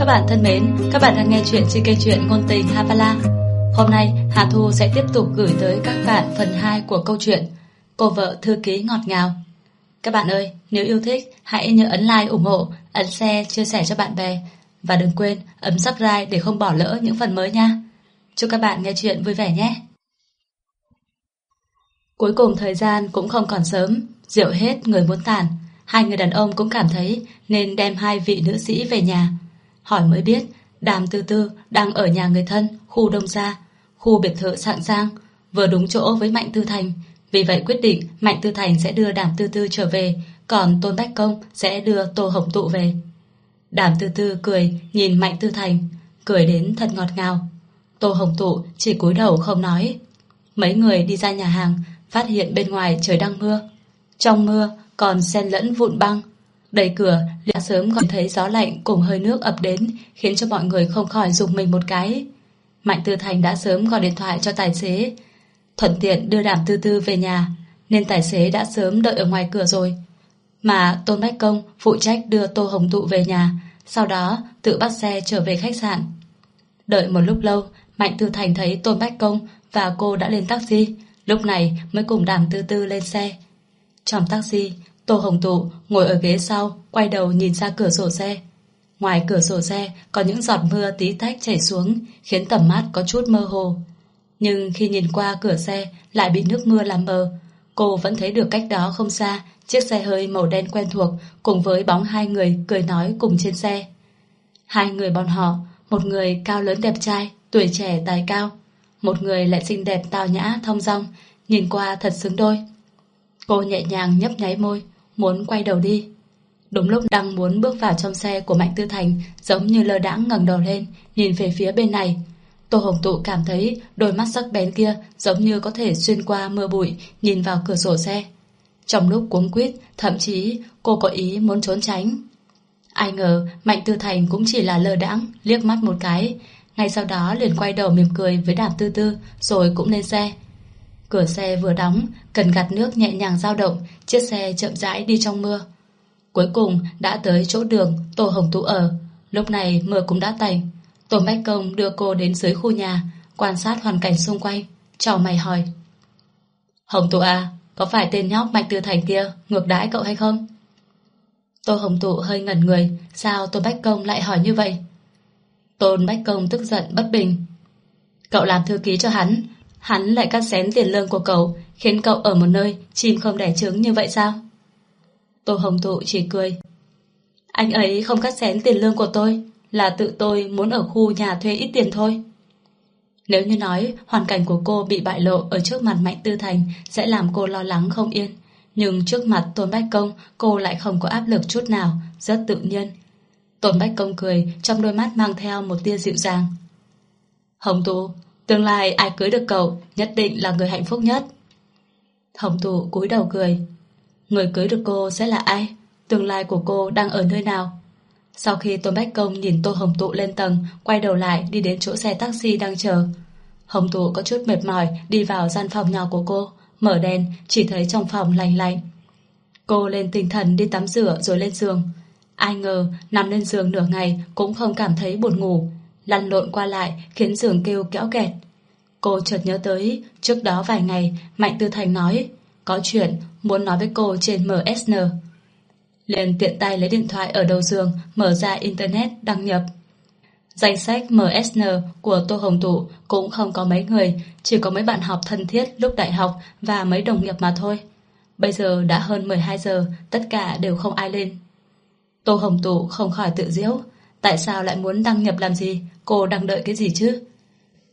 Các bạn thân mến, các bạn đang nghe chuyện trên kênh truyện ngôn tình Havala. Hôm nay, Hà Thu sẽ tiếp tục gửi tới các bạn phần 2 của câu chuyện Cô vợ thư ký ngọt ngào. Các bạn ơi, nếu yêu thích, hãy nhớ ấn like ủng hộ, ấn share, chia sẻ cho bạn bè. Và đừng quên ấn subscribe để không bỏ lỡ những phần mới nha. Chúc các bạn nghe chuyện vui vẻ nhé. Cuối cùng thời gian cũng không còn sớm, rượu hết người muốn tàn. Hai người đàn ông cũng cảm thấy nên đem hai vị nữ sĩ về nhà. Hỏi mới biết, Đàm Tư Tư đang ở nhà người thân, khu Đông Gia, khu biệt thự sạng Giang vừa đúng chỗ với Mạnh Tư Thành. Vì vậy quyết định Mạnh Tư Thành sẽ đưa Đàm Tư Tư trở về, còn Tôn Bách Công sẽ đưa Tô Hồng Tụ về. Đàm Tư Tư cười nhìn Mạnh Tư Thành, cười đến thật ngọt ngào. Tô Hồng Tụ chỉ cúi đầu không nói. Mấy người đi ra nhà hàng, phát hiện bên ngoài trời đang mưa. Trong mưa còn xen lẫn vụn băng. Đẩy cửa, đã sớm còn thấy gió lạnh cùng hơi nước ập đến, khiến cho mọi người không khỏi dùng mình một cái. Mạnh Tư Thành đã sớm gọi điện thoại cho tài xế, thuận tiện đưa Đàm Tư Tư về nhà, nên tài xế đã sớm đợi ở ngoài cửa rồi. Mà Tôn Bách Công phụ trách đưa Tô Hồng Tụ về nhà, sau đó tự bắt xe trở về khách sạn. Đợi một lúc lâu, Mạnh Tư Thành thấy Tôn Bách Công và cô đã lên taxi, lúc này mới cùng Đàm Tư Tư lên xe. Trong taxi, Tô Hồng Tụ ngồi ở ghế sau, quay đầu nhìn ra cửa sổ xe. Ngoài cửa sổ xe có những giọt mưa tí tách chảy xuống, khiến tầm mắt có chút mơ hồ. Nhưng khi nhìn qua cửa xe lại bị nước mưa làm mờ, cô vẫn thấy được cách đó không xa chiếc xe hơi màu đen quen thuộc cùng với bóng hai người cười nói cùng trên xe. Hai người bọn họ, một người cao lớn đẹp trai, tuổi trẻ tài cao, một người lại xinh đẹp tao nhã thông dong, nhìn qua thật xứng đôi. Cô nhẹ nhàng nhấp nháy môi, muốn quay đầu đi. Đúng lúc đang muốn bước vào trong xe của Mạnh Tư Thành giống như lơ đãng ngẩng đầu lên, nhìn về phía bên này. Tô Hồng Tụ cảm thấy đôi mắt sắc bén kia giống như có thể xuyên qua mưa bụi nhìn vào cửa sổ xe. Trong lúc cuống quýt, thậm chí cô có ý muốn trốn tránh. Ai ngờ Mạnh Tư Thành cũng chỉ là lơ đãng liếc mắt một cái, ngay sau đó liền quay đầu mỉm cười với Đàm Tư Tư rồi cũng lên xe. Cửa xe vừa đóng, cần gạt nước nhẹ nhàng dao động, chiếc xe chậm rãi đi trong mưa. Cuối cùng đã tới chỗ đường Tô Hồng Tú ở. Lúc này mưa cũng đã tạnh. Tô Bách Công đưa cô đến dưới khu nhà, quan sát hoàn cảnh xung quanh. Chào mày hỏi. Hồng Tú à, có phải tên nhóc Mạnh Tư Thành kia ngược đãi cậu hay không? Tô Hồng Tụ hơi ngẩn người, sao tô Bách Công lại hỏi như vậy? Tôn Bách Công tức giận bất bình. Cậu làm thư ký cho hắn, hắn lại cắt xén tiền lương của cậu, khiến cậu ở một nơi chim không đẻ trứng như vậy sao? Tô Hồng Tụ chỉ cười. Anh ấy không cắt xén tiền lương của tôi, là tự tôi muốn ở khu nhà thuê ít tiền thôi. Nếu như nói hoàn cảnh của cô bị bại lộ ở trước mặt Mạnh Tư Thành sẽ làm cô lo lắng không yên. Nhưng trước mặt Tôn Bách Công cô lại không có áp lực chút nào, rất tự nhiên. Tôn Bách Công cười, trong đôi mắt mang theo một tia dịu dàng. Hồng Thụ tương lai ai cưới được cậu nhất định là người hạnh phúc nhất. Hồng Thụ cúi đầu cười. Người cưới được cô sẽ là ai? Tương lai của cô đang ở nơi nào? Sau khi Tôn Bách Công nhìn Tô Hồng Tụ lên tầng, quay đầu lại đi đến chỗ xe taxi đang chờ. Hồng Tụ có chút mệt mỏi đi vào gian phòng nhỏ của cô, mở đèn, chỉ thấy trong phòng lạnh lạnh. Cô lên tinh thần đi tắm rửa rồi lên giường. Ai ngờ nằm lên giường nửa ngày cũng không cảm thấy buồn ngủ. Lăn lộn qua lại khiến giường kêu kéo kẹt. Cô chợt nhớ tới, trước đó vài ngày Mạnh Tư Thành nói có chuyện muốn nói với cô trên MSN liền tiện tay lấy điện thoại ở đầu giường, mở ra Internet đăng nhập. Danh sách MSN của Tô Hồng Tụ cũng không có mấy người, chỉ có mấy bạn học thân thiết lúc đại học và mấy đồng nghiệp mà thôi. Bây giờ đã hơn 12 giờ, tất cả đều không ai lên. Tô Hồng Tụ không khỏi tự diễu. Tại sao lại muốn đăng nhập làm gì? Cô đang đợi cái gì chứ?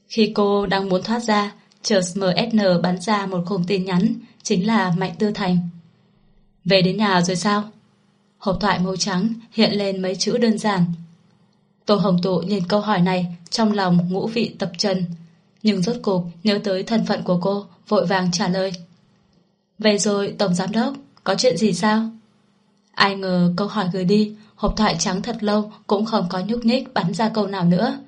Khi cô đang muốn thoát ra, chợt MSN bắn ra một khung tin nhắn, chính là Mạnh Tư Thành. Về đến nhà rồi sao? Hộp thoại màu trắng hiện lên mấy chữ đơn giản. Tô Hồng Tụ nhìn câu hỏi này trong lòng ngũ vị tập trần. Nhưng rốt cục nhớ tới thân phận của cô, vội vàng trả lời. Về rồi, Tổng Giám Đốc, có chuyện gì sao? Ai ngờ câu hỏi gửi đi, hộp thoại trắng thật lâu cũng không có nhúc nhích bắn ra câu nào nữa.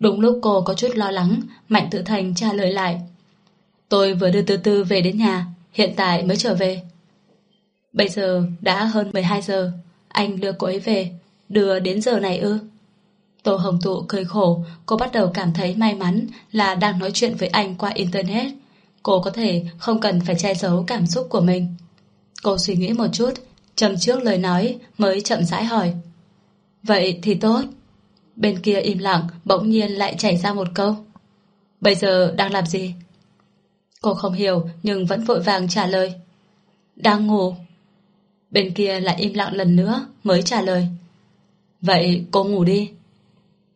Đúng lúc cô có chút lo lắng, Mạnh Tự Thành trả lời lại. Tôi vừa đưa Tư Tư về đến nhà, hiện tại mới trở về. Bây giờ đã hơn 12 giờ Anh đưa cô ấy về Đưa đến giờ này ư Tô Hồng Tụ cười khổ, cô bắt đầu cảm thấy may mắn là đang nói chuyện với anh qua Internet. Cô có thể không cần phải che giấu cảm xúc của mình. Cô suy nghĩ một chút, chầm trước lời nói mới chậm rãi hỏi. Vậy thì tốt. Bên kia im lặng, bỗng nhiên lại chảy ra một câu. Bây giờ đang làm gì? Cô không hiểu nhưng vẫn vội vàng trả lời. Đang ngủ. Bên kia lại im lặng lần nữa mới trả lời. Vậy cô ngủ đi.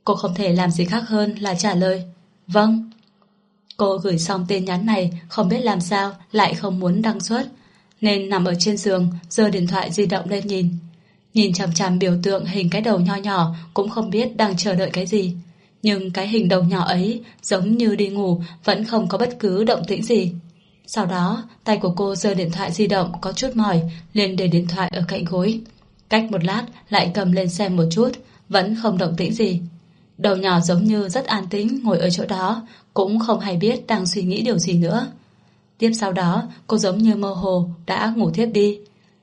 Cô không thể làm gì khác hơn là trả lời. Vâng. Cô gửi xong tin nhắn này không biết làm sao lại không muốn đăng xuất nên nằm ở trên giường giơ điện thoại di động lên nhìn. Nhìn chằm chằm biểu tượng hình cái đầu nho nhỏ cũng không biết đang chờ đợi cái gì. Nhưng cái hình đầu nhỏ ấy giống như đi ngủ vẫn không có bất cứ động tĩnh gì. Sau đó, tay của cô giơ điện thoại di động có chút mỏi, liền để điện thoại ở cạnh gối. Cách một lát lại cầm lên xem một chút, vẫn không động tĩnh gì. Đầu nhỏ giống như rất an tĩnh ngồi ở chỗ đó, cũng không hay biết đang suy nghĩ điều gì nữa. Tiếp sau đó, cô giống như mơ hồ đã ngủ thiếp đi.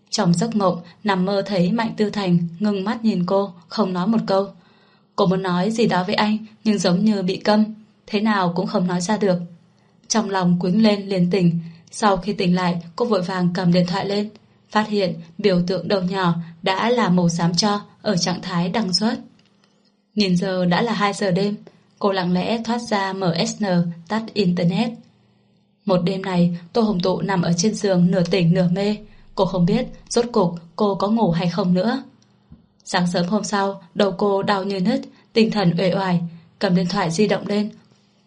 Trong giấc mộng, nằm mơ thấy Mạnh Tư Thành ngưng mắt nhìn cô, không nói một câu. Cô muốn nói gì đó với anh, nhưng giống như bị câm, thế nào cũng không nói ra được. Trong lòng quýnh lên liền tỉnh, sau khi tỉnh lại, cô vội vàng cầm điện thoại lên, phát hiện biểu tượng đầu nhỏ đã là màu xám cho ở trạng thái đăng xuất. Nhìn giờ đã là 2 giờ đêm, cô lặng lẽ thoát ra MSN tắt Internet. Một đêm này, Tô Hồng Tụ nằm ở trên giường nửa tỉnh nửa mê. Cô không biết rốt cục cô có ngủ hay không nữa. Sáng sớm hôm sau, đầu cô đau như nứt, tinh thần uể oải, cầm điện thoại di động lên.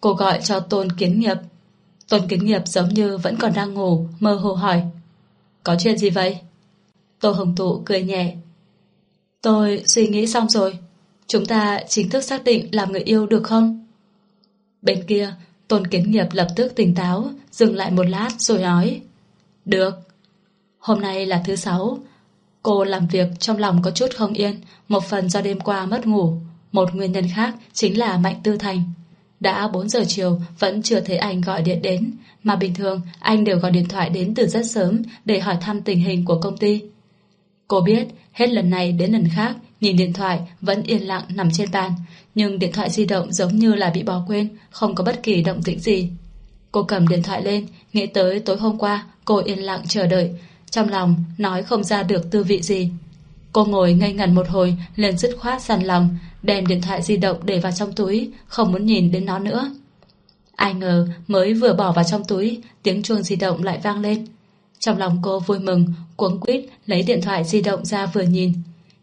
Cô gọi cho Tôn Kiến Nghiệp. Tôn Kiến Nghiệp giống như vẫn còn đang ngủ, mơ hồ hỏi. Có chuyện gì vậy? Tô Hồng Tụ cười nhẹ. Tôi suy nghĩ xong rồi. Chúng ta chính thức xác định làm người yêu được không? Bên kia, Tôn Kiến Nghiệp lập tức tỉnh táo, dừng lại một lát rồi nói. Được. Hôm nay là thứ sáu. Cô làm việc trong lòng có chút không yên, một phần do đêm qua mất ngủ. Một nguyên nhân khác chính là Mạnh Tư Thành. Đã 4 giờ chiều vẫn chưa thấy anh gọi điện đến, mà bình thường anh đều gọi điện thoại đến từ rất sớm để hỏi thăm tình hình của công ty. Cô biết hết lần này đến lần khác nhìn điện thoại vẫn yên lặng nằm trên bàn, nhưng điện thoại di động giống như là bị bỏ quên, không có bất kỳ động tĩnh gì. Cô cầm điện thoại lên, nghĩ tới tối hôm qua cô yên lặng chờ đợi, trong lòng nói không ra được tư vị gì. Cô ngồi ngây ngẩn một hồi lên dứt khoát sàn lòng, đem điện thoại di động để vào trong túi, không muốn nhìn đến nó nữa. Ai ngờ mới vừa bỏ vào trong túi, tiếng chuông di động lại vang lên. Trong lòng cô vui mừng, cuống quýt lấy điện thoại di động ra vừa nhìn.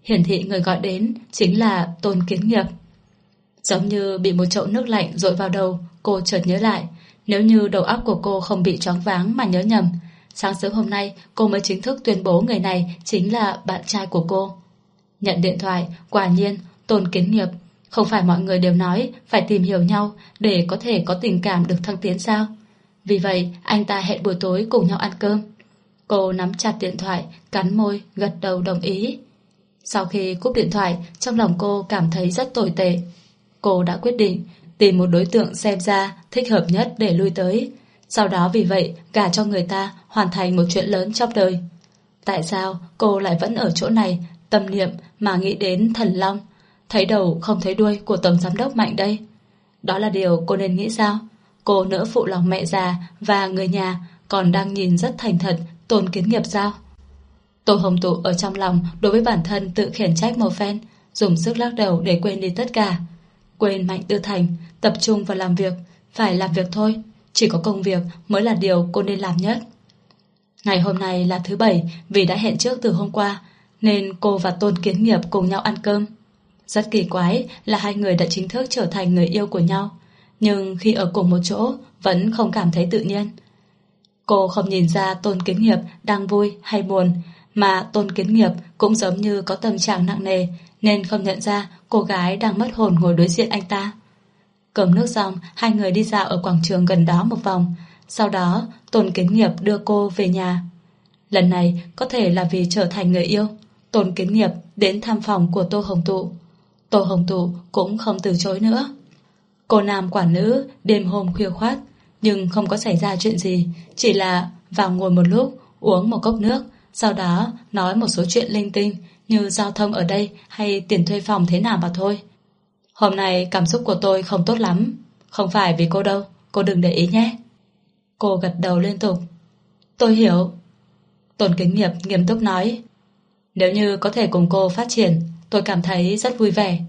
Hiển thị người gọi đến chính là Tôn Kiến Nghiệp. Giống như bị một chậu nước lạnh rội vào đầu, cô chợt nhớ lại. Nếu như đầu óc của cô không bị choáng váng mà nhớ nhầm, sáng sớm hôm nay cô mới chính thức tuyên bố người này chính là bạn trai của cô. Nhận điện thoại, quả nhiên, Tôn Kiến Nghiệp. Không phải mọi người đều nói phải tìm hiểu nhau để có thể có tình cảm được thăng tiến sao? Vì vậy, anh ta hẹn buổi tối cùng nhau ăn cơm. Cô nắm chặt điện thoại, cắn môi, gật đầu đồng ý. Sau khi cúp điện thoại, trong lòng cô cảm thấy rất tồi tệ. Cô đã quyết định tìm một đối tượng xem ra thích hợp nhất để lui tới. Sau đó vì vậy cả cho người ta hoàn thành một chuyện lớn trong đời. Tại sao cô lại vẫn ở chỗ này tâm niệm mà nghĩ đến thần long thấy đầu không thấy đuôi của tổng giám đốc mạnh đây? Đó là điều cô nên nghĩ sao? Cô nỡ phụ lòng mẹ già và người nhà còn đang nhìn rất thành thật tôn kiến nghiệp sao? Tô Hồng Tụ ở trong lòng đối với bản thân tự khiển trách một phen, dùng sức lắc đầu để quên đi tất cả. Quên Mạnh Tư Thành, tập trung vào làm việc, phải làm việc thôi. Chỉ có công việc mới là điều cô nên làm nhất. Ngày hôm nay là thứ bảy vì đã hẹn trước từ hôm qua, nên cô và Tôn Kiến Nghiệp cùng nhau ăn cơm. Rất kỳ quái là hai người đã chính thức trở thành người yêu của nhau, nhưng khi ở cùng một chỗ vẫn không cảm thấy tự nhiên. Cô không nhìn ra Tôn Kiến Nghiệp đang vui hay buồn, mà Tôn Kiến Nghiệp cũng giống như có tâm trạng nặng nề, nên không nhận ra cô gái đang mất hồn ngồi đối diện anh ta. Cầm nước xong, hai người đi dạo ở quảng trường gần đó một vòng. Sau đó, Tôn Kiến Nghiệp đưa cô về nhà. Lần này có thể là vì trở thành người yêu. Tôn Kiến Nghiệp đến thăm phòng của Tô Hồng Tụ. Tô Hồng Tụ cũng không từ chối nữa. Cô nam quản nữ đêm hôm khuya khoát, nhưng không có xảy ra chuyện gì, chỉ là vào ngồi một lúc, uống một cốc nước, sau đó nói một số chuyện linh tinh như giao thông ở đây hay tiền thuê phòng thế nào mà thôi. Hôm nay cảm xúc của tôi không tốt lắm. Không phải vì cô đâu, cô đừng để ý nhé. Cô gật đầu liên tục. Tôi hiểu. Tôn kính nghiệp nghiêm túc nói. Nếu như có thể cùng cô phát triển, tôi cảm thấy rất vui vẻ.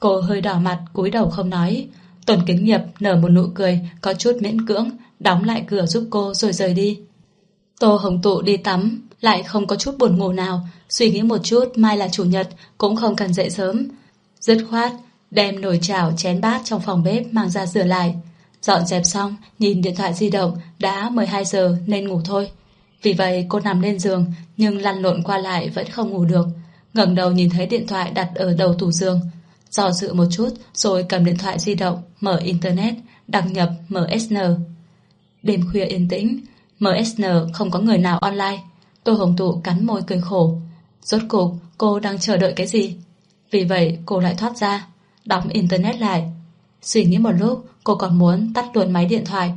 Cô hơi đỏ mặt, cúi đầu không nói. Tổn kính nghiệp nở một nụ cười, có chút miễn cưỡng, đóng lại cửa giúp cô rồi rời đi. Tô Hồng Tụ đi tắm, lại không có chút buồn ngủ nào, suy nghĩ một chút mai là chủ nhật, cũng không cần dậy sớm. Dứt khoát, đem nồi chảo chén bát trong phòng bếp mang ra rửa lại. Dọn dẹp xong, nhìn điện thoại di động, đã 12 giờ nên ngủ thôi. Vì vậy cô nằm lên giường, nhưng lăn lộn qua lại vẫn không ngủ được. ngẩng đầu nhìn thấy điện thoại đặt ở đầu tủ giường. Do dự một chút, rồi cầm điện thoại di động, mở Internet, đăng nhập MSN. Đêm khuya yên tĩnh, MSN không có người nào online. Tô Hồng Tụ cắn môi cười khổ. Rốt cục, cô đang chờ đợi cái gì? Vì vậy, cô lại thoát ra, đóng Internet lại. Suy nghĩ một lúc, cô còn muốn tắt luôn máy điện thoại.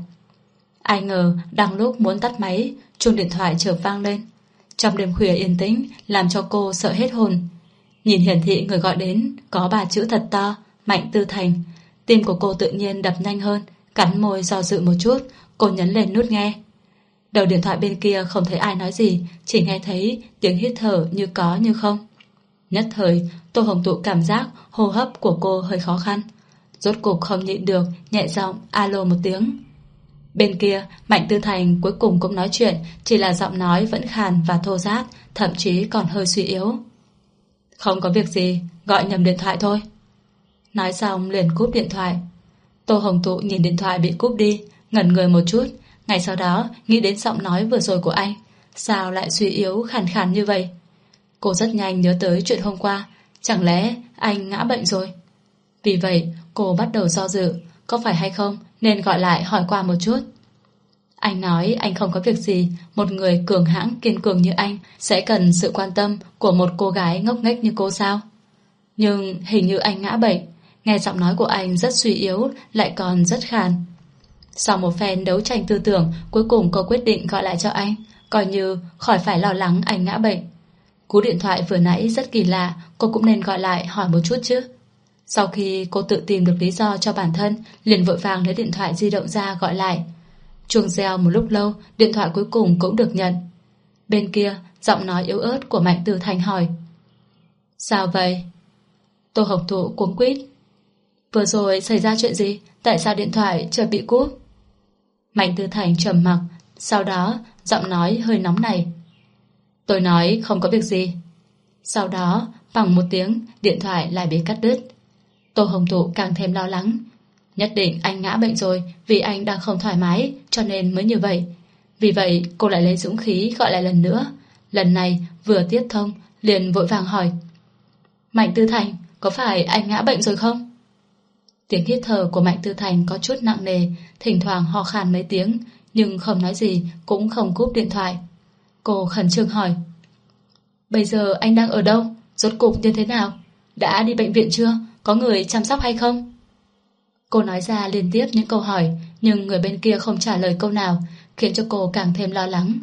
Ai ngờ, đang lúc muốn tắt máy, chuông điện thoại trở vang lên. Trong đêm khuya yên tĩnh, làm cho cô sợ hết hồn. Nhìn hiển thị người gọi đến, có ba chữ thật to, Mạnh Tư Thành. Tim của cô tự nhiên đập nhanh hơn, cắn môi do dự một chút, cô nhấn lên nút nghe. Đầu điện thoại bên kia không thấy ai nói gì, chỉ nghe thấy tiếng hít thở như có như không. Nhất thời, Tô Hồng Tụ cảm giác hô hấp của cô hơi khó khăn. Rốt cục không nhịn được, nhẹ giọng alo một tiếng. Bên kia, Mạnh Tư Thành cuối cùng cũng nói chuyện, chỉ là giọng nói vẫn khàn và thô ráp, thậm chí còn hơi suy yếu. Không có việc gì, gọi nhầm điện thoại thôi. Nói xong liền cúp điện thoại. Tô Hồng Tụ nhìn điện thoại bị cúp đi, ngẩn người một chút, ngày sau đó nghĩ đến giọng nói vừa rồi của anh. Sao lại suy yếu khàn khàn như vậy? Cô rất nhanh nhớ tới chuyện hôm qua, chẳng lẽ anh ngã bệnh rồi? Vì vậy, cô bắt đầu do dự, có phải hay không nên gọi lại hỏi qua một chút. Anh nói anh không có việc gì, một người cường hãng kiên cường như anh sẽ cần sự quan tâm của một cô gái ngốc nghếch như cô sao? Nhưng hình như anh ngã bệnh, nghe giọng nói của anh rất suy yếu, lại còn rất khàn. Sau một phen đấu tranh tư tưởng, cuối cùng cô quyết định gọi lại cho anh, coi như khỏi phải lo lắng anh ngã bệnh. Cú điện thoại vừa nãy rất kỳ lạ, cô cũng nên gọi lại hỏi một chút chứ. Sau khi cô tự tìm được lý do cho bản thân, liền vội vàng lấy điện thoại di động ra gọi lại. Chuông reo một lúc lâu, điện thoại cuối cùng cũng được nhận. Bên kia, giọng nói yếu ớt của Mạnh Từ Thành hỏi. Sao vậy? Tô Hồng Thụ cuống quýt. Vừa rồi xảy ra chuyện gì? Tại sao điện thoại chợt bị cúp? Mạnh Tư Thành trầm mặc, sau đó giọng nói hơi nóng này. Tôi nói không có việc gì. Sau đó, bằng một tiếng, điện thoại lại bị cắt đứt. Tô Hồng Thụ càng thêm lo lắng. Nhất định anh ngã bệnh rồi vì anh đang không thoải mái, cho nên mới như vậy. Vì vậy, cô lại lấy dũng khí gọi lại lần nữa. Lần này, vừa tiếp thông, liền vội vàng hỏi. Mạnh Tư Thành, có phải anh ngã bệnh rồi không? Tiếng hít thở của Mạnh Tư Thành có chút nặng nề, thỉnh thoảng ho khan mấy tiếng, nhưng không nói gì, cũng không cúp điện thoại. Cô khẩn trương hỏi. Bây giờ anh đang ở đâu? Rốt cục như thế nào? Đã đi bệnh viện chưa? Có người chăm sóc hay không? Cô nói ra liên tiếp những câu hỏi, nhưng người bên kia không trả lời câu nào, khiến cho cô càng thêm lo lắng.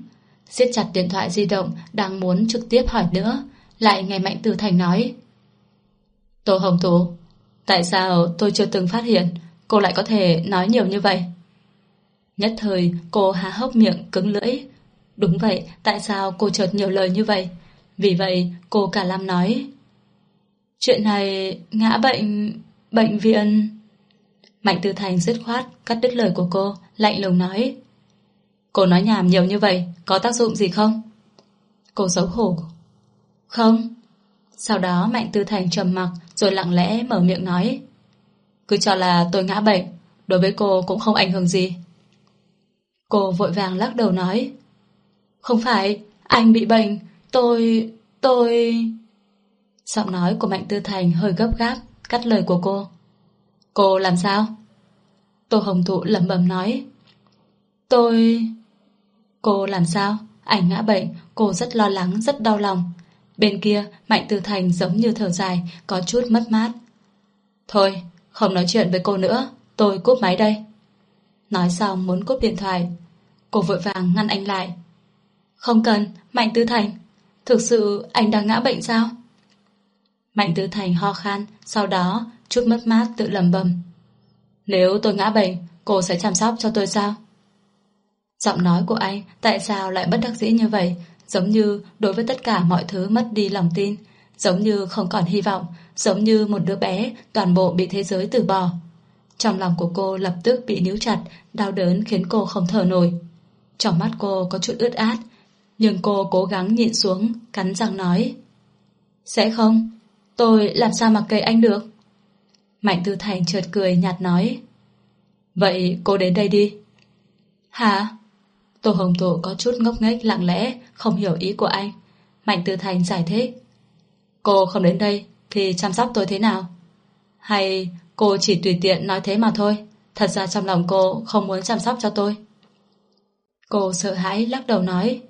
siết chặt điện thoại di động, đang muốn trực tiếp hỏi nữa, lại nghe Mạnh Từ Thành nói. Tô Hồng Tú, tại sao tôi chưa từng phát hiện cô lại có thể nói nhiều như vậy? Nhất thời cô há hốc miệng cứng lưỡi. Đúng vậy, tại sao cô chợt nhiều lời như vậy? Vì vậy cô cả Lam nói Chuyện này ngã bệnh... bệnh viện... Mạnh Tư Thành dứt khoát cắt đứt lời của cô, lạnh lùng nói Cô nói nhảm nhiều như vậy, có tác dụng gì không? Cô xấu hổ Không Sau đó Mạnh Tư Thành trầm mặc rồi lặng lẽ mở miệng nói Cứ cho là tôi ngã bệnh Đối với cô cũng không ảnh hưởng gì Cô vội vàng lắc đầu nói Không phải Anh bị bệnh Tôi... tôi... Giọng nói của Mạnh Tư Thành hơi gấp gáp Cắt lời của cô Cô làm sao? Tô Hồng Thụ lẩm bẩm nói Tôi... Cô làm sao? Anh ngã bệnh, cô rất lo lắng, rất đau lòng. Bên kia, Mạnh Tư Thành giống như thở dài, có chút mất mát. Thôi, không nói chuyện với cô nữa, tôi cúp máy đây. Nói xong muốn cúp điện thoại. Cô vội vàng ngăn anh lại. Không cần, Mạnh Tư Thành. Thực sự anh đang ngã bệnh sao? Mạnh Tư Thành ho khan, sau đó chút mất mát tự lầm bầm. Nếu tôi ngã bệnh, cô sẽ chăm sóc cho tôi sao? Giọng nói của anh tại sao lại bất đắc dĩ như vậy, giống như đối với tất cả mọi thứ mất đi lòng tin, giống như không còn hy vọng, giống như một đứa bé toàn bộ bị thế giới từ bỏ. Trong lòng của cô lập tức bị níu chặt, đau đớn khiến cô không thở nổi. Trong mắt cô có chút ướt át, nhưng cô cố gắng nhịn xuống, cắn răng nói. Sẽ không, tôi làm sao mặc kệ anh được? Mạnh Tư Thành chợt cười nhạt nói. Vậy cô đến đây đi. Hả? Tô Hồng Tụ có chút ngốc nghếch lặng lẽ, không hiểu ý của anh. Mạnh Tư Thành giải thích. Cô không đến đây thì chăm sóc tôi thế nào? Hay cô chỉ tùy tiện nói thế mà thôi? Thật ra trong lòng cô không muốn chăm sóc cho tôi. Cô sợ hãi lắc đầu nói.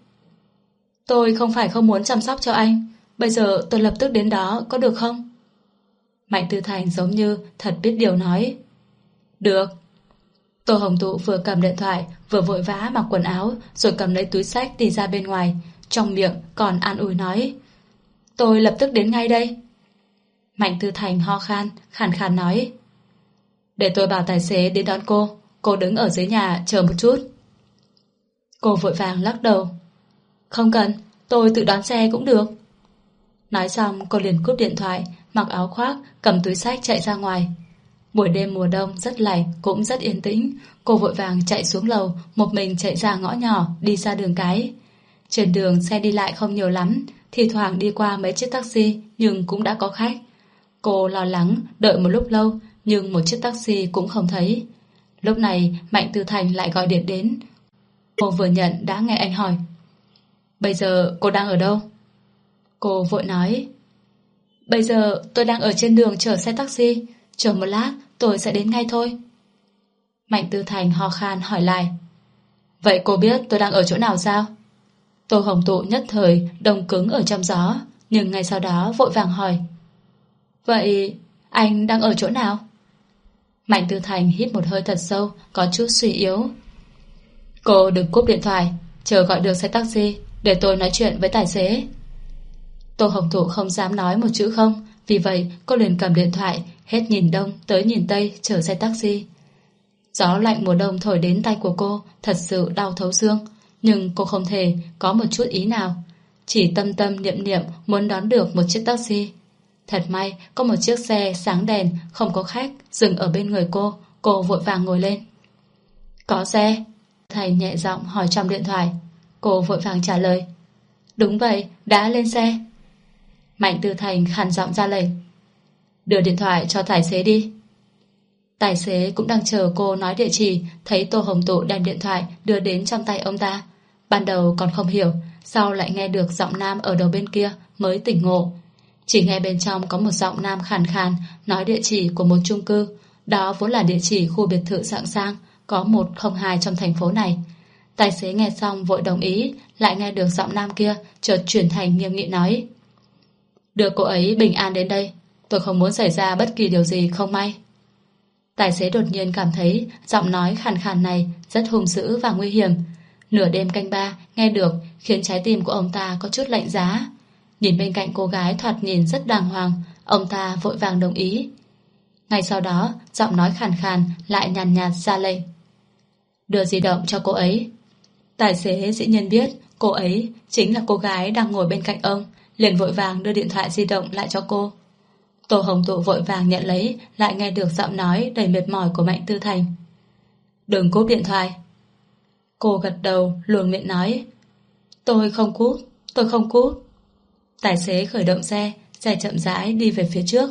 Tôi không phải không muốn chăm sóc cho anh. Bây giờ tôi lập tức đến đó có được không? Mạnh Tư Thành giống như thật biết điều nói. Được. Tô Hồng Tụ vừa cầm điện thoại vừa vội vã mặc quần áo rồi cầm lấy túi sách đi ra bên ngoài. Trong miệng còn an ủi nói. Tôi lập tức đến ngay đây. Mạnh Tư Thành ho khan, khàn khàn nói. Để tôi bảo tài xế đến đón cô. Cô đứng ở dưới nhà chờ một chút. Cô vội vàng lắc đầu. Không cần, tôi tự đón xe cũng được. Nói xong cô liền cúp điện thoại, mặc áo khoác, cầm túi sách chạy ra ngoài. Buổi đêm mùa đông rất lạnh, cũng rất yên tĩnh. Cô vội vàng chạy xuống lầu, một mình chạy ra ngõ nhỏ, đi ra đường cái. Trên đường xe đi lại không nhiều lắm, thì thoảng đi qua mấy chiếc taxi, nhưng cũng đã có khách. Cô lo lắng, đợi một lúc lâu, nhưng một chiếc taxi cũng không thấy. Lúc này, Mạnh Tư Thành lại gọi điện đến. Cô vừa nhận đã nghe anh hỏi. Bây giờ cô đang ở đâu? Cô vội nói. Bây giờ tôi đang ở trên đường chờ xe taxi. Chờ một lát tôi sẽ đến ngay thôi. Mạnh Tư Thành ho khan hỏi lại. Vậy cô biết tôi đang ở chỗ nào sao? Tô Hồng Tụ nhất thời đông cứng ở trong gió, nhưng ngay sau đó vội vàng hỏi. Vậy anh đang ở chỗ nào? Mạnh Tư Thành hít một hơi thật sâu, có chút suy yếu. Cô đừng cúp điện thoại, chờ gọi được xe taxi, để tôi nói chuyện với tài xế. Tô Hồng Thụ không dám nói một chữ không, vì vậy cô liền cầm điện thoại, hết nhìn đông tới nhìn tây chở xe taxi. Gió lạnh mùa đông thổi đến tay của cô thật sự đau thấu xương, nhưng cô không thể có một chút ý nào. Chỉ tâm tâm niệm niệm muốn đón được một chiếc taxi. Thật may có một chiếc xe sáng đèn không có khách dừng ở bên người cô, cô vội vàng ngồi lên. Có xe. Thầy nhẹ giọng hỏi trong điện thoại. Cô vội vàng trả lời. Đúng vậy, đã lên xe. Mạnh Tư Thành khàn giọng ra lệnh. Đưa điện thoại cho tài xế đi. Tài xế cũng đang chờ cô nói địa chỉ, thấy Tô Hồng Tụ đem điện thoại đưa đến trong tay ông ta. Ban đầu còn không hiểu, sau lại nghe được giọng nam ở đầu bên kia mới tỉnh ngộ. Chỉ nghe bên trong có một giọng nam khàn khàn nói địa chỉ của một chung cư. Đó vốn là địa chỉ khu biệt thự sạng sang, có 102 trong thành phố này. Tài xế nghe xong vội đồng ý, lại nghe được giọng nam kia chợt chuyển thành nghiêm nghị nói. Đưa cô ấy bình an đến đây, tôi không muốn xảy ra bất kỳ điều gì không may. Tài xế đột nhiên cảm thấy giọng nói khàn khàn này rất hung dữ và nguy hiểm. Nửa đêm canh ba, nghe được khiến trái tim của ông ta có chút lạnh giá. Nhìn bên cạnh cô gái thoạt nhìn rất đàng hoàng, ông ta vội vàng đồng ý. Ngay sau đó, giọng nói khàn khàn lại nhàn nhạt ra lệnh. Đưa di động cho cô ấy. Tài xế dĩ nhiên biết cô ấy chính là cô gái đang ngồi bên cạnh ông, liền vội vàng đưa điện thoại di động lại cho cô. Tô Hồng Tụ vội vàng nhận lấy, lại nghe được giọng nói đầy mệt mỏi của Mạnh Tư Thành. Đừng cúp điện thoại. Cô gật đầu, luồn miệng nói. Tôi không cúp, tôi không cúp. Tài xế khởi động xe, xe chậm rãi đi về phía trước.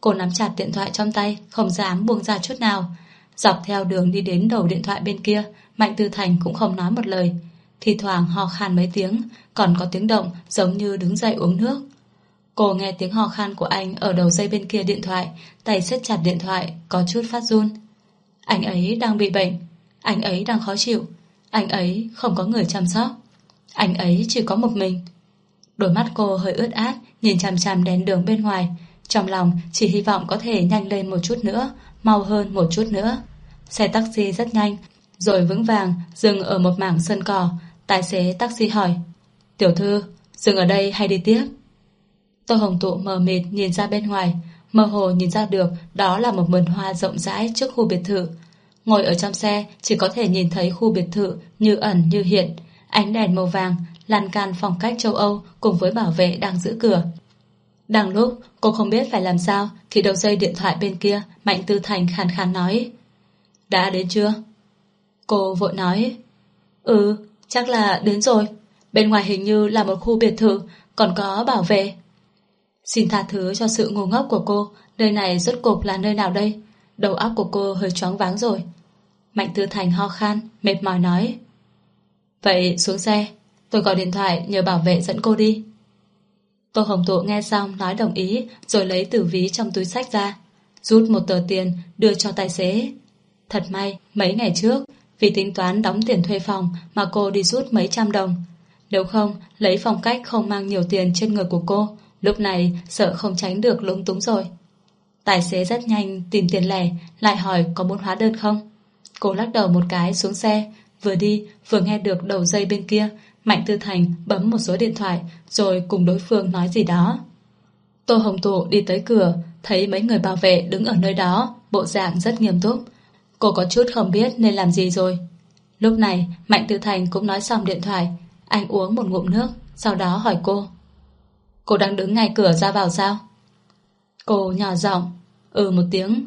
Cô nắm chặt điện thoại trong tay, không dám buông ra chút nào. Dọc theo đường đi đến đầu điện thoại bên kia, Mạnh Tư Thành cũng không nói một lời. Thì thoảng ho khan mấy tiếng, còn có tiếng động giống như đứng dậy uống nước. Cô nghe tiếng ho khan của anh ở đầu dây bên kia điện thoại, tay siết chặt điện thoại, có chút phát run. Anh ấy đang bị bệnh, anh ấy đang khó chịu, anh ấy không có người chăm sóc. Anh ấy chỉ có một mình. Đôi mắt cô hơi ướt át, nhìn chằm chằm đèn đường bên ngoài. Trong lòng chỉ hy vọng có thể nhanh lên một chút nữa, mau hơn một chút nữa. Xe taxi rất nhanh, rồi vững vàng dừng ở một mảng sân cỏ. Tài xế taxi hỏi, Tiểu thư, dừng ở đây hay đi tiếp? Tô Hồng Tụ mờ mịt nhìn ra bên ngoài, mơ hồ nhìn ra được đó là một vườn hoa rộng rãi trước khu biệt thự. Ngồi ở trong xe chỉ có thể nhìn thấy khu biệt thự như ẩn như hiện, ánh đèn màu vàng, lan can phong cách châu Âu cùng với bảo vệ đang giữ cửa. Đang lúc cô không biết phải làm sao thì đầu dây điện thoại bên kia Mạnh Tư Thành khàn khàn nói Đã đến chưa? Cô vội nói Ừ, chắc là đến rồi. Bên ngoài hình như là một khu biệt thự còn có bảo vệ. Xin tha thứ cho sự ngu ngốc của cô. Nơi này rốt cuộc là nơi nào đây? Đầu óc của cô hơi choáng váng rồi. Mạnh Tư Thành ho khan, Mệt mỏi nói. Vậy xuống xe. Tôi gọi điện thoại nhờ bảo vệ dẫn cô đi. Tô Hồng Tụ nghe xong nói đồng ý, Rồi lấy tử ví trong túi sách ra. Rút một tờ tiền, đưa cho tài xế. Thật may, mấy ngày trước, Vì tính toán đóng tiền thuê phòng Mà cô đi rút mấy trăm đồng. Nếu không, lấy phong cách không mang nhiều tiền trên người của cô Lúc này, sợ không tránh được lúng túng rồi. Tài xế rất nhanh tìm tiền lẻ, Lại hỏi có muốn hóa đơn không? Cô lắc đầu một cái xuống xe. Vừa đi, vừa nghe được đầu dây bên kia. Mạnh Tư Thành bấm một số điện thoại, Rồi cùng đối phương nói gì đó. Tô Hồng Tụ đi tới cửa, Thấy mấy người bảo vệ đứng ở nơi đó, Bộ dạng rất nghiêm túc. Cô có chút không biết nên làm gì rồi. Lúc này, Mạnh Tư Thành cũng nói xong điện thoại. Anh uống một ngụm nước, Sau đó hỏi cô. Cô đang đứng ngay cửa ra vào sao? Cô nhỏ giọng Ừ một tiếng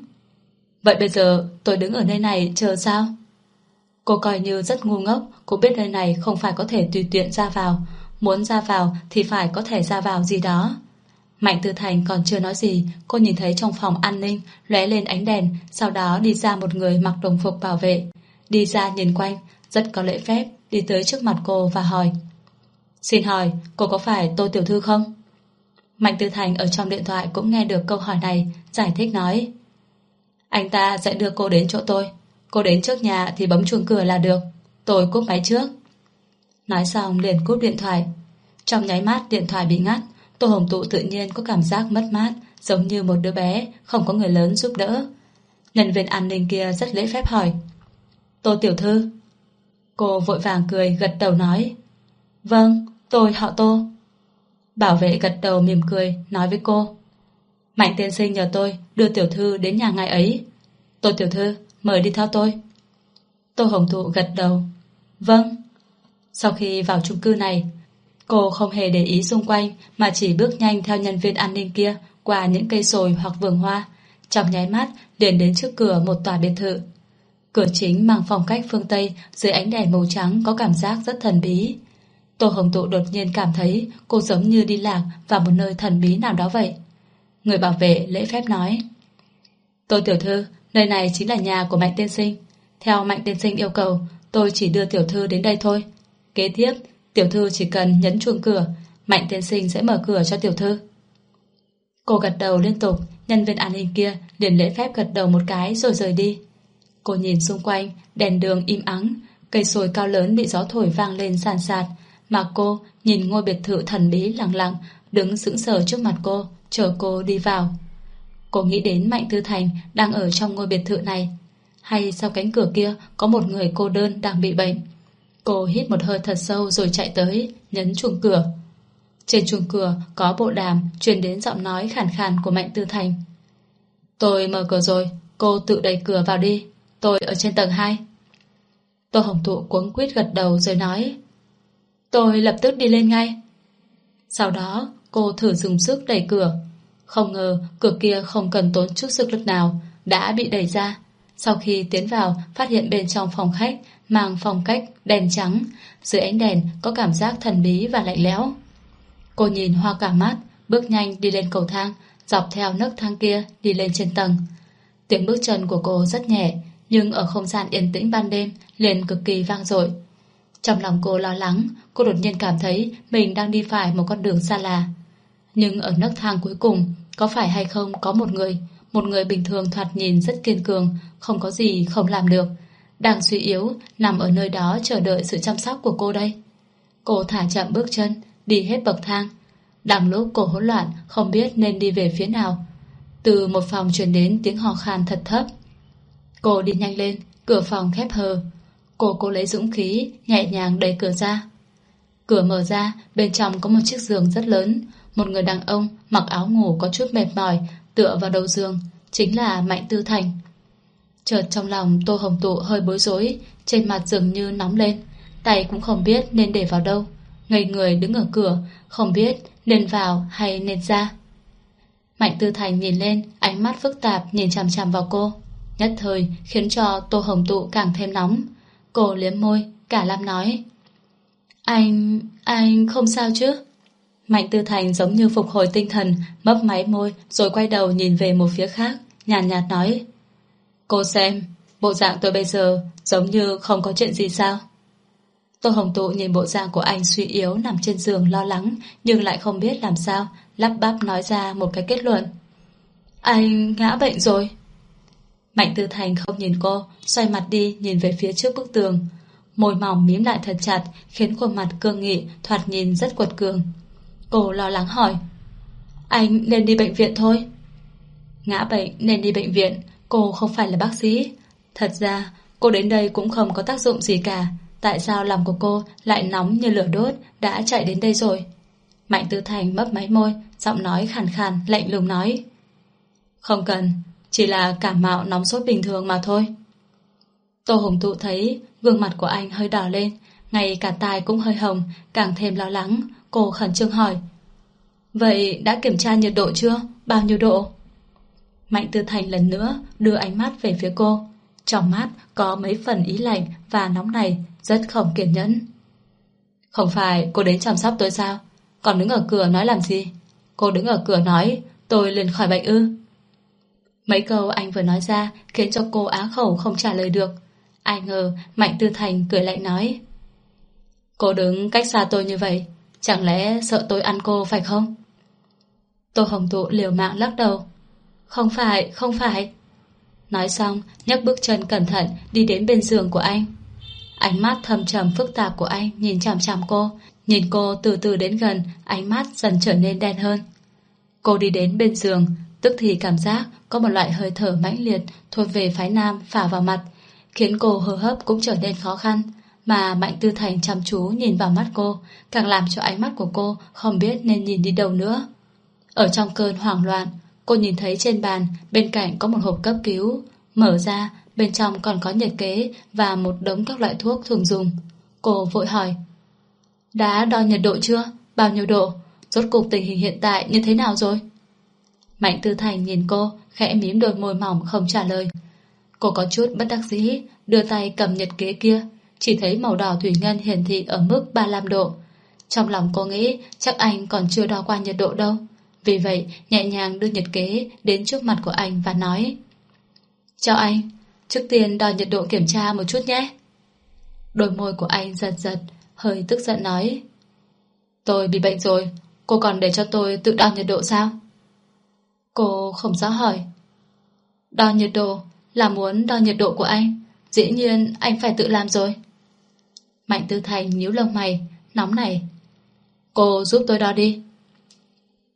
Vậy bây giờ tôi đứng ở nơi này chờ sao? Cô coi như rất ngu ngốc, Cô biết nơi này không phải có thể tùy tiện ra vào Muốn ra vào thì phải có thể ra vào gì đó Mạnh Tư Thành còn chưa nói gì, Cô nhìn thấy trong phòng an ninh lóe lên ánh đèn, Sau đó đi ra một người mặc đồng phục bảo vệ Đi ra nhìn quanh, Rất có lễ phép, Đi tới trước mặt cô và hỏi Xin hỏi, cô có phải Tô Tiểu Thư không? Mạnh Tư Thành ở trong điện thoại cũng nghe được câu hỏi này, giải thích nói. Anh ta sẽ đưa cô đến chỗ tôi. Cô đến trước nhà thì bấm chuông cửa là được. Tôi cúp máy trước. Nói xong liền cúp điện thoại. Trong nháy mắt điện thoại bị ngắt, Tô Hồng Tụ tự nhiên có cảm giác mất mát, giống như một đứa bé, không có người lớn giúp đỡ. Nhân viên an ninh kia rất lễ phép hỏi. Tô Tiểu Thư. Cô vội vàng cười gật đầu nói. Vâng, tôi họ Tô. Bảo vệ gật đầu mỉm cười, nói với cô. Mạnh tiên sinh nhờ tôi đưa tiểu thư đến nhà ngài ấy. Tô tiểu thư, mời đi theo tôi. Tô Hồng Thụ gật đầu. Vâng. Sau khi vào chung cư này, cô không hề để ý xung quanh mà chỉ bước nhanh theo nhân viên an ninh kia qua những cây sồi hoặc vườn hoa. Trong nháy mắt liền đến trước cửa một tòa biệt thự. Cửa chính mang phong cách phương Tây dưới ánh đèn màu trắng có cảm giác rất thần bí. Tô Hồng Tụ đột nhiên cảm thấy cô giống như đi lạc vào một nơi thần bí nào đó vậy. Người bảo vệ lễ phép nói Tô Tiểu Thư, nơi này chính là nhà của Mạnh Tiên Sinh. Theo Mạnh Tiên Sinh yêu cầu, tôi chỉ đưa Tiểu Thư đến đây thôi. Kế tiếp, Tiểu Thư chỉ cần nhấn chuông cửa, Mạnh Tiên Sinh sẽ mở cửa cho Tiểu Thư. Cô gật đầu liên tục, nhân viên an ninh kia liền lễ phép gật đầu một cái rồi rời đi. Cô nhìn xung quanh, đèn đường im ắng, cây sồi cao lớn bị gió thổi vang lên sàn sạt, mà cô nhìn ngôi biệt thự thần bí lặng lặng đứng sững sờ trước mặt cô, chờ cô đi vào. Cô nghĩ đến Mạnh Tư Thành đang ở trong ngôi biệt thự này. Hay sau cánh cửa kia có một người cô đơn đang bị bệnh. Cô hít một hơi thật sâu rồi chạy tới, nhấn chuông cửa. Trên chuông cửa có bộ đàm truyền đến giọng nói khàn khàn của Mạnh Tư Thành. Tôi mở cửa rồi, cô tự đẩy cửa vào đi. Tôi ở trên tầng 2. Tô Hồng Thụ cuống quýt gật đầu rồi nói Tôi lập tức đi lên ngay. Sau đó, cô thử dùng sức đẩy cửa. Không ngờ, cửa kia không cần tốn chút sức lực nào, đã bị đẩy ra. Sau khi tiến vào, phát hiện bên trong phòng khách mang phong cách đèn trắng, dưới ánh đèn có cảm giác thần bí và lạnh lẽo. Cô nhìn hoa cả mắt, bước nhanh đi lên cầu thang, dọc theo nấc thang kia đi lên trên tầng. Tiếng bước chân của cô rất nhẹ, nhưng ở không gian yên tĩnh ban đêm liền cực kỳ vang dội. Trong lòng cô lo lắng, cô đột nhiên cảm thấy mình đang đi phải một con đường xa lạ. Nhưng ở nấc thang cuối cùng, có phải hay không có một người, một người bình thường thoạt nhìn rất kiên cường, không có gì không làm được, đang suy yếu, nằm ở nơi đó chờ đợi sự chăm sóc của cô đây. Cô thả chậm bước chân, đi hết bậc thang. Đang lúc cô hỗn loạn, không biết nên đi về phía nào. Từ một phòng truyền đến tiếng hò khan thật thấp. Cô đi nhanh lên, cửa phòng khép hờ, Cô cố lấy dũng khí, nhẹ nhàng đẩy cửa ra. Cửa mở ra, bên trong có một chiếc giường rất lớn, Một người đàn ông mặc áo ngủ có chút mệt mỏi, tựa vào đầu giường, chính là Mạnh Tư Thành. Chợt trong lòng Tô Hồng Tụ hơi bối rối, trên mặt dường như nóng lên, tay cũng không biết nên để vào đâu. Ngây người đứng ở cửa, không biết nên vào hay nên ra. Mạnh Tư Thành nhìn lên, ánh mắt phức tạp nhìn chằm chằm vào cô. Nhất thời khiến cho Tô Hồng Tụ càng thêm nóng. Cô liếm môi, cả Lam nói. Anh... anh không sao chứ? Mạnh Tư Thành giống như phục hồi tinh thần, mấp máy môi rồi quay đầu nhìn về một phía khác, nhàn nhạt, nhạt nói. Cô xem, bộ dạng tôi bây giờ giống như không có chuyện gì sao? Tô Hồng Tụ nhìn bộ dạng của anh suy yếu nằm trên giường lo lắng nhưng lại không biết làm sao, lắp bắp nói ra một cái kết luận. Anh ngã bệnh rồi. Mạnh Tư Thành không nhìn cô, xoay mặt đi nhìn về phía trước bức tường. Môi mỏng mím lại thật chặt khiến khuôn mặt cương nghị thoạt nhìn rất quật cường. Cô lo lắng hỏi Anh nên đi bệnh viện thôi? Ngã bệnh nên đi bệnh viện. Cô không phải là bác sĩ. Thật ra cô đến đây cũng không có tác dụng gì cả. Tại sao lòng của cô lại nóng như lửa đốt Đã chạy đến đây rồi? Mạnh Tư Thành mấp máy môi Giọng nói khàn khàn lạnh lùng nói Không cần. Chỉ là cảm mạo nóng sốt bình thường mà thôi Tô Hồng Tụ thấy Gương mặt của anh hơi đỏ lên, Ngay cả tai cũng hơi hồng, Càng thêm lo lắng Cô khẩn trương hỏi, Vậy đã kiểm tra nhiệt độ chưa? Bao nhiêu độ? Mạnh Tư Thành lần nữa đưa ánh mắt về phía cô Trong mắt có mấy phần ý lạnh và nóng này, Rất không kiên nhẫn Không phải cô đến chăm sóc tôi sao? Còn đứng ở cửa nói làm gì? Cô đứng ở cửa nói, Tôi liền khỏi bệnh ư Mấy câu anh vừa nói ra Khiến cho cô á khẩu không trả lời được Ai ngờ Mạnh Tư Thành cười lại nói Cô đứng cách xa tôi như vậy Chẳng lẽ sợ tôi ăn cô phải không? Tô Hồng Tụ liều mạng lắc đầu. Không phải, không phải. Nói xong, nhấc bước chân cẩn thận đi đến bên giường của anh. Ánh mắt thầm trầm phức tạp của anh nhìn chằm chằm cô, nhìn cô từ từ đến gần, ánh mắt dần trở nên đen hơn. Cô đi đến bên giường, tức thì cảm giác có một loại hơi thở mãnh liệt thuộc về phái nam phả vào mặt, khiến cô hô hấp cũng trở nên khó khăn mà Mạnh Tư Thành chăm chú nhìn vào mắt cô, càng làm cho ánh mắt của cô không biết nên nhìn đi đâu nữa. Ở trong cơn hoảng loạn, cô nhìn thấy trên bàn bên cạnh có một hộp cấp cứu, mở ra, bên trong còn có nhiệt kế và một đống các loại thuốc thường dùng. Cô vội hỏi, đã đo nhiệt độ chưa? Bao nhiêu độ? Rốt cục tình hình hiện tại như thế nào rồi? Mạnh Tư Thành nhìn cô, khẽ mím đôi môi mỏng không trả lời. Cô có chút bất đắc dĩ, đưa tay cầm nhiệt kế kia, chỉ thấy màu đỏ thủy ngân hiển thị ở mức 35 độ. Trong lòng cô nghĩ chắc anh còn chưa đo qua nhiệt độ đâu. Vì vậy, nhẹ nhàng đưa nhiệt kế đến trước mặt của anh và nói Chào anh, trước tiên đo nhiệt độ kiểm tra một chút nhé. Đôi môi của anh giật giật, hơi tức giận nói Tôi bị bệnh rồi, cô còn để cho tôi tự đo nhiệt độ sao? Cô không rõ hỏi Đo nhiệt độ là muốn đo nhiệt độ của anh Dĩ nhiên anh phải tự làm rồi Mạnh Tư Thành nhíu lông mày, nóng này. Cô giúp tôi đo đi.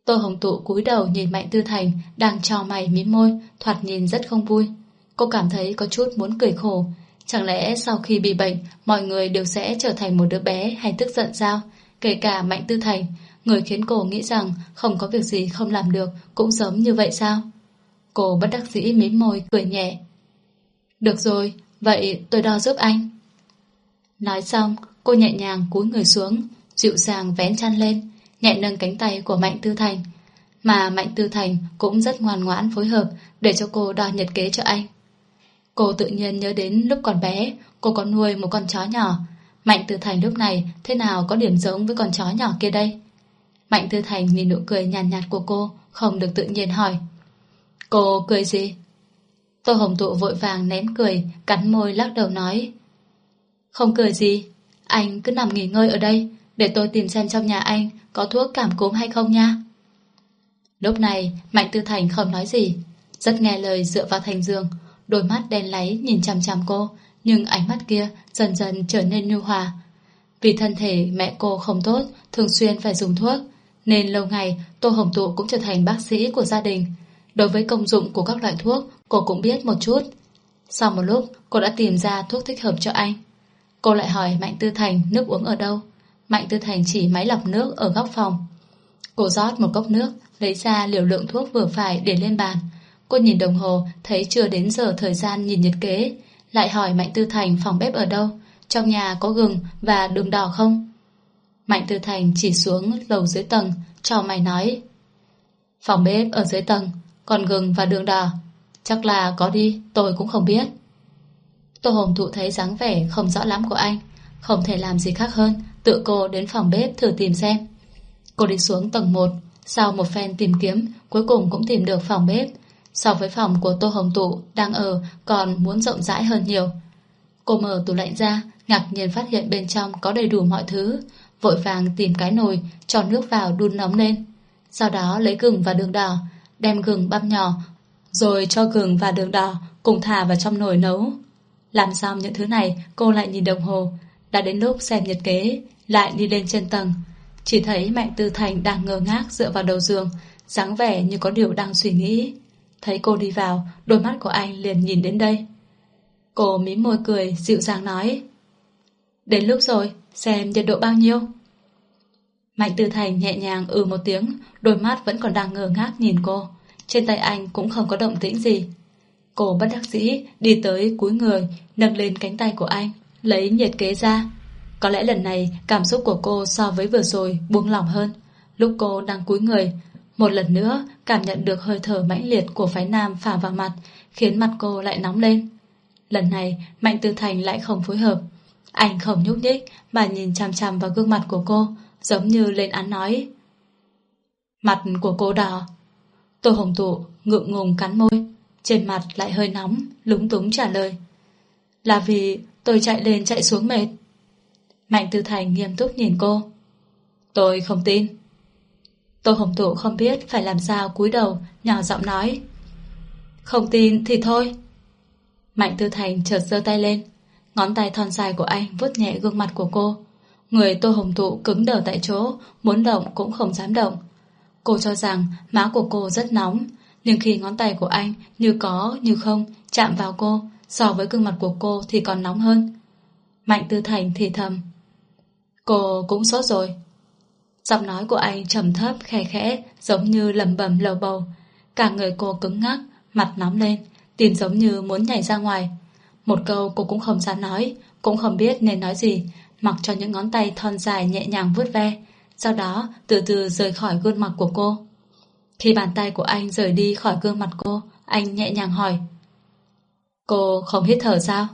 Tô Hồng Tụ cúi đầu nhìn Mạnh Tư Thành đang trao mày mím môi, thoạt nhìn rất không vui. Cô cảm thấy có chút muốn cười khổ. Chẳng lẽ sau khi bị bệnh, mọi người đều sẽ trở thành một đứa bé hay tức giận sao? Kể cả Mạnh Tư Thành, người khiến cô nghĩ rằng không có việc gì không làm được cũng giống như vậy sao? Cô bất đắc dĩ mím môi cười nhẹ. Được rồi, vậy tôi đo giúp anh. Nói xong, cô nhẹ nhàng cúi người xuống, dịu dàng vén chăn lên, nhẹ nâng cánh tay của Mạnh Tư Thành. Mà Mạnh Tư Thành cũng rất ngoan ngoãn phối hợp để cho cô đo nhật kế cho anh. Cô tự nhiên nhớ đến lúc còn bé, cô có nuôi một con chó nhỏ. Mạnh Tư Thành lúc này thế nào có điểm giống với con chó nhỏ kia đây? Mạnh Tư Thành nhìn nụ cười nhàn nhạt, nhạt của cô, không được tự nhiên hỏi. Cô cười gì? Tô Hồng Tụ vội vàng nén cười, cắn môi lắc đầu nói. Không cười gì Anh cứ nằm nghỉ ngơi ở đây Để tôi tìm xem trong nhà anh Có thuốc cảm cúm hay không nha Lúc này Mạnh Tư Thành không nói gì Rất nghe lời dựa vào thành giường Đôi mắt đen láy nhìn chằm chằm cô Nhưng ánh mắt kia dần dần trở nên nhu hòa Vì thân thể mẹ cô không tốt Thường xuyên phải dùng thuốc nên lâu ngày Tô Hồng Tụ cũng trở thành bác sĩ của gia đình Đối với công dụng của các loại thuốc Cô cũng biết một chút Sau một lúc cô đã tìm ra thuốc thích hợp cho anh Cô lại hỏi Mạnh Tư Thành nước uống ở đâu Mạnh Tư Thành chỉ máy lọc nước ở góc phòng Cô rót một cốc nước, lấy ra liều lượng thuốc vừa phải để lên bàn. Cô nhìn đồng hồ, thấy chưa đến giờ thời gian nhìn nhật kế. Lại hỏi Mạnh Tư Thành phòng bếp ở đâu, trong nhà có gừng và đường đỏ không? Mạnh Tư Thành chỉ xuống lầu dưới tầng, cho mày nói. Phòng bếp ở dưới tầng, còn gừng và đường đỏ. Chắc là có đi, tôi cũng không biết. Tô Hồng Thụ thấy dáng vẻ không rõ lắm của anh, không thể làm gì khác hơn, tự cô đến phòng bếp thử tìm xem. Cô đi xuống tầng 1, sau một phen tìm kiếm, cuối cùng cũng tìm được phòng bếp. So với phòng của Tô Hồng Tụ đang ở còn muốn rộng rãi hơn nhiều. Cô mở tủ lạnh ra, ngạc nhiên phát hiện bên trong có đầy đủ mọi thứ, vội vàng tìm cái nồi, cho nước vào đun nóng lên. Sau đó lấy gừng và đường đỏ, đem gừng băm nhỏ, rồi cho gừng và đường đỏ cùng thả vào trong nồi nấu. Làm xong những thứ này, cô lại nhìn đồng hồ. Đã đến lúc xem nhật kế, lại đi lên trên tầng. Chỉ thấy Mạnh Tư Thành đang ngơ ngác dựa vào đầu giường, dáng vẻ như có điều đang suy nghĩ. Thấy cô đi vào, đôi mắt của anh liền nhìn đến đây. Cô mím môi cười, dịu dàng nói. Đến lúc rồi, xem nhiệt độ bao nhiêu. Mạnh Tư Thành nhẹ nhàng ừ một tiếng, đôi mắt vẫn còn đang ngơ ngác nhìn cô. Trên tay anh cũng không có động tĩnh gì. Cô bất đắc dĩ đi tới cúi người, nâng lên cánh tay của anh, lấy nhiệt kế ra. Có lẽ lần này cảm xúc của cô so với vừa rồi buông lỏng hơn. Lúc cô đang cúi người, một lần nữa cảm nhận được hơi thở mãnh liệt của phái nam phả vào mặt, khiến mặt cô lại nóng lên. Lần này, Mạnh Tư Thành lại không phối hợp. Anh không nhúc nhích mà nhìn chằm chằm vào gương mặt của cô, giống như lên án nói. Mặt của cô đỏ. Tô Hồng Tụ ngượng ngùng cắn môi, trên mặt lại hơi nóng, lúng túng trả lời. Là vì tôi chạy lên chạy xuống mệt. Mạnh Tư Thành nghiêm túc nhìn cô. Tôi không tin. Tô Hồng Tụ không biết phải làm sao cúi đầu, nhỏ giọng nói. Không tin thì thôi. Mạnh Tư Thành chợt giơ tay lên. Ngón tay thon dài của anh vuốt nhẹ gương mặt của cô. Người Tô Hồng thụ cứng đờ tại chỗ, muốn động cũng không dám động. Cô cho rằng má của cô rất nóng, nhưng khi ngón tay của anh như có như không chạm vào cô, so với gương mặt của cô thì còn nóng hơn. Mạnh Tư Thành thì thầm. Cô cũng sốt rồi. Giọng nói của anh trầm thấp, khẽ khẽ, giống như lầm bầm lầu bầu. Cả người cô cứng ngắc, mặt nóng lên, tim giống như muốn nhảy ra ngoài. Một câu cô cũng không dám nói, cũng không biết nên nói gì, mặc cho những ngón tay thon dài nhẹ nhàng vuốt ve, sau đó từ từ rời khỏi gương mặt của cô. Khi bàn tay của anh rời đi khỏi gương mặt cô, anh nhẹ nhàng hỏi. Cô không hít thở sao?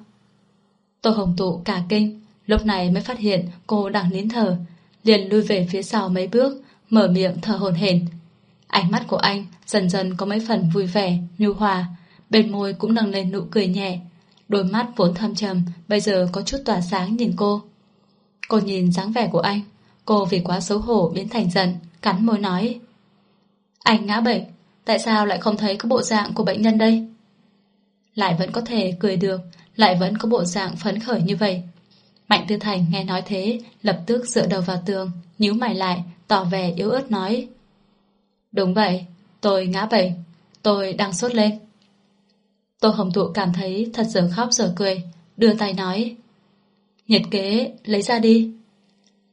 Tô Hồng Tụ cả kinh, lúc này mới phát hiện cô đang nín thở, liền lui về phía sau mấy bước, mở miệng thở hồn hển. Ánh mắt của anh dần dần có mấy phần vui vẻ, nhu hòa, bên môi cũng nâng lên nụ cười nhẹ. Đôi mắt vốn thâm trầm, bây giờ có chút tỏa sáng nhìn cô. Cô nhìn dáng vẻ của anh, cô vì quá xấu hổ biến thành giận, cắn môi nói. Anh ngã bệnh, tại sao lại không thấy có bộ dạng của bệnh nhân đây? Lại vẫn có thể cười được, lại vẫn có bộ dạng phấn khởi như vậy. Mạnh Tư Thành nghe nói thế, lập tức dựa đầu vào tường, nhíu mày lại, tỏ vẻ yếu ớt nói. Đúng vậy, tôi ngã bệnh, tôi đang sốt lên. Tô Hồng Thụ cảm thấy thật giờ khóc giờ cười, đưa tay nói. Nhật kế, lấy ra đi.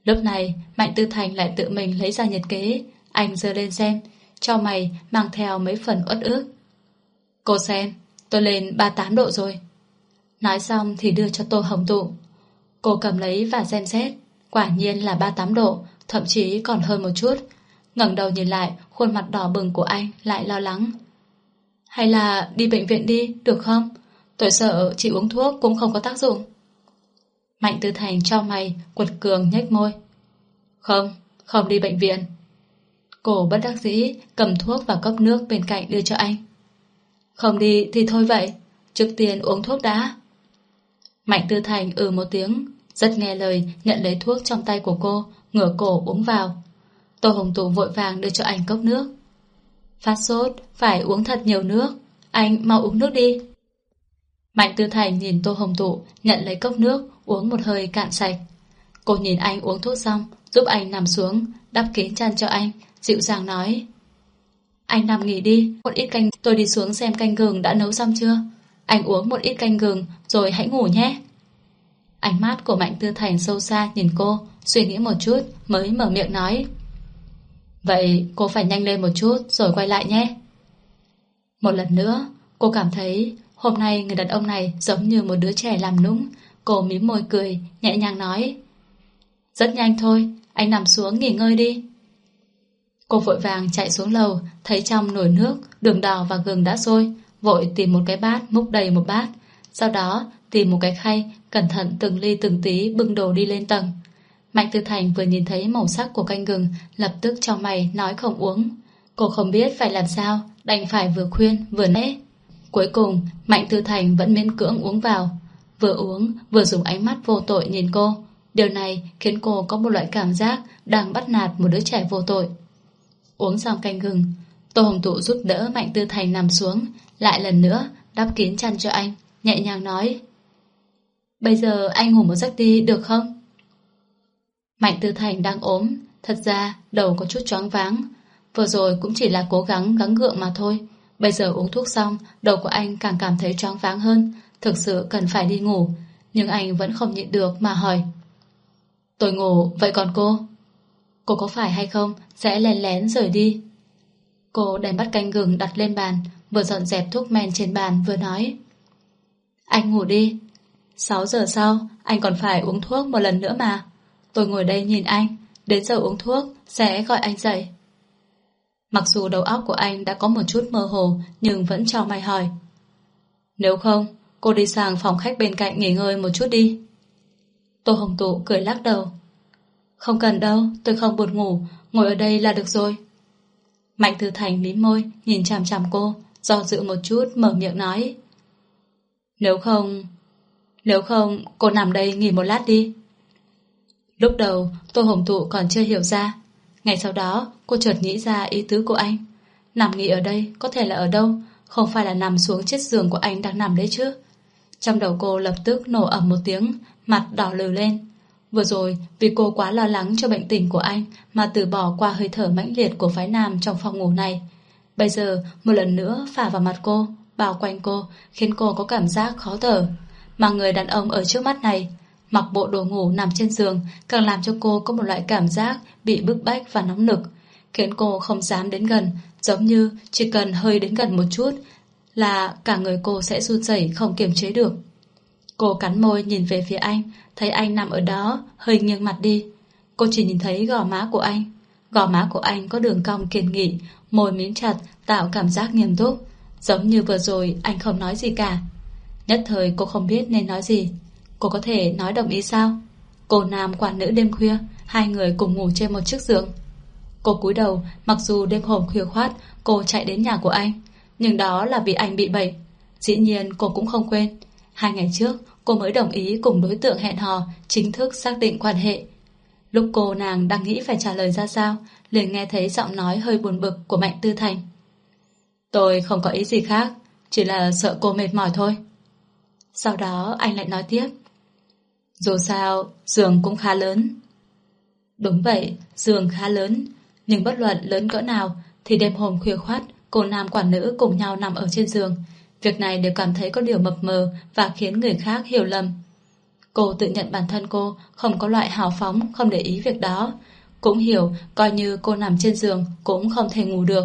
Lúc này, Mạnh Tư Thành lại tự mình lấy ra nhật kế, anh dơ lên xem, cho mày mang theo mấy phần uất ước. Cô xem, tôi lên 38 độ rồi. Nói xong thì đưa cho Tô Hồng Tụ. Cô cầm lấy và xem xét, quả nhiên là 38 độ, thậm chí còn hơn một chút. ngẩng đầu nhìn lại, khuôn mặt đỏ bừng của anh lại lo lắng. Hay là đi bệnh viện đi, được không? Tôi sợ chị uống thuốc cũng không có tác dụng. Mạnh Tư Thành cho mày, quật cường nhếch môi. Không, không đi bệnh viện. Cổ bất đắc dĩ cầm thuốc và cốc nước bên cạnh đưa cho anh. Không đi thì thôi vậy, trước tiên uống thuốc đã. Mạnh Tư Thành ừ một tiếng, rất nghe lời nhận lấy thuốc trong tay của cô, ngửa cổ uống vào. Tô Hồng Tụ vội vàng đưa cho anh cốc nước. Phát sốt, phải uống thật nhiều nước. Anh mau uống nước đi. Mạnh Tư Thành nhìn Tô Hồng Tụ, nhận lấy cốc nước, uống một hơi cạn sạch. Cô nhìn anh uống thuốc xong, giúp anh nằm xuống, đắp kín chăn cho anh, dịu dàng nói. Anh nằm nghỉ đi, một ít canh tôi đi xuống xem canh gừng đã nấu xong chưa. Anh uống một ít canh gừng rồi hãy ngủ nhé. Ánh mắt của Mạnh Tư Thành sâu xa nhìn cô, suy nghĩ một chút mới mở miệng nói. Vậy cô phải nhanh lên một chút rồi quay lại nhé. Một lần nữa, cô cảm thấy hôm nay người đàn ông này giống như một đứa trẻ làm nũng. Cô mím môi cười, nhẹ nhàng nói. Rất nhanh thôi, anh nằm xuống nghỉ ngơi đi. Cô vội vàng chạy xuống lầu, thấy trong nồi nước, đường đỏ và gừng đã sôi, vội tìm một cái bát múc đầy một bát. Sau đó tìm một cái khay, cẩn thận từng ly từng tí bưng đồ đi lên tầng. Mạnh Tư Thành vừa nhìn thấy màu sắc của canh gừng, lập tức cho mày nói không uống. Cô không biết phải làm sao, đành phải vừa khuyên vừa nế. Cuối cùng, Mạnh Tư Thành vẫn miễn cưỡng uống vào. Vừa uống, vừa dùng ánh mắt vô tội nhìn cô. Điều này khiến cô có một loại cảm giác đang bắt nạt một đứa trẻ vô tội. Uống xong canh gừng, Tô Hồng Tụ giúp đỡ Mạnh Tư Thành nằm xuống, lại lần nữa đắp kín chăn cho anh, nhẹ nhàng nói. Bây giờ anh ngủ một giấc đi được không? Mạnh Tư Thành đang ốm, thật ra đầu có chút choáng váng. Vừa rồi cũng chỉ là cố gắng gắng gượng mà thôi. Bây giờ uống thuốc xong, đầu của anh càng cảm thấy choáng váng hơn, thực sự cần phải đi ngủ. Nhưng anh vẫn không nhịn được mà hỏi. Tôi ngủ, vậy còn cô? Cô có phải hay không sẽ lén lén rời đi? Cô đem bắt canh gừng đặt lên bàn, vừa dọn dẹp thuốc men trên bàn vừa nói. Anh ngủ đi. 6 giờ sau, anh còn phải uống thuốc một lần nữa mà. Tôi ngồi đây nhìn anh, đến giờ uống thuốc sẽ gọi anh dậy. Mặc dù đầu óc của anh đã có một chút mơ hồ nhưng vẫn cho mày hỏi. Nếu không, cô đi sang phòng khách bên cạnh nghỉ ngơi một chút đi. Tô Hồng Tụ cười lắc đầu. Không cần đâu, tôi không buồn ngủ, ngồi ở đây là được rồi. Mạnh Thư Thành mím môi, nhìn chằm chằm cô, do dự một chút mở miệng nói. Nếu không... Nếu không, cô nằm đây nghỉ một lát đi. Lúc đầu, Tô Hồng Thụ còn chưa hiểu ra. Ngày sau đó, cô chợt nghĩ ra ý tứ của anh. Nằm nghỉ ở đây, có thể là ở đâu, không phải là nằm xuống chiếc giường của anh đang nằm đấy chứ. Trong đầu cô lập tức nổ ẩm một tiếng, mặt đỏ lừ lên. Vừa rồi, vì cô quá lo lắng cho bệnh tình của anh mà từ bỏ qua hơi thở mãnh liệt của phái nam trong phòng ngủ này. Bây giờ, một lần nữa phả vào mặt cô, bao quanh cô, khiến cô có cảm giác khó thở. Mà người đàn ông ở trước mắt này, mặc bộ đồ ngủ nằm trên giường, càng làm cho cô có một loại cảm giác bị bức bách và nóng nực, khiến cô không dám đến gần, giống như chỉ cần hơi đến gần một chút là cả người cô sẽ run rẩy không kiềm chế được. Cô cắn môi nhìn về phía anh, thấy anh nằm ở đó, hơi nghiêng mặt đi. Cô chỉ nhìn thấy gò má của anh. Gò má của anh có đường cong kiên nghị, môi miếng chặt, tạo cảm giác nghiêm túc. Giống như vừa rồi anh không nói gì cả. Nhất thời cô không biết nên nói gì. Cô có thể nói đồng ý sao? Cô nam quản nữ đêm khuya, hai người cùng ngủ trên một chiếc giường. Cô cúi đầu, mặc dù đêm hôm khuya khoát, cô chạy đến nhà của anh. Nhưng đó là vì anh bị bệnh. Dĩ nhiên cô cũng không quên. Hai ngày trước, cô mới đồng ý cùng đối tượng hẹn hò, chính thức xác định quan hệ. Lúc cô nàng đang nghĩ phải trả lời ra sao, liền nghe thấy giọng nói hơi buồn bực của Mạnh Tư Thành. Tôi không có ý gì khác, chỉ là sợ cô mệt mỏi thôi. Sau đó anh lại nói tiếp. Dù sao, giường cũng khá lớn. Đúng vậy, giường khá lớn, nhưng bất luận lớn cỡ nào thì đêm hôm khuya khoát, cô nam quản nữ cùng nhau nằm ở trên giường. Việc này đều cảm thấy có điều mập mờ và khiến người khác hiểu lầm. Cô tự nhận bản thân cô không có loại hào phóng, không để ý việc đó. Cũng hiểu, coi như cô nằm trên giường cũng không thể ngủ được.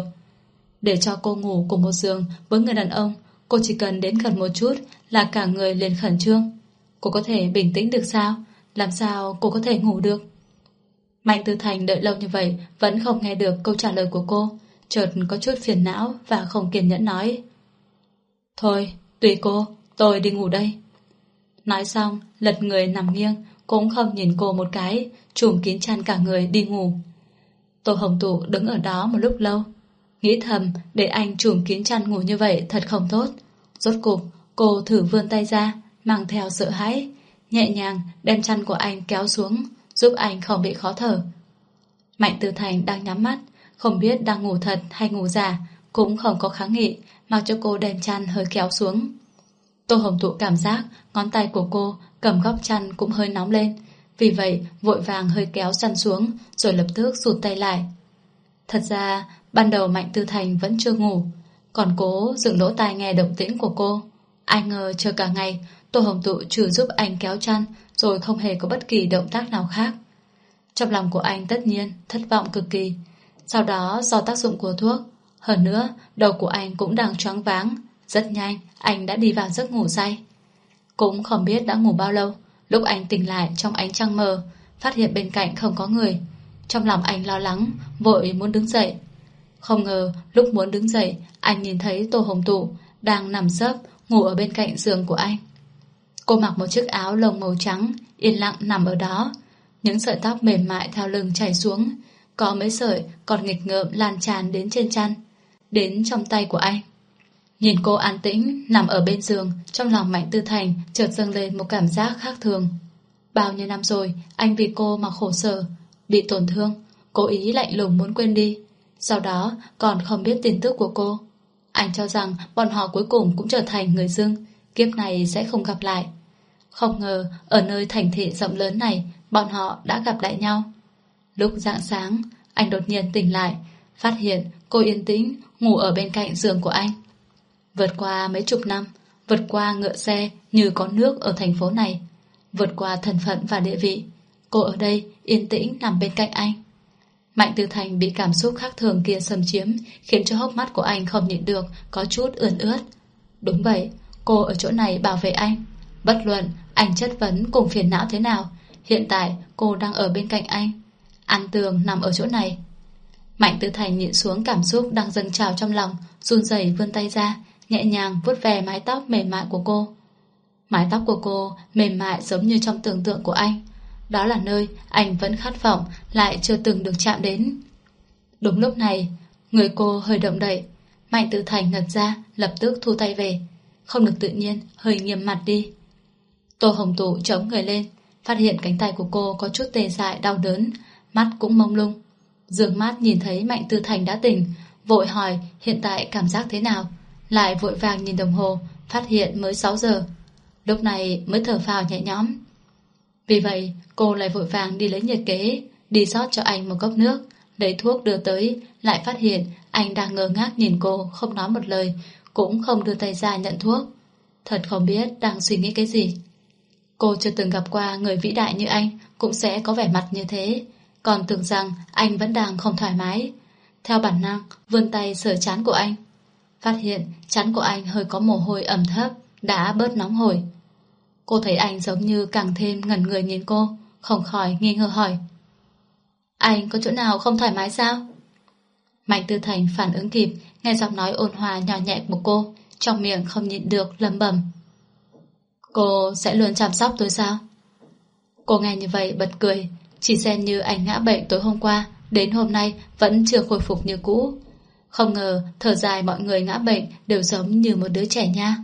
Để cho cô ngủ cùng một giường với người đàn ông, cô chỉ cần đến gần một chút là cả người liền khẩn trương. Cô có thể bình tĩnh được sao? Làm sao cô có thể ngủ được? Mạnh Tư Thành đợi lâu như vậy vẫn không nghe được câu trả lời của cô. Chợt có chút phiền não và không kiên nhẫn nói. Thôi, tùy cô, tôi đi ngủ đây. Nói xong, lật người nằm nghiêng, cũng không nhìn cô một cái, trùm kín chăn cả người đi ngủ. Tô Hồng Tụ đứng ở đó một lúc lâu. Nghĩ thầm, để anh trùm kín chăn ngủ như vậy thật không tốt. Rốt cục, cô thử vươn tay ra, mang theo sợ hãi, nhẹ nhàng đem chăn của anh kéo xuống, giúp anh không bị khó thở. Mạnh Tư Thành đang nhắm mắt, không biết đang ngủ thật hay ngủ giả, cũng không có kháng nghị, mặc cho cô đem chăn hơi kéo xuống. Tô Hồng thụ cảm giác ngón tay của cô cầm góc chăn cũng hơi nóng lên, vì vậy vội vàng hơi kéo chăn xuống rồi lập tức rụt tay lại. Thật ra, ban đầu Mạnh Tư Thành vẫn chưa ngủ, còn cố dựng lỗ tai nghe động tĩnh của cô. Ai ngờ chờ cả ngày, Tô Hồng Tụ trừ giúp anh kéo chăn rồi không hề có bất kỳ động tác nào khác. Trong lòng của anh tất nhiên thất vọng cực kỳ. Sau đó do tác dụng của thuốc, hơn nữa đầu của anh cũng đang choáng váng. Rất nhanh, anh đã đi vào giấc ngủ say. Cũng không biết đã ngủ bao lâu, lúc anh tỉnh lại trong ánh trăng mờ, phát hiện bên cạnh không có người. Trong lòng anh lo lắng, vội muốn đứng dậy. Không ngờ, lúc muốn đứng dậy, anh nhìn thấy Tô Hồng Tụ đang nằm sấp, ngủ ở bên cạnh giường của anh. Cô mặc một chiếc áo lông màu trắng, yên lặng nằm ở đó. Những sợi tóc mềm mại theo lưng chảy xuống, có mấy sợi còn nghịch ngợm lan tràn đến trên chăn, đến trong tay của anh. Nhìn cô an tĩnh, nằm ở bên giường, trong lòng Mạnh Tư Thành chợt dâng lên một cảm giác khác thường. Bao nhiêu năm rồi, anh vì cô mà khổ sở, bị tổn thương, cố ý lạnh lùng muốn quên đi. Sau đó còn không biết tin tức của cô. Anh cho rằng bọn họ cuối cùng cũng trở thành người dưng, kiếp này sẽ không gặp lại. Không ngờ, ở nơi thành thị rộng lớn này, bọn họ đã gặp lại nhau. Lúc rạng sáng, anh đột nhiên tỉnh lại, phát hiện cô yên tĩnh ngủ ở bên cạnh giường của anh. Vượt qua mấy chục năm, vượt qua ngựa xe như có nước ở thành phố này, vượt qua thân phận và địa vị, cô ở đây yên tĩnh nằm bên cạnh anh. Mạnh Tư Thành bị cảm xúc khác thường kia xâm chiếm, khiến cho hốc mắt của anh không nhịn được, có chút ươn ướt. Đúng vậy, cô ở chỗ này bảo vệ anh. Bất luận, anh chất vấn cùng phiền não thế nào, hiện tại cô đang ở bên cạnh anh. An tường nằm ở chỗ này. Mạnh Tư Thành nhịn xuống cảm xúc đang dâng trào trong lòng, run rẩy vươn tay ra, nhẹ nhàng vuốt về mái tóc mềm mại của cô. Mái tóc của cô mềm mại giống như trong tưởng tượng của anh. Đó là nơi anh vẫn khát vọng lại chưa từng được chạm đến. Đúng lúc này, người cô hơi động đậy. Mạnh Tư Thành ngật ra, lập tức thu tay về. Không được tự nhiên, hơi nghiêm mặt đi. Tô Hồng Tụ chống người lên, phát hiện cánh tay của cô có chút tê dại đau đớn, mắt cũng mông lung. Dương mắt nhìn thấy Mạnh Tư Thành đã tỉnh, vội hỏi hiện tại cảm giác thế nào. Lại vội vàng nhìn đồng hồ, phát hiện mới 6 giờ. Lúc này mới thở phào nhẹ nhõm. Vì vậy, cô lại vội vàng đi lấy nhiệt kế, đi rót cho anh một cốc nước, lấy thuốc đưa tới, lại phát hiện anh đang ngơ ngác nhìn cô, không nói một lời, cũng không đưa tay ra nhận thuốc. Thật không biết đang suy nghĩ cái gì. Cô chưa từng gặp qua người vĩ đại như anh cũng sẽ có vẻ mặt như thế, còn tưởng rằng anh vẫn đang không thoải mái. Theo bản năng, vươn tay sờ chán của anh. Phát hiện chán của anh hơi có mồ hôi ẩm thấp, đã bớt nóng hổi. Cô thấy anh giống như càng thêm ngẩn người nhìn cô, không khỏi nghi ngờ hỏi. Anh có chỗ nào không thoải mái sao? Mạnh Tư Thành phản ứng kịp, nghe giọng nói ôn hòa nhỏ nhẹ của cô, trong miệng không nhịn được lầm bầm. Cô sẽ luôn chăm sóc tôi sao? Cô nghe như vậy bật cười, chỉ xem như anh ngã bệnh tối hôm qua, đến hôm nay vẫn chưa khôi phục như cũ. Không ngờ, thở dài mọi người ngã bệnh đều giống như một đứa trẻ nha.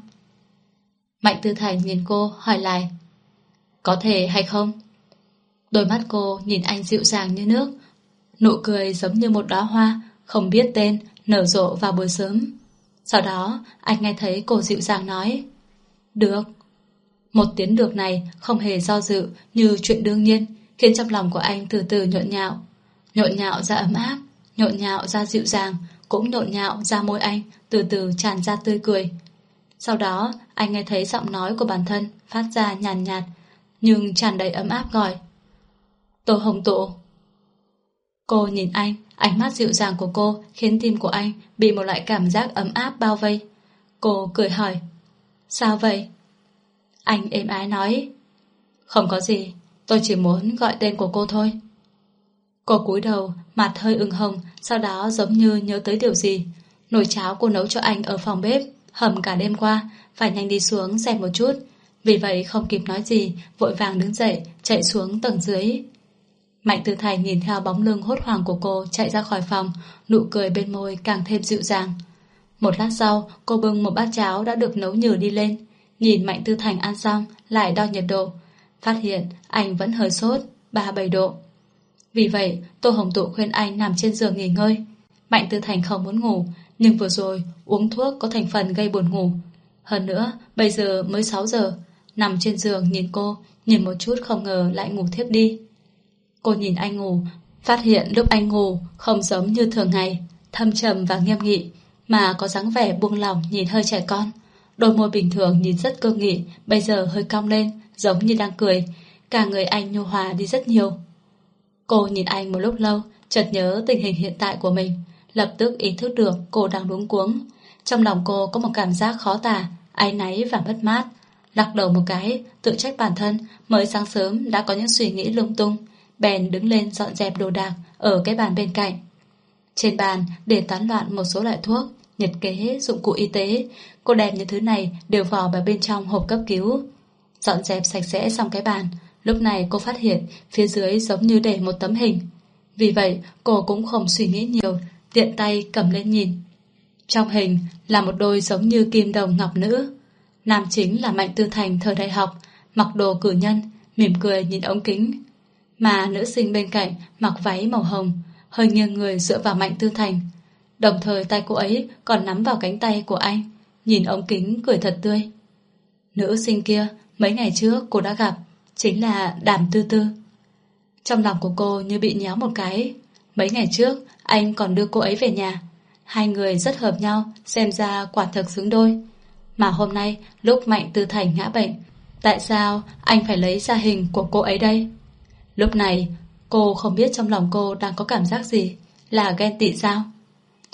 Mạnh Tư Thành nhìn cô hỏi lại Có thể hay không? Đôi mắt cô nhìn anh dịu dàng như nước Nụ cười giống như một đóa hoa Không biết tên Nở rộ vào buổi sớm Sau đó anh nghe thấy cô dịu dàng nói Được một tiếng được này không hề do dự Như chuyện đương nhiên Khiến trong lòng của anh từ từ nhộn nhạo Nhộn nhạo ra ấm áp Nhộn nhạo ra dịu dàng Cũng nhộn nhạo ra môi anh Từ từ tràn ra tươi cười sau đó, anh nghe thấy giọng nói của bản thân phát ra nhàn nhạt, nhưng tràn đầy ấm áp gọi. Tô Hồng Tụ. Cô nhìn anh, ánh mắt dịu dàng của cô khiến tim của anh bị một loại cảm giác ấm áp bao vây. Cô cười hỏi. Sao vậy? Anh êm ái nói. Không có gì, tôi chỉ muốn gọi tên của cô thôi. Cô cúi đầu, mặt hơi ửng hồng, sau đó giống như nhớ tới điều gì. Nồi cháo cô nấu cho anh ở phòng bếp hầm cả đêm qua, phải nhanh đi xuống xem một chút. Vì vậy không kịp nói gì, vội vàng đứng dậy, chạy xuống tầng dưới. Mạnh Tư Thành nhìn theo bóng lưng hốt hoảng của cô chạy ra khỏi phòng, nụ cười bên môi càng thêm dịu dàng. Một lát sau, cô bưng một bát cháo đã được nấu nhừ đi lên. Nhìn Mạnh Tư Thành ăn xong, lại đo nhiệt độ. Phát hiện anh vẫn hơi sốt, 37 độ. Vì vậy, Tô Hồng Tụ khuyên anh nằm trên giường nghỉ ngơi. Mạnh Tư Thành không muốn ngủ, nhưng vừa rồi uống thuốc có thành phần gây buồn ngủ. Hơn nữa, bây giờ mới 6 giờ, nằm trên giường nhìn cô, nhìn một chút không ngờ lại ngủ thiếp đi. Cô nhìn anh ngủ, phát hiện lúc anh ngủ không giống như thường ngày, thâm trầm và nghiêm nghị, mà có dáng vẻ buông lỏng nhìn hơi trẻ con. Đôi môi bình thường nhìn rất cơ nghị, bây giờ hơi cong lên, giống như đang cười, cả người anh nhu hòa đi rất nhiều. Cô nhìn anh một lúc lâu, chợt nhớ tình hình hiện tại của mình, lập tức ý thức được cô đang đúng cuống. Trong lòng cô có một cảm giác khó tả, áy náy và mất mát. Lắc đầu một cái, tự trách bản thân, mới sáng sớm đã có những suy nghĩ lung tung. Bèn đứng lên dọn dẹp đồ đạc ở cái bàn bên cạnh. Trên bàn để tán loạn một số loại thuốc, nhật kế, dụng cụ y tế. Cô đem những thứ này đều vào vào bên trong hộp cấp cứu. Dọn dẹp sạch sẽ xong cái bàn, lúc này cô phát hiện phía dưới giống như để một tấm hình. Vì vậy, cô cũng không suy nghĩ nhiều, tiện tay cầm lên nhìn. Trong hình là một đôi giống như kim đồng ngọc nữ. Nam chính là Mạnh Tư Thành thời đại học, mặc đồ cử nhân, mỉm cười nhìn ống kính. Mà nữ sinh bên cạnh mặc váy màu hồng, hơi nghiêng người dựa vào Mạnh Tư Thành. Đồng thời tay cô ấy còn nắm vào cánh tay của anh, nhìn ống kính cười thật tươi. Nữ sinh kia, mấy ngày trước cô đã gặp, chính là Đàm Tư Tư. Trong lòng của cô như bị nhéo một cái. Mấy ngày trước, anh còn đưa cô ấy về nhà. Hai người rất hợp nhau, xem ra quả thực xứng đôi. Mà hôm nay, lúc Mạnh Tư Thành ngã bệnh, tại sao anh phải lấy ra hình của cô ấy đây? Lúc này, cô không biết trong lòng cô đang có cảm giác gì, là ghen tị sao?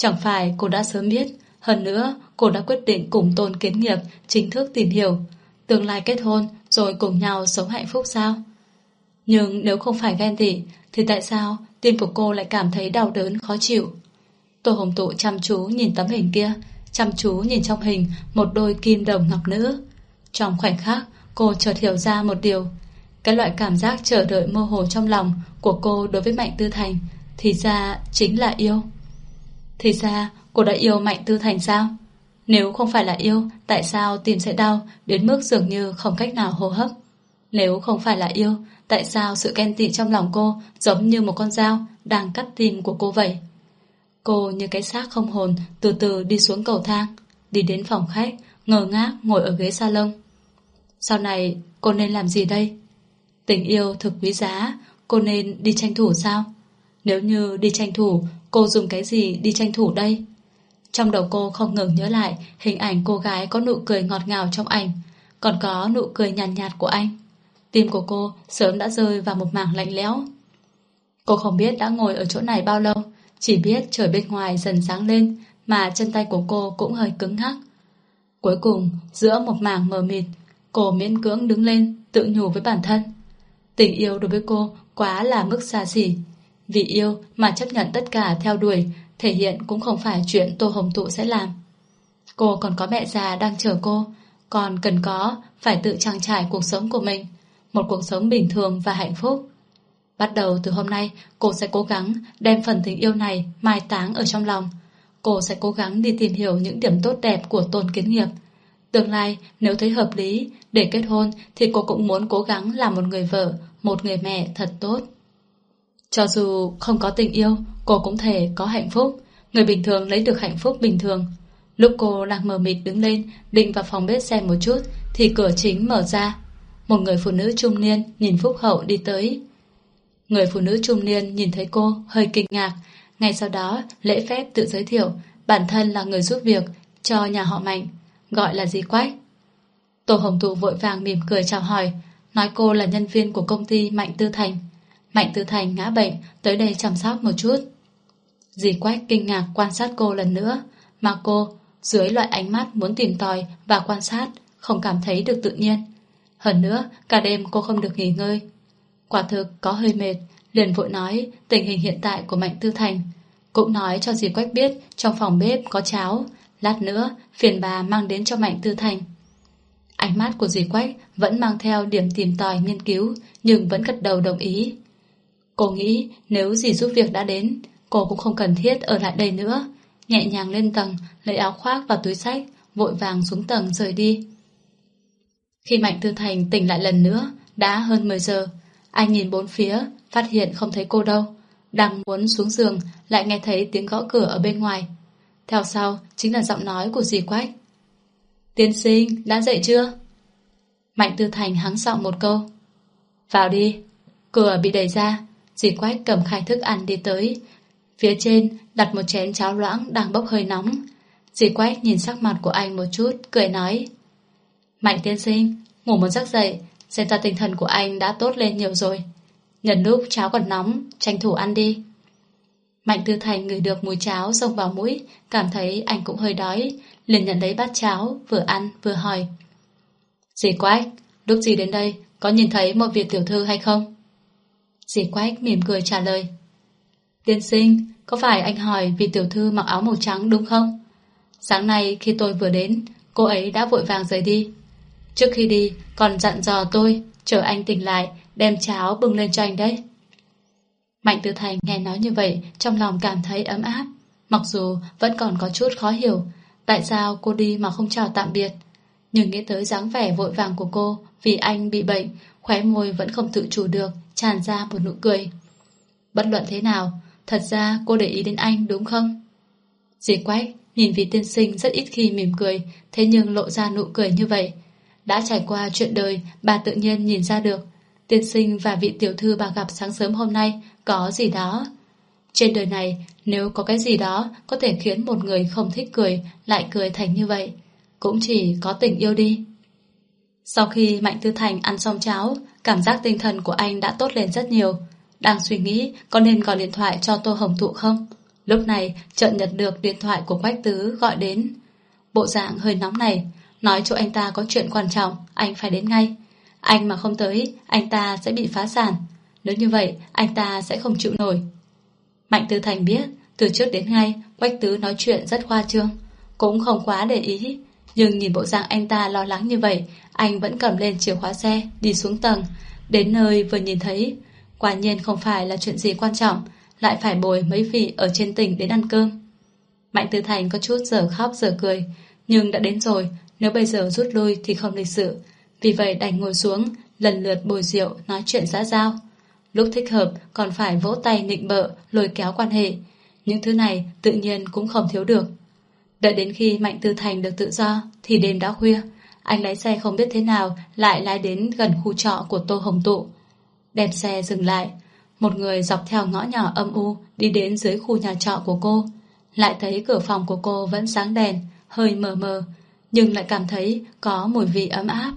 Chẳng phải cô đã sớm biết, hơn nữa cô đã quyết định cùng Tôn Kiến Nghiệp chính thức tìm hiểu, tương lai kết hôn rồi cùng nhau sống hạnh phúc sao? Nhưng nếu không phải ghen tị, thì tại sao tim của cô lại cảm thấy đau đớn khó chịu? Tô Hồng Tụ chăm chú nhìn tấm hình kia, chăm chú nhìn trong hình một đôi kim đồng ngọc nữ. Trong khoảnh khắc, cô chợt hiểu ra một điều. Cái loại cảm giác chờ đợi mơ hồ trong lòng của cô đối với Mạnh Tư Thành thì ra chính là yêu. Thì ra cô đã yêu Mạnh Tư Thành sao? Nếu không phải là yêu, tại sao tim sẽ đau đến mức dường như không cách nào hô hấp? Nếu không phải là yêu, tại sao sự ghen tị trong lòng cô giống như một con dao đang cắt tim của cô vậy? Cô như cái xác không hồn từ từ đi xuống cầu thang, đi đến phòng khách, ngờ ngác ngồi ở ghế salon. Sau này cô nên làm gì đây? Tình yêu thực quý giá, cô nên đi tranh thủ sao? Nếu như đi tranh thủ, cô dùng cái gì đi tranh thủ đây? Trong đầu cô không ngừng nhớ lại hình ảnh cô gái có nụ cười ngọt ngào trong ảnh, còn có nụ cười nhàn nhạt, nhạt của anh. Tim của cô sớm đã rơi vào một mảng lạnh lẽo. Cô không biết đã ngồi ở chỗ này bao lâu, chỉ biết trời bên ngoài dần sáng lên mà chân tay của cô cũng hơi cứng ngắc. Cuối cùng, giữa một mảng mờ mịt, cô miễn cưỡng đứng lên, tự nhủ với bản thân. Tình yêu đối với cô quá là mức xa xỉ. Vì yêu mà chấp nhận tất cả theo đuổi, thể hiện cũng không phải chuyện Tô Hồng Tụ sẽ làm. Cô còn có mẹ già đang chờ cô, còn cần có phải tự trang trải cuộc sống của mình, một cuộc sống bình thường và hạnh phúc. Bắt đầu từ hôm nay, cô sẽ cố gắng đem phần tình yêu này mai táng ở trong lòng. Cô sẽ cố gắng đi tìm hiểu những điểm tốt đẹp của tôn kiến nghiệp. Tương lai, nếu thấy hợp lý, để kết hôn thì cô cũng muốn cố gắng làm một người vợ, một người mẹ thật tốt. Cho dù không có tình yêu, cô cũng thể có hạnh phúc. Người bình thường lấy được hạnh phúc bình thường. Lúc cô đang mờ mịt đứng lên, định vào phòng bếp xem một chút, thì cửa chính mở ra. Một người phụ nữ trung niên nhìn Phúc Hậu đi tới. Người phụ nữ trung niên nhìn thấy cô hơi kinh ngạc, ngay sau đó lễ phép tự giới thiệu bản thân là người giúp việc cho nhà họ Mạnh, gọi là gì Quách. Tổ Hồng Thụ vội vàng mỉm cười chào hỏi, nói cô là nhân viên của công ty Mạnh Tư Thành. Mạnh Tư Thành ngã bệnh, tới đây chăm sóc một chút. Dì Quách kinh ngạc quan sát cô lần nữa, mà cô, dưới loại ánh mắt muốn tìm tòi và quan sát, không cảm thấy được tự nhiên. Hơn nữa, cả đêm cô không được nghỉ ngơi, Quả thực có hơi mệt, liền vội nói tình hình hiện tại của Mạnh Tư Thành. Cũng nói cho dì Quách biết trong phòng bếp có cháo, lát nữa phiền bà mang đến cho Mạnh Tư Thành. Ánh mắt của dì Quách vẫn mang theo điểm tìm tòi nghiên cứu, nhưng vẫn gật đầu đồng ý. Cô nghĩ nếu dì giúp việc đã đến, cô cũng không cần thiết ở lại đây nữa. Nhẹ nhàng lên tầng, lấy áo khoác và túi sách, vội vàng xuống tầng rời đi. Khi Mạnh Tư Thành tỉnh lại lần nữa, đã hơn 10 giờ, anh nhìn bốn phía, phát hiện không thấy cô đâu. Đang muốn xuống giường, lại nghe thấy tiếng gõ cửa ở bên ngoài. Theo sau, chính là giọng nói của dì Quách. Tiên sinh, đã dậy chưa? Mạnh Tư Thành hắng giọng một câu. Vào đi. Cửa bị đẩy ra, dì Quách cầm khai thức ăn đi tới. Phía trên đặt một chén cháo loãng đang bốc hơi nóng. Dì Quách nhìn sắc mặt của anh một chút, cười nói. Mạnh tiên sinh, ngủ một giấc dậy, Xem ra tinh thần của anh đã tốt lên nhiều rồi Nhân lúc cháo còn nóng Tranh thủ ăn đi Mạnh Tư Thành ngửi được mùi cháo xông vào mũi, cảm thấy anh cũng hơi đói, liền nhận lấy bát cháo, vừa ăn vừa hỏi. Dì Quách, lúc gì đến đây, có nhìn thấy một việc tiểu thư hay không? Dì Quách mỉm cười trả lời. Tiên sinh, có phải anh hỏi vì tiểu thư mặc áo màu trắng đúng không? Sáng nay khi tôi vừa đến, cô ấy đã vội vàng rời đi. Trước khi đi, còn dặn dò tôi, chờ anh tỉnh lại, đem cháo bưng lên cho anh đấy. Mạnh Tư Thành nghe nói như vậy, trong lòng cảm thấy ấm áp. Mặc dù vẫn còn có chút khó hiểu, tại sao cô đi mà không chào tạm biệt. Nhưng nghĩ tới dáng vẻ vội vàng của cô vì anh bị bệnh, khóe môi vẫn không tự chủ được, tràn ra một nụ cười. Bất luận thế nào, thật ra cô để ý đến anh đúng không? Dì Quách nhìn vị tiên sinh rất ít khi mỉm cười, thế nhưng lộ ra nụ cười như vậy. Đã trải qua chuyện đời, bà tự nhiên nhìn ra được. Tiên sinh và vị tiểu thư bà gặp sáng sớm hôm nay có gì đó. Trên đời này, nếu có cái gì đó có thể khiến một người không thích cười lại cười thành như vậy, cũng chỉ có tình yêu đi. Sau khi Mạnh Tư Thành ăn xong cháo, cảm giác tinh thần của anh đã tốt lên rất nhiều. Đang suy nghĩ có nên gọi điện thoại cho Tô Hồng Thụ không? Lúc này chợt nhận được điện thoại của Quách Tứ gọi đến. Bộ dạng hơi nóng này, nói cho anh ta có chuyện quan trọng, anh phải đến ngay. Anh mà không tới, anh ta sẽ bị phá sản. Nếu như vậy, anh ta sẽ không chịu nổi. Mạnh Tư Thành biết, từ trước đến ngay, Quách Tứ nói chuyện rất khoa trương, cũng không quá để ý. Nhưng nhìn bộ dạng anh ta lo lắng như vậy, anh vẫn cầm lên chìa khóa xe, đi xuống tầng. Đến nơi vừa nhìn thấy, quả nhiên không phải là chuyện gì quan trọng, lại phải bồi mấy vị ở trên tỉnh đến ăn cơm. Mạnh Tư Thành có chút giờ khóc giờ cười, nhưng đã đến rồi, nếu bây giờ rút lui thì không lịch sự. Vì vậy đành ngồi xuống, lần lượt bồi rượu, nói chuyện xã giao. Lúc thích hợp còn phải vỗ tay nịnh bợ, lôi kéo quan hệ. Những thứ này tự nhiên cũng không thiếu được. Đợi đến khi Mạnh Tư Thành được tự do thì đêm đã khuya. Anh lái xe không biết thế nào lại lái đến gần khu trọ của Tô Hồng Tụ. Đem xe dừng lại. Một người dọc theo ngõ nhỏ âm u đi đến dưới khu nhà trọ của cô. Lại thấy cửa phòng của cô vẫn sáng đèn, hơi mờ mờ, nhưng lại cảm thấy có mùi vị ấm áp.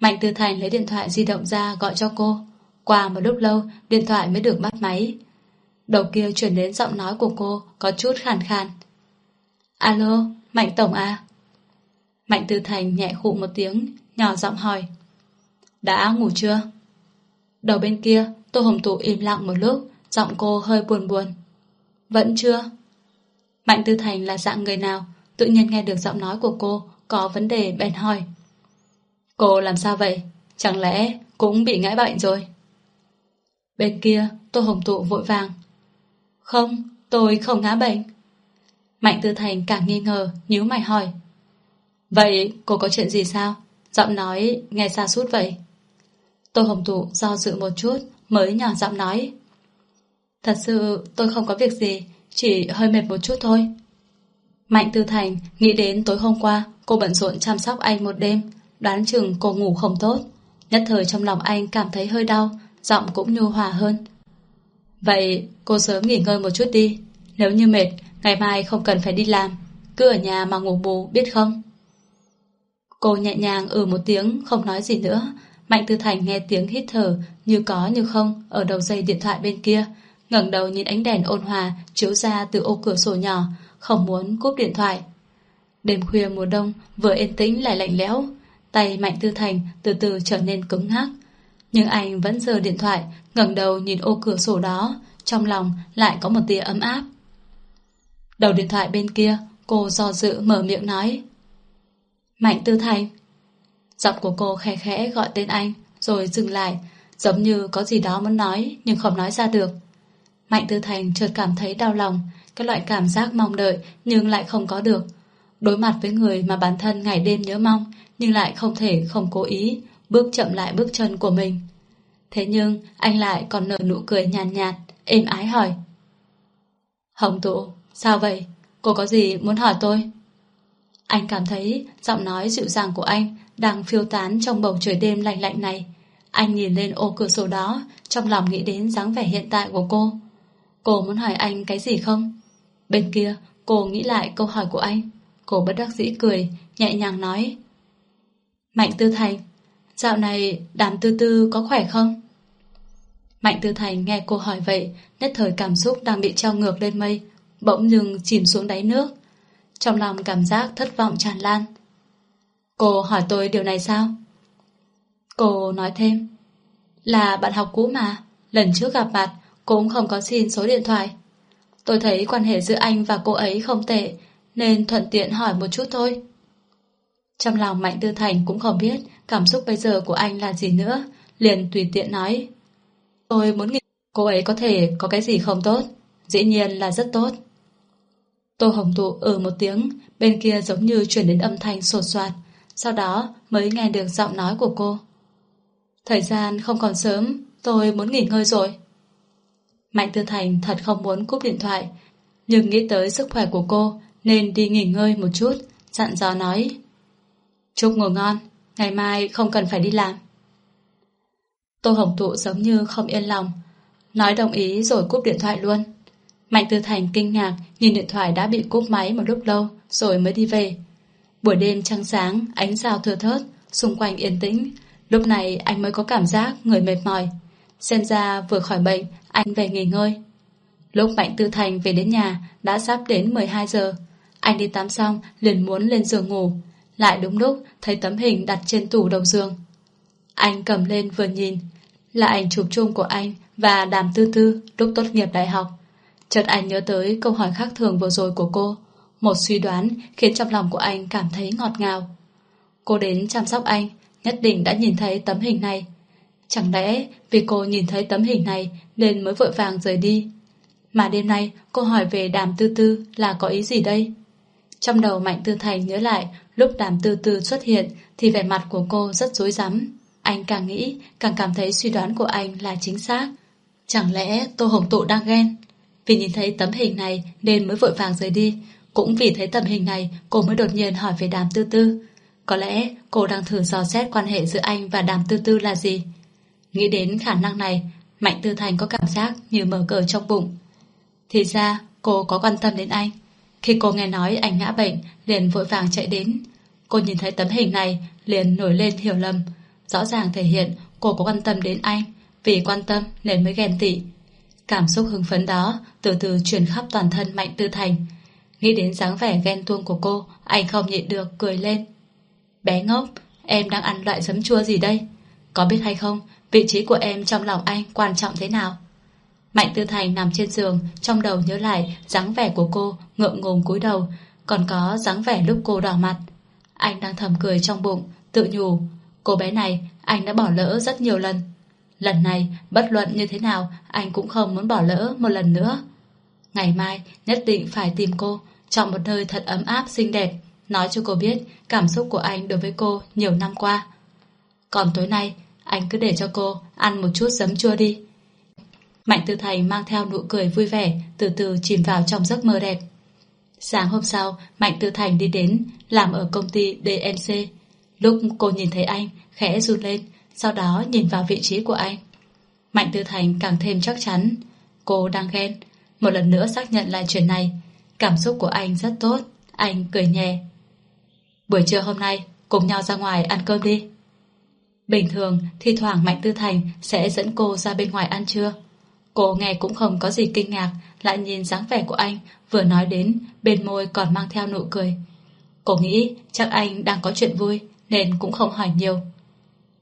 Mạnh Tư Thành lấy điện thoại di động ra gọi cho cô. Qua một lúc lâu, điện thoại mới được bắt máy. Đầu kia chuyển đến giọng nói của cô có chút khàn khàn. Alo, Mạnh Tổng à? Mạnh Tư Thành nhẹ khụ một tiếng, nhỏ giọng hỏi. Đã ngủ chưa? Đầu bên kia, Tô Hồng Tụ im lặng một lúc, giọng cô hơi buồn buồn. Vẫn chưa? Mạnh Tư Thành là dạng người nào, tự nhiên nghe được giọng nói của cô có vấn đề bèn hỏi. Cô làm sao vậy? Chẳng lẽ cũng bị ngã bệnh rồi? Bên kia, Tô Hồng Tụ vội vàng. Không, tôi không ngã bệnh. Mạnh Tư Thành càng nghi ngờ, nhíu mày hỏi. Vậy cô có chuyện gì sao? Giọng nói nghe xa sút vậy. Tô Hồng Tụ do dự một chút mới nhỏ giọng nói. Thật sự tôi không có việc gì, chỉ hơi mệt một chút thôi. Mạnh Tư Thành nghĩ đến tối hôm qua cô bận rộn chăm sóc anh một đêm, đoán chừng cô ngủ không tốt. Nhất thời trong lòng anh cảm thấy hơi đau, giọng cũng nhu hòa hơn. Vậy cô sớm nghỉ ngơi một chút đi, nếu như mệt, ngày mai không cần phải đi làm, cứ ở nhà mà ngủ bù biết không? Cô nhẹ nhàng ừ một tiếng, không nói gì nữa. Mạnh Tư Thành nghe tiếng hít thở như có như không ở đầu dây điện thoại bên kia, ngẩng đầu nhìn ánh đèn ôn hòa chiếu ra từ ô cửa sổ nhỏ, không muốn cúp điện thoại. Đêm khuya mùa đông vừa yên tĩnh lại lạnh lẽo, tay Mạnh Tư Thành từ từ trở nên cứng ngắc. Nhưng anh vẫn giơ điện thoại, ngẩng đầu nhìn ô cửa sổ đó, trong lòng lại có một tia ấm áp. Đầu điện thoại bên kia, cô do dự mở miệng nói. Mạnh Tư Thành. Giọng của cô khẽ khẽ gọi tên anh, rồi dừng lại, giống như có gì đó muốn nói nhưng không nói ra được. Mạnh Tư Thành chợt cảm thấy đau lòng, cái loại cảm giác mong đợi nhưng lại không có được. Đối mặt với người mà bản thân ngày đêm nhớ mong nhưng lại không thể không cố ý bước chậm lại bước chân của mình. Thế nhưng anh lại còn nở nụ cười nhàn nhạt, nhạt, êm ái hỏi. Hồng Tụ, sao vậy? Cô có gì muốn hỏi tôi? Anh cảm thấy giọng nói dịu dàng của anh đang phiêu tán trong bầu trời đêm lạnh lạnh này. Anh nhìn lên ô cửa sổ đó, trong lòng nghĩ đến dáng vẻ hiện tại của cô. Cô muốn hỏi anh cái gì không? Bên kia, cô nghĩ lại câu hỏi của anh. Cô bất đắc dĩ cười, nhẹ nhàng nói. Mạnh Tư Thành, dạo này đàm tư tư có khỏe không? Mạnh Tư Thành nghe cô hỏi vậy, nhất thời cảm xúc đang bị treo ngược lên mây, bỗng dưng chìm xuống đáy nước. Trong lòng cảm giác thất vọng tràn lan. Cô hỏi tôi điều này sao? Cô nói thêm, là bạn học cũ mà, lần trước gặp mặt, cũng không có xin số điện thoại. Tôi thấy quan hệ giữa anh và cô ấy không tệ, nên thuận tiện hỏi một chút thôi. Trong lòng Mạnh Tư Thành cũng không biết cảm xúc bây giờ của anh là gì nữa, liền tùy tiện nói. Tôi muốn nghĩ cô ấy có thể có cái gì không tốt, dĩ nhiên là rất tốt. Tô Hồng Tụ ừ một tiếng, bên kia giống như chuyển đến âm thanh sột soạt, sau đó mới nghe được giọng nói của cô. Thời gian không còn sớm, tôi muốn nghỉ ngơi rồi. Mạnh Tư Thành thật không muốn cúp điện thoại, nhưng nghĩ tới sức khỏe của cô nên đi nghỉ ngơi một chút, dặn dò nói. Chúc ngủ ngon, ngày mai không cần phải đi làm. Tô Hồng Tụ giống như không yên lòng, nói đồng ý rồi cúp điện thoại luôn. Mạnh Tư Thành kinh ngạc nhìn điện thoại đã bị cúp máy một lúc lâu rồi mới đi về. Buổi đêm trăng sáng, ánh sao thưa thớt, xung quanh yên tĩnh. Lúc này anh mới có cảm giác người mệt mỏi. Xem ra vừa khỏi bệnh, anh về nghỉ ngơi. Lúc Mạnh Tư Thành về đến nhà đã sắp đến 12 giờ. Anh đi tắm xong liền muốn lên giường ngủ. Lại đúng lúc thấy tấm hình đặt trên tủ đầu giường. Anh cầm lên vừa nhìn. Là ảnh chụp chung của anh và Đàm Tư Tư lúc tốt nghiệp đại học. Chợt anh nhớ tới câu hỏi khác thường vừa rồi của cô. Một suy đoán khiến trong lòng của anh cảm thấy ngọt ngào. Cô đến chăm sóc anh, nhất định đã nhìn thấy tấm hình này. Chẳng lẽ vì cô nhìn thấy tấm hình này nên mới vội vàng rời đi? Mà đêm nay cô hỏi về đàm tư tư là có ý gì đây? Trong đầu Mạnh Tư Thành nhớ lại lúc đàm tư tư xuất hiện thì vẻ mặt của cô rất dối rắm Anh càng nghĩ càng cảm thấy suy đoán của anh là chính xác. Chẳng lẽ Tô Hồng Tụ đang ghen? Vì nhìn thấy tấm hình này nên mới vội vàng rời đi. Cũng vì thấy tấm hình này cô mới đột nhiên hỏi về đàm tư tư. Có lẽ cô đang thử dò xét quan hệ giữa anh và đàm tư tư là gì? Nghĩ đến khả năng này, Mạnh Tư Thành có cảm giác như mở cờ trong bụng. Thì ra cô có quan tâm đến anh. Khi cô nghe nói anh ngã bệnh, liền vội vàng chạy đến. Cô nhìn thấy tấm hình này, liền nổi lên hiểu lầm. Rõ ràng thể hiện cô có quan tâm đến anh. Vì quan tâm nên mới ghen tị. Cảm xúc hưng phấn đó từ từ truyền khắp toàn thân Mạnh Tư Thành. Nghĩ đến dáng vẻ ghen tuông của cô, anh không nhịn được, cười lên. Bé ngốc, em đang ăn loại giấm chua gì đây? Có biết hay không, vị trí của em trong lòng anh quan trọng thế nào? Mạnh Tư Thành nằm trên giường, trong đầu nhớ lại dáng vẻ của cô, ngượng ngùng cúi đầu, còn có dáng vẻ lúc cô đỏ mặt. Anh đang thầm cười trong bụng, tự nhủ, cô bé này anh đã bỏ lỡ rất nhiều lần. Lần này, bất luận như thế nào, anh cũng không muốn bỏ lỡ một lần nữa. Ngày mai, nhất định phải tìm cô, chọn một nơi thật ấm áp xinh đẹp, nói cho cô biết cảm xúc của anh đối với cô nhiều năm qua. Còn tối nay, anh cứ để cho cô ăn một chút giấm chua đi. Mạnh Tư Thành mang theo nụ cười vui vẻ, từ từ chìm vào trong giấc mơ đẹp. Sáng hôm sau, Mạnh Tư Thành đi đến, làm ở công ty DMC. Lúc cô nhìn thấy anh, khẽ run lên, sau đó nhìn vào vị trí của anh. Mạnh Tư Thành càng thêm chắc chắn. Cô đang ghen. Một lần nữa xác nhận lại chuyện này. Cảm xúc của anh rất tốt. Anh cười nhẹ. Buổi trưa hôm nay, cùng nhau ra ngoài ăn cơm đi. Bình thường, thì thoảng Mạnh Tư Thành sẽ dẫn cô ra bên ngoài ăn trưa. Cô nghe cũng không có gì kinh ngạc, lại nhìn dáng vẻ của anh, vừa nói đến, bên môi còn mang theo nụ cười. Cô nghĩ chắc anh đang có chuyện vui, nên cũng không hỏi nhiều.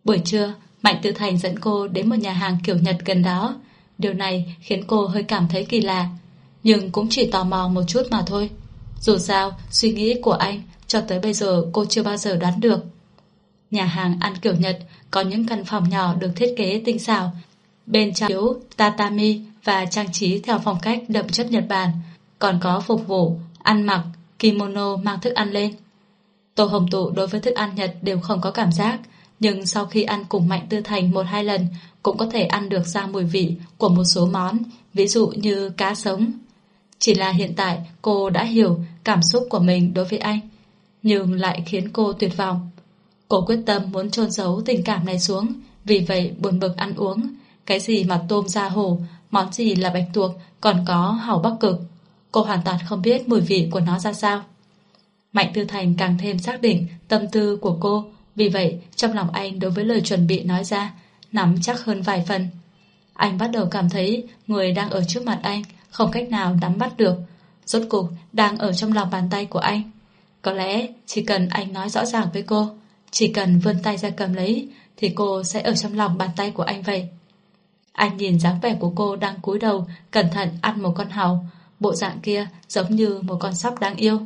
Buổi trưa, Mạnh Tư Thành dẫn cô đến một nhà hàng kiểu Nhật gần đó. Điều này khiến cô hơi cảm thấy kỳ lạ, nhưng cũng chỉ tò mò một chút mà thôi. Dù sao, suy nghĩ của anh cho tới bây giờ cô chưa bao giờ đoán được. Nhà hàng ăn kiểu Nhật có những căn phòng nhỏ được thiết kế tinh xảo. Bên trong chiếu tatami và trang trí theo phong cách đậm chất Nhật Bản. Còn có phục vụ, ăn mặc, kimono mang thức ăn lên. Tô Hồng Tụ đối với thức ăn Nhật đều không có cảm giác, nhưng sau khi ăn cùng Mạnh Tư Thành một hai lần cũng có thể ăn được ra mùi vị của một số món, ví dụ như cá sống. Chỉ là hiện tại cô đã hiểu cảm xúc của mình đối với anh, nhưng lại khiến cô tuyệt vọng. Cô quyết tâm muốn trôn giấu tình cảm này xuống, vì vậy buồn bực ăn uống. Cái gì mà tôm da hổ, món gì là bạch tuộc, còn có hàu bắc cực. Cô hoàn toàn không biết mùi vị của nó ra sao. Mạnh Tư Thành càng thêm xác định tâm tư của cô, vì vậy trong lòng anh đối với lời chuẩn bị nói ra, nắm chắc hơn vài phần. Anh bắt đầu cảm thấy người đang ở trước mặt anh không cách nào nắm bắt được. Rốt cục đang ở trong lòng bàn tay của anh. Có lẽ chỉ cần anh nói rõ ràng với cô, chỉ cần vươn tay ra cầm lấy, thì cô sẽ ở trong lòng bàn tay của anh vậy. Anh nhìn dáng vẻ của cô đang cúi đầu, cẩn thận ăn một con hàu. Bộ dạng kia giống như một con sóc đáng yêu.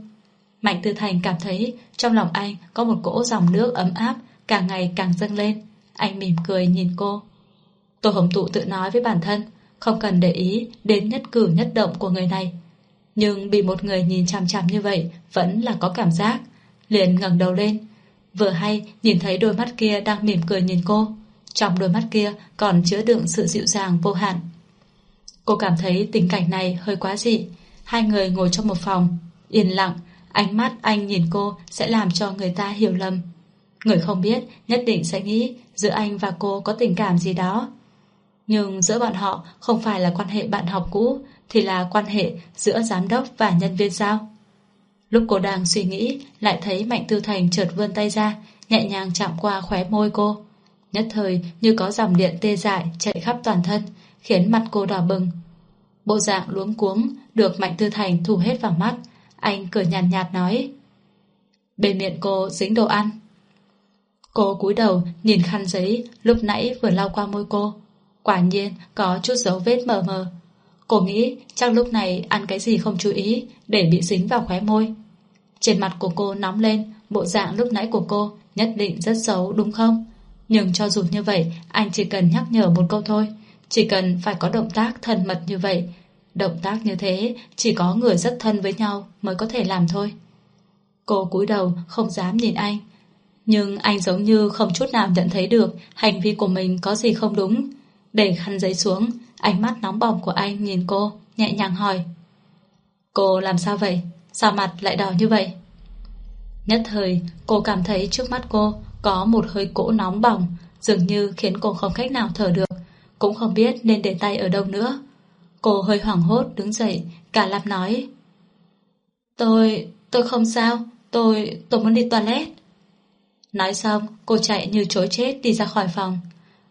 Mạnh Tư Thành cảm thấy trong lòng anh có một cỗ dòng nước ấm áp, càng ngày càng dâng lên. Anh mỉm cười nhìn cô. Tô Hồng Tụ tự nói với bản thân, không cần để ý đến nhất cử nhất động của người này. Nhưng bị một người nhìn chằm chằm như vậy vẫn là có cảm giác. Liền ngẩng đầu lên. Vừa hay nhìn thấy đôi mắt kia đang mỉm cười nhìn cô. Trong đôi mắt kia còn chứa đựng sự dịu dàng vô hạn. Cô cảm thấy tình cảnh này hơi quá dị. Hai người ngồi trong một phòng, yên lặng, ánh mắt anh nhìn cô sẽ làm cho người ta hiểu lầm. Người không biết, nhất định sẽ nghĩ giữa anh và cô có tình cảm gì đó. Nhưng giữa bọn họ không phải là quan hệ bạn học cũ, thì là quan hệ giữa giám đốc và nhân viên sao? Lúc cô đang suy nghĩ, lại thấy Mạnh Tư Thành chợt vươn tay ra, nhẹ nhàng chạm qua khóe môi cô. Nhất thời như có dòng điện tê dại chạy khắp toàn thân, khiến mặt cô đỏ bừng. Bộ dạng luống cuống được Mạnh Tư Thành thu hết vào mắt anh cười nhàn nhạt, nhạt nói Bên miệng cô dính đồ ăn Cô cúi đầu nhìn khăn giấy lúc nãy vừa lau qua môi cô Quả nhiên có chút dấu vết mờ mờ Cô nghĩ chắc lúc này ăn cái gì không chú ý để bị dính vào khóe môi. Trên mặt của cô nóng lên, bộ dạng lúc nãy của cô nhất định rất xấu đúng không? Nhưng cho dù như vậy, anh chỉ cần nhắc nhở một câu thôi. Chỉ cần phải có động tác thân mật như vậy. Động tác như thế chỉ có người rất thân với nhau mới có thể làm thôi. Cô cúi đầu không dám nhìn anh. Nhưng anh giống như không chút nào nhận thấy được hành vi của mình có gì không đúng. Để khăn giấy xuống, Ánh mắt nóng bỏng của anh nhìn cô, nhẹ nhàng hỏi. Cô làm sao vậy? Sao mặt lại đỏ như vậy? Nhất thời, cô cảm thấy trước mắt cô có một hơi cỗ nóng bỏng, dường như khiến cô không cách nào thở được, cũng không biết nên để tay ở đâu nữa. Cô hơi hoảng hốt đứng dậy, cả lạp nói. Tôi, tôi không sao, tôi, tôi muốn đi toilet. Nói xong, cô chạy như chối chết đi ra khỏi phòng.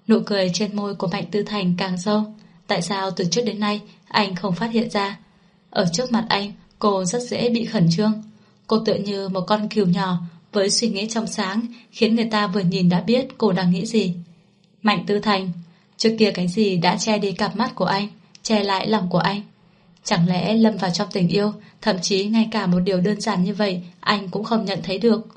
Nụ cười trên môi của Mạnh Tư Thành càng sâu. Tại sao từ trước đến nay anh không phát hiện ra? Ở trước mặt anh, cô rất dễ bị khẩn trương. Cô tựa như một con cừu nhỏ với suy nghĩ trong sáng khiến người ta vừa nhìn đã biết cô đang nghĩ gì. Mạnh Tư Thành, trước kia cái gì đã che đi cặp mắt của anh, che lại lòng của anh. Chẳng lẽ lâm vào trong tình yêu, thậm chí ngay cả một điều đơn giản như vậy anh cũng không nhận thấy được.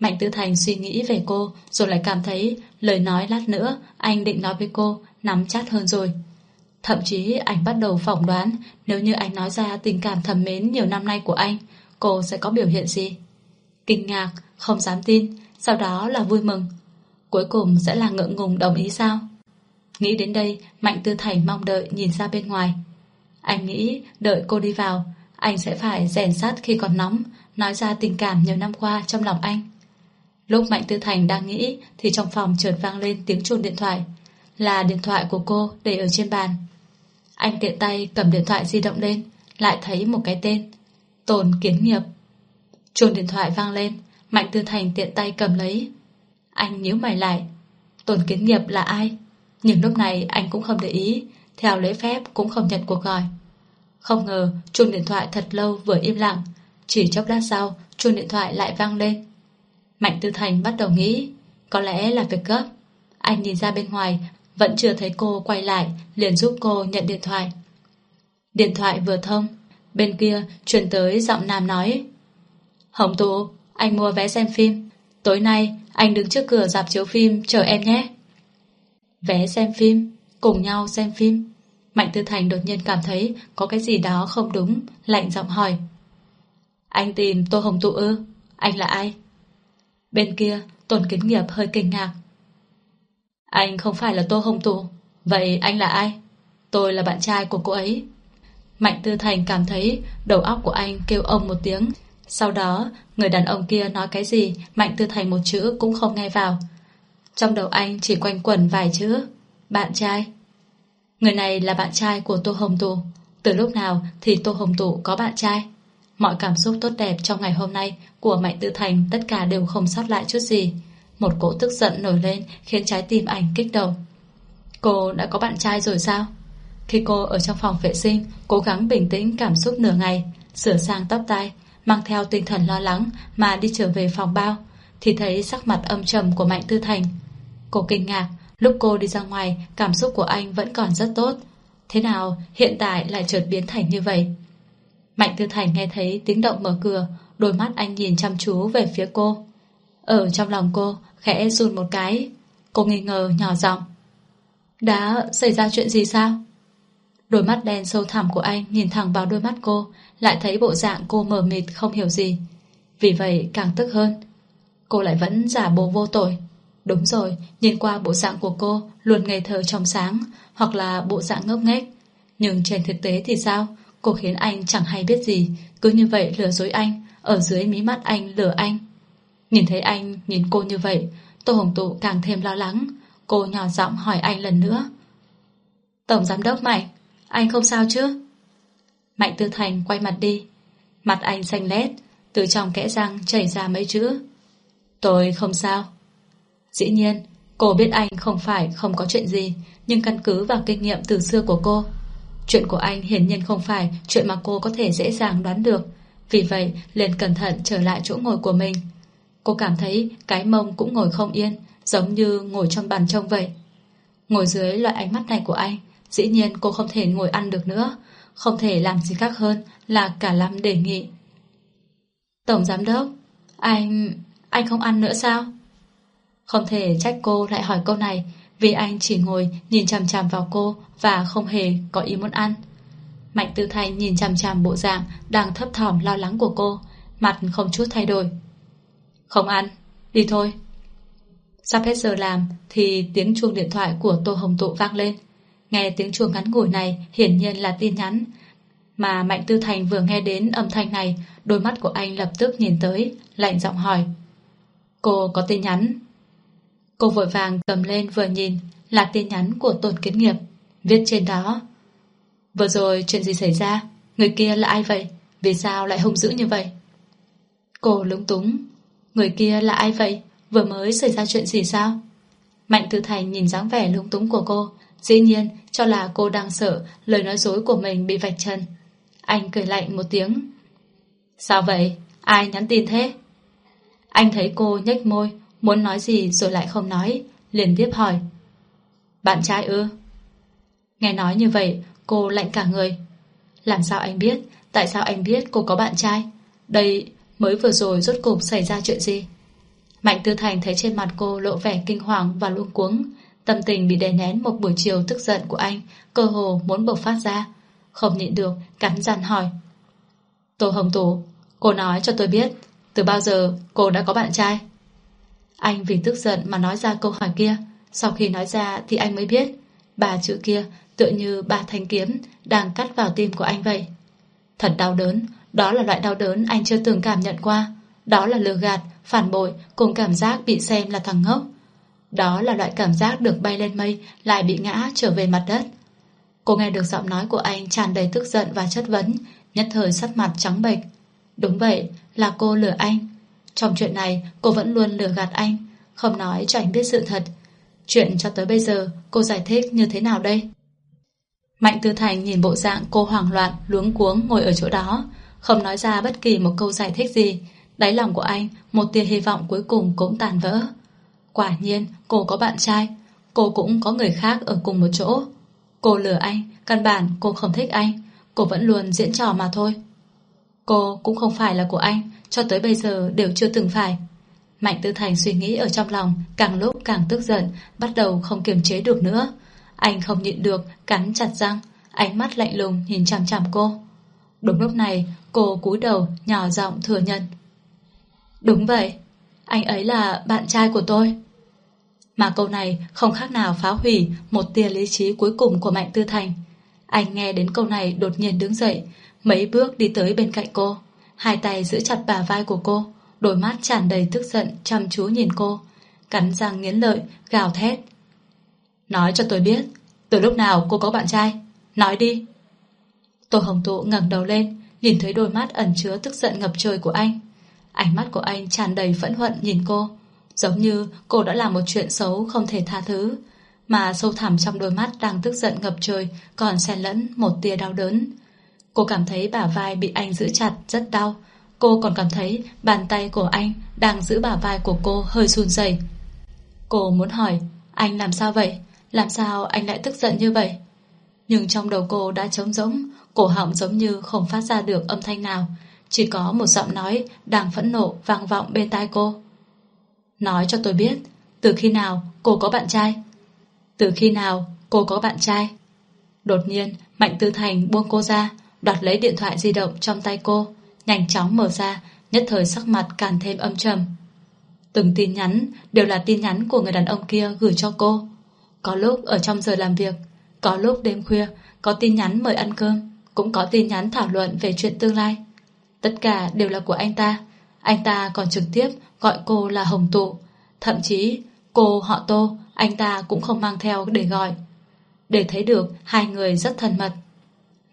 Mạnh Tư Thành suy nghĩ về cô rồi lại cảm thấy lời nói lát nữa anh định nói với cô nắm chát hơn rồi. Thậm chí anh bắt đầu phỏng đoán nếu như anh nói ra tình cảm thầm mến nhiều năm nay của anh, cô sẽ có biểu hiện gì? Kinh ngạc, không dám tin, sau đó là vui mừng. Cuối cùng sẽ là ngượng ngùng đồng ý sao? Nghĩ đến đây, Mạnh Tư Thành mong đợi nhìn ra bên ngoài. Anh nghĩ đợi cô đi vào, anh sẽ phải rèn sát khi còn nóng, nói ra tình cảm nhiều năm qua trong lòng anh. Lúc Mạnh Tư Thành đang nghĩ thì trong phòng chợt vang lên tiếng chuông điện thoại. Là điện thoại của cô để ở trên bàn. Anh tiện tay cầm điện thoại di động lên Lại thấy một cái tên Tồn kiến nghiệp Chuông điện thoại vang lên Mạnh Tư Thành tiện tay cầm lấy Anh nhíu mày lại Tồn kiến nghiệp là ai nhưng lúc này anh cũng không để ý, Theo lễ phép cũng không nhận cuộc gọi. Không ngờ chuông điện thoại thật lâu vừa im lặng, Chỉ chốc lát sau chuông điện thoại lại vang lên. Mạnh Tư Thành bắt đầu nghĩ, Có lẽ là việc gấp. Anh nhìn ra bên ngoài, vẫn chưa thấy cô quay lại, Liền giúp cô nhận điện thoại. Điện thoại vừa thông, Bên kia truyền tới giọng nam nói, Hồng Tú, Anh mua vé xem phim. Tối nay anh đứng trước cửa dạp chiếu phim Chờ em nhé. Vé xem phim, Cùng nhau xem phim. Mạnh Tư Thành đột nhiên cảm thấy Có cái gì đó không đúng, Lạnh giọng hỏi. Anh tìm Tô Hồng Tụ ư? Anh là ai? Bên kia Tôn Kiến Nghiệp hơi kinh ngạc. Anh không phải là Tô Hồng Tụ, Vậy anh là ai? Tôi là bạn trai của cô ấy. Mạnh Tư Thành cảm thấy đầu óc của anh kêu ông một tiếng. Sau đó, người đàn ông kia nói cái gì, Mạnh Tư Thành một chữ cũng không nghe vào. Trong đầu anh chỉ quanh quẩn vài chữ, Bạn trai. Người này là bạn trai của Tô Hồng Tụ. Từ lúc nào thì Tô Hồng Tụ có bạn trai? Mọi cảm xúc tốt đẹp trong ngày hôm nay Của Mạnh Tư Thành tất cả đều không sót lại chút gì. Một cỗ tức giận nổi lên khiến trái tim anh kích động. Cô đã có bạn trai rồi sao? Khi cô ở trong phòng vệ sinh, Cố gắng bình tĩnh cảm xúc nửa ngày, Sửa sang tóc tai, Mang theo tinh thần lo lắng Mà đi trở về phòng bao, Thì thấy sắc mặt âm trầm của Mạnh Tư Thành. Cô kinh ngạc Lúc cô đi ra ngoài Cảm xúc của anh vẫn còn rất tốt Thế nào hiện tại lại chợt biến thành như vậy Mạnh Tư Thành nghe thấy tiếng động mở cửa Đôi mắt anh nhìn chăm chú về phía cô Ở trong lòng cô Khẽ run một cái Cô nghi ngờ nhỏ giọng Đã xảy ra chuyện gì sao Đôi mắt đen sâu thẳm của anh nhìn thẳng vào đôi mắt cô, lại thấy bộ dạng cô mờ mịt không hiểu gì. Vì vậy càng tức hơn. Cô lại vẫn giả bộ vô tội. Đúng rồi, nhìn qua bộ dạng của cô luôn ngây thơ trong sáng, hoặc là bộ dạng ngốc nghếch. Nhưng trên thực tế thì sao? Cô khiến anh chẳng hay biết gì, cứ như vậy lừa dối anh, ở dưới mí mắt anh lừa anh. Nhìn thấy anh nhìn cô như vậy, Tô Hồng Tụ càng thêm lo lắng. Cô nhỏ giọng hỏi anh lần nữa. Tổng giám đốc Mạnh, anh không sao chứ? Mạnh Tư Thành quay mặt đi. Mặt anh xanh lét, từ trong kẽ răng chảy ra mấy chữ. Tôi không sao. Dĩ nhiên, cô biết anh không phải không có chuyện gì, nhưng căn cứ vào kinh nghiệm từ xưa của cô. Chuyện của anh hiển nhiên không phải chuyện mà cô có thể dễ dàng đoán được. Vì vậy, liền cẩn thận trở lại chỗ ngồi của mình. Cô cảm thấy cái mông cũng ngồi không yên, giống như ngồi trong bàn trông vậy. Ngồi dưới loại ánh mắt này của anh, Dĩ nhiên cô không thể ngồi ăn được nữa Không thể làm gì khác hơn Là cả lắm đề nghị Tổng giám đốc Anh... anh không ăn nữa sao không thể trách cô lại hỏi câu này Vì anh chỉ ngồi nhìn chằm chằm vào cô Và không hề có ý muốn ăn Mạnh Tư Thành nhìn chằm chằm bộ dạng Đang thấp thỏm lo lắng của cô Mặt không chút thay đổi Không ăn, đi thôi Sắp hết giờ làm Thì tiếng chuông điện thoại của Tô Hồng Tụ vang lên Nghe tiếng chuông ngắn ngủi này hiển nhiên là tin nhắn. Mà Mạnh Tư Thành vừa nghe đến âm thanh này, đôi mắt của anh lập tức nhìn tới, lạnh giọng hỏi. Cô có tin nhắn? Cô vội vàng cầm lên vừa nhìn là tin nhắn của Tôn Kiến Nghiệp, viết trên đó. Vừa rồi chuyện gì xảy ra? Người kia là ai vậy? Vì sao lại hung dữ như vậy? Cô lúng túng. Người kia là ai vậy? Vừa mới xảy ra chuyện gì sao? Mạnh Tư Thành nhìn dáng vẻ lúng túng của cô, Dĩ nhiên cho là cô đang sợ lời nói dối của mình bị vạch chân. Anh cười lạnh một tiếng. Sao vậy? Ai nhắn tin thế? Anh thấy cô nhếch môi, muốn nói gì rồi lại không nói, liền tiếp hỏi. Bạn trai ư? Nghe nói như vậy, cô lạnh cả người. Làm sao anh biết? Tại sao anh biết cô có bạn trai? Đây mới vừa rồi rốt cục xảy ra chuyện gì? Mạnh Tư Thành thấy trên mặt cô lộ vẻ kinh hoàng và luống cuống, Tâm tình bị đè nén một buổi chiều tức giận của anh cơ hồ muốn bộc phát ra. Không nhịn được, cắn răng hỏi. Tô Hồng Tú, cô nói cho tôi biết, từ bao giờ cô đã có bạn trai? Anh vì tức giận mà nói ra câu hỏi kia. Sau khi nói ra thì anh mới biết. Ba chữ kia tựa như ba thanh kiếm đang cắt vào tim của anh vậy. Thật đau đớn, đó là loại đau đớn anh chưa từng cảm nhận qua. Đó là lừa gạt, phản bội cùng cảm giác bị xem là thằng ngốc. Đó là loại cảm giác được bay lên mây lại bị ngã trở về mặt đất. Cô nghe được giọng nói của anh tràn đầy tức giận và chất vấn, nhất thời sắc mặt trắng bệch. Đúng vậy, là cô lừa anh. Trong chuyện này, cô vẫn luôn lừa gạt anh, không nói cho anh biết sự thật. Chuyện cho tới bây giờ, cô giải thích như thế nào đây? Mạnh Tư Thành nhìn bộ dạng cô hoảng loạn, luống cuống ngồi ở chỗ đó, không nói ra bất kỳ một câu giải thích gì. Đáy lòng của anh, một tia hy vọng cuối cùng cũng tàn vỡ. Quả nhiên cô có bạn trai Cô cũng có người khác ở cùng một chỗ Cô lừa anh Căn bản cô không thích anh Cô vẫn luôn diễn trò mà thôi Cô cũng không phải là của anh cho tới bây giờ đều chưa từng phải. Mạnh Tư Thành suy nghĩ ở trong lòng Càng lúc càng tức giận Bắt đầu không kiềm chế được nữa. Anh không nhịn được cắn chặt răng Ánh mắt lạnh lùng nhìn chằm chằm cô. Đúng lúc này cô cúi đầu nhỏ giọng thừa nhận. Đúng vậy Anh ấy là bạn trai của tôi. Mà câu này không khác nào phá hủy một tia lý trí cuối cùng của Mạnh Tư Thành. Anh nghe đến câu này đột nhiên đứng dậy, mấy bước đi tới bên cạnh cô, hai tay giữ chặt bà vai của cô, đôi mắt tràn đầy tức giận chăm chú nhìn cô, cắn răng nghiến lợi, gào thét. Nói cho tôi biết, từ lúc nào cô có bạn trai? Nói đi. Tô Hồng Tụ ngẩng đầu lên, nhìn thấy đôi mắt ẩn chứa tức giận ngập trời của anh. Ánh mắt của anh tràn đầy phẫn hận nhìn cô, Giống như cô đã làm một chuyện xấu không thể tha thứ mà sâu thẳm trong đôi mắt đang tức giận ngập trời còn xen lẫn một tia đau đớn. Cô cảm thấy bả vai bị anh giữ chặt rất đau. Cô còn cảm thấy bàn tay của anh đang giữ bả vai của cô hơi run rẩy. Cô muốn hỏi, anh làm sao vậy? Làm sao anh lại tức giận như vậy? Nhưng trong đầu cô đã trống rỗng, cổ họng giống như không phát ra được âm thanh nào. Chỉ có một giọng nói đang phẫn nộ vang vọng bên tai cô. Nói cho tôi biết, từ khi nào cô có bạn trai? Từ khi nào cô có bạn trai? Đột nhiên, Mạnh Tư Thành buông cô ra, đoạt lấy điện thoại di động trong tay cô, nhanh chóng mở ra, nhất thời sắc mặt càng thêm âm trầm. Từng tin nhắn đều là tin nhắn của người đàn ông kia gửi cho cô. Có lúc ở trong giờ làm việc, có lúc đêm khuya, có tin nhắn mời ăn cơm, cũng có tin nhắn thảo luận về chuyện tương lai. Tất cả đều là của anh ta. Anh ta còn trực tiếp gọi cô là Hồng Tụ. Thậm chí, cô họ Tô, anh ta cũng không mang theo để gọi. Để thấy được hai người rất thân mật.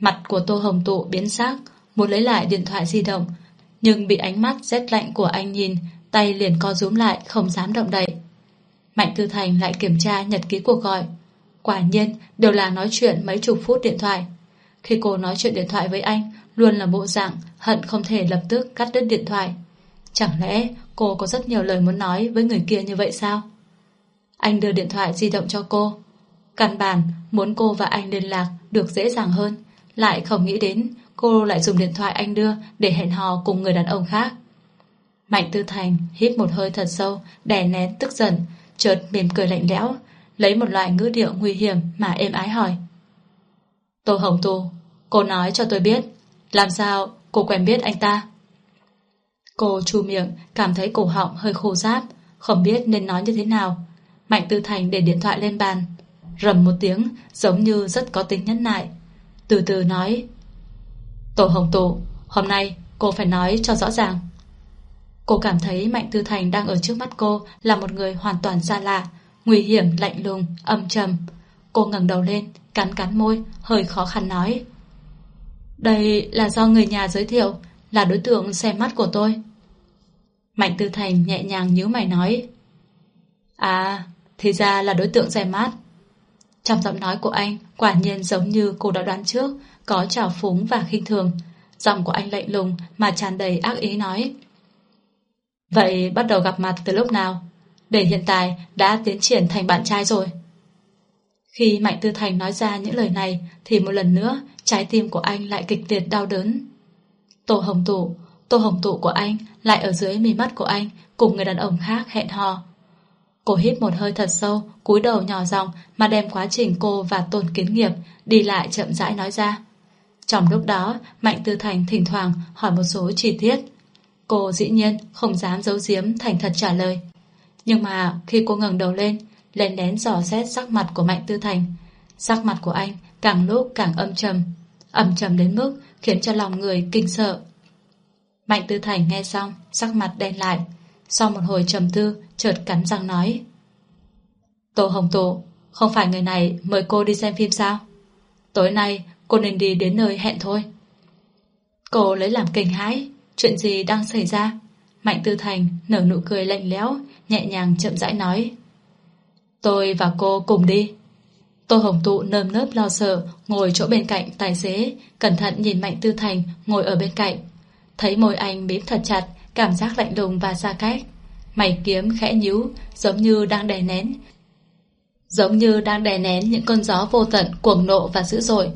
Mặt của Tô Hồng Tụ biến sắc, muốn lấy lại điện thoại di động, nhưng bị ánh mắt rét lạnh của anh nhìn, tay liền co rúm lại, không dám động đậy. Mạnh Tư Thành lại kiểm tra nhật ký cuộc gọi. Quả nhiên, đều là nói chuyện mấy chục phút điện thoại. Khi cô nói chuyện điện thoại với anh, luôn là bộ dạng hận không thể lập tức cắt đứt điện thoại. Chẳng lẽ cô có rất nhiều lời muốn nói với người kia như vậy sao? Anh đưa điện thoại di động cho cô. Căn bản muốn cô và anh liên lạc được dễ dàng hơn, lại không nghĩ đến cô lại dùng điện thoại anh đưa để hẹn hò cùng người đàn ông khác. Mạnh Tư Thành hít một hơi thật sâu, đè nén tức giận, chợt mỉm cười lạnh lẽo, lấy một loại ngữ điệu nguy hiểm mà êm ái hỏi. Tô Hồng Tu, cô nói cho tôi biết, làm sao cô quen biết anh ta? Cô chu miệng, cảm thấy cổ họng hơi khô ráp, không biết nên nói như thế nào. Mạnh Tư Thành để điện thoại lên bàn, rầm một tiếng, giống như rất có tính nhẫn nại. Từ từ nói, tổ Hồng tụ hôm nay cô phải nói cho rõ ràng. Cô cảm thấy Mạnh Tư Thành đang ở trước mắt cô là một người hoàn toàn xa lạ, nguy hiểm, lạnh lùng, âm trầm. Cô ngẩng đầu lên, cắn cắn môi, hơi khó khăn nói. Đây là do người nhà giới thiệu, là đối tượng xem mắt của tôi. Mạnh Tư Thành nhẹ nhàng nhíu mày nói. À, thì ra là đối tượng xem mắt. Trong giọng nói của anh, quả nhiên giống như cô đã đoán trước, có trào phúng và khinh thường. Giọng của anh lạnh lùng mà tràn đầy ác ý nói. Vậy bắt đầu gặp mặt từ lúc nào? Để hiện tại đã tiến triển thành bạn trai rồi. Khi Mạnh Tư Thành nói ra những lời này thì một lần nữa trái tim của anh lại kịch liệt đau đớn. Tô Hồng Tụ, Tô Hồng Tụ của anh lại ở dưới mí mắt của anh cùng người đàn ông khác hẹn hò. Cô hít một hơi thật sâu, cúi đầu nhỏ giọng mà đem quá trình cô và Tôn Kiến Nghiệp đi lại chậm rãi nói ra. Trong lúc đó, Mạnh Tư Thành thỉnh thoảng hỏi một số chi tiết Cô dĩ nhiên không dám giấu giếm thành thật trả lời. Nhưng mà khi cô ngẩng đầu lên, lén lén dò xét sắc mặt của Mạnh Tư Thành. Sắc mặt của anh càng lúc càng âm trầm. Âm trầm đến mức khiến cho lòng người kinh sợ. Mạnh Tư Thành nghe xong, sắc mặt đen lại. Sau một hồi trầm tư, chợt cắn răng nói. Tô Hồng Tụ, không phải người này mời cô đi xem phim sao? Tối nay cô nên đi đến nơi hẹn thôi. Cô lấy làm kinh hãi, Chuyện gì đang xảy ra? Mạnh Tư Thành nở nụ cười lạnh lẽo, nhẹ nhàng chậm rãi nói. Tôi và cô cùng đi. Tô Hồng Tụ nơm nớp lo sợ, ngồi chỗ bên cạnh tài xế, cẩn thận nhìn Mạnh Tư Thành ngồi ở bên cạnh. Thấy môi anh bím thật chặt, cảm giác lạnh lùng và xa cách. Mày kiếm khẽ nhíu, giống như đang đè nén. Giống như đang đè nén những cơn gió vô tận, cuồng nộ và dữ dội.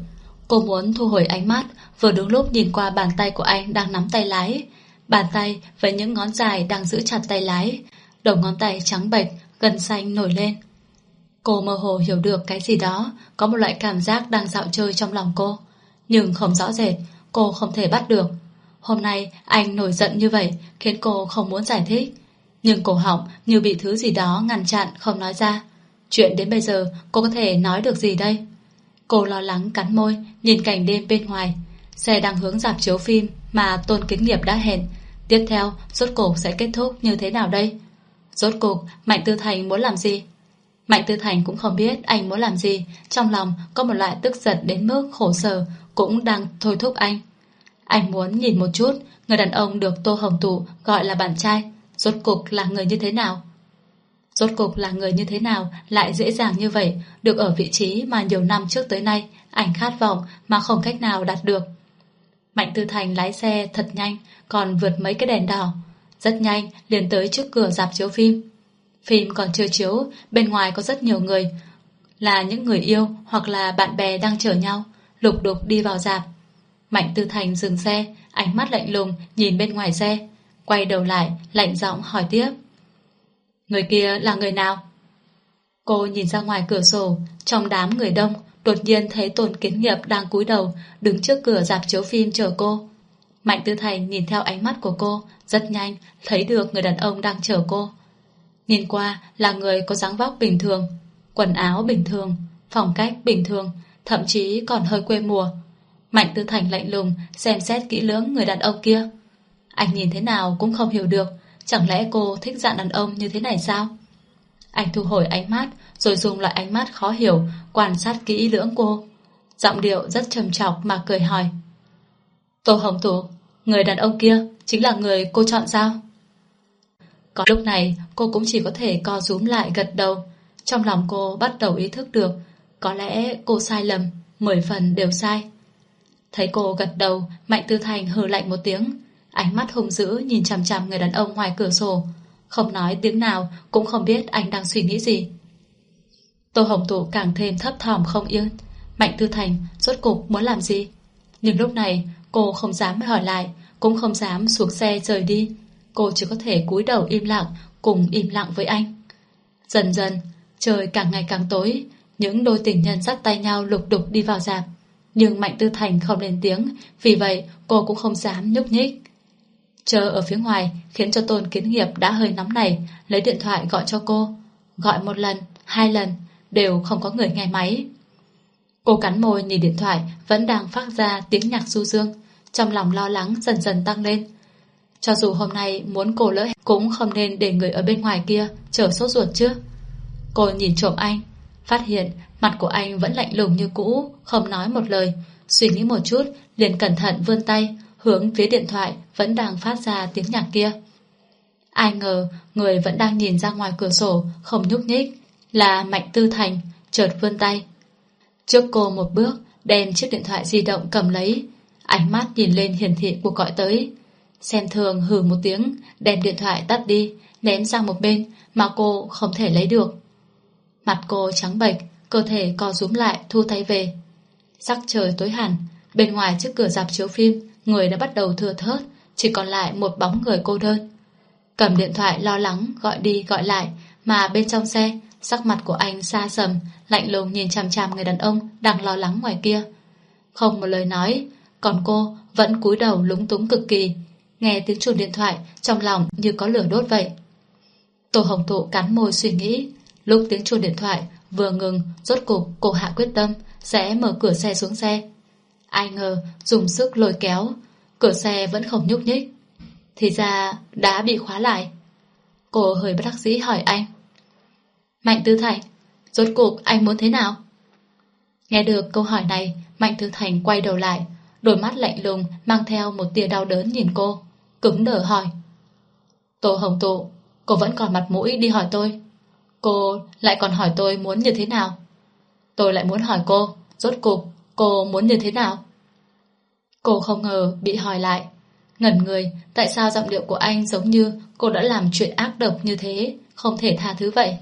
Cô muốn thu hồi ánh mắt, vừa đúng lúc nhìn qua bàn tay của anh đang nắm tay lái. Bàn tay với những ngón dài đang giữ chặt tay lái. Đầu ngón tay trắng bệch, gần xanh nổi lên. Cô mơ hồ hiểu được cái gì đó, có một loại cảm giác đang dạo chơi trong lòng cô. Nhưng không rõ rệt, cô không thể bắt được. Hôm nay anh nổi giận như vậy khiến cô không muốn giải thích. Nhưng cổ họng như bị thứ gì đó ngăn chặn không nói ra. Chuyện đến bây giờ cô có thể nói được gì đây? Cô lo lắng cắn môi, nhìn cảnh đêm bên ngoài. Xe đang hướng dạp chiếu phim mà Tôn kính Nghiệp đã hẹn. Tiếp theo, rốt cuộc sẽ kết thúc như thế nào đây? Rốt cuộc, Mạnh Tư Thành muốn làm gì? Mạnh Tư Thành cũng không biết anh muốn làm gì. Trong lòng có một loại tức giận đến mức khổ sở cũng đang thôi thúc anh. Anh muốn nhìn một chút người đàn ông được Tô Hồng Tụ gọi là bạn trai. Rốt cục là người như thế nào? Rốt cục là người như thế nào lại dễ dàng như vậy được ở vị trí mà nhiều năm trước tới nay anh khát vọng mà không cách nào đạt được. Mạnh Tư Thành lái xe thật nhanh còn vượt mấy cái đèn đỏ. Rất nhanh liền tới trước cửa dạp chiếu phim. Phim còn chưa chiếu, bên ngoài có rất nhiều người là những người yêu hoặc là bạn bè đang chở nhau lục đục đi vào dạp. Mạnh Tư Thành dừng xe, ánh mắt lạnh lùng nhìn bên ngoài xe, quay đầu lại, lạnh giọng hỏi tiếp. Người kia là người nào? Cô nhìn ra ngoài cửa sổ, trong đám người đông, đột nhiên thấy Tôn Kiến Nghiệp đang cúi đầu, đứng trước cửa dạp chiếu phim chờ cô. Mạnh Tư Thành nhìn theo ánh mắt của cô, rất nhanh, thấy được người đàn ông đang chờ cô. Nhìn qua là người có dáng vóc bình thường, quần áo bình thường, phong cách bình thường, thậm chí còn hơi quê mùa. Mạnh Tư Thành lạnh lùng xem xét kỹ lưỡng người đàn ông kia. Anh nhìn thế nào cũng không hiểu được, chẳng lẽ cô thích dạng đàn ông như thế này sao? Anh thu hồi ánh mắt, rồi dùng loại ánh mắt khó hiểu, quan sát kỹ lưỡng cô. Giọng điệu rất trầm trọng mà cười hỏi. Tô Hồng Tú, người đàn ông kia chính là người cô chọn sao? Có lúc này cô cũng chỉ có thể co rúm lại gật đầu. Trong lòng cô bắt đầu ý thức được có lẽ cô sai lầm, mười phần đều sai. Thấy cô gật đầu, Mạnh Tư Thành hừ lạnh một tiếng. Ánh mắt hung dữ nhìn chằm chằm người đàn ông ngoài cửa sổ. Không nói tiếng nào, cũng không biết anh đang suy nghĩ gì. Tô Hồng Tụ càng thêm thấp thỏm không yên. Mạnh Tư Thành rốt cục muốn làm gì? Nhưng lúc này cô không dám hỏi lại, cũng không dám xuống xe rời đi. Cô chỉ có thể cúi đầu im lặng, cùng im lặng với anh. Dần dần, trời càng ngày càng tối, những đôi tình nhân dắt tay nhau lục đục đi vào dạp. Nhưng Mạnh Tư Thành không lên tiếng, vì vậy cô cũng không dám nhúc nhích. Chờ ở phía ngoài khiến cho Tôn Kiến Nghiệp đã hơi nóng này, lấy điện thoại gọi cho cô. Gọi một lần, hai lần, đều không có người nghe máy. Cô cắn môi nhìn điện thoại vẫn đang phát ra tiếng nhạc du dương, trong lòng lo lắng dần dần tăng lên. Cho dù hôm nay muốn cô lỡ cũng không nên để người ở bên ngoài kia chờ sốt ruột chứ. Cô nhìn trộm anh, Phát hiện mặt của anh vẫn lạnh lùng như cũ, không nói một lời. Suy nghĩ một chút, liền cẩn thận vươn tay, hướng phía điện thoại vẫn đang phát ra tiếng nhạc kia. Ai ngờ, người vẫn đang nhìn ra ngoài cửa sổ, không nhúc nhích, là Mạnh Tư Thành, chợt vươn tay. Trước cô một bước, đem chiếc điện thoại di động cầm lấy, ánh mắt nhìn lên hiển thị cuộc gọi tới. Xem thường hừ một tiếng, đem điện thoại tắt đi, ném sang một bên mà cô không thể lấy được. Mặt cô trắng bệch, cơ thể co rúm lại thu tay về. Sắc trời tối hẳn, bên ngoài trước cửa dạp chiếu phim, người đã bắt đầu thưa thớt, chỉ còn lại một bóng người cô đơn. Cầm điện thoại lo lắng gọi đi gọi lại, mà bên trong xe, sắc mặt của anh xa sầm, lạnh lùng nhìn chằm chằm người đàn ông đang lo lắng ngoài kia. Không một lời nói, còn cô vẫn cúi đầu lúng túng cực kỳ, nghe tiếng chuông điện thoại trong lòng như có lửa đốt vậy. Tô Hồng Tụ cắn môi suy nghĩ, Lúc tiếng chuông điện thoại vừa ngừng, rốt cục cô hạ quyết tâm sẽ mở cửa xe xuống xe. Ai ngờ dùng sức lôi kéo, cửa xe vẫn không nhúc nhích. Thì ra đã bị khóa lại. Cô hơi bất đắc dĩ hỏi anh. Mạnh Tư Thành, rốt cuộc anh muốn thế nào? Nghe được câu hỏi này, Mạnh Tư Thành quay đầu lại, đôi mắt lạnh lùng mang theo một tia đau đớn nhìn cô, cứng đờ hỏi. Tô Hồng Tụ, cô vẫn còn mặt mũi đi hỏi tôi. Cô lại còn hỏi tôi muốn như thế nào? Tôi lại muốn hỏi cô, rốt cục, cô muốn như thế nào? Cô không ngờ bị hỏi lại. Ngẩn người, tại sao giọng điệu của anh giống như cô đã làm chuyện ác độc như thế, không thể tha thứ vậy?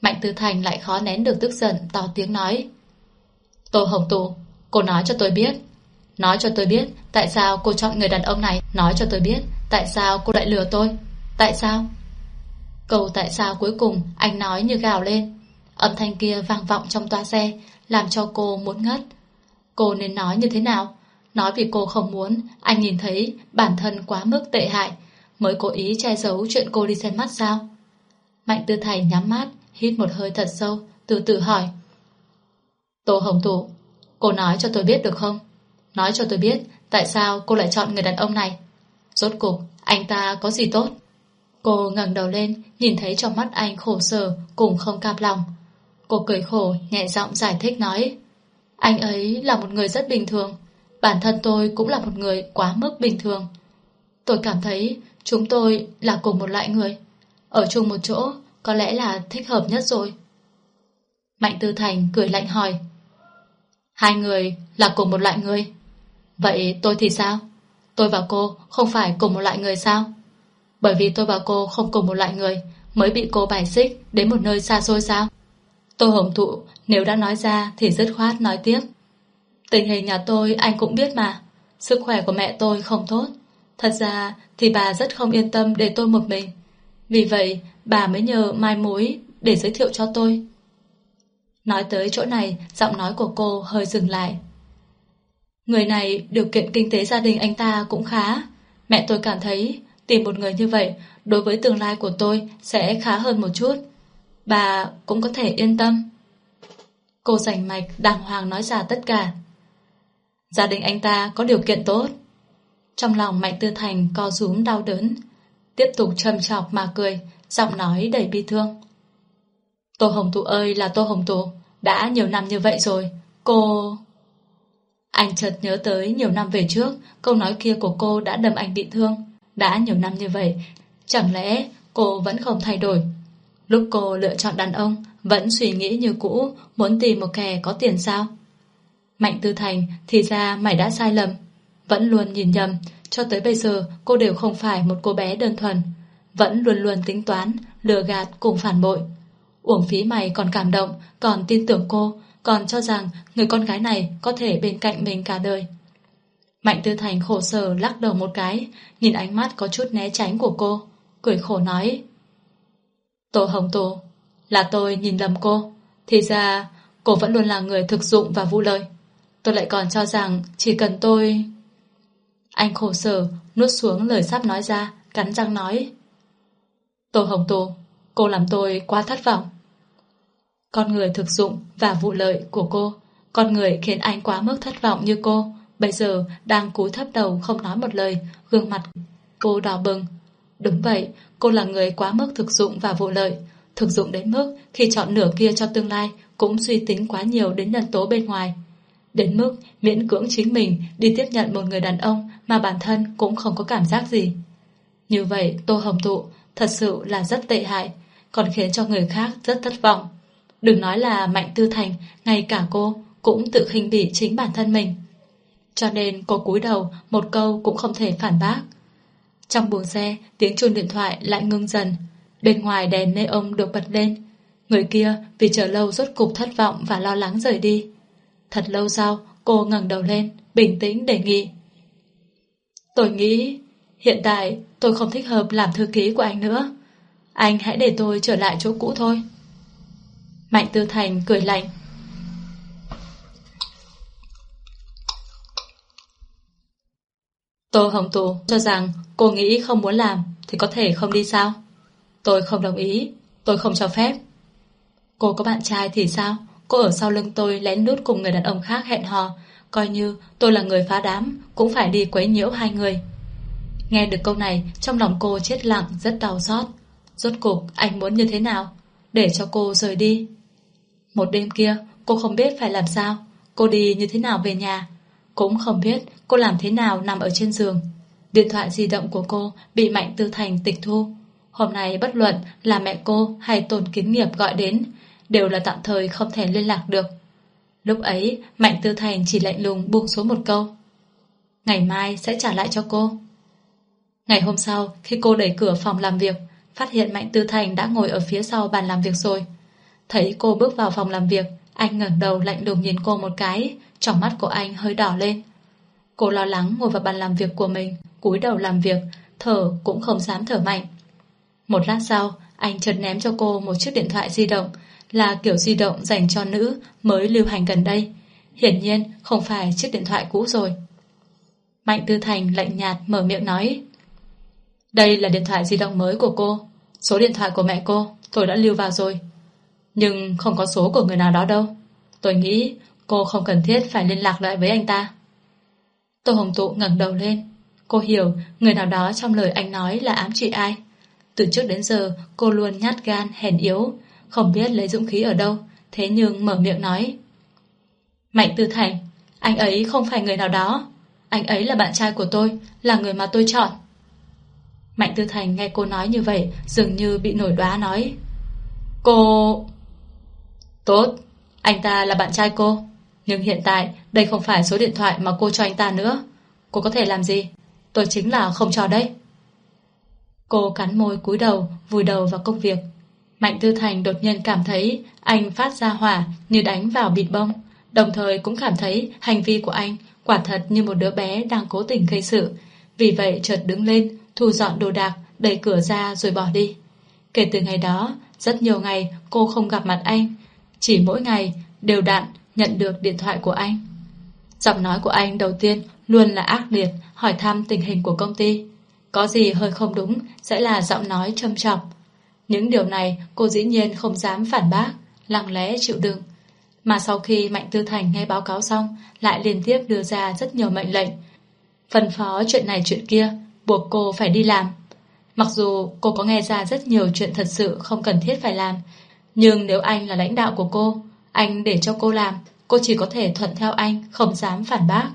Mạnh Tư Thành lại khó nén được tức giận, to tiếng nói. Tô Hồng Tụ cô nói cho tôi biết. Nói cho tôi biết tại sao cô chọn người đàn ông này. Nói cho tôi biết tại sao cô lại lừa tôi. Tại sao? Câu tại sao cuối cùng anh nói như gào lên. Âm thanh kia vang vọng trong toa xe, làm cho cô muốn ngất. Cô nên nói như thế nào? Nói vì cô không muốn anh nhìn thấy bản thân quá mức tệ hại, mới cố ý che giấu chuyện cô đi xem mắt sao? Mạnh tư thầy nhắm mắt, hít một hơi thật sâu, từ từ hỏi. Tô Hồng Thủ, cô nói cho tôi biết được không? Nói cho tôi biết tại sao cô lại chọn người đàn ông này. Rốt cục, anh ta có gì tốt? Cô ngẩng đầu lên, nhìn thấy trong mắt anh khổ sở, cùng không cam lòng. Cô cười khổ, nhẹ giọng giải thích nói. Anh ấy là một người rất bình thường. Bản thân tôi cũng là một người quá mức bình thường. Tôi cảm thấy chúng tôi là cùng một loại người. Ở chung một chỗ, có lẽ là thích hợp nhất rồi. Mạnh Tư Thành cười lạnh hỏi. Hai người là cùng một loại người. Vậy tôi thì sao? Tôi và cô không phải cùng một loại người sao? Bởi vì tôi và cô không cùng một loại người mới bị cô bài xích đến một nơi xa xôi sao? tôi Hồng Thụ nếu đã nói ra thì dứt khoát nói tiếp. Tình hình nhà tôi anh cũng biết mà. Sức khỏe của mẹ tôi không tốt. Thật ra thì bà rất không yên tâm để tôi một mình. Vì vậy bà mới nhờ mai mối để giới thiệu cho tôi. Nói tới chỗ này, giọng nói của cô hơi dừng lại. Người này điều kiện kinh tế gia đình anh ta cũng khá. Mẹ tôi cảm thấy tìm một người như vậy đối với tương lai của tôi sẽ khá hơn một chút. Bà cũng có thể yên tâm. Cô rảnh mạch đàng hoàng nói ra tất cả. Gia đình anh ta có điều kiện tốt. Trong lòng Mạnh Tư Thành co rúm đau đớn. Tiếp tục châm chọc mà cười, giọng nói đầy bi thương. Tô Hồng Tụ ơi là Tô Hồng Tụ, đã nhiều năm như vậy rồi, cô... Anh chợt nhớ tới nhiều năm về trước, câu nói kia của cô đã đâm anh bị thương. Đã nhiều năm như vậy, chẳng lẽ cô vẫn không thay đổi? Lúc cô lựa chọn đàn ông, vẫn suy nghĩ như cũ, muốn tìm một kẻ có tiền sao? Mạnh Tư Thành, thì ra mày đã sai lầm. Vẫn luôn nhìn nhầm, cho tới bây giờ cô đều không phải một cô bé đơn thuần. Vẫn luôn luôn tính toán, lừa gạt cùng phản bội. Uổng phí mày còn cảm động, còn tin tưởng cô, còn cho rằng người con gái này có thể bên cạnh mình cả đời. Mạnh Tư Thành khổ sở lắc đầu một cái, nhìn ánh mắt có chút né tránh của cô, cười khổ nói. Tô Hồng Tô, là tôi nhìn lầm cô. Thì ra, cô vẫn luôn là người thực dụng và vụ lợi. Tôi lại còn cho rằng chỉ cần tôi... Anh khổ sở, nuốt xuống lời sắp nói ra, cắn răng nói. Tô Hồng Tô, cô làm tôi quá thất vọng. Con người thực dụng và vụ lợi của cô, con người khiến anh quá mức thất vọng như cô, bây giờ đang cúi thấp đầu không nói một lời, gương mặt cô đỏ bừng. Đúng vậy, cô là người quá mức thực dụng và vụ lợi, thực dụng đến mức khi chọn nửa kia cho tương lai cũng suy tính quá nhiều đến nhân tố bên ngoài. Đến mức miễn cưỡng chính mình đi tiếp nhận một người đàn ông mà bản thân cũng không có cảm giác gì. Như vậy Tô Hồng Tụ thật sự là rất tệ hại, còn khiến cho người khác rất thất vọng. Đừng nói là Mạnh Tư Thành, ngay cả cô cũng tự khinh bỉ chính bản thân mình. Cho nên cô cúi đầu một câu cũng không thể phản bác. Trong buồng xe, tiếng chuông điện thoại lại ngưng dần. Bên ngoài đèn nê ông được bật lên. Người kia vì chờ lâu rốt cục thất vọng và lo lắng rời đi. Thật lâu sau, cô ngẩng đầu lên, bình tĩnh đề nghị. Tôi nghĩ, hiện tại tôi không thích hợp làm thư ký của anh nữa. Anh hãy để tôi trở lại chỗ cũ thôi. Mạnh Tư Thành cười lạnh. Tô Hồng Tù cho rằng cô nghĩ không muốn làm thì có thể không đi sao? Tôi không đồng ý, tôi không cho phép. Cô có bạn trai thì sao? Cô ở sau lưng tôi lén lút cùng người đàn ông khác hẹn hò, coi như tôi là người phá đám, cũng phải đi quấy nhiễu hai người. Nghe được câu này, trong lòng cô chết lặng, rất đau xót. Rốt cục, anh muốn như thế nào? Để cho cô rời đi. Một đêm kia, cô không biết phải làm sao. Cô đi như thế nào về nhà. Cũng không biết cô làm thế nào nằm ở trên giường. Điện thoại di động của cô bị Mạnh Tư Thành tịch thu. Hôm nay bất luận là mẹ cô hay Tôn Kiến Nghiệp gọi đến, đều là tạm thời không thể liên lạc được. Lúc ấy, Mạnh Tư Thành chỉ lạnh lùng buông xuống một câu. Ngày mai sẽ trả lại cho cô. Ngày hôm sau, khi cô đẩy cửa phòng làm việc, phát hiện Mạnh Tư Thành đã ngồi ở phía sau bàn làm việc rồi. Thấy cô bước vào phòng làm việc, anh ngẩng đầu lạnh lùng nhìn cô một cái, trong mắt của anh hơi đỏ lên. Cô lo lắng ngồi vào bàn làm việc của mình, cúi đầu làm việc, thở cũng không dám thở mạnh. Một lát sau, anh chợt ném cho cô một chiếc điện thoại di động, là kiểu di động dành cho nữ mới lưu hành gần đây. Hiển nhiên không phải chiếc điện thoại cũ rồi. Mạnh Tư Thành lạnh nhạt mở miệng nói Đây là điện thoại di động mới của cô. Số điện thoại của mẹ cô tôi đã lưu vào rồi. Nhưng không có số của người nào đó đâu. Tôi nghĩ cô không cần thiết phải liên lạc lại với anh ta. Tô Hồng Tụ ngẩng đầu lên. Cô hiểu người nào đó trong lời anh nói là ám chỉ ai. Từ trước đến giờ cô luôn nhát gan, hèn yếu, không biết lấy dũng khí ở đâu, thế nhưng mở miệng nói. Mạnh Tư Thành, anh ấy không phải người nào đó. Anh ấy là bạn trai của tôi, là người mà tôi chọn. Mạnh Tư Thành nghe cô nói như vậy, dường như bị nổi đoá nói. Cô... Tốt, anh ta là bạn trai cô. Nhưng hiện tại đây không phải số điện thoại mà cô cho anh ta nữa. Cô có thể làm gì? Tôi chính là không cho đấy. Cô cắn môi cúi đầu, vùi đầu vào công việc. Mạnh Tư Thành đột nhiên cảm thấy anh phát ra hỏa như đánh vào bịt bông. Đồng thời cũng cảm thấy hành vi của anh quả thật như một đứa bé đang cố tình gây sự. Vì vậy chợt đứng lên, thu dọn đồ đạc, đẩy cửa ra rồi bỏ đi. Kể từ ngày đó, rất nhiều ngày cô không gặp mặt anh. Chỉ mỗi ngày, đều đặn, nhận được điện thoại của anh. Giọng nói của anh đầu tiên luôn là ác liệt, hỏi thăm tình hình của công ty. Có gì hơi không đúng sẽ là giọng nói châm chọc. Những điều này cô dĩ nhiên không dám phản bác, lặng lẽ chịu đựng. Mà sau khi Mạnh Tư Thành nghe báo cáo xong, lại liên tiếp đưa ra rất nhiều mệnh lệnh. Phân phó chuyện này chuyện kia, buộc cô phải đi làm. Mặc dù cô có nghe ra rất nhiều chuyện thật sự không cần thiết phải làm, nhưng nếu anh là lãnh đạo của cô, anh để cho cô làm, cô chỉ có thể thuận theo anh, không dám phản bác.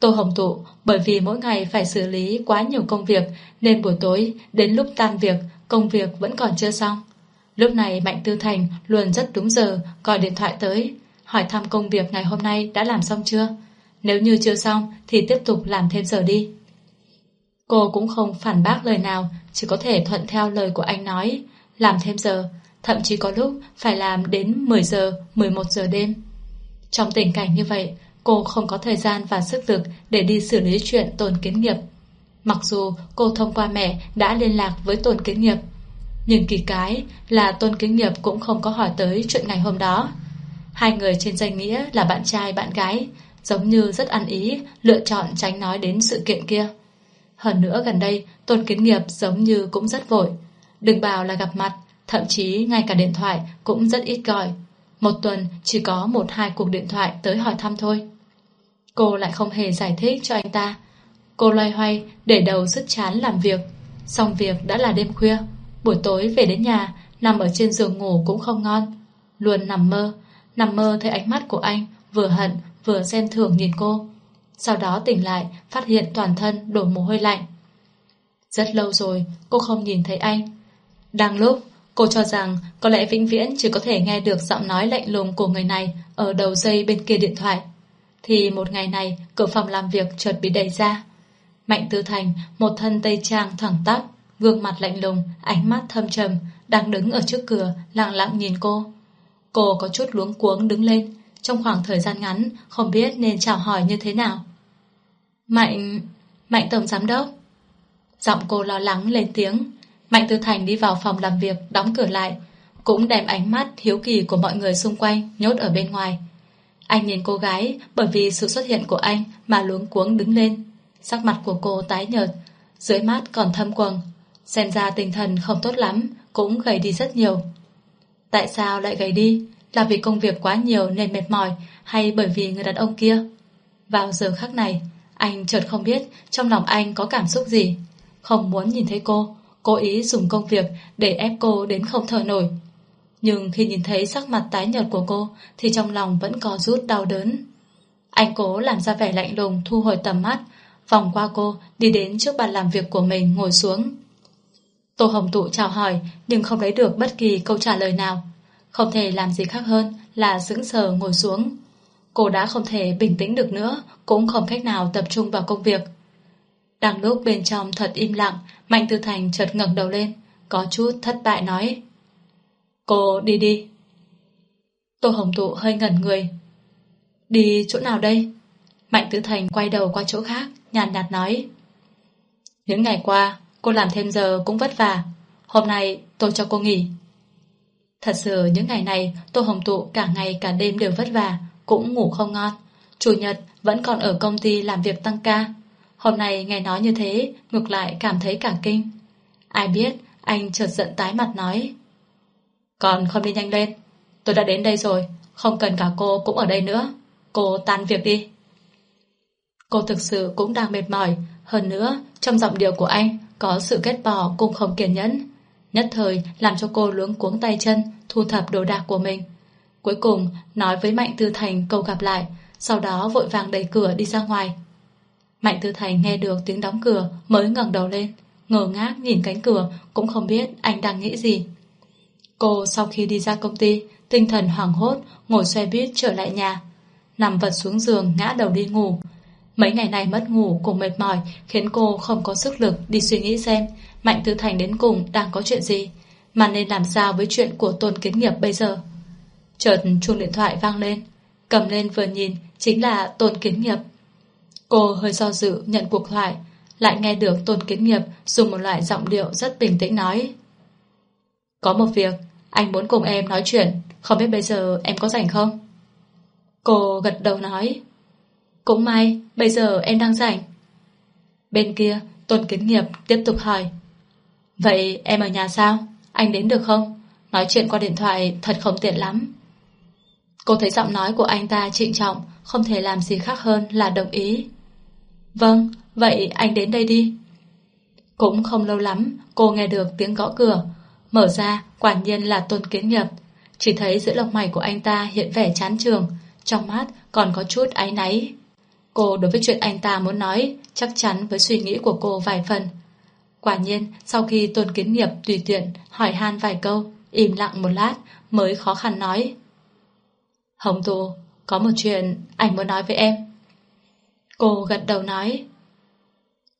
Tô Hồng Tụ bởi vì mỗi ngày phải xử lý quá nhiều công việc nên buổi tối đến lúc tan việc công việc vẫn còn chưa xong. Lúc này Mạnh Tư Thành luôn rất đúng giờ gọi điện thoại tới hỏi thăm công việc ngày hôm nay đã làm xong chưa. Nếu như chưa xong thì tiếp tục làm thêm giờ đi. Cô cũng không phản bác lời nào chỉ có thể thuận theo lời của anh nói làm thêm giờ thậm chí có lúc phải làm đến 10 giờ, 11 giờ đêm. Trong tình cảnh như vậy, cô không có thời gian và sức lực để đi xử lý chuyện tồn kiến nghiệp. Mặc dù cô thông qua mẹ đã liên lạc với tồn kiến nghiệp, nhưng kỳ cái là tôn kiến nghiệp cũng không có hỏi tới chuyện ngày hôm đó. Hai người trên danh nghĩa là bạn trai bạn gái, giống như rất ăn ý, lựa chọn tránh nói đến sự kiện kia. Hơn nữa gần đây, tôn kiến nghiệp giống như cũng rất vội. Đừng bảo là gặp mặt, thậm chí ngay cả điện thoại cũng rất ít gọi. Một tuần chỉ có một hai cuộc điện thoại tới hỏi thăm thôi. Cô lại không hề giải thích cho anh ta. Cô loay hoay để đầu sức chán làm việc. Xong việc đã là đêm khuya. Buổi tối về đến nhà, nằm ở trên giường ngủ cũng không ngon. Luôn nằm mơ, nằm mơ thấy ánh mắt của anh vừa hận vừa xem thường nhìn cô. Sau đó tỉnh lại, phát hiện toàn thân đổ mồ hôi lạnh. Rất lâu rồi, cô không nhìn thấy anh. Đang lúc, Cô cho rằng có lẽ vĩnh viễn chỉ có thể nghe được giọng nói lạnh lùng của người này ở đầu dây bên kia điện thoại. Thì một ngày này, cửa phòng làm việc chợt bị đẩy ra. Mạnh Tư Thành, một thân tây trang thẳng tắp, gương mặt lạnh lùng, ánh mắt thâm trầm, đang đứng ở trước cửa, lặng lặng nhìn cô. Cô có chút luống cuống đứng lên, trong khoảng thời gian ngắn, không biết nên chào hỏi như thế nào. Mạnh... Mạnh Tổng Giám Đốc. Giọng cô lo lắng lên tiếng, Mạnh Tư Thành đi vào phòng làm việc, đóng cửa lại, cũng đem ánh mắt hiếu kỳ của mọi người xung quanh nhốt ở bên ngoài. Anh nhìn cô gái bởi vì sự xuất hiện của anh mà luống cuống đứng lên. Sắc mặt của cô tái nhợt, dưới mắt còn thâm quầng. Xem ra tinh thần không tốt lắm, cũng gầy đi rất nhiều. Tại sao lại gầy đi? Là vì công việc quá nhiều nên mệt mỏi hay bởi vì người đàn ông kia? Vào giờ khắc này, anh chợt không biết trong lòng anh có cảm xúc gì. Không muốn nhìn thấy cô, cố ý dùng công việc để ép cô đến không thở nổi. Nhưng khi nhìn thấy sắc mặt tái nhợt của cô thì trong lòng vẫn có rút đau đớn. Anh cố làm ra vẻ lạnh lùng thu hồi tầm mắt, vòng qua cô đi đến trước bàn làm việc của mình ngồi xuống. Tô Hồng Tụ chào hỏi nhưng không lấy được bất kỳ câu trả lời nào. Không thể làm gì khác hơn là sững sờ ngồi xuống. Cô đã không thể bình tĩnh được nữa, cũng không cách nào tập trung vào công việc. Đang lúc bên trong thật im lặng, Mạnh Tư Thành chợt ngẩng đầu lên, có chút thất bại nói. Cô đi đi. Tô Hồng Tụ hơi ngẩn người. Đi chỗ nào đây? Mạnh Tư Thành quay đầu qua chỗ khác, nhàn nhạt nói. Những ngày qua, cô làm thêm giờ cũng vất vả. Hôm nay tôi cho cô nghỉ. Thật sự những ngày này, Tô Hồng Tụ cả ngày cả đêm đều vất vả, cũng ngủ không ngon. Chủ nhật vẫn còn ở công ty làm việc tăng ca. Hôm nay nghe nói như thế, ngược lại cảm thấy cả kinh. Ai biết, anh chợt giận tái mặt nói. Còn không đi nhanh lên, tôi đã đến đây rồi, không cần cả cô cũng ở đây nữa. Cô tan việc đi. Cô thực sự cũng đang mệt mỏi, hơn nữa, trong giọng điệu của anh có sự kết bỏ cũng không kiên nhẫn. Nhất thời làm cho cô luống cuống tay chân, thu thập đồ đạc của mình. Cuối cùng, nói với Mạnh Tư Thành câu gặp lại, sau đó vội vàng đẩy cửa đi ra ngoài. Mạnh Tư Thành nghe được tiếng đóng cửa mới ngẩng đầu lên, ngờ ngác nhìn cánh cửa cũng không biết anh đang nghĩ gì. Cô sau khi đi ra công ty, tinh thần hoảng hốt, ngồi xe buýt trở lại nhà. Nằm vật xuống giường, ngã đầu đi ngủ. Mấy ngày này mất ngủ cùng mệt mỏi khiến cô không có sức lực đi suy nghĩ xem Mạnh Tư Thành đến cùng đang có chuyện gì, mà nên làm sao với chuyện của Tôn Kiến Nghiệp bây giờ. Chợt chuông điện thoại vang lên, cầm lên vừa nhìn chính là Tôn Kiến Nghiệp. Cô hơi do dự nhận cuộc thoại, lại nghe được Tôn Kiến Nghiệp dùng một loại giọng điệu rất bình tĩnh nói. Có một việc, anh muốn cùng em nói chuyện, không biết bây giờ em có rảnh không? Cô gật đầu nói. Cũng may, bây giờ em đang rảnh. Bên kia, Tôn Kiến Nghiệp tiếp tục hỏi. Vậy em ở nhà sao? Anh đến được không? Nói chuyện qua điện thoại thật không tiện lắm. Cô thấy giọng nói của anh ta trịnh trọng, không thể làm gì khác hơn là đồng ý. Vâng, vậy anh đến đây đi. Cũng không lâu lắm, cô nghe được tiếng gõ cửa. Mở ra, quả nhiên là tôn kiến nghiệp. Chỉ thấy giữa lông mày của anh ta hiện vẻ chán trường, trong mắt còn có chút áy náy. Cô đối với chuyện anh ta muốn nói, chắc chắn với suy nghĩ của cô vài phần. Quả nhiên, sau khi tôn kiến nghiệp tùy tiện hỏi han vài câu, im lặng một lát mới khó khăn nói. Hồng Tù, có một chuyện anh muốn nói với em. Cô gật đầu nói.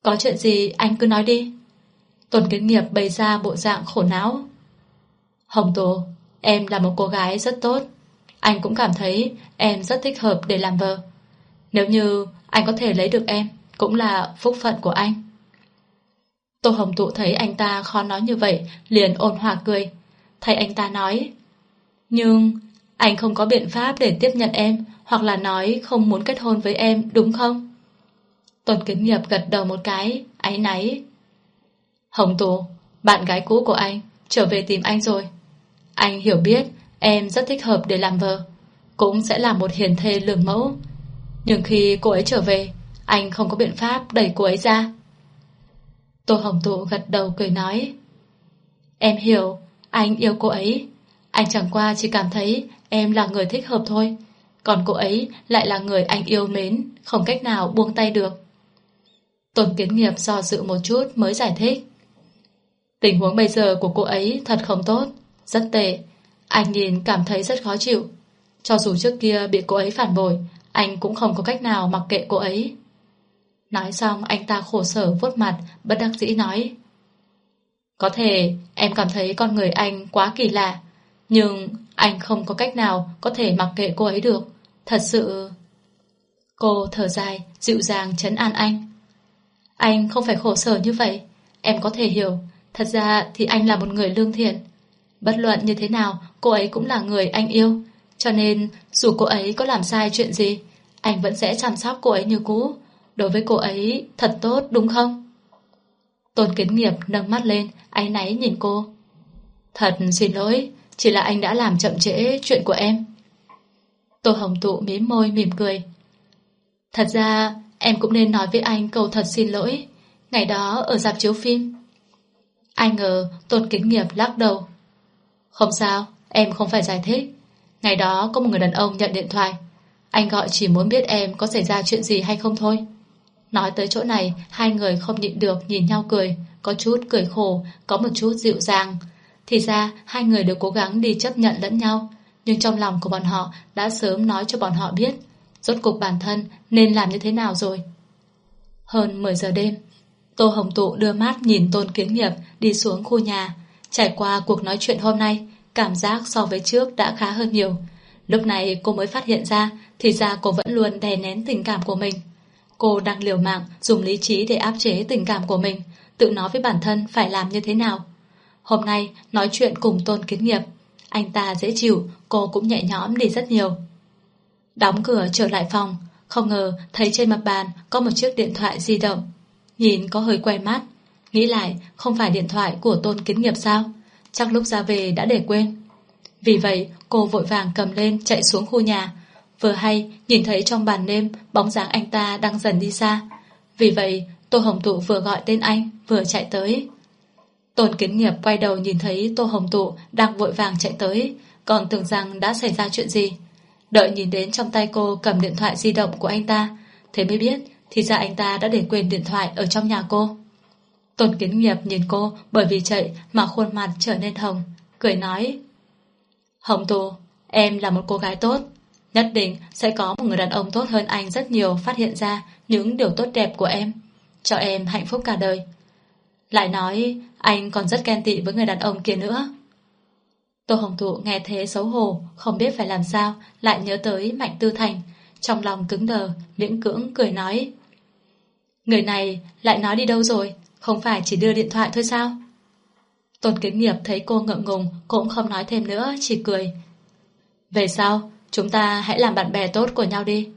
Có chuyện gì anh cứ nói đi. Tôn kiến nghiệp bày ra bộ dạng khổ não. Hồng Tố em là một cô gái rất tốt. Anh cũng cảm thấy em rất thích hợp để làm vợ. Nếu như anh có thể lấy được em, cũng là phúc phận của anh. Tô Hồng Tụ thấy anh ta khó nói như vậy, liền ôn hòa cười. Thấy anh ta nói, nhưng anh không có biện pháp để tiếp nhận em, hoặc là nói không muốn kết hôn với em, đúng không? Tôn Kiến Nghiệp gật đầu một cái, áy náy. Hồng tú bạn gái cũ của anh, trở về tìm anh rồi. Anh hiểu biết em rất thích hợp để làm vợ, cũng sẽ là một hiền thê lường mẫu. Nhưng khi cô ấy trở về, anh không có biện pháp đẩy cô ấy ra. Tô Hồng Tụ gật đầu cười nói Em hiểu, anh yêu cô ấy Anh chẳng qua chỉ cảm thấy em là người thích hợp thôi Còn cô ấy lại là người anh yêu mến Không cách nào buông tay được Tôn Kiến Nghiệp do dự một chút mới giải thích Tình huống bây giờ của cô ấy thật không tốt Rất tệ Anh nhìn cảm thấy rất khó chịu Cho dù trước kia bị cô ấy phản bội Anh cũng không có cách nào mặc kệ cô ấy Nói xong anh ta khổ sở vuốt mặt, bất đắc dĩ nói. Có thể em cảm thấy con người anh quá kỳ lạ, nhưng anh không có cách nào có thể mặc kệ cô ấy được. Thật sự... Cô thở dài, dịu dàng chấn an anh. Anh không phải khổ sở như vậy, em có thể hiểu. Thật ra thì anh là một người lương thiện. Bất luận như thế nào, cô ấy cũng là người anh yêu. Cho nên, dù cô ấy có làm sai chuyện gì, anh vẫn sẽ chăm sóc cô ấy như cũ. Đối với cô ấy thật tốt đúng không? Tôn kiến nghiệp nâng mắt lên, áy náy nhìn cô. Thật xin lỗi, chỉ là anh đã làm chậm trễ chuyện của em. Tô Hồng Tụ mím môi mỉm cười. Thật ra em cũng nên nói với anh câu thật xin lỗi. Ngày đó ở dạp chiếu phim. Ai ngờ Tôn Kính Nghiệp lắc đầu. Không sao, em không phải giải thích. Ngày đó có một người đàn ông nhận điện thoại. Anh gọi chỉ muốn biết em có xảy ra chuyện gì hay không thôi. Nói tới chỗ này, hai người không nhịn được nhìn nhau cười, có chút cười khổ, có một chút dịu dàng. Thì ra, hai người đều cố gắng đi chấp nhận lẫn nhau, nhưng trong lòng của bọn họ đã sớm nói cho bọn họ biết, rốt cục bản thân nên làm như thế nào rồi. Hơn 10 giờ đêm, Tô Hồng Tụ đưa mắt nhìn Tôn Kiến Nghiệp đi xuống khu nhà. Trải qua cuộc nói chuyện hôm nay, cảm giác so với trước đã khá hơn nhiều. Lúc này cô mới phát hiện ra, thì ra cô vẫn luôn đè nén tình cảm của mình. Cô đang liều mạng dùng lý trí để áp chế tình cảm của mình, tự nói với bản thân phải làm như thế nào. Hôm nay nói chuyện cùng Tôn Kiến Nghiệp, anh ta dễ chịu, cô cũng nhẹ nhõm đi rất nhiều. Đóng cửa trở lại phòng, không ngờ thấy trên mặt bàn có một chiếc điện thoại di động. Nhìn có hơi quen mắt, nghĩ lại không phải điện thoại của Tôn Kiến Nghiệp sao? Chắc lúc ra về đã để quên. Vì vậy cô vội vàng cầm lên chạy xuống khu nhà, Vừa hay nhìn thấy trong bàn đêm bóng dáng anh ta đang dần đi xa. Vì vậy Tô Hồng Tụ vừa gọi tên anh vừa chạy tới. Tôn Kiến Nghiệp quay đầu nhìn thấy Tô Hồng Tụ đang vội vàng chạy tới, còn tưởng rằng đã xảy ra chuyện gì. Đợi nhìn đến trong tay cô cầm điện thoại di động của anh ta, thế mới biết thì ra anh ta đã để quên điện thoại ở trong nhà cô. Tôn Kiến Nghiệp nhìn cô bởi vì chạy mà khuôn mặt trở nên hồng, cười nói Hồng Tù, em là một cô gái tốt. Nhất định sẽ có một người đàn ông tốt hơn anh rất nhiều phát hiện ra những điều tốt đẹp của em. Cho em hạnh phúc cả đời. Lại nói anh còn rất ghen tị với người đàn ông kia nữa. Tô Hồng Thụ nghe thế xấu hổ, không biết phải làm sao, lại nhớ tới Mạnh Tư Thành. Trong lòng cứng đờ, miễn cưỡng cười nói. Người này lại nói đi đâu rồi, không phải chỉ đưa điện thoại thôi sao? Tôn Kính Nghiệp thấy cô ngượng ngùng, cũng không nói thêm nữa, chỉ cười. Về sau, chúng ta hãy làm bạn bè tốt của nhau đi.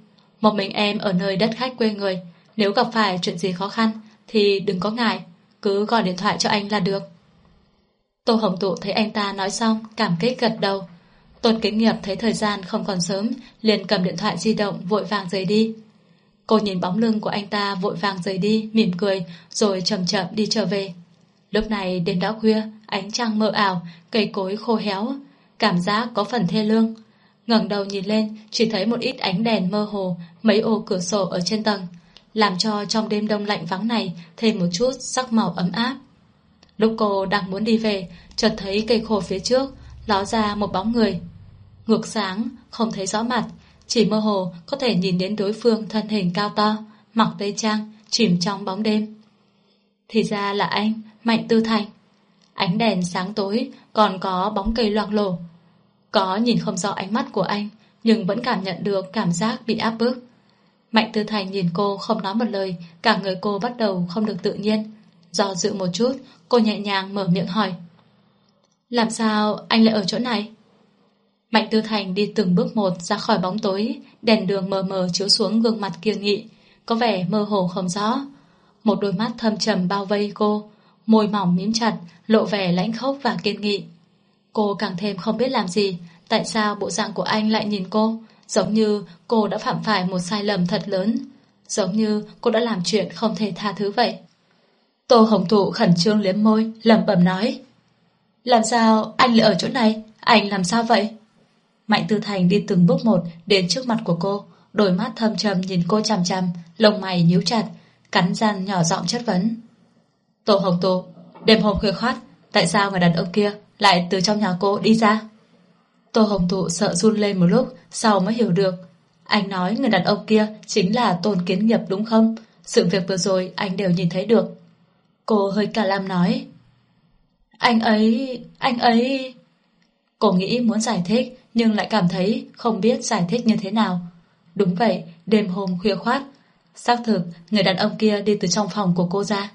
Một mình em ở nơi đất khách quê người, nếu gặp phải chuyện gì khó khăn, thì đừng có ngại, cứ gọi điện thoại cho anh là được. Tô Hồng Tụ thấy anh ta nói xong, cảm kích gật đầu. Tôn Kính Nghiệp thấy thời gian không còn sớm, liền cầm điện thoại di động vội vàng rời đi. Cô nhìn bóng lưng của anh ta vội vàng rời đi, mỉm cười, rồi chậm chậm đi trở về. Lúc này đêm đã khuya, ánh trăng mờ ảo, cây cối khô héo, cảm giác có phần thê lương. ngẩng đầu nhìn lên, chỉ thấy một ít ánh đèn mơ hồ, mấy ô cửa sổ ở trên tầng, làm cho trong đêm đông lạnh vắng này thêm một chút sắc màu ấm áp. Lúc cô đang muốn đi về, chợt thấy cây khô phía trước, ló ra một bóng người. Ngược sáng, không thấy rõ mặt, chỉ mơ hồ có thể nhìn đến đối phương thân hình cao to, mặc tây trang, chìm trong bóng đêm. Thì ra là anh, Mạnh Tư Thành. Ánh đèn sáng tối, còn có bóng cây loang lổ. Có nhìn không rõ ánh mắt của anh, nhưng vẫn cảm nhận được cảm giác bị áp bức. Mạnh Tư Thành nhìn cô không nói một lời, cả người cô bắt đầu không được tự nhiên. Do dự một chút, cô nhẹ nhàng mở miệng hỏi. Làm sao anh lại ở chỗ này? Mạnh Tư Thành đi từng bước một ra khỏi bóng tối, đèn đường mờ mờ chiếu xuống gương mặt kiên nghị, có vẻ mơ hồ không rõ. Một đôi mắt thâm trầm bao vây cô, môi mỏng mím chặt, lộ vẻ lãnh khốc và kiên nghị. Cô càng thêm không biết làm gì, tại sao bộ dạng của anh lại nhìn cô, giống như cô đã phạm phải một sai lầm thật lớn, giống như cô đã làm chuyện không thể tha thứ vậy. Tô Hồng Thụ khẩn trương liếm môi, lẩm bẩm nói. Làm sao anh lại ở chỗ này? Anh làm sao vậy? Mạnh Tư Thành đi từng bước một đến trước mặt của cô, đôi mắt thâm trầm nhìn cô chằm chằm, lông mày nhíu chặt, cắn răng nhỏ giọng chất vấn. Tô Hồng Thụ, đêm hôm khuya khoát, tại sao người đàn ông kia lại từ trong nhà cô đi ra? Tô Hồng Thụ sợ run lên một lúc, sau mới hiểu được. Anh nói người đàn ông kia chính là Tôn Kiến Nghiệp đúng không? Sự việc vừa rồi anh đều nhìn thấy được. Cô hơi cả lam nói. Anh ấy, anh ấy... Cô nghĩ muốn giải thích, nhưng lại cảm thấy không biết giải thích như thế nào. Đúng vậy, đêm hôm khuya khoát, xác thực người đàn ông kia đi từ trong phòng của cô ra.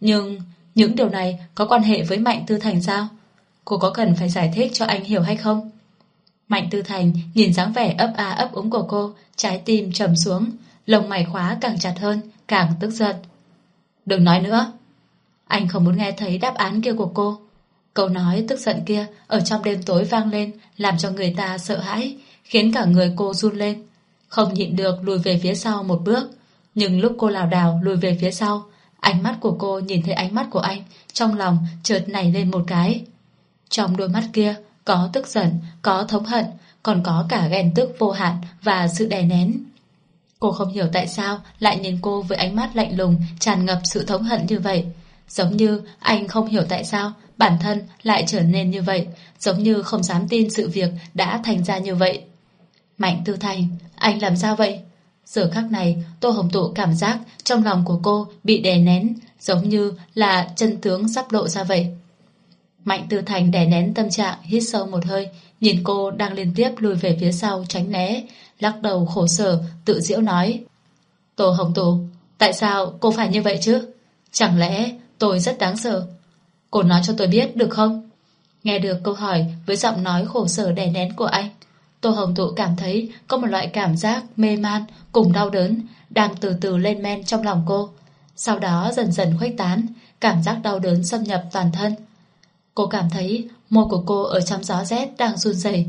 Nhưng những điều này có quan hệ với Mạnh Tư Thành sao? Cô có cần phải giải thích cho anh hiểu hay không? Mạnh Tư Thành nhìn dáng vẻ ấp a ấp úng của cô, trái tim trầm xuống, lồng mày khóa càng chặt hơn, càng tức giận. Đừng nói nữa. Anh không muốn nghe thấy đáp án kia của cô. Câu nói tức giận kia ở trong đêm tối vang lên, làm cho người ta sợ hãi, khiến cả người cô run lên. Không nhịn được lùi về phía sau một bước, nhưng lúc cô lảo đảo lùi về phía sau, Ánh mắt của cô nhìn thấy ánh mắt của anh, trong lòng chợt nảy lên một cái. Trong đôi mắt kia có tức giận, có thống hận, còn có cả ghen tức vô hạn và sự đè nén. Cô không hiểu tại sao lại nhìn cô với ánh mắt lạnh lùng, tràn ngập sự thống hận như vậy. Giống như anh không hiểu tại sao bản thân lại trở nên như vậy, giống như không dám tin sự việc đã thành ra như vậy. Mạnh Tư Thành, anh làm sao vậy? Giờ khắc này, Tô Hồng Tụ cảm giác trong lòng của cô bị đè nén, giống như là chân tướng sắp lộ ra vậy. Mạnh Tư Thành đè nén tâm trạng, hít sâu một hơi, nhìn cô đang liên tiếp lùi về phía sau tránh né, lắc đầu khổ sở, tự diễu nói. Tô Hồng Tụ, tại sao cô phải như vậy chứ? Chẳng lẽ tôi rất đáng sợ? Cô nói cho tôi biết được không? Nghe được câu hỏi với giọng nói khổ sở đè nén của anh, Tô Hồng Tụ cảm thấy có một loại cảm giác mê man cùng đau đớn đang từ từ lên men trong lòng cô. Sau đó dần dần khuếch tán, cảm giác đau đớn xâm nhập toàn thân. Cô cảm thấy môi của cô ở trong gió rét đang run rẩy.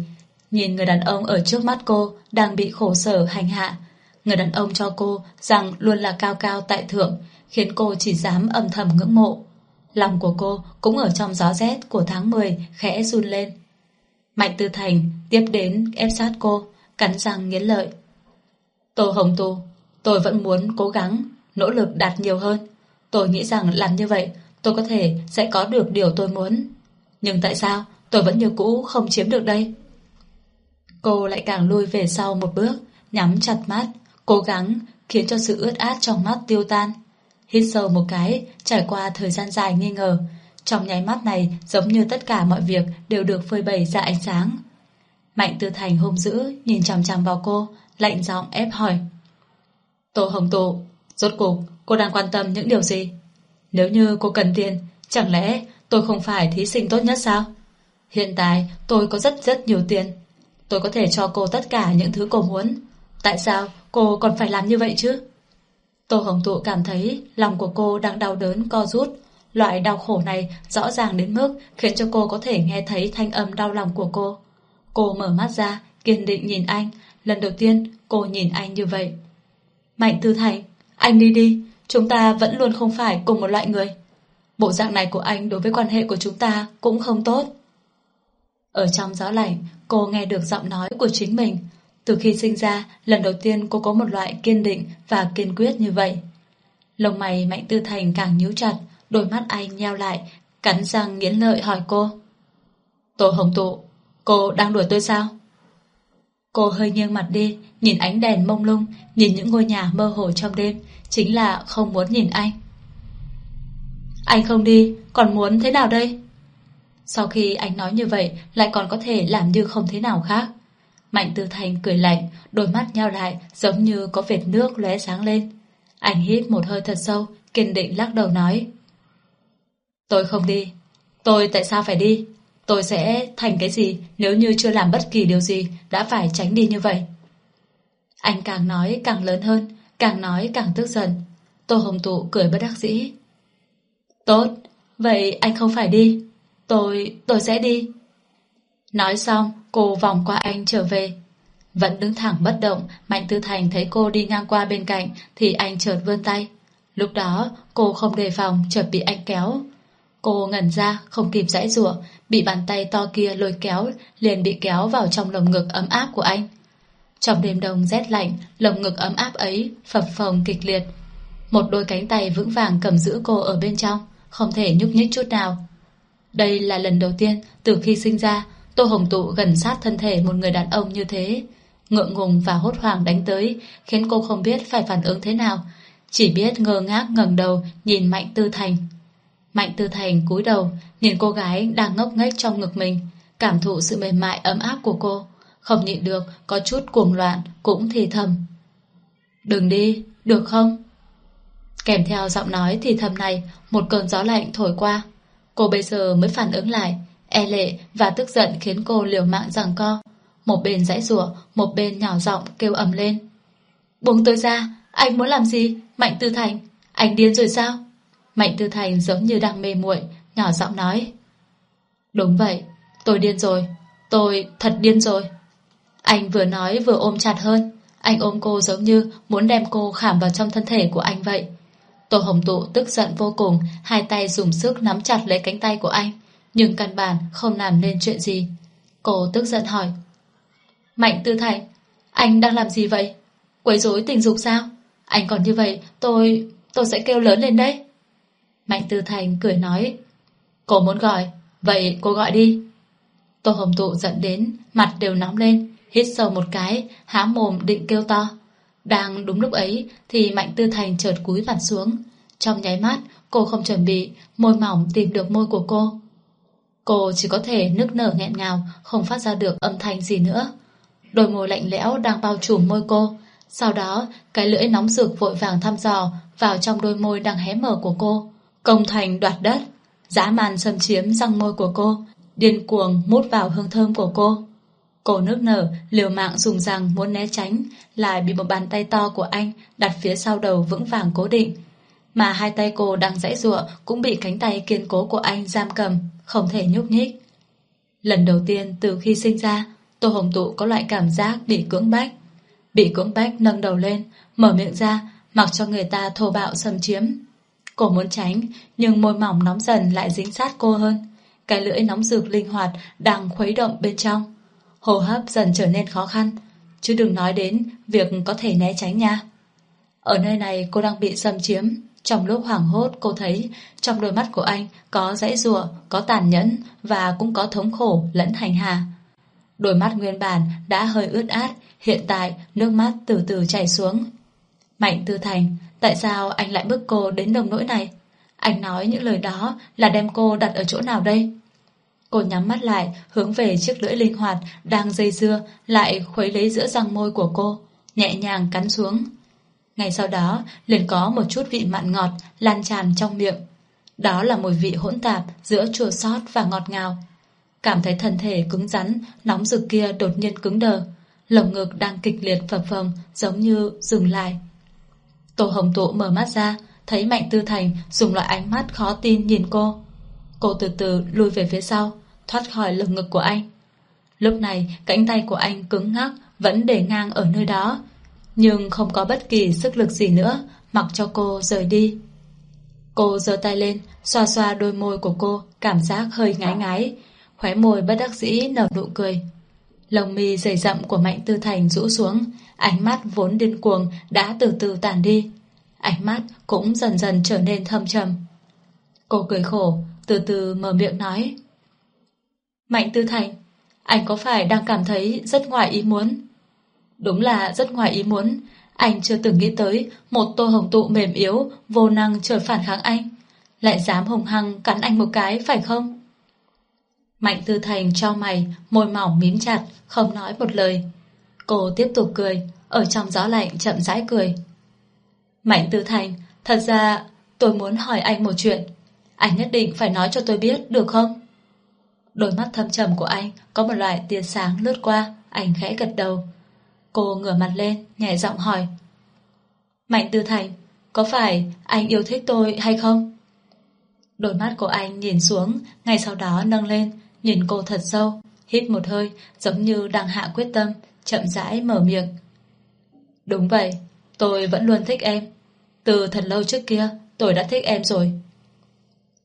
Nhìn người đàn ông ở trước mắt cô đang bị khổ sở hành hạ. Người đàn ông cho cô rằng luôn là cao cao tại thượng, khiến cô chỉ dám âm thầm ngưỡng mộ. Lòng của cô cũng ở trong gió rét của tháng 10 khẽ run lên. Mạnh Tư Thành tiếp đến ép sát cô, cắn răng nghiến lợi. Tô Hồng Tu, tôi vẫn muốn cố gắng, nỗ lực đạt nhiều hơn. Tôi nghĩ rằng làm như vậy, tôi có thể sẽ có được điều tôi muốn. Nhưng tại sao tôi vẫn như cũ không chiếm được đây? Cô lại càng lui về sau một bước, nhắm chặt mắt, cố gắng khiến cho sự ướt át trong mắt tiêu tan. Hít sâu một cái, trải qua thời gian dài nghi ngờ, trong nháy mắt này giống như tất cả mọi việc đều được phơi bày ra ánh sáng. Mạnh Tư Thành hôm dữ nhìn chằm chằm vào cô, lạnh giọng ép hỏi. Tô Hồng Tụ, rốt cuộc cô đang quan tâm những điều gì? Nếu như cô cần tiền, chẳng lẽ tôi không phải thí sinh tốt nhất sao? Hiện tại tôi có rất rất nhiều tiền. Tôi có thể cho cô tất cả những thứ cô muốn. Tại sao cô còn phải làm như vậy chứ? Tô Hồng Tụ cảm thấy lòng của cô đang đau đớn co rút. Loại đau khổ này rõ ràng đến mức khiến cho cô có thể nghe thấy thanh âm đau lòng của cô. Cô mở mắt ra, kiên định nhìn anh. Lần đầu tiên cô nhìn anh như vậy. Mạnh Tư Thành, anh đi đi. Chúng ta vẫn luôn không phải cùng một loại người. Bộ dạng này của anh đối với quan hệ của chúng ta cũng không tốt. Ở trong gió lạnh, cô nghe được giọng nói của chính mình. Từ khi sinh ra, lần đầu tiên cô có một loại kiên định và kiên quyết như vậy. Lông mày Mạnh Tư Thành càng nhíu chặt, đôi mắt anh nheo lại, cắn răng nghiến lợi hỏi cô. Tô Hồng Tụ, cô đang đuổi tôi sao? Cô hơi nghiêng mặt đi, nhìn ánh đèn mông lung, nhìn những ngôi nhà mơ hồ trong đêm, chính là không muốn nhìn anh. Anh không đi, còn muốn thế nào đây? Sau khi anh nói như vậy, lại còn có thể làm như không thế nào khác. Mạnh Tư Thành cười lạnh, đôi mắt nhao lại giống như có vệt nước lóe sáng lên. Anh hít một hơi thật sâu, kiên định lắc đầu nói. Tôi không đi. Tôi tại sao phải đi? Tôi sẽ thành cái gì nếu như chưa làm bất kỳ điều gì đã phải tránh đi như vậy? Anh càng nói càng lớn hơn, càng nói càng tức giận. Tô Hồng Tụ cười bất đắc dĩ. Tốt, vậy anh không phải đi. Tôi, tôi sẽ đi. Nói xong, cô vòng qua anh trở về. Vẫn đứng thẳng bất động, Mạnh Tư Thành thấy cô đi ngang qua bên cạnh thì anh chợt vươn tay. Lúc đó, cô không đề phòng chợt bị anh kéo. Cô ngẩn ra, không kịp giãy rủa bị bàn tay to kia lôi kéo, liền bị kéo vào trong lồng ngực ấm áp của anh. Trong đêm đông rét lạnh, lồng ngực ấm áp ấy phập phồng kịch liệt. Một đôi cánh tay vững vàng cầm giữ cô ở bên trong, không thể nhúc nhích chút nào. Đây là lần đầu tiên từ khi sinh ra Tô Hồng Tụ gần sát thân thể một người đàn ông như thế. Ngượng ngùng và hốt hoảng đánh tới khiến cô không biết phải phản ứng thế nào. Chỉ biết ngơ ngác ngẩng đầu nhìn Mạnh Tư Thành. Mạnh Tư Thành cúi đầu nhìn cô gái đang ngốc nghếch trong ngực mình cảm thụ sự mềm mại ấm áp của cô. Không nhịn được có chút cuồng loạn cũng thì thầm. Đừng đi, được không? Kèm theo giọng nói thì thầm này một cơn gió lạnh thổi qua. Cô bây giờ mới phản ứng lại E lệ và tức giận khiến cô liều mạng giằng co. Một bên dãy rủa, Một bên nhỏ giọng kêu ầm lên. Buông tôi ra, Anh muốn làm gì? Mạnh Tư Thành, Anh điên rồi sao? Mạnh Tư Thành giống như đang mê muội, Nhỏ giọng nói. Đúng vậy, Tôi điên rồi, Tôi thật điên rồi. Anh vừa nói vừa ôm chặt hơn. Anh ôm cô giống như muốn đem cô khảm vào trong thân thể của anh vậy. Tô Hồng Tụ tức giận vô cùng, Hai tay dùng sức nắm chặt lấy cánh tay của anh nhưng căn bản không làm nên chuyện gì. Cô tức giận hỏi. Mạnh Tư Thành, anh đang làm gì vậy? Quấy rối tình dục sao? Anh còn như vậy, tôi... tôi sẽ kêu lớn lên đấy. Mạnh Tư Thành cười nói. Cô muốn gọi, vậy cô gọi đi. Tô Hồng Tụ giận đến, mặt đều nóng lên, hít sâu một cái, há mồm định kêu to. Đang đúng lúc ấy thì Mạnh Tư Thành chợt cúi vặn xuống. Trong nháy mắt, cô không chuẩn bị, môi mỏng tìm được môi của cô. Cô chỉ có thể nức nở nghẹn ngào, không phát ra được âm thanh gì nữa. Đôi môi lạnh lẽo đang bao trùm môi cô. Sau đó, cái lưỡi nóng rực vội vàng thăm dò vào trong đôi môi đang hé mở của cô. Công thành đoạt đất, giá man xâm chiếm răng môi của cô, điên cuồng mút vào hương thơm của cô. Cô nước nở, liều mạng dùng răng muốn né tránh, lại bị một bàn tay to của anh đặt phía sau đầu vững vàng cố định. Mà hai tay cô đang dãy giụa cũng bị cánh tay kiên cố của anh giam cầm không thể nhúc nhích. Lần đầu tiên từ khi sinh ra, Tô Hồng Tụ có loại cảm giác bị cưỡng bách. Bị cưỡng bách nâng đầu lên, mở miệng ra, mặc cho người ta thô bạo xâm chiếm. Cô muốn tránh, nhưng môi mỏng nóng dần lại dính sát cô hơn. Cái lưỡi nóng rực linh hoạt đang khuấy động bên trong. Hô hấp dần trở nên khó khăn, chứ đừng nói đến việc có thể né tránh nha. Ở nơi này cô đang bị xâm chiếm, trong lúc hoảng hốt cô thấy trong đôi mắt của anh có dãy rùa, có tàn nhẫn và cũng có thống khổ lẫn hành hạ. Đôi mắt nguyên bản đã hơi ướt át, hiện tại nước mắt từ từ chảy xuống. Mạnh Tư Thành, tại sao anh lại bức cô đến nồng nỗi này? Anh nói những lời đó là đem cô đặt ở chỗ nào đây? Cô nhắm mắt lại, hướng về chiếc lưỡi linh hoạt đang dây dưa, lại khuấy lấy giữa răng môi của cô, nhẹ nhàng cắn xuống. Ngay sau đó, liền có một chút vị mặn ngọt lan tràn trong miệng. Đó là mùi vị hỗn tạp giữa chua xót và ngọt ngào. Cảm thấy thân thể cứng rắn, nóng rực kia đột nhiên cứng đờ. Lồng ngực đang kịch liệt phập phồng giống như dừng lại. Tô Hồng Tụ mở mắt ra, thấy Mạnh Tư Thành dùng loại ánh mắt khó tin nhìn cô. Cô từ từ lùi về phía sau, thoát khỏi lồng ngực của anh. Lúc này, cánh tay của anh cứng ngắc, vẫn để ngang ở nơi đó, nhưng không có bất kỳ sức lực gì nữa, mặc cho cô rời đi. Cô giơ tay lên, xoa xoa đôi môi của cô, cảm giác hơi ngái ngái, khóe môi bất đắc dĩ nở nụ cười. Lồng mi dày rậm của Mạnh Tư Thành rũ xuống, ánh mắt vốn điên cuồng đã từ từ tàn đi. Ánh mắt cũng dần dần trở nên thâm trầm. Cô cười khổ, từ từ mở miệng nói. Mạnh Tư Thành, anh có phải đang cảm thấy rất ngoài ý muốn? Đúng là rất ngoài ý muốn, anh chưa từng nghĩ tới một tô hồng tụ mềm yếu, vô năng trở phản kháng anh. Lại dám hùng hăng cắn anh một cái, phải không? Mạnh Tư Thành cho mày, môi mỏng mím chặt, không nói một lời. Cô tiếp tục cười, ở trong gió lạnh chậm rãi cười. Mạnh Tư Thành, thật ra tôi muốn hỏi anh một chuyện. Anh nhất định phải nói cho tôi biết, được không? Đôi mắt thâm trầm của anh có một loại tia sáng lướt qua, anh khẽ gật đầu. Cô ngửa mặt lên, nhẹ giọng hỏi. Mạnh Tư Thành, có phải anh yêu thích tôi hay không? Đôi mắt của anh nhìn xuống, ngay sau đó nâng lên, nhìn cô thật sâu, hít một hơi, giống như đang hạ quyết tâm, chậm rãi mở miệng. Đúng vậy, tôi vẫn luôn thích em. Từ thật lâu trước kia, tôi đã thích em rồi.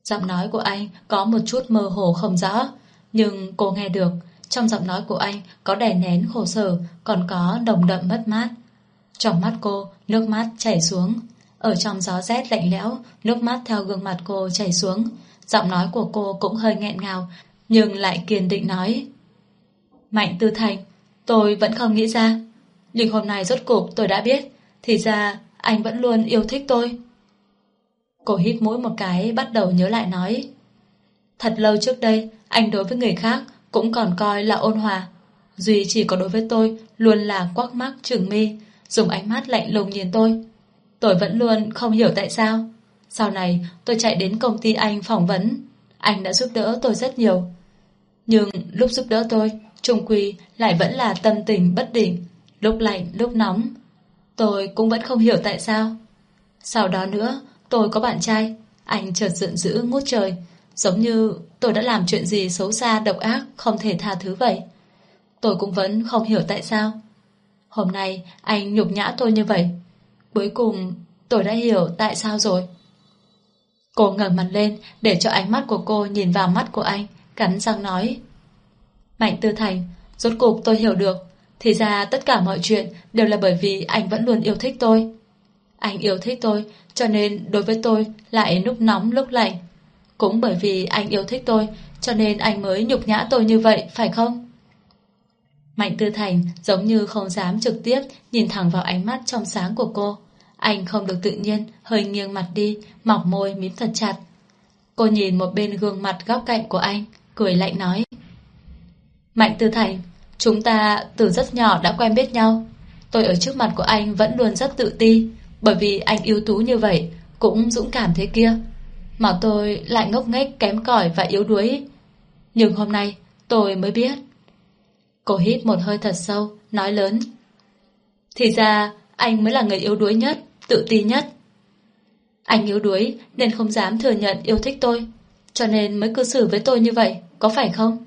Giọng nói của anh có một chút mơ hồ không rõ, nhưng cô nghe được, trong giọng nói của anh có đè nén khổ sở, còn có đồng đậm mất mát. Trong mắt cô, nước mắt chảy xuống. Ở trong gió rét lạnh lẽo, nước mắt theo gương mặt cô chảy xuống. Giọng nói của cô cũng hơi nghẹn ngào, nhưng lại kiên định nói. Mạnh Tư Thành, tôi vẫn không nghĩ ra. Nhưng hôm nay rốt cục tôi đã biết, thì ra anh vẫn luôn yêu thích tôi. Cô hít mũi một cái bắt đầu nhớ lại nói. Thật lâu trước đây, anh đối với người khác cũng còn coi là ôn hòa. Duy chỉ có đối với tôi luôn là quắc mắt trừng mi, dùng ánh mắt lạnh lùng nhìn tôi. Tôi vẫn luôn không hiểu tại sao. Sau này tôi chạy đến công ty anh phỏng vấn. Anh đã giúp đỡ tôi rất nhiều. Nhưng lúc giúp đỡ tôi, trung quy lại vẫn là tâm tình bất định, lúc lạnh lúc nóng. Tôi cũng vẫn không hiểu tại sao. Sau đó nữa, tôi có bạn trai, anh chợt giận dữ ngút trời, Giống như tôi đã làm chuyện gì xấu xa độc ác không thể tha thứ vậy. Tôi cũng vẫn không hiểu tại sao. Hôm nay anh nhục nhã tôi như vậy. Cuối cùng tôi đã hiểu tại sao rồi. Cô ngẩng mặt lên để cho ánh mắt của cô nhìn vào mắt của anh, cắn răng nói. Mạnh Tư Thành, rốt cuộc tôi hiểu được. Thì ra tất cả mọi chuyện đều là bởi vì anh vẫn luôn yêu thích tôi. Anh yêu thích tôi, cho nên đối với tôi lại lúc nóng lúc lạnh. Cũng bởi vì anh yêu thích tôi, Cho nên anh mới nhục nhã tôi như vậy, Phải không? Mạnh Tư Thành giống như không dám trực tiếp Nhìn thẳng vào ánh mắt trong sáng của cô. Anh không được tự nhiên, Hơi nghiêng mặt đi, mọc môi mím thật chặt. Cô nhìn một bên gương mặt góc cạnh của anh, Cười lạnh nói. Mạnh Tư Thành, Chúng ta từ rất nhỏ đã quen biết nhau. Tôi ở trước mặt của anh vẫn luôn rất tự ti, Bởi vì anh yếu tú như vậy, Cũng dũng cảm thế kia mà tôi lại ngốc nghếch kém cỏi và yếu đuối. Nhưng hôm nay tôi mới biết. Cô hít một hơi thật sâu, nói lớn. Thì ra anh mới là người yếu đuối nhất, tự ti nhất. Anh yếu đuối nên không dám thừa nhận yêu thích tôi, cho nên mới cư xử với tôi như vậy, có phải không?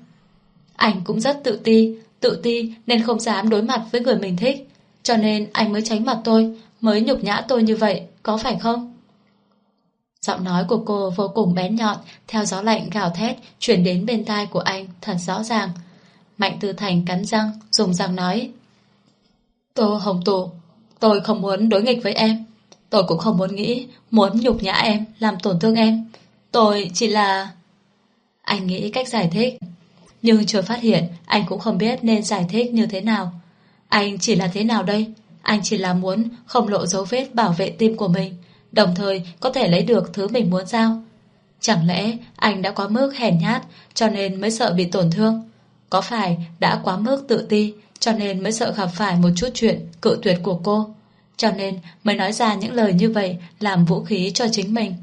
Anh cũng rất tự ti, tự ti nên không dám đối mặt với người mình thích, cho nên anh mới tránh mặt tôi, mới nhục nhã tôi như vậy, có phải không? Giọng nói của cô vô cùng bén nhọn, theo gió lạnh gào thét, chuyển đến bên tai của anh thật rõ ràng. Mạnh Tư Thành cắn răng, dùng răng nói. Tô Hồng Tù, tôi không muốn đối nghịch với em. Tôi cũng không muốn nghĩ, muốn nhục nhã em, làm tổn thương em. Tôi chỉ là... Anh nghĩ cách giải thích. Nhưng chưa phát hiện Anh cũng không biết nên giải thích như thế nào Anh chỉ là thế nào đây Anh chỉ là muốn không lộ dấu vết bảo vệ tim của mình Đồng thời có thể lấy được thứ mình muốn giao Chẳng lẽ anh đã quá mức hèn nhát Cho nên mới sợ bị tổn thương? Có phải đã quá mức tự ti Cho nên mới sợ gặp phải một chút chuyện Cự tuyệt của cô? Cho nên mới nói ra những lời như vậy Làm vũ khí cho chính mình.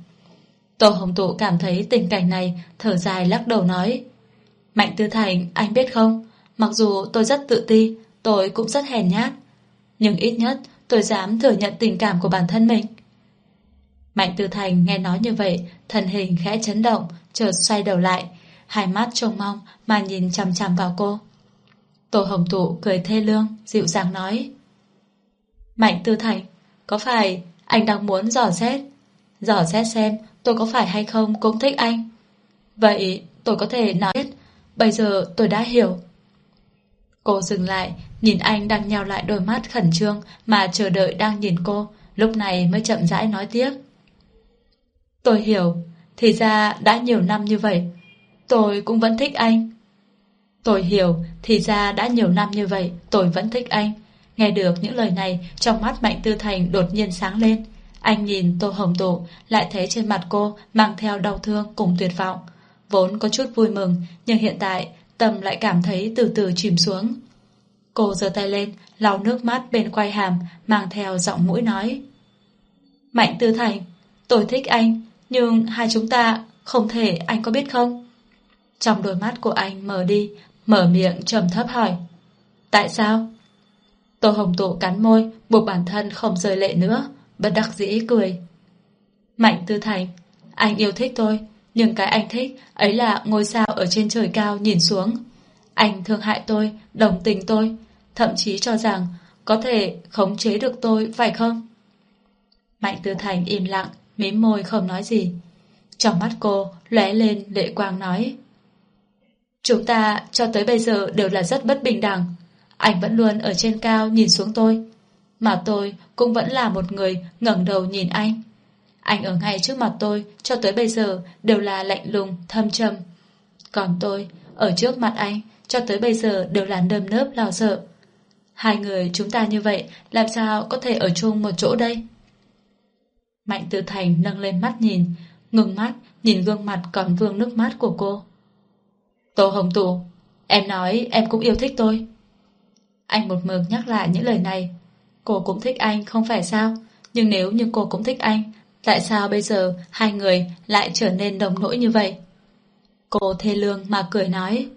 Tô Hồng Tụ cảm thấy tình cảnh này Thở dài lắc đầu nói, Mạnh Tư Thành, anh biết không? Mặc dù tôi rất tự ti, Tôi cũng rất hèn nhát, Nhưng ít nhất tôi dám thừa nhận tình cảm của bản thân mình. Mạnh Tư Thành nghe nói như vậy, Thân hình khẽ chấn động, Chợt xoay đầu lại, Hai mắt trông mong mà nhìn chằm chằm vào cô. Tô Hồng Tụ cười thê lương, Dịu dàng nói, Mạnh Tư Thành, Có phải anh đang muốn dò xét? Dò xét xem tôi có phải hay không cũng thích anh. Vậy tôi có thể nói Bây giờ tôi đã hiểu. Cô dừng lại, Nhìn anh đang nhào lại đôi mắt khẩn trương Mà chờ đợi đang nhìn cô, Lúc này mới chậm rãi nói tiếp Tôi hiểu. Thì ra đã nhiều năm như vậy. Tôi cũng vẫn thích anh. Tôi hiểu. Thì ra đã nhiều năm như vậy, Tôi vẫn thích anh. Nghe được những lời này, Trong mắt Mạnh Tư Thành đột nhiên sáng lên. Anh nhìn Tô Hồng Tụ, Lại thấy trên mặt cô Mang theo đau thương cùng tuyệt vọng. Vốn có chút vui mừng, Nhưng hiện tại Tâm lại cảm thấy từ từ chìm xuống. Cô giơ tay lên, lau nước mắt bên quai hàm, Mang theo giọng mũi nói. Mạnh Tư Thành, Tôi thích anh. Nhưng hai chúng ta không thể, anh có biết không? Trong đôi mắt của anh mở đi, Mở miệng trầm thấp hỏi. Tại sao? Tô Hồng Tụ cắn môi, Buộc bản thân không rơi lệ nữa, Bất đắc dĩ cười. Mạnh Tư Thành, Anh yêu thích tôi, Nhưng cái anh thích ấy là ngôi sao ở trên trời cao nhìn xuống. Anh thương hại tôi, Đồng tình tôi, Thậm chí cho rằng Có thể khống chế được tôi, phải không? Mạnh Tư Thành im lặng mím môi không nói gì. Trong mắt cô lóe lên lệ quang nói Chúng ta cho tới bây giờ đều là rất bất bình đẳng. Anh vẫn luôn ở trên cao nhìn xuống tôi Mà tôi cũng vẫn là một người ngẩng đầu nhìn anh. Anh ở ngay trước mặt tôi cho tới bây giờ đều là lạnh lùng, thâm trầm. Còn tôi ở trước mặt anh cho tới bây giờ đều là nơm nớp lo sợ. Hai người chúng ta như vậy làm sao có thể ở chung một chỗ đây? Mạnh Tư Thành nâng lên mắt nhìn, ngừng mắt nhìn gương mặt còn vương nước mắt của cô. Tô Hồng Tụ, em nói em cũng yêu thích tôi. Anh một mực nhắc lại những lời này. Cô cũng thích anh không phải sao? Nhưng nếu như cô cũng thích anh, tại sao bây giờ hai người lại trở nên đồng nỗi như vậy? Cô thê lương mà cười nói.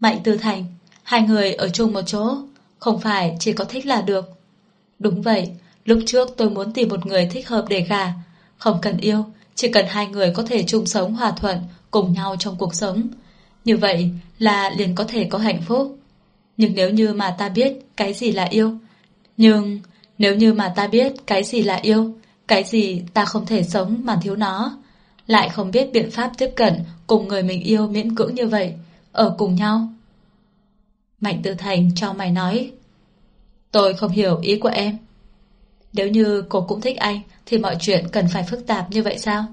Mạnh Tư Thành, hai người ở chung một chỗ, không phải chỉ có thích là được. Đúng vậy, lúc trước tôi muốn tìm một người thích hợp để gả. Không cần yêu, chỉ cần hai người có thể chung sống hòa thuận cùng nhau trong cuộc sống. Như vậy là liền có thể có hạnh phúc. Nhưng nếu như mà ta biết cái gì là yêu, nhưng nếu như mà ta biết cái gì là yêu, cái gì ta không thể sống mà thiếu nó, lại không biết biện pháp tiếp cận cùng người mình yêu miễn cưỡng như vậy, ở cùng nhau. Mạnh Tư Thành cho mày nói Tôi không hiểu ý của em nếu như cô cũng thích anh Thì mọi chuyện cần phải phức tạp như vậy sao?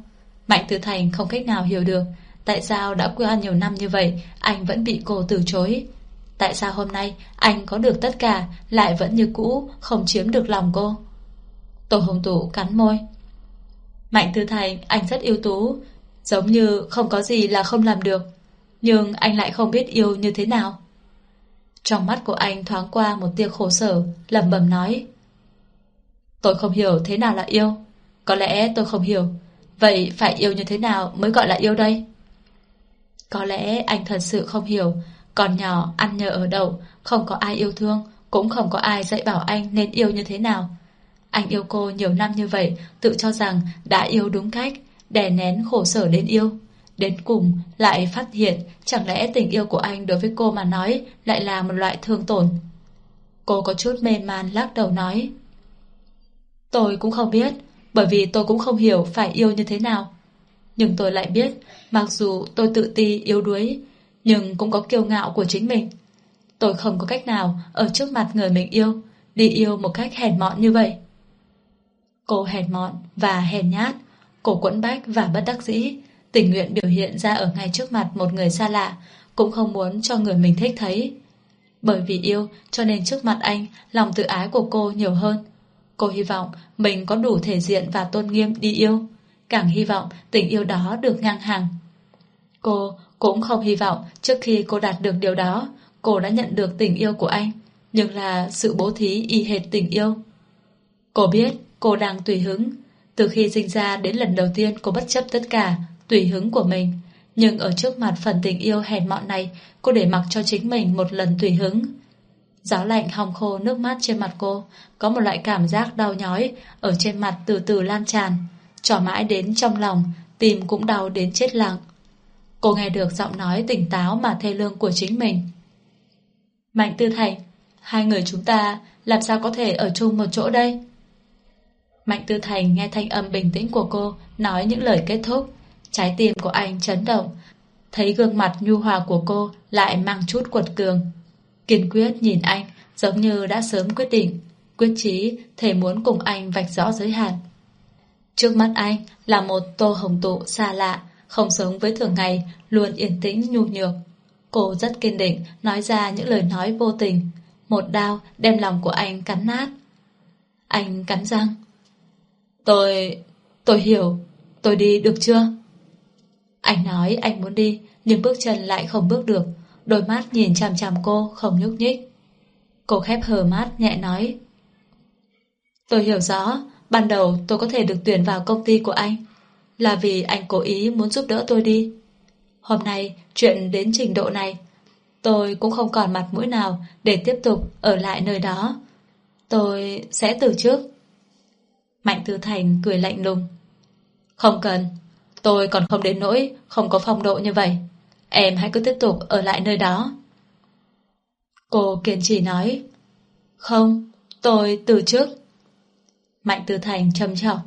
Mạnh Tư Thành không cách nào hiểu được Tại sao đã qua nhiều năm như vậy Anh vẫn bị cô từ chối. Tại sao hôm nay anh có được tất cả Lại vẫn như cũ Không chiếm được lòng cô? Tổ Hồng Tụ cắn môi. Mạnh Tư Thành anh rất yêu tú Giống như không có gì là không làm được Nhưng anh lại không biết yêu như thế nào. Trong mắt của anh thoáng qua một tia khổ sở, lẩm bẩm nói. Tôi không hiểu thế nào là yêu. Có lẽ tôi không hiểu. Vậy phải yêu như thế nào mới gọi là yêu đây? Có lẽ anh thật sự không hiểu. Còn nhỏ, ăn nhờ ở đậu, không có ai yêu thương, cũng không có ai dạy bảo anh nên yêu như thế nào. Anh yêu cô nhiều năm như vậy, tự cho rằng đã yêu đúng cách, đè nén khổ sở đến yêu. Đến cùng lại phát hiện chẳng lẽ tình yêu của anh đối với cô mà nói lại là một loại thương tổn. Cô có chút mê man lắc đầu nói. Tôi cũng không biết, bởi vì tôi cũng không hiểu phải yêu như thế nào. Nhưng tôi lại biết, mặc dù tôi tự ti yếu đuối, nhưng cũng có kiêu ngạo của chính mình. Tôi không có cách nào ở trước mặt người mình yêu, đi yêu một cách hèn mọn như vậy. Cô hèn mọn và hèn nhát, cô quẫn bách và bất đắc dĩ, tình nguyện biểu hiện ra ở ngay trước mặt một người xa lạ, cũng không muốn cho người mình thích thấy. Bởi vì yêu cho nên trước mặt anh lòng tự ái của cô nhiều hơn. Cô hy vọng mình có đủ thể diện và tôn nghiêm đi yêu. Càng hy vọng tình yêu đó được ngang hàng. Cô cũng không hy vọng trước khi cô đạt được điều đó, cô đã nhận được tình yêu của anh, nhưng là sự bố thí y hệt tình yêu. Cô biết cô đang tùy hứng. Từ khi sinh ra đến lần đầu tiên cô bất chấp tất cả, tùy hứng của mình. Nhưng ở trước mặt phần tình yêu hèn mọn này, cô để mặc cho chính mình một lần tùy hứng. Gió lạnh hòng khô nước mắt trên mặt cô, có một loại cảm giác đau nhói ở trên mặt từ từ lan tràn. Trỏ mãi đến trong lòng, tim cũng đau đến chết lặng. Cô nghe được giọng nói tỉnh táo mà thê lương của chính mình. Mạnh Tư Thành, hai người chúng ta làm sao có thể ở chung một chỗ đây? Mạnh Tư Thành nghe thanh âm bình tĩnh của cô nói những lời kết thúc. Trái tim của anh chấn động. Thấy gương mặt nhu hòa của cô lại mang chút quật cường. Kiên quyết nhìn anh giống như đã sớm quyết định. Quyết chí thể muốn cùng anh vạch rõ giới hạn. Trước mắt anh là một tô hồng tụ xa lạ, không sống với thường ngày, luôn yên tĩnh nhu nhược. Cô rất kiên định nói ra những lời nói vô tình. Một đao đem lòng của anh cắn nát. Anh cắn răng. Tôi... tôi hiểu. Tôi đi được chưa? Anh nói anh muốn đi, nhưng bước chân lại không bước được. Đôi mắt nhìn chằm chằm cô, không nhúc nhích. Cô khép hờ mắt, nhẹ nói. Tôi hiểu rõ, ban đầu tôi có thể được tuyển vào công ty của anh. Là vì anh cố ý muốn giúp đỡ tôi đi. Hôm nay, chuyện đến trình độ này, tôi cũng không còn mặt mũi nào để tiếp tục ở lại nơi đó. Tôi sẽ từ trước. Mạnh Tư Thành cười lạnh lùng. Không cần, tôi còn không đến nỗi không có phong độ như vậy. Em hãy cứ tiếp tục ở lại nơi đó. Cô kiên trì nói. Không, tôi từ trước. Mạnh Tư Thành trầm trọng.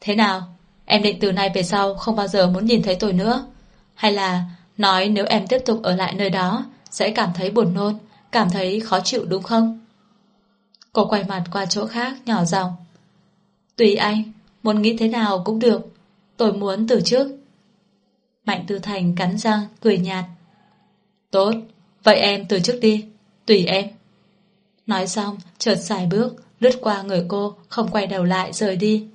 Thế nào? Em định từ nay về sau không bao giờ muốn nhìn thấy tôi nữa. Hay là nói nếu em tiếp tục ở lại nơi đó sẽ cảm thấy buồn nôn, cảm thấy khó chịu đúng không? Cô quay mặt qua chỗ khác nhỏ giọng. Tùy anh, muốn nghĩ thế nào cũng được. Tôi muốn từ trước. Mạnh Tư Thành cắn răng, cười nhạt. Tốt, vậy em từ trước đi, tùy em. Nói xong, chợt xài bước, lướt qua người cô, không quay đầu lại rời đi.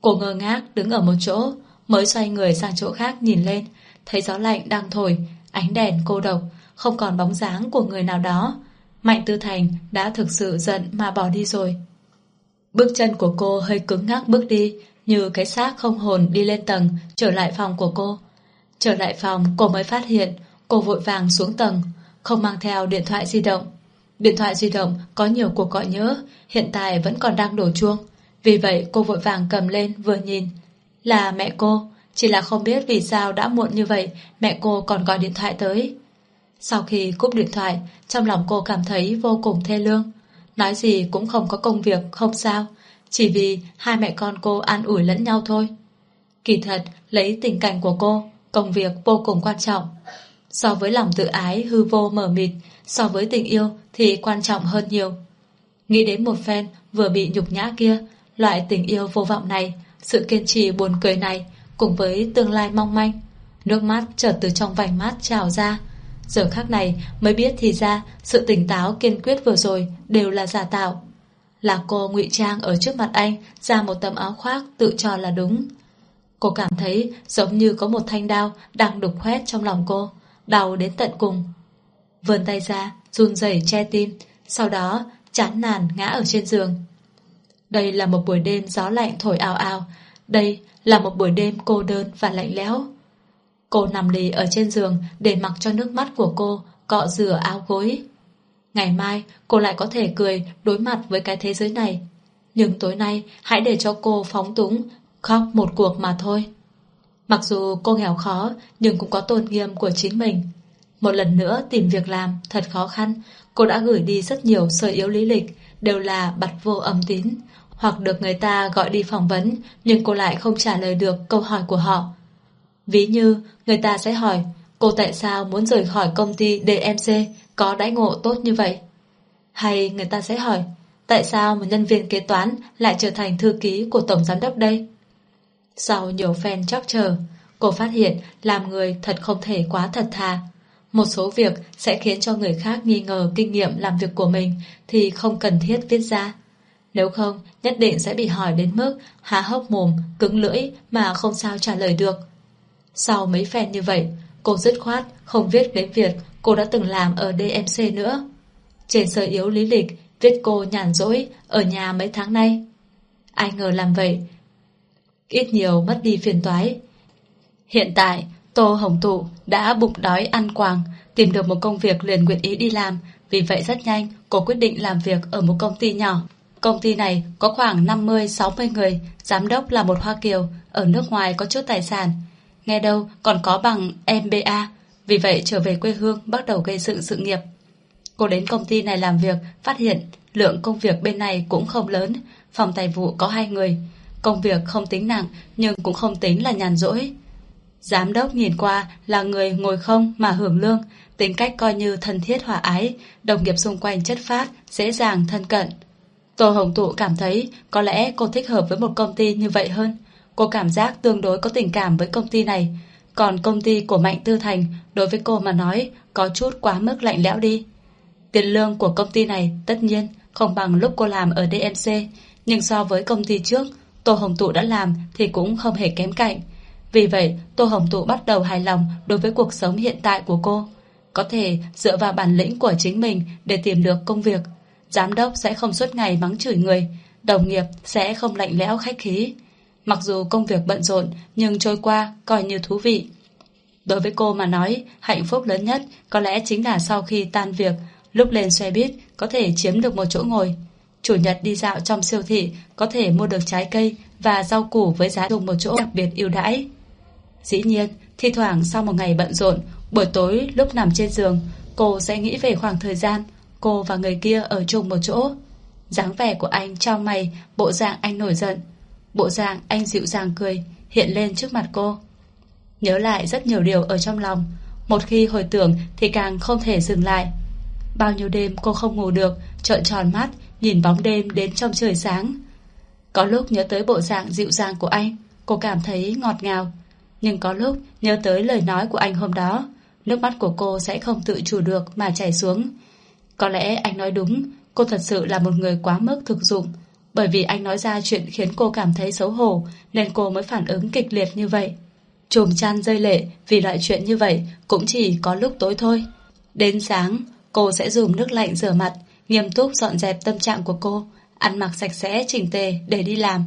Cô ngơ ngác đứng ở một chỗ, mới xoay người sang chỗ khác nhìn lên, thấy gió lạnh đang thổi, ánh đèn cô độc, không còn bóng dáng của người nào đó. Mạnh Tư Thành đã thực sự giận mà bỏ đi rồi. Bước chân của cô hơi cứng ngắc bước đi, như cái xác không hồn đi lên tầng, trở lại phòng của cô. Trở lại phòng, cô mới phát hiện, cô vội vàng xuống tầng, không mang theo điện thoại di động. Điện thoại di động có nhiều cuộc gọi nhớ, hiện tại vẫn còn đang đổ chuông. Vì vậy cô vội vàng cầm lên vừa nhìn. Là mẹ cô, chỉ là không biết vì sao đã muộn như vậy mẹ cô còn gọi điện thoại tới. Sau khi cúp điện thoại, trong lòng cô cảm thấy vô cùng thê lương. Nói gì cũng không có công việc, không sao. Chỉ vì hai mẹ con cô an ủi lẫn nhau thôi. Kỳ thật, lấy tình cảnh của cô, công việc vô cùng quan trọng. So với lòng tự ái hư vô mờ mịt, so với tình yêu thì quan trọng hơn nhiều. Nghĩ đến một phen vừa bị nhục nhã kia, loại tình yêu vô vọng này, sự kiên trì buồn cười này, cùng với tương lai mong manh. Nước mắt chợt từ trong vành mắt trào ra. Giờ khắc này mới biết thì ra sự tỉnh táo kiên quyết vừa rồi đều là giả tạo. Là cô ngụy trang ở trước mặt anh ra một tấm áo khoác tự cho là đúng. Cô cảm thấy giống như có một thanh đao đang đục khoét trong lòng cô, đau đến tận cùng. Vươn tay ra, run rẩy che tim, sau đó chán nản ngã ở trên giường. Đây là một buổi đêm gió lạnh thổi ào ào, đây là một buổi đêm cô đơn và lạnh lẽo. Cô nằm lì ở trên giường để mặc cho nước mắt của cô cọ rửa áo gối. Ngày mai cô lại có thể cười đối mặt với cái thế giới này. Nhưng tối nay hãy để cho cô phóng túng, khóc một cuộc mà thôi. Mặc dù cô nghèo khó nhưng cũng có tôn nghiêm của chính mình. Một lần nữa tìm việc làm thật khó khăn, cô đã gửi đi rất nhiều sơ yếu lý lịch, đều là bật vô âm tín, hoặc được người ta gọi đi phỏng vấn nhưng cô lại không trả lời được câu hỏi của họ. Ví như người ta sẽ hỏi cô tại sao muốn rời khỏi công ty DMC có đãi ngộ tốt như vậy? Hay người ta sẽ hỏi tại sao một nhân viên kế toán lại trở thành thư ký của tổng giám đốc đây? Sau nhiều phen chóc chờ, cô phát hiện làm người thật không thể quá thật thà. Một số việc sẽ khiến cho người khác nghi ngờ kinh nghiệm làm việc của mình thì không cần thiết viết ra. Nếu không, nhất định sẽ bị hỏi đến mức há hốc mồm, cứng lưỡi mà không sao trả lời được. Sau mấy phen như vậy, cô dứt khoát không viết đến việc cô đã từng làm ở DMC nữa. Trên sơ yếu lý lịch, viết cô nhàn rỗi ở nhà mấy tháng nay. Ai ngờ làm vậy, ít nhiều mất đi phiền toái. Hiện tại, Tô Hồng Tụ đã bụng đói ăn quàng, tìm được một công việc liền nguyện ý đi làm, vì vậy rất nhanh cô quyết định làm việc ở một công ty nhỏ. Công ty này có khoảng 50-60 người, giám đốc là một Hoa Kiều, ở nước ngoài có chút tài sản. Nghe đâu còn có bằng MBA, vì vậy trở về quê hương bắt đầu gây sự sự nghiệp. Cô đến công ty này làm việc, phát hiện lượng công việc bên này cũng không lớn, phòng tài vụ có hai người. Công việc không tính nặng nhưng cũng không tính là nhàn rỗi. Giám đốc nhìn qua là người ngồi không mà hưởng lương, tính cách coi như thân thiết hòa ái, đồng nghiệp xung quanh chất phát, dễ dàng thân cận. Tô Hồng Tụ cảm thấy có lẽ cô thích hợp với một công ty như vậy hơn. Cô cảm giác tương đối có tình cảm với công ty này. Còn công ty của Mạnh Tư Thành đối với cô mà nói có chút quá mức lạnh lẽo đi. Tiền lương của công ty này tất nhiên không bằng lúc cô làm ở DMC, nhưng so với công ty trước, Tô Hồng Tụ đã làm thì cũng không hề kém cạnh. Vì vậy, Tô Hồng Tụ bắt đầu hài lòng đối với cuộc sống hiện tại của cô. Có thể dựa vào bản lĩnh của chính mình để tìm được công việc. Giám đốc sẽ không suốt ngày mắng chửi người, đồng nghiệp sẽ không lạnh lẽo khách khí. Mặc dù công việc bận rộn nhưng trôi qua coi như thú vị. Đối với cô mà nói, hạnh phúc lớn nhất có lẽ chính là sau khi tan việc, lúc lên xe buýt có thể chiếm được một chỗ ngồi. Chủ nhật đi dạo trong siêu thị có thể mua được trái cây và rau củ với giá dùng một chỗ đặc biệt ưu đãi. Dĩ nhiên, thi thoảng sau một ngày bận rộn, buổi tối lúc nằm trên giường, cô sẽ nghĩ về khoảng thời gian cô và người kia ở chung một chỗ. dáng vẻ của anh trong mày, bộ dạng anh nổi giận. Bộ dạng anh dịu dàng cười, hiện lên trước mặt cô. Nhớ lại rất nhiều điều ở trong lòng. Một khi hồi tưởng thì càng không thể dừng lại. Bao nhiêu đêm cô không ngủ được, trợn tròn mắt, nhìn bóng đêm đến trong trời sáng. Có lúc nhớ tới bộ dạng dịu dàng của anh, cô cảm thấy ngọt ngào. Nhưng có lúc nhớ tới lời nói của anh hôm đó, nước mắt của cô sẽ không tự chủ được mà chảy xuống. Có lẽ anh nói đúng, cô thật sự là một người quá mức thực dụng. Bởi vì anh nói ra chuyện khiến cô cảm thấy xấu hổ, nên cô mới phản ứng kịch liệt như vậy. Chùm chăn rơi lệ vì loại chuyện như vậy cũng chỉ có lúc tối thôi. Đến sáng, cô sẽ dùng nước lạnh rửa mặt, nghiêm túc dọn dẹp tâm trạng của cô, ăn mặc sạch sẽ chỉnh tề để đi làm.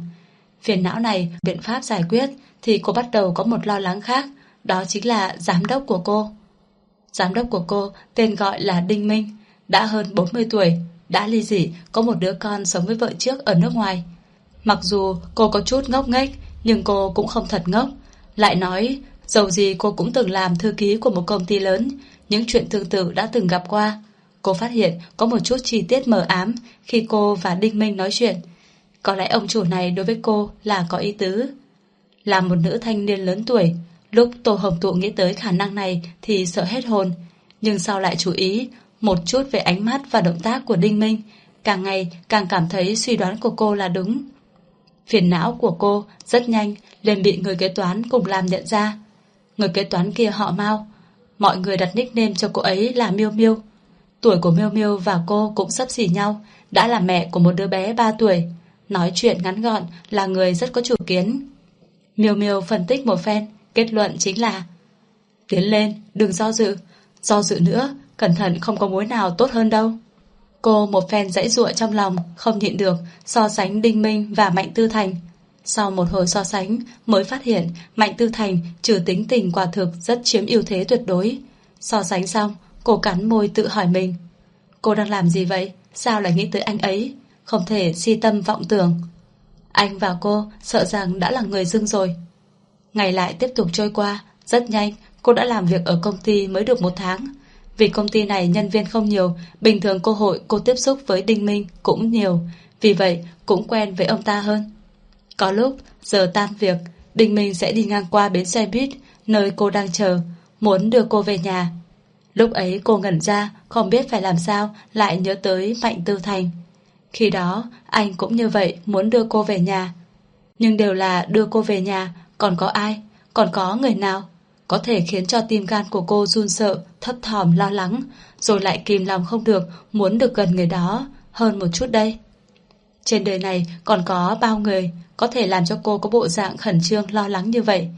Phiền não này, biện pháp giải quyết thì cô bắt đầu có một lo lắng khác, đó chính là giám đốc của cô. Giám đốc của cô tên gọi là Đinh Minh, đã hơn 40 tuổi, đã ly dị, có một đứa con sống với vợ trước ở nước ngoài. Mặc dù cô có chút ngốc nghếch, nhưng cô cũng không thật ngốc. Lại nói, dầu gì cô cũng từng làm thư ký của một công ty lớn, những chuyện tương tự đã từng gặp qua. Cô phát hiện có một chút chi tiết mờ ám khi cô và Đinh Minh nói chuyện. Có lẽ ông chủ này đối với cô là có ý tứ. Là một nữ thanh niên lớn tuổi, lúc Tô Hồng Tụ nghĩ tới khả năng này thì sợ hết hồn. Nhưng sau lại chú ý một chút về ánh mắt và động tác của Đinh Minh, càng ngày càng cảm thấy suy đoán của cô là đúng. Phiền não của cô rất nhanh liền bị người kế toán cùng làm nhận ra. Người kế toán kia họ mau mọi người đặt nickname cho cô ấy là Miêu Miêu. Tuổi của Miêu Miêu và cô cũng sắp xỉ nhau, đã là mẹ của một đứa bé 3 tuổi. Nói chuyện ngắn gọn là người rất có chủ kiến. Miêu Miêu phân tích một phen, kết luận chính là Tiến lên, đừng do dự. Do dự nữa, cẩn thận không có mối nào tốt hơn đâu. Cô một phen dãy ruộng trong lòng, không nhịn được, so sánh Đinh Minh và Mạnh Tư Thành. Sau một hồi so sánh, mới phát hiện Mạnh Tư Thành trừ tính tình quả thực rất chiếm ưu thế tuyệt đối. So sánh xong, cô cắn môi tự hỏi mình. Cô đang làm gì vậy? Sao lại nghĩ tới anh ấy? Không thể si tâm vọng tưởng. Anh và cô sợ rằng đã là người dưng rồi. Ngày lại tiếp tục trôi qua, rất nhanh, cô đã làm việc ở công ty mới được một tháng. Vì công ty này nhân viên không nhiều, bình thường cơ hội cô tiếp xúc với Đinh Minh cũng nhiều, vì vậy cũng quen với ông ta hơn. Có lúc, giờ tan việc, Đinh Minh sẽ đi ngang qua bến xe buýt, nơi cô đang chờ, muốn đưa cô về nhà. Lúc ấy cô ngẩn ra, không biết phải làm sao, lại nhớ tới Mạnh Tư Thành. Khi đó, anh cũng như vậy, muốn đưa cô về nhà. Nhưng đều là đưa cô về nhà, còn có ai? Còn có người nào? có thể khiến cho tim gan của cô run sợ, thấp thỏm lo lắng, rồi lại kìm lòng không được muốn được gần người đó hơn một chút đây. Trên đời này còn có bao người có thể làm cho cô có bộ dạng khẩn trương lo lắng như vậy.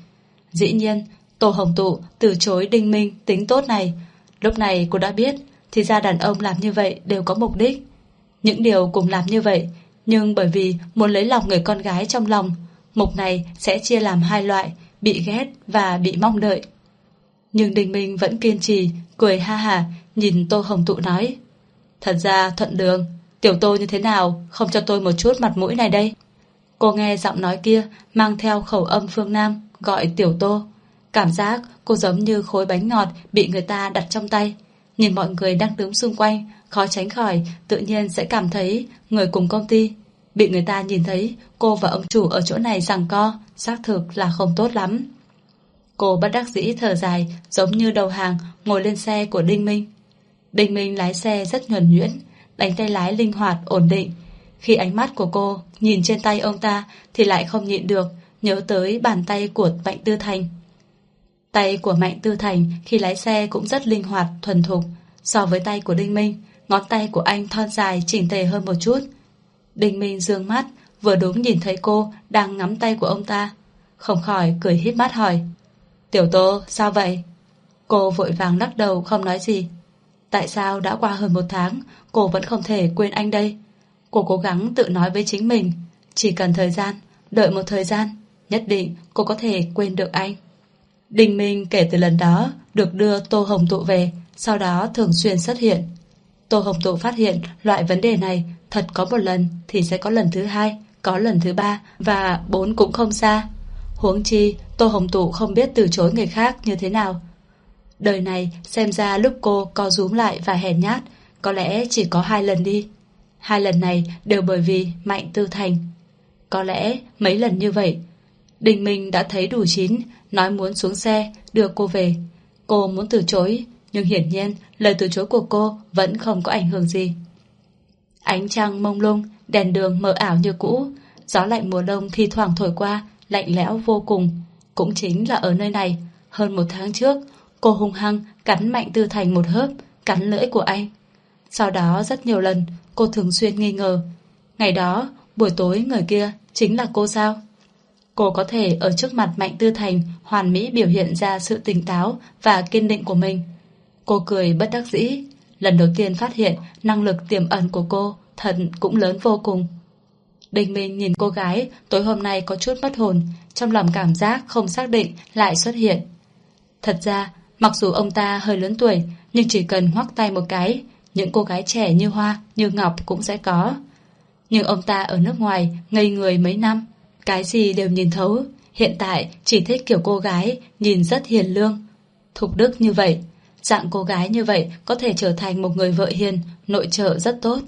Dĩ nhiên, Tô Hồng Tụ từ chối đinh minh tính tốt này. Lúc này cô đã biết, thì ra đàn ông làm như vậy đều có mục đích. Những điều cùng làm như vậy, nhưng bởi vì muốn lấy lòng người con gái trong lòng, mục này sẽ chia làm hai loại, bị ghét và bị mong đợi. Nhưng Đình Minh vẫn kiên trì, cười ha hà nhìn Tô Hồng Tụ nói. Thật ra thuận đường, tiểu tô như thế nào, không cho tôi một chút mặt mũi này đây. Cô nghe giọng nói kia mang theo khẩu âm phương Nam, gọi tiểu tô. Cảm giác cô giống như khối bánh ngọt bị người ta đặt trong tay. Nhìn mọi người đang đứng xung quanh, khó tránh khỏi, tự nhiên sẽ cảm thấy người cùng công ty. Bị người ta nhìn thấy cô và ông chủ ở chỗ này rằng co, xác thực là không tốt lắm. Cô bất đắc dĩ thở dài, giống như đầu hàng, ngồi lên xe của Đinh Minh. Đinh Minh lái xe rất nhuần nhuyễn, đánh tay lái linh hoạt, ổn định. Khi ánh mắt của cô nhìn trên tay ông ta thì lại không nhịn được, nhớ tới bàn tay của Mạnh Tư Thành. Tay của Mạnh Tư Thành khi lái xe cũng rất linh hoạt, thuần thục. So với tay của Đinh Minh, ngón tay của anh thon dài chỉnh tề hơn một chút. Đinh Minh dương mắt, vừa đúng nhìn thấy cô đang ngắm tay của ông ta. Không khỏi cười híp mắt hỏi. Tiểu Tô, sao vậy? Cô vội vàng lắc đầu không nói gì. Tại sao đã qua hơn một tháng, cô vẫn không thể quên anh đây? Cô cố gắng tự nói với chính mình. Chỉ cần thời gian, đợi một thời gian, nhất định cô có thể quên được anh. Đình Minh kể từ lần đó được đưa Tô Hồng Tụ về, sau đó thường xuyên xuất hiện. Tô Hồng Tụ phát hiện loại vấn đề này thật có một lần thì sẽ có lần thứ hai, có lần thứ ba và bốn cũng không xa. Huống chi, Tô Hồng Tụ không biết từ chối người khác như thế nào. Đời này xem ra lúc cô co rúm lại và hèn nhát, có lẽ chỉ có hai lần đi. Hai lần này đều bởi vì Mạnh Tư Thành. Có lẽ mấy lần như vậy, Đình Minh đã thấy đủ chín, nói muốn xuống xe, đưa cô về. Cô muốn từ chối, nhưng hiển nhiên lời từ chối của cô vẫn không có ảnh hưởng gì. Ánh trăng mông lung, đèn đường mờ ảo như cũ, gió lạnh mùa đông thi thoảng thổi qua, lạnh lẽo vô cùng. Cũng chính là ở nơi này, hơn một tháng trước, cô hung hăng cắn Mạnh Tư Thành một hớp, cắn lưỡi của anh. Sau đó rất nhiều lần, cô thường xuyên nghi ngờ. Ngày đó, buổi tối người kia chính là cô sao? Cô có thể ở trước mặt Mạnh Tư Thành hoàn mỹ biểu hiện ra sự tỉnh táo và kiên định của mình. Cô cười bất đắc dĩ. Lần đầu tiên phát hiện năng lực tiềm ẩn của cô thật cũng lớn vô cùng. Đình Minh nhìn cô gái tối hôm nay có chút mất hồn, trong lòng cảm giác không xác định lại xuất hiện. Thật ra, mặc dù ông ta hơi lớn tuổi, nhưng chỉ cần hoắc tay một cái, những cô gái trẻ như Hoa, như Ngọc cũng sẽ có. Nhưng ông ta ở nước ngoài, ngây người mấy năm, cái gì đều nhìn thấu. Hiện tại chỉ thích kiểu cô gái nhìn rất hiền lương, thục đức như vậy. Dạng cô gái như vậy có thể trở thành một người vợ hiền, nội trợ rất tốt.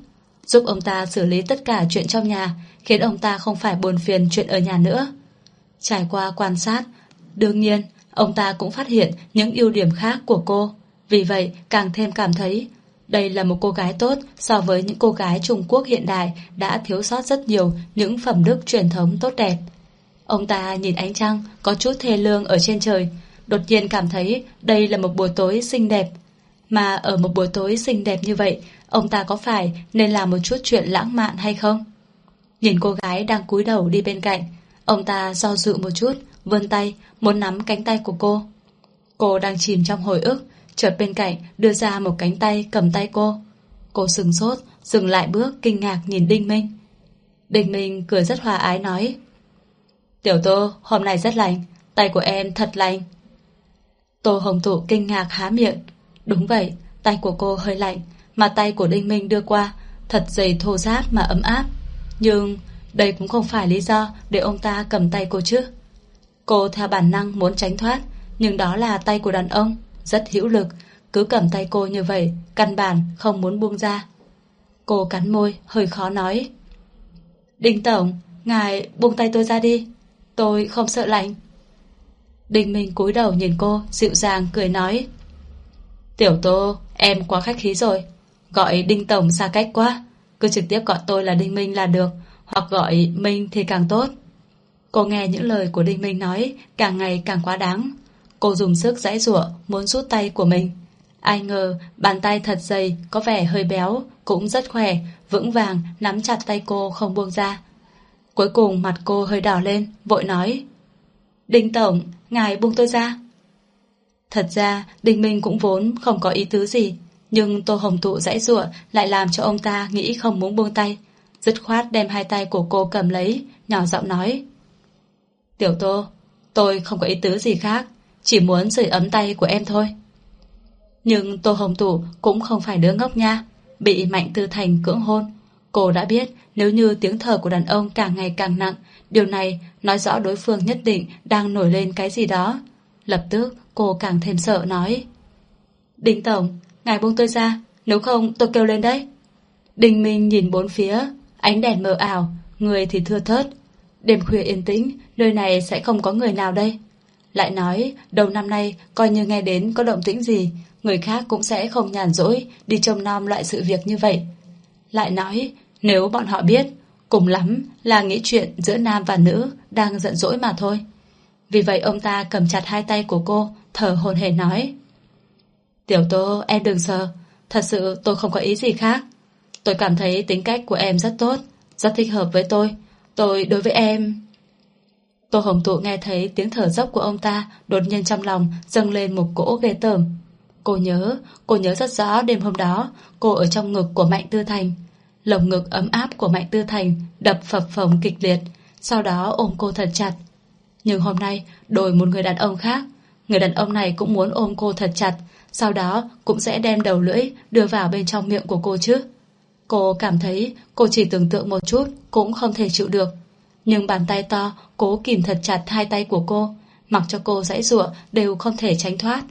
Giúp ông ta xử lý tất cả chuyện trong nhà, khiến ông ta không phải buồn phiền chuyện ở nhà nữa. Trải qua quan sát, đương nhiên, ông ta cũng phát hiện những ưu điểm khác của cô. Vì vậy, càng thêm cảm thấy đây là một cô gái tốt so với những cô gái Trung Quốc hiện đại đã thiếu sót rất nhiều những phẩm đức truyền thống tốt đẹp. Ông ta nhìn ánh trăng có chút thê lương ở trên trời, đột nhiên cảm thấy đây là một buổi tối xinh đẹp. Mà ở một buổi tối xinh đẹp như vậy, ông ta có phải nên làm một chút chuyện lãng mạn hay không? Nhìn cô gái đang cúi đầu đi bên cạnh, ông ta do dự một chút, vươn tay, muốn nắm cánh tay của cô. Cô đang chìm trong hồi ức, chợt bên cạnh đưa ra một cánh tay cầm tay cô. Cô sừng sốt, dừng lại bước kinh ngạc nhìn Đinh Minh. Đinh Minh cười rất hòa ái nói Tiểu Tô, hôm nay rất lành, tay của em thật lành. Tô Hồng Tụ kinh ngạc há miệng. Đúng vậy, tay của cô hơi lạnh, mà tay của Đinh Minh đưa qua, thật dày thô ráp mà ấm áp. Nhưng đây cũng không phải lý do để ông ta cầm tay cô chứ. Cô theo bản năng muốn tránh thoát, nhưng đó là tay của đàn ông rất hữu lực, cứ cầm tay cô như vậy, căn bản không muốn buông ra. Cô cắn môi, hơi khó nói. Đinh Tổng, ngài buông tay tôi ra đi, tôi không sợ lạnh. Đinh Minh cúi đầu nhìn cô, dịu dàng cười nói. Tiểu Tô, em quá khách khí rồi, gọi Đinh Tổng xa cách quá, cứ trực tiếp gọi tôi là Đinh Minh là được, hoặc gọi Minh thì càng tốt. Cô nghe những lời của Đinh Minh nói càng ngày càng quá đáng. Cô dùng sức giãy giụa muốn rút tay của mình. Ai ngờ bàn tay thật dày, có vẻ hơi béo, cũng rất khỏe, vững vàng nắm chặt tay cô không buông ra. Cuối cùng mặt cô hơi đỏ lên, vội nói Đinh Tổng, ngài buông tôi ra. Thật ra, Đinh Minh cũng vốn không có ý tứ gì, nhưng Tô Hồng thụ dãy giụa lại làm cho ông ta nghĩ không muốn buông tay. Dứt khoát đem hai tay của cô cầm lấy, nhỏ giọng nói Tiểu Tô, tôi không có ý tứ gì khác, chỉ muốn sưởi ấm tay của em thôi. Nhưng Tô Hồng Tụ cũng không phải đứa ngốc nha, bị Mạnh Tư Thành cưỡng hôn. Cô đã biết nếu như tiếng thở của đàn ông càng ngày càng nặng, điều này nói rõ đối phương nhất định đang nổi lên cái gì đó. Lập tức cô càng thêm sợ nói Đinh Tổng, ngài buông tôi ra, nếu không tôi kêu lên đấy. Đinh Minh nhìn bốn phía, ánh đèn mờ ảo, người thì thưa thớt. Đêm khuya yên tĩnh, nơi này sẽ không có người nào đây. Lại nói, đầu năm nay, coi như nghe đến có động tĩnh gì, người khác cũng sẽ không nhàn rỗi đi trông nom loại sự việc như vậy. Lại nói, nếu bọn họ biết, cùng lắm là nghĩ chuyện giữa nam và nữ đang giận dỗi mà thôi. Vì vậy ông ta cầm chặt hai tay của cô, thở hồn hển nói. Tiểu Tô, em đừng sợ, thật sự tôi không có ý gì khác. Tôi cảm thấy tính cách của em rất tốt, rất thích hợp với tôi. Tôi đối với em... Tô Hồng Tụ nghe thấy tiếng thở dốc của ông ta đột nhiên trong lòng dâng lên một cỗ ghê tởm. Cô nhớ, cô nhớ rất rõ đêm hôm đó cô ở trong ngực của Mạnh Tư Thành. Lồng ngực ấm áp của Mạnh Tư Thành đập phập phồng kịch liệt, sau đó ôm cô thật chặt. Nhưng hôm nay đổi một người đàn ông khác, người đàn ông này cũng muốn ôm cô thật chặt, sau đó cũng sẽ đem đầu lưỡi đưa vào bên trong miệng của cô chứ. Cô cảm thấy cô chỉ tưởng tượng một chút cũng không thể chịu được. Nhưng bàn tay to cố kìm thật chặt hai tay của cô, mặc cho cô dãy giụa đều không thể tránh thoát.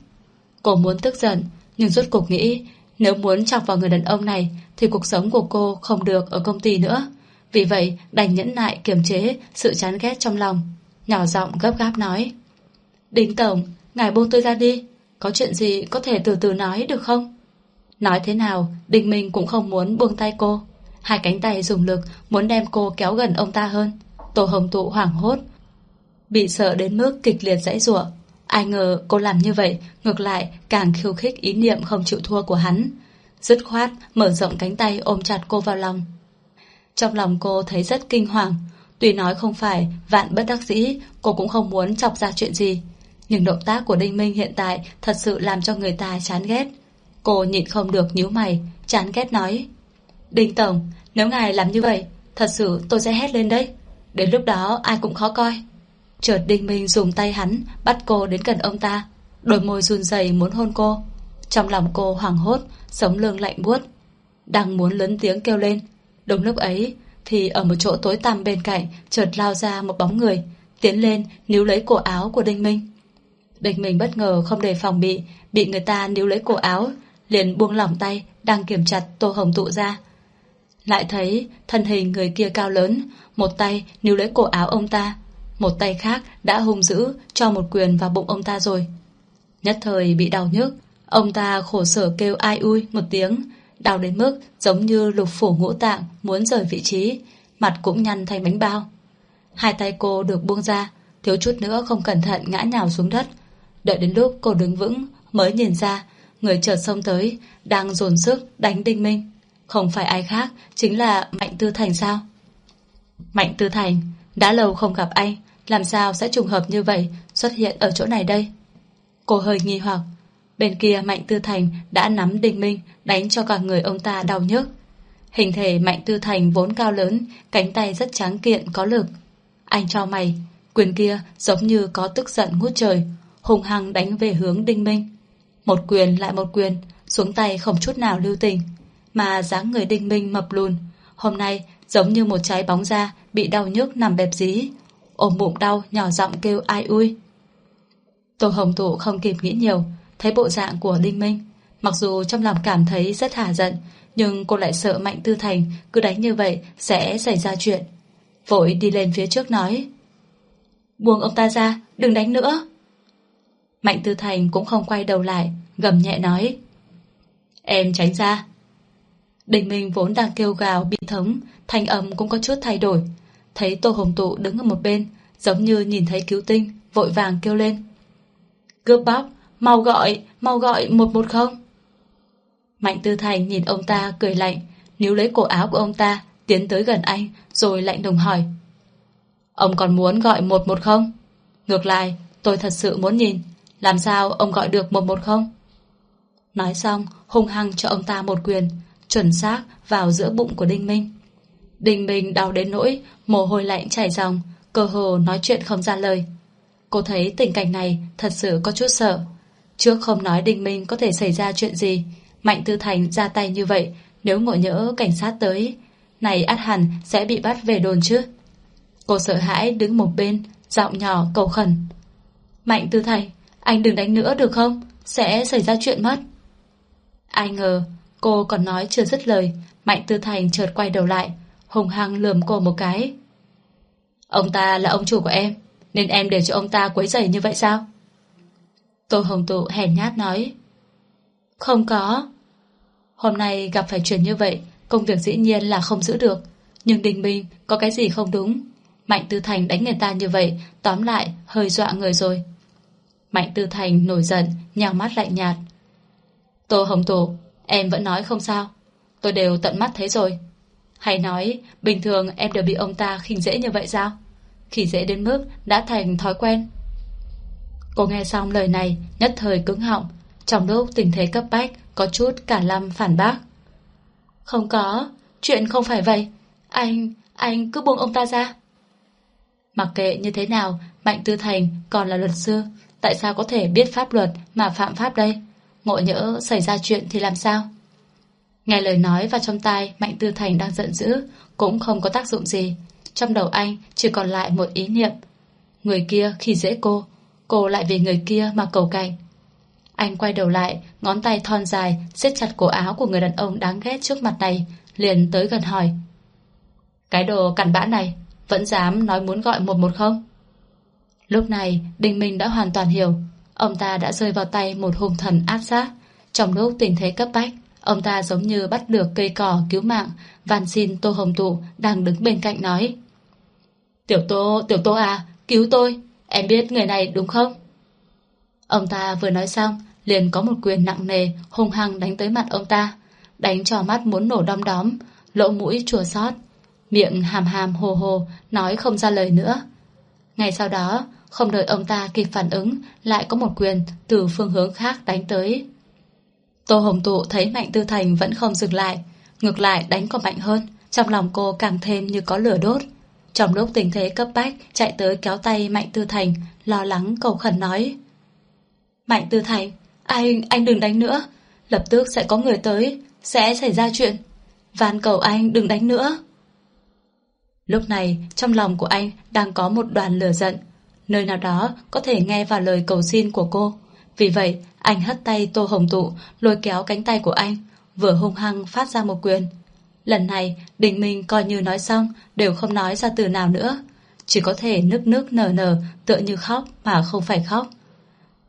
Cô muốn tức giận, nhưng rốt cuộc nghĩ nếu muốn chọc vào người đàn ông này thì cuộc sống của cô không được ở công ty nữa. Vì vậy đành nhẫn nại kiềm chế sự chán ghét trong lòng. Nhỏ giọng gấp gáp nói Đinh Tổng, ngài buông tôi ra đi. Có chuyện gì có thể từ từ nói được không? Nói thế nào, Đinh Minh cũng không muốn buông tay cô. Hai cánh tay dùng lực muốn đem cô kéo gần ông ta hơn. Tổ hồng tụ hoảng hốt. Bị sợ đến mức kịch liệt dãy ruộng Ai ngờ cô làm như vậy ngược lại càng khiêu khích ý niệm không chịu thua của hắn. Dứt khoát mở rộng cánh tay ôm chặt cô vào lòng. Trong lòng cô thấy rất kinh hoàng. Tuy nói không phải vạn bất đắc dĩ, cô cũng không muốn chọc ra chuyện gì. Nhưng động tác của Đinh Minh hiện tại thật sự làm cho người ta chán ghét. Cô nhịn không được nhíu mày, chán ghét nói. Đinh Tổng, nếu ngài làm như vậy, thật sự tôi sẽ hét lên đấy. Đến lúc đó ai cũng khó coi. Chợt Đinh Minh dùng tay hắn bắt cô đến gần ông ta. Đôi môi run rẩy muốn hôn cô. Trong lòng cô hoảng hốt, sống lưng lạnh buốt. Đang muốn lớn tiếng kêu lên. Đúng lúc ấy, thì ở một chỗ tối tăm bên cạnh chợt lao ra một bóng người, tiến lên níu lấy cổ áo của Đinh Minh. Đinh Minh bất ngờ không đề phòng bị, bị người ta níu lấy cổ áo, liền buông lỏng tay, đang kiểm chặt Tô Hồng Tụ ra. Lại thấy thân hình người kia cao lớn, một tay níu lấy cổ áo ông ta, một tay khác đã hung dữ cho một quyền vào bụng ông ta rồi. Nhất thời bị đau nhức, ông ta khổ sở kêu ai ui một tiếng, đau đến mức giống như lục phủ ngũ tạng muốn rời vị trí, mặt cũng nhăn thành bánh bao. Hai tay cô được buông ra, thiếu chút nữa không cẩn thận ngã nhào xuống đất. Đợi đến lúc cô đứng vững mới nhìn ra, người chợt xông tới, đang dồn sức đánh Đinh Minh. Không phải ai khác, chính là Mạnh Tư Thành sao? Mạnh Tư Thành, đã lâu không gặp anh, làm sao sẽ trùng hợp như vậy xuất hiện ở chỗ này đây? Cô hơi nghi hoặc. Bên kia Mạnh Tư Thành đã nắm Đinh Minh đánh cho cả người ông ta đau nhức. Hình thể Mạnh Tư Thành vốn cao lớn, cánh tay rất tráng kiện, có lực. Anh cho mày, quyền kia giống như có tức giận ngút trời, hùng hăng đánh về hướng Đinh Minh. Một quyền lại một quyền, xuống tay không chút nào lưu tình. Mà dáng người Đinh Minh mập lùn, hôm nay giống như một trái bóng da bị đau nhức nằm bẹp dí. Ôm bụng đau, nhỏ giọng kêu ai ui. Tô Hồng Tụ không kịp nghĩ nhiều, thấy bộ dạng của Đinh Minh. Mặc dù trong lòng cảm thấy rất hả giận, nhưng cô lại sợ Mạnh Tư Thành cứ đánh như vậy sẽ xảy ra chuyện. Vội đi lên phía trước nói Buông ông ta ra, đừng đánh nữa. Mạnh Tư Thành cũng không quay đầu lại, gầm nhẹ nói Em tránh ra. Đình Minh vốn đang kêu gào bị thống, thanh âm cũng có chút thay đổi. Thấy Tô Hồng Tụ đứng ở một bên, giống như nhìn thấy cứu tinh, vội vàng kêu lên. Cướp bóc, mau gọi, mau gọi 110. Mạnh Tư Thành nhìn ông ta cười lạnh, níu lấy cổ áo của ông ta, tiến tới gần anh, rồi lạnh đồng hỏi. Ông còn muốn gọi 110? Ngược lại, tôi thật sự muốn nhìn, làm sao ông gọi được 110? Nói xong, hung hăng cho ông ta một quyền, chuẩn xác vào giữa bụng của Đinh Minh. Đinh Minh đau đến nỗi, mồ hôi lạnh chảy ròng, cơ hồ nói chuyện không ra lời. Cô thấy tình cảnh này thật sự có chút sợ. Trước không nói Đinh Minh có thể xảy ra chuyện gì, Mạnh Tư Thành ra tay như vậy, nếu ngộ nhỡ cảnh sát tới, này át hẳn sẽ bị bắt về đồn chứ. Cô sợ hãi đứng một bên, giọng nhỏ cầu khẩn. Mạnh Tư Thành, anh đừng đánh nữa được không? Sẽ xảy ra chuyện mất. Ai ngờ, cô còn nói chưa dứt lời, Mạnh Tư Thành chợt quay đầu lại, hùng hăng lườm cô một cái. Ông ta là ông chủ của em, nên em để cho ông ta quấy rầy như vậy sao? Tô Hồng Tụ hèn nhát nói. Không có. Hôm nay gặp phải chuyện như vậy, công việc dĩ nhiên là không giữ được. Nhưng Đình Minh có cái gì không đúng? Mạnh Tư Thành đánh người ta như vậy, tóm lại hơi dọa người rồi. Mạnh Tư Thành nổi giận, nhào mắt lạnh nhạt. Tô Hồng Tụ, em vẫn nói không sao. Tôi đều tận mắt thấy rồi. Hay nói, bình thường em đều bị ông ta khinh dễ như vậy sao? khỉ dễ đến mức đã thành thói quen. Cô nghe xong lời này, nhất thời cứng họng. Trong lúc tình thế cấp bách, có chút cả lâm phản bác. Không có, chuyện không phải vậy. Anh, anh cứ buông ông ta ra. Mặc kệ như thế nào, Mạnh Tư Thành còn là luật sư. Tại sao có thể biết pháp luật mà phạm pháp đây? Ngộ nhỡ xảy ra chuyện thì làm sao? Nghe lời nói vào trong tai Mạnh Tư Thành đang giận dữ cũng không có tác dụng gì. Trong đầu anh chỉ còn lại một ý niệm. Người kia khi dễ cô, cô lại vì người kia mà cầu cạnh. Anh quay đầu lại, ngón tay thon dài siết chặt cổ áo của người đàn ông đáng ghét trước mặt này, liền tới gần hỏi. Cái đồ cặn bã này, vẫn dám nói muốn gọi một một không? Lúc này, Đinh Minh đã hoàn toàn hiểu. Ông ta đã rơi vào tay một hung thần áp sát. Trong lúc tình thế cấp bách, ông ta giống như bắt được cây cỏ cứu mạng, van xin Tô Hồng Tụ đang đứng bên cạnh nói. Tiểu Tô, Tiểu Tô à, cứu tôi, em biết người này đúng không? Ông ta vừa nói xong, liền có một quyền nặng nề, hung hăng đánh tới mặt ông ta. Đánh cho mắt muốn nổ đom đóm, lỗ mũi chùa sót miệng hàm hàm hồ hồ, nói không ra lời nữa. Ngay sau đó, không đợi ông ta kịp phản ứng, lại có một quyền từ phương hướng khác đánh tới. Tô Hồng Tụ thấy Mạnh Tư Thành vẫn không dừng lại, ngược lại đánh còn mạnh hơn, trong lòng cô càng thêm như có lửa đốt. Trong lúc tình thế cấp bách, chạy tới kéo tay Mạnh Tư Thành, lo lắng cầu khẩn nói. Mạnh Tư Thành, anh, anh đừng đánh nữa, lập tức sẽ có người tới, sẽ xảy ra chuyện. Van cầu anh đừng đánh nữa. Lúc này, trong lòng của anh đang có một đoàn lửa giận. Nơi nào đó có thể nghe vào lời cầu xin của cô. Vì vậy, anh hất tay Tô Hồng Tụ, lôi kéo cánh tay của anh, vừa hung hăng phát ra một quyền. Lần này, Đình Minh coi như nói xong, đều không nói ra từ nào nữa. Chỉ có thể nước nước nở nở, tựa như khóc mà không phải khóc.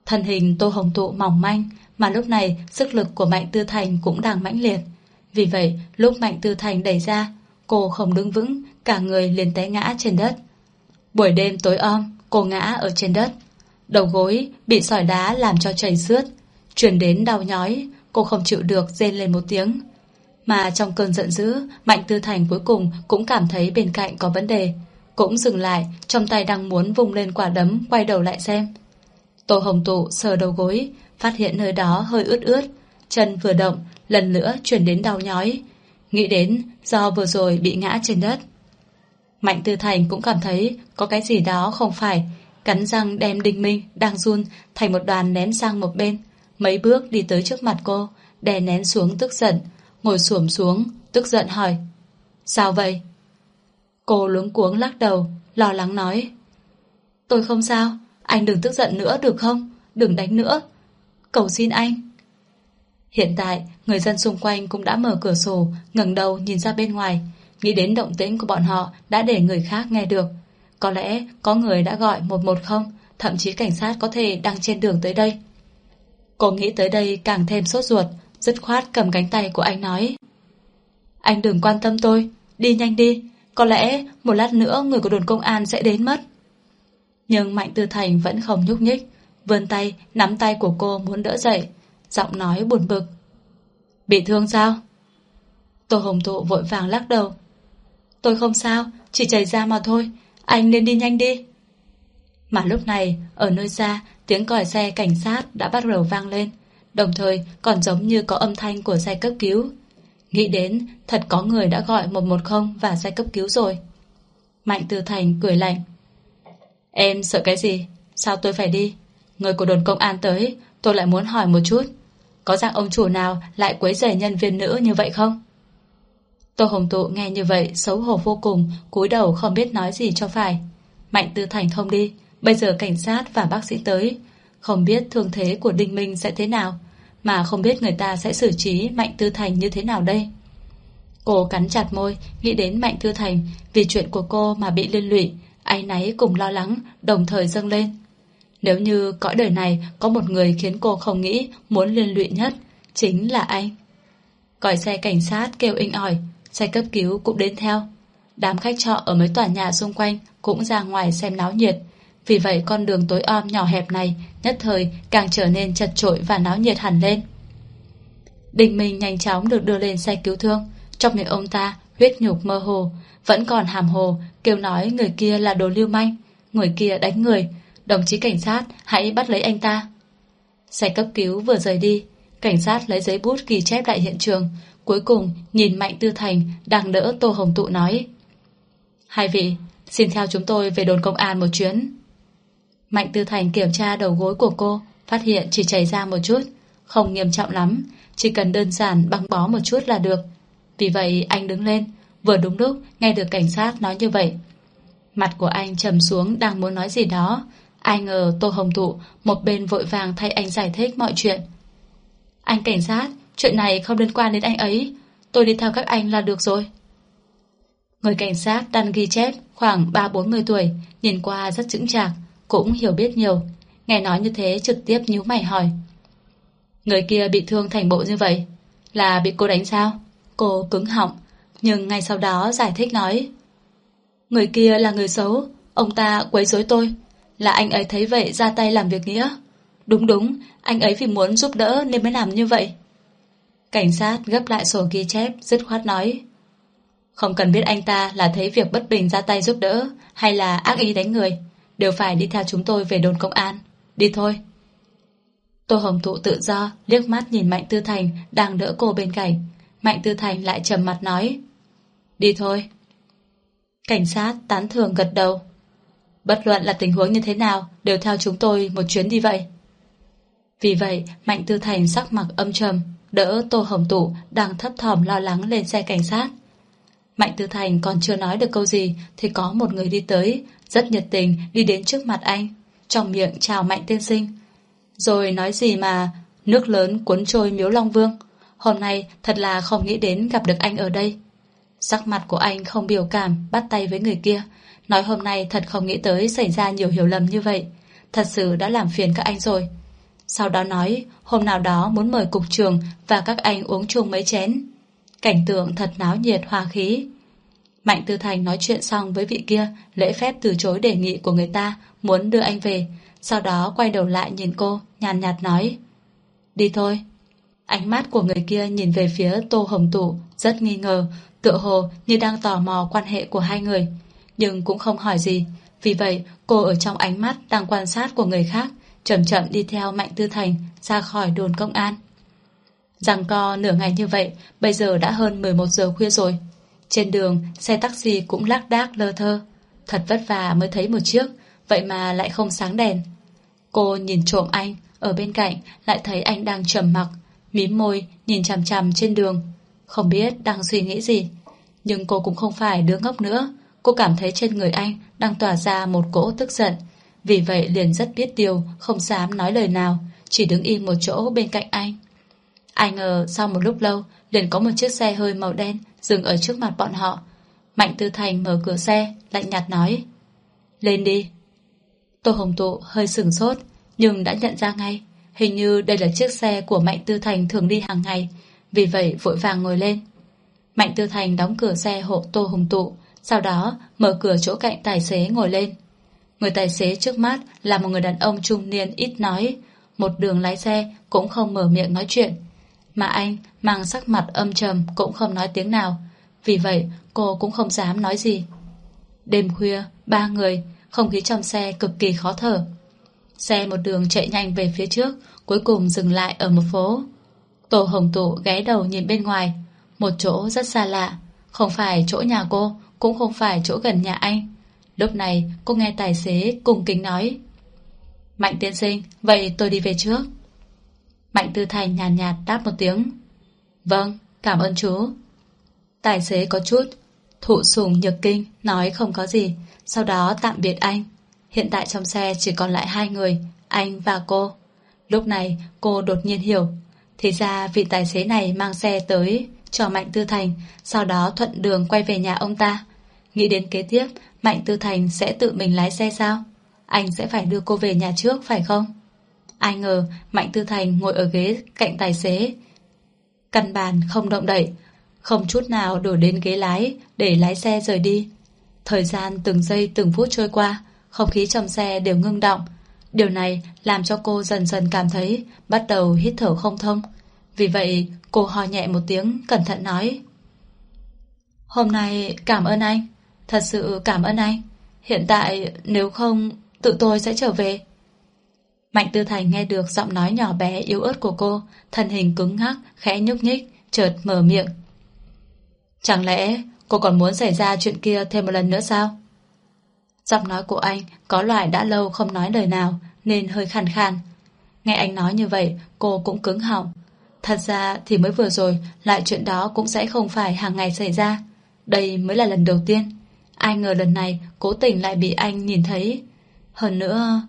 Thân hình Tô Hồng Tụ mỏng manh, mà lúc này sức lực của Mạnh Tư Thành cũng đang mãnh liệt. Vì vậy, lúc Mạnh Tư Thành đẩy ra, cô không đứng vững, cả người liền té ngã trên đất. Buổi đêm tối om, cô ngã ở trên đất. Đầu gối bị sỏi đá làm cho chảy xước, truyền đến đau nhói, cô không chịu được rên lên một tiếng. Mà trong cơn giận dữ, Mạnh Tư Thành cuối cùng cũng cảm thấy bên cạnh có vấn đề. Cũng dừng lại, trong tay đang muốn vùng lên quả đấm, quay đầu lại xem. Tô Hồng Tụ sờ đầu gối, phát hiện nơi đó hơi ướt ướt. Chân vừa động, lần nữa truyền đến đau nhói. Nghĩ đến do vừa rồi bị ngã trên đất. Mạnh Tư Thành cũng cảm thấy có cái gì đó không phải, cắn răng đem Đinh Minh đang run thành một đoàn nén sang một bên, mấy bước đi tới trước mặt cô, đè nén xuống tức giận, ngồi xổm xuống, tức giận hỏi. Sao vậy? Cô luống cuống lắc đầu, lo lắng nói. Tôi không sao, anh đừng tức giận nữa được không? Đừng đánh nữa. Cầu xin anh. Hiện tại, người dân xung quanh cũng đã mở cửa sổ, ngẩng đầu nhìn ra bên ngoài, nghĩ đến động tĩnh của bọn họ đã để người khác nghe được. Có lẽ có người đã gọi 110, thậm chí cảnh sát có thể đang trên đường tới đây. Cô nghĩ tới đây càng thêm sốt ruột, dứt khoát cầm cánh tay của anh nói. Anh đừng quan tâm tôi, đi nhanh đi, có lẽ một lát nữa người của đồn công an sẽ đến mất. Nhưng Mạnh Tư Thành vẫn không nhúc nhích, vươn tay, nắm tay của cô muốn đỡ dậy, giọng nói buồn bực. Bị thương sao? Tô Hồng Thụ vội vàng lắc đầu. Tôi không sao, chỉ chảy ra mà thôi, anh nên đi nhanh đi. Mà lúc này, ở nơi xa, tiếng còi xe cảnh sát đã bắt đầu vang lên, đồng thời còn giống như có âm thanh của xe cấp cứu. Nghĩ đến, thật có người đã gọi 110 và xe cấp cứu rồi. Mạnh Tư Thành cười lạnh. Em sợ cái gì? Sao tôi phải đi? Người của đồn công an tới, tôi lại muốn hỏi một chút. Có dạng ông chủ nào lại quấy rầy nhân viên nữ như vậy không? Tô Hồng Tụ nghe như vậy xấu hổ vô cùng, cúi đầu không biết nói gì cho phải. Mạnh Tư Thành không đi, bây giờ cảnh sát và bác sĩ tới. Không biết thương thế của Đinh Minh sẽ thế nào, mà không biết người ta sẽ xử trí Mạnh Tư Thành như thế nào đây. Cô cắn chặt môi, nghĩ đến Mạnh Tư Thành vì chuyện của cô mà bị liên lụy, áy náy cùng lo lắng, đồng thời dâng lên. Nếu như cõi đời này có một người khiến cô không nghĩ muốn liên lụy nhất, chính là anh. Còi xe cảnh sát kêu inh ỏi, xe cấp cứu cũng đến theo. Đám khách trọ ở mấy tòa nhà xung quanh cũng ra ngoài xem náo nhiệt. Vì vậy con đường tối om nhỏ hẹp này nhất thời càng trở nên chật trội và náo nhiệt hẳn lên. Đình Minh nhanh chóng được đưa lên xe cứu thương. Trong miệng ông ta huyết nhục mơ hồ, vẫn còn hàm hồ kêu nói người kia là đồ lưu manh, người kia đánh người, đồng chí cảnh sát hãy bắt lấy anh ta. Xe cấp cứu vừa rời đi, cảnh sát lấy giấy bút ghi chép lại hiện trường, cuối cùng nhìn Mạnh Tư Thành đang đỡ Tô Hồng Tụ nói. Hai vị, xin theo chúng tôi về đồn công an một chuyến. Mạnh Tư Thành kiểm tra đầu gối của cô, phát hiện chỉ chảy ra một chút, không nghiêm trọng lắm, chỉ cần đơn giản băng bó một chút là được. Vì vậy anh đứng lên, vừa đúng lúc nghe được cảnh sát nói như vậy. Mặt của anh trầm xuống đang muốn nói gì đó, ai ngờ Tô Hồng Tụ một bên vội vàng thay anh giải thích mọi chuyện. Anh cảnh sát, chuyện này không liên quan đến anh ấy, tôi đi theo các anh là được rồi. Người cảnh sát đang ghi chép khoảng 3-40 tuổi, nhìn qua rất chững chạc, cũng hiểu biết nhiều. Nghe nói như thế trực tiếp nhíu mày hỏi. Người kia bị thương thành bộ như vậy, là bị cô đánh sao? Cô cứng họng, nhưng ngay sau đó giải thích nói. Người kia là người xấu, ông ta quấy rối tôi, là anh ấy thấy vậy ra tay làm việc nghĩa. Đúng đúng, anh ấy vì muốn giúp đỡ nên mới làm như vậy. Cảnh sát gấp lại sổ ghi chép, dứt khoát nói. Không cần biết anh ta là thấy việc bất bình ra tay giúp đỡ hay là ác ý đánh người, đều phải đi theo chúng tôi về đồn công an. Đi thôi. Tô Hồng Thụ tự do liếc mắt nhìn Mạnh Tư Thành đang đỡ cô bên cạnh. Mạnh Tư Thành lại trầm mặt nói. Đi thôi. Cảnh sát tán thường gật đầu. Bất luận là tình huống như thế nào đều theo chúng tôi một chuyến đi vậy. Vì vậy, Mạnh Tư Thành sắc mặt âm trầm, đỡ Tô Hồng Tụ đang thấp thỏm lo lắng lên xe cảnh sát. Mạnh Tư Thành còn chưa nói được câu gì thì có một người đi tới, rất nhiệt tình đi đến trước mặt anh, trong miệng chào Mạnh Tiên Sinh. Rồi nói gì mà nước lớn cuốn trôi miếu Long Vương. Hôm nay thật là không nghĩ đến gặp được anh ở đây. Sắc mặt của anh không biểu cảm, bắt tay với người kia. Nói hôm nay thật không nghĩ tới xảy ra nhiều hiểu lầm như vậy. Thật sự đã làm phiền các anh rồi. Sau đó nói hôm nào đó muốn mời cục trường và các anh uống chung mấy chén. Cảnh tượng thật náo nhiệt hòa khí. Mạnh Tư Thành nói chuyện xong với vị kia, lễ phép từ chối đề nghị của người ta, muốn đưa anh về. Sau đó quay đầu lại nhìn cô, nhàn nhạt nói. Đi thôi. Ánh mắt của người kia nhìn về phía Tô Hồng Tụ, rất nghi ngờ, tựa hồ như đang tò mò quan hệ của hai người. Nhưng cũng không hỏi gì. Vì vậy, cô ở trong ánh mắt đang quan sát của người khác, chậm chậm đi theo Mạnh Tư Thành ra khỏi đồn công an. Rằng co nửa ngày như vậy, bây giờ đã hơn 11 giờ khuya rồi. Trên đường, xe taxi cũng lác đác lơ thơ. Thật vất vả mới thấy một chiếc, vậy mà lại không sáng đèn. Cô nhìn trộm anh, ở bên cạnh lại thấy anh đang trầm mặc, mím môi, nhìn chằm chằm trên đường. Không biết đang suy nghĩ gì. Nhưng cô cũng không phải đứa ngốc nữa. Cô cảm thấy trên người anh đang tỏa ra một cỗ tức giận. Vì vậy liền rất biết điều, không dám nói lời nào, chỉ đứng im một chỗ bên cạnh anh. Ai ngờ sau một lúc lâu liền có một chiếc xe hơi màu đen dừng ở trước mặt bọn họ. Mạnh Tư Thành mở cửa xe, lạnh nhạt nói. Lên đi. Tô Hồng Tụ hơi sừng sốt, nhưng đã nhận ra ngay. Hình như đây là chiếc xe của Mạnh Tư Thành thường đi hàng ngày, vì vậy vội vàng ngồi lên. Mạnh Tư Thành đóng cửa xe hộ Tô Hồng Tụ, sau đó mở cửa chỗ cạnh tài xế ngồi lên. Người tài xế trước mắt là một người đàn ông trung niên ít nói, một đường lái xe cũng không mở miệng nói chuyện. Mà anh mang sắc mặt âm trầm cũng không nói tiếng nào, vì vậy cô cũng không dám nói gì. Đêm khuya, ba người, không khí trong xe cực kỳ khó thở. Xe một đường chạy nhanh về phía trước, cuối cùng dừng lại ở một phố. Tổ hồng tụ ghé đầu nhìn bên ngoài, một chỗ rất xa lạ, không phải chỗ nhà cô, cũng không phải chỗ gần nhà anh. Lúc này cô nghe tài xế cùng kính nói Mạnh tiên sinh, vậy tôi đi về trước. Mạnh Tư Thành nhàn nhạt, nhạt đáp một tiếng. Vâng, cảm ơn chú. Tài xế có chút thụ sùng nhược kinh, nói không có gì, sau đó tạm biệt anh. Hiện tại trong xe chỉ còn lại hai người, anh và cô. Lúc này cô đột nhiên hiểu, thì ra vị tài xế này mang xe tới cho Mạnh Tư Thành, sau đó thuận đường quay về nhà ông ta. Nghĩ đến kế tiếp, Mạnh Tư Thành sẽ tự mình lái xe sao? Anh sẽ phải đưa cô về nhà trước phải không? Ai ngờ Mạnh Tư Thành ngồi ở ghế cạnh tài xế. Căn bàn không động đậy, không chút nào đổ đến ghế lái để lái xe rời đi. Thời gian từng giây từng phút trôi qua, không khí trong xe đều ngưng động. Điều này làm cho cô dần dần cảm thấy bắt đầu hít thở không thông. Vì vậy cô ho nhẹ một tiếng cẩn thận nói Hôm nay cảm ơn anh Thật sự cảm ơn anh. Hiện tại, nếu không, Tự tôi sẽ trở về. Mạnh Tư Thành nghe được giọng nói nhỏ bé yếu ớt của cô, Thân hình cứng ngắc, Khẽ nhúc nhích, Chợt mở miệng. Chẳng lẽ cô còn muốn xảy ra chuyện kia thêm một lần nữa sao? Giọng nói của anh Có loại đã lâu không nói lời nào, Nên hơi khàn khàn. Nghe anh nói như vậy, Cô cũng cứng họng. Thật ra thì mới vừa rồi Lại chuyện đó cũng sẽ không phải hàng ngày xảy ra. Đây mới là lần đầu tiên. Ai ngờ lần này, cố tình lại bị anh nhìn thấy. Hơn nữa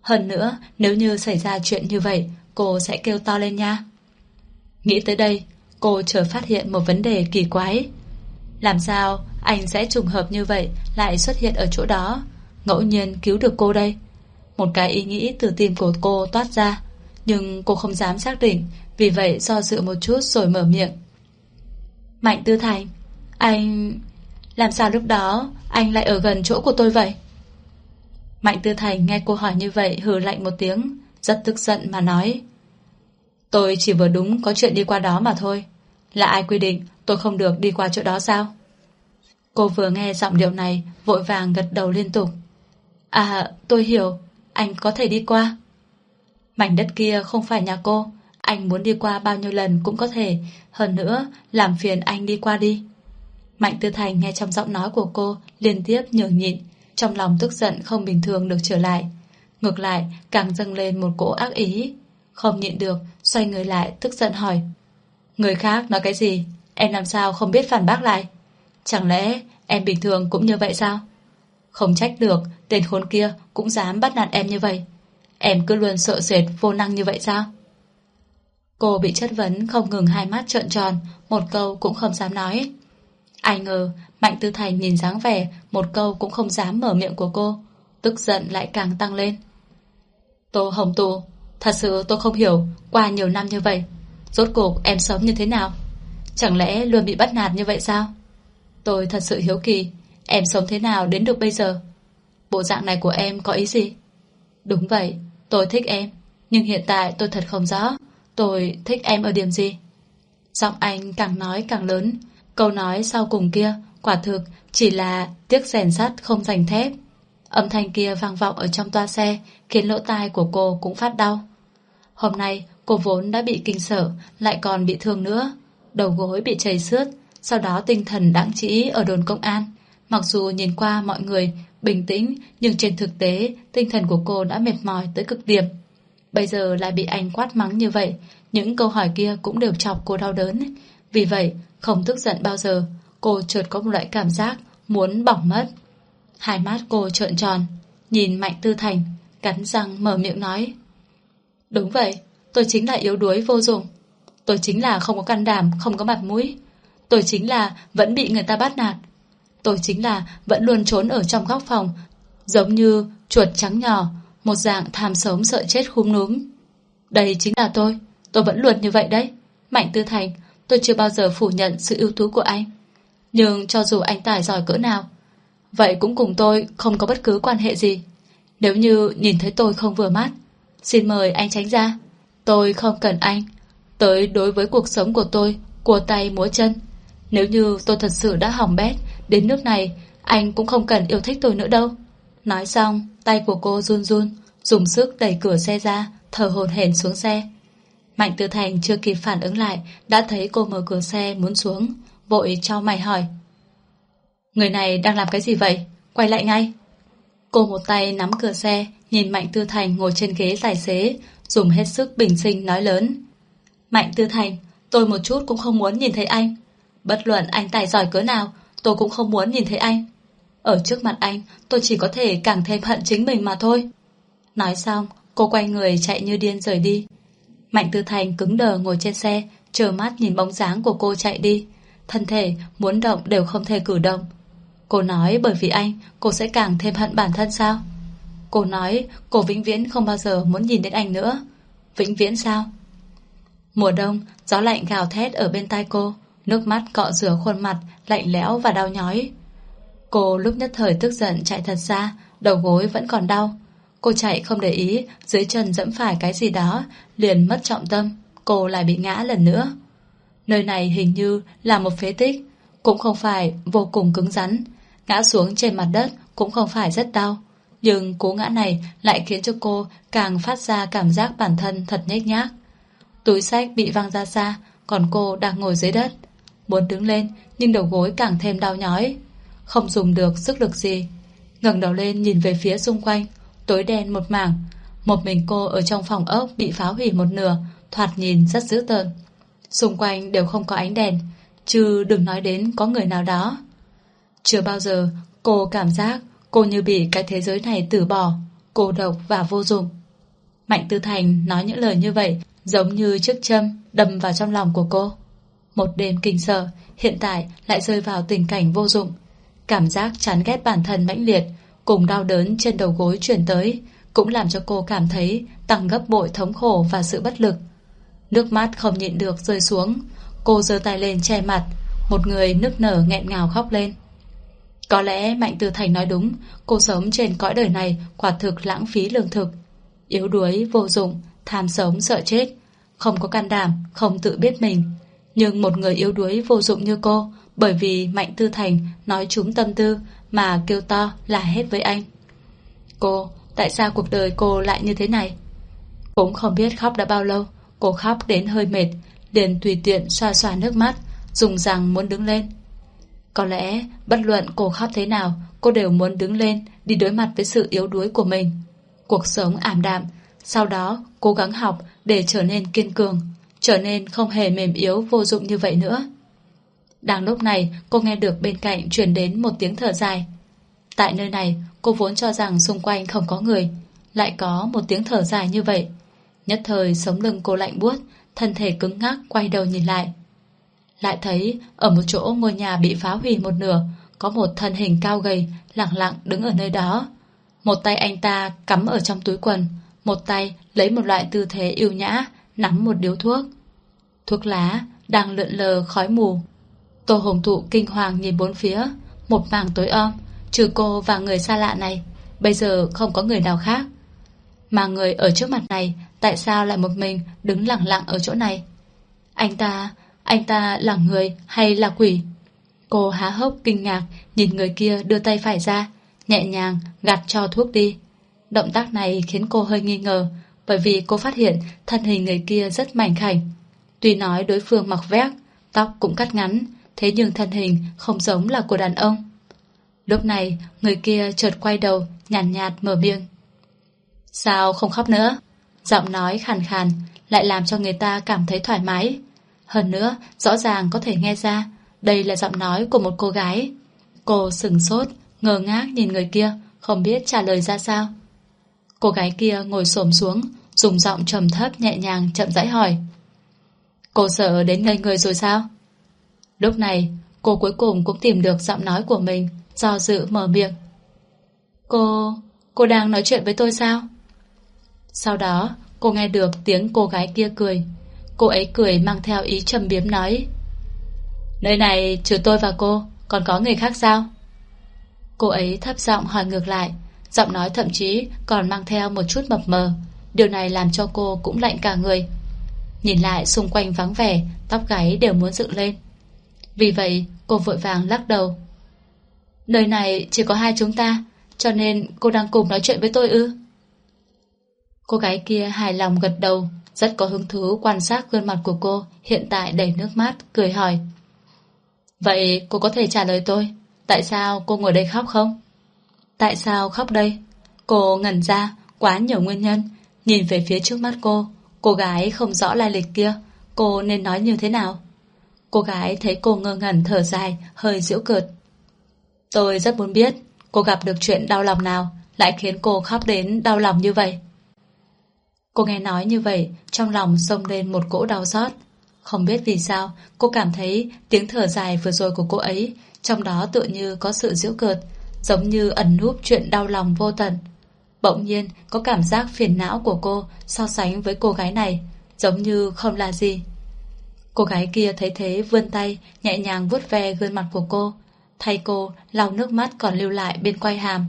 Hơn nữa, nếu như xảy ra chuyện như vậy, Cô sẽ kêu to lên nha. Nghĩ tới đây, Cô chờ phát hiện một vấn đề kỳ quái. Làm sao anh sẽ trùng hợp như vậy Lại xuất hiện ở chỗ đó? Ngẫu nhiên cứu được cô đây. Một cái ý nghĩ từ tim của cô toát ra, Nhưng cô không dám xác định, Vì vậy do dự một chút rồi mở miệng. Mạnh Tư Thành, Anh... Làm sao lúc đó anh lại ở gần chỗ của tôi vậy? Mạnh Tư Thành nghe cô hỏi như vậy hừ lạnh một tiếng, rất tức giận mà nói. Tôi chỉ vừa đúng có chuyện đi qua đó mà thôi. Là ai quy định tôi không được đi qua chỗ đó sao? Cô vừa nghe giọng điệu này, vội vàng gật đầu liên tục. À, tôi hiểu, anh có thể đi qua. Mảnh đất kia không phải nhà cô, anh muốn đi qua bao nhiêu lần cũng có thể, hơn nữa, làm phiền anh đi qua đi. Mạnh Tư Thành nghe trong giọng nói của cô liên tiếp nhường nhịn, trong lòng tức giận không bình thường được trở lại. Ngược lại, càng dâng lên một cỗ ác ý. Không nhịn được, xoay người lại, tức giận hỏi. Người khác nói cái gì? Em làm sao không biết phản bác lại? Chẳng lẽ em bình thường cũng như vậy sao? Không trách được, tên khốn kia cũng dám bắt nạt em như vậy. Em cứ luôn sợ sệt vô năng như vậy sao? Cô bị chất vấn không ngừng hai mắt trợn tròn, một câu cũng không dám nói. Ai ngờ, Mạnh Tư Thành nhìn dáng vẻ, một câu cũng không dám mở miệng của cô. Tức giận lại càng tăng lên. Tô Hồng Tù, thật sự tôi không hiểu, qua nhiều năm như vậy, rốt cuộc em sống như thế nào? Chẳng lẽ luôn bị bắt nạt như vậy sao? Tôi thật sự hiếu kỳ, em sống thế nào đến được bây giờ? Bộ dạng này của em có ý gì? Đúng vậy, tôi thích em, nhưng hiện tại tôi thật không rõ, tôi thích em ở điểm gì? Giọng anh càng nói càng lớn, Câu nói sau cùng kia, quả thực chỉ là tiếc rèn sắt không dành thép. Âm thanh kia vang vọng ở trong toa xe, khiến lỗ tai của cô cũng phát đau. Hôm nay, cô vốn đã bị kinh sợ, lại còn bị thương nữa. Đầu gối bị chảy xước, sau đó tinh thần đáng chỉ ở đồn công an. Mặc dù nhìn qua mọi người, bình tĩnh, nhưng trên thực tế, tinh thần của cô đã mệt mỏi tới cực điểm. Bây giờ lại bị anh quát mắng như vậy, những câu hỏi kia cũng đều chọc cô đau đớn. Vì vậy không tức giận bao giờ, cô chợt có một loại cảm giác muốn bỏng mất. Hai mắt cô trợn tròn, nhìn Mạnh Tư Thành, cắn răng mở miệng nói. Đúng vậy, tôi chính là yếu đuối vô dụng. Tôi chính là không có can đảm, không có mặt mũi. Tôi chính là vẫn bị người ta bắt nạt. Tôi chính là vẫn luôn trốn ở trong góc phòng, giống như chuột trắng nhỏ, một dạng tham sống sợ chết khúm núm. Đây chính là tôi, tôi vẫn luôn như vậy đấy. Mạnh Tư Thành, Tôi chưa bao giờ phủ nhận sự ưu tú của anh Nhưng cho dù anh tài giỏi cỡ nào Vậy cũng cùng tôi không có bất cứ quan hệ gì Nếu như nhìn thấy tôi không vừa mắt, xin mời anh tránh ra. Tôi không cần anh. Tới đối với cuộc sống của tôi, của tay múa chân. Nếu như tôi thật sự đã hỏng bét, đến nước này, anh cũng không cần yêu thích tôi nữa đâu. Nói xong, tay của cô run run, dùng sức đẩy cửa xe ra, thở hồn hển xuống xe. Mạnh Tư Thành chưa kịp phản ứng lại, đã thấy cô mở cửa xe muốn xuống, vội cho mày hỏi. Người này đang làm cái gì vậy? Quay lại ngay. Cô một tay nắm cửa xe, nhìn Mạnh Tư Thành ngồi trên ghế tài xế, dùng hết sức bình sinh nói lớn. Mạnh Tư Thành, tôi một chút cũng không muốn nhìn thấy anh. Bất luận anh tài giỏi cỡ nào, tôi cũng không muốn nhìn thấy anh. Ở trước mặt anh, tôi chỉ có thể càng thêm hận chính mình mà thôi. Nói xong, cô quay người chạy như điên rời đi. Mạnh Tư Thành cứng đờ ngồi trên xe, chờ mắt nhìn bóng dáng của cô chạy đi. Thân thể, muốn động đều không thể cử động. Cô nói bởi vì anh, cô sẽ càng thêm hận bản thân sao? Cô nói cô vĩnh viễn không bao giờ muốn nhìn đến anh nữa. Vĩnh viễn sao? Mùa đông, gió lạnh gào thét ở bên tai cô, nước mắt cọ rửa khuôn mặt, lạnh lẽo và đau nhói. Cô lúc nhất thời tức giận chạy thật xa, đầu gối vẫn còn đau. Cô chạy không để ý, dưới chân dẫm phải cái gì đó, liền mất trọng tâm, cô lại bị ngã lần nữa. Nơi này hình như là một phế tích, cũng không phải vô cùng cứng rắn. Ngã xuống trên mặt đất cũng không phải rất đau. Nhưng cú ngã này lại khiến cho cô càng phát ra cảm giác bản thân thật nhếch nhác. Túi sách bị văng ra xa, còn cô đang ngồi dưới đất. Muốn đứng lên, nhưng đầu gối càng thêm đau nhói. Không dùng được sức lực gì. ngẩng đầu lên nhìn về phía xung quanh, tối đen một mảng. Một mình cô ở trong phòng ốc bị phá hủy một nửa, thoạt nhìn rất dữ tợn. Xung quanh đều không có ánh đèn, chứ đừng nói đến có người nào đó. Chưa bao giờ cô cảm giác cô như bị cái thế giới này từ bỏ, cô độc và vô dụng. Mạnh Tư Thành nói những lời như vậy giống như chiếc châm đâm vào trong lòng của cô. Một đêm kinh sợ, hiện tại lại rơi vào tình cảnh vô dụng. Cảm giác chán ghét bản thân mãnh liệt, cùng đau đớn trên đầu gối chuyển tới, cũng làm cho cô cảm thấy tăng gấp bội thống khổ và sự bất lực. Nước mắt không nhịn được rơi xuống, cô giơ tay lên che mặt, một người nức nở nghẹn ngào khóc lên. Có lẽ Mạnh Từ Thành nói đúng, cô sống trên cõi đời này quả thực lãng phí lương thực. Yếu đuối, vô dụng, tham sống, sợ chết, không có can đảm, không tự biết mình. Nhưng một người yếu đuối vô dụng như cô, bởi vì Mạnh Tư Thành nói trúng tâm tư mà kêu to là hết với anh. Cô, tại sao cuộc đời cô lại như thế này? Cũng không biết khóc đã bao lâu, cô khóc đến hơi mệt, liền tùy tiện xoa xoa nước mắt, dùng rằng muốn đứng lên. Có lẽ, bất luận cô khóc thế nào, cô đều muốn đứng lên, đi đối mặt với sự yếu đuối của mình. Cuộc sống ảm đạm, sau đó cố gắng học để trở nên kiên cường, trở nên không hề mềm yếu vô dụng như vậy nữa. Đang lúc này, cô nghe được bên cạnh truyền đến một tiếng thở dài. Tại nơi này, cô vốn cho rằng xung quanh không có người, lại có một tiếng thở dài như vậy. Nhất thời sống lưng cô lạnh buốt, thân thể cứng ngắc quay đầu nhìn lại. Lại thấy ở một chỗ ngôi nhà bị phá hủy một nửa, có một thân hình cao gầy, lặng lặng đứng ở nơi đó. Một tay anh ta cắm ở trong túi quần, một tay lấy một loại tư thế yêu nhã, nắm một điếu thuốc. Thuốc lá đang lượn lờ khói mù. Tô Hồng Thụ kinh hoàng nhìn bốn phía, một mảng tối om, trừ cô và người xa lạ này, bây giờ không có người nào khác. Mà người ở trước mặt này, tại sao lại một mình đứng lặng lặng ở chỗ này? Anh ta, anh ta là người hay là quỷ? Cô há hốc kinh ngạc, nhìn người kia đưa tay phải ra, nhẹ nhàng gạt cho thuốc đi. Động tác này khiến cô hơi nghi ngờ, bởi vì cô phát hiện thân hình người kia rất mảnh khảnh. Tuy nói đối phương mặc vét, tóc cũng cắt ngắn, thế nhưng thân hình không giống là của đàn ông. Lúc này, người kia chợt quay đầu, nhàn nhạt, nhạt mở miệng. Sao không khóc nữa? Giọng nói khàn khàn, lại làm cho người ta cảm thấy thoải mái. Hơn nữa, rõ ràng có thể nghe ra, đây là giọng nói của một cô gái. Cô sừng sốt, ngơ ngác nhìn người kia, không biết trả lời ra sao. Cô gái kia ngồi xổm xuống, dùng giọng trầm thấp nhẹ nhàng chậm rãi hỏi. Cô sợ đến ngây người rồi sao? Lúc này, cô cuối cùng cũng tìm được giọng nói của mình, do dự mở miệng. Cô... cô đang nói chuyện với tôi sao? Sau đó, cô nghe được tiếng cô gái kia cười. Cô ấy cười mang theo ý trầm biếm nói. Nơi này trừ tôi và cô, còn có người khác sao? Cô ấy thấp giọng hỏi ngược lại, Giọng nói thậm chí còn mang theo một chút mập mờ Điều này làm cho cô cũng lạnh cả người Nhìn lại xung quanh vắng vẻ Tóc gáy đều muốn dựng lên vì vậy, cô vội vàng lắc đầu. Nơi này chỉ có hai chúng ta, Cho nên cô đang cùng nói chuyện với tôi ư? Cô gái kia hài lòng gật đầu, Rất có hứng thú quan sát gương mặt của cô, Hiện tại đầy nước mắt, Cười hỏi. Vậy cô có thể trả lời tôi, Tại sao cô ngồi đây khóc không? Tại sao khóc đây? Cô ngẩn ra, quá nhiều nguyên nhân. Nhìn về phía trước mắt cô Cô gái không rõ lai lịch kia, Cô nên nói như thế nào? Cô gái thấy cô ngơ ngẩn thở dài, Hơi giễu cợt. Tôi rất muốn biết, Cô gặp được chuyện đau lòng nào, Lại khiến cô khóc đến đau lòng như vậy? Cô nghe nói như vậy, Trong lòng xông lên một cỗ đau xót. Không biết vì sao, Cô cảm thấy tiếng thở dài vừa rồi của cô ấy, Trong đó tự như có sự giễu cợt, Giống như ẩn núp chuyện đau lòng vô tận. Bỗng nhiên, có cảm giác phiền não của cô So sánh với cô gái này, Giống như không là gì. Cô gái kia thấy thế vươn tay Nhẹ nhàng vuốt ve gương mặt của cô. Thay cô lau nước mắt còn lưu lại bên quay hàm.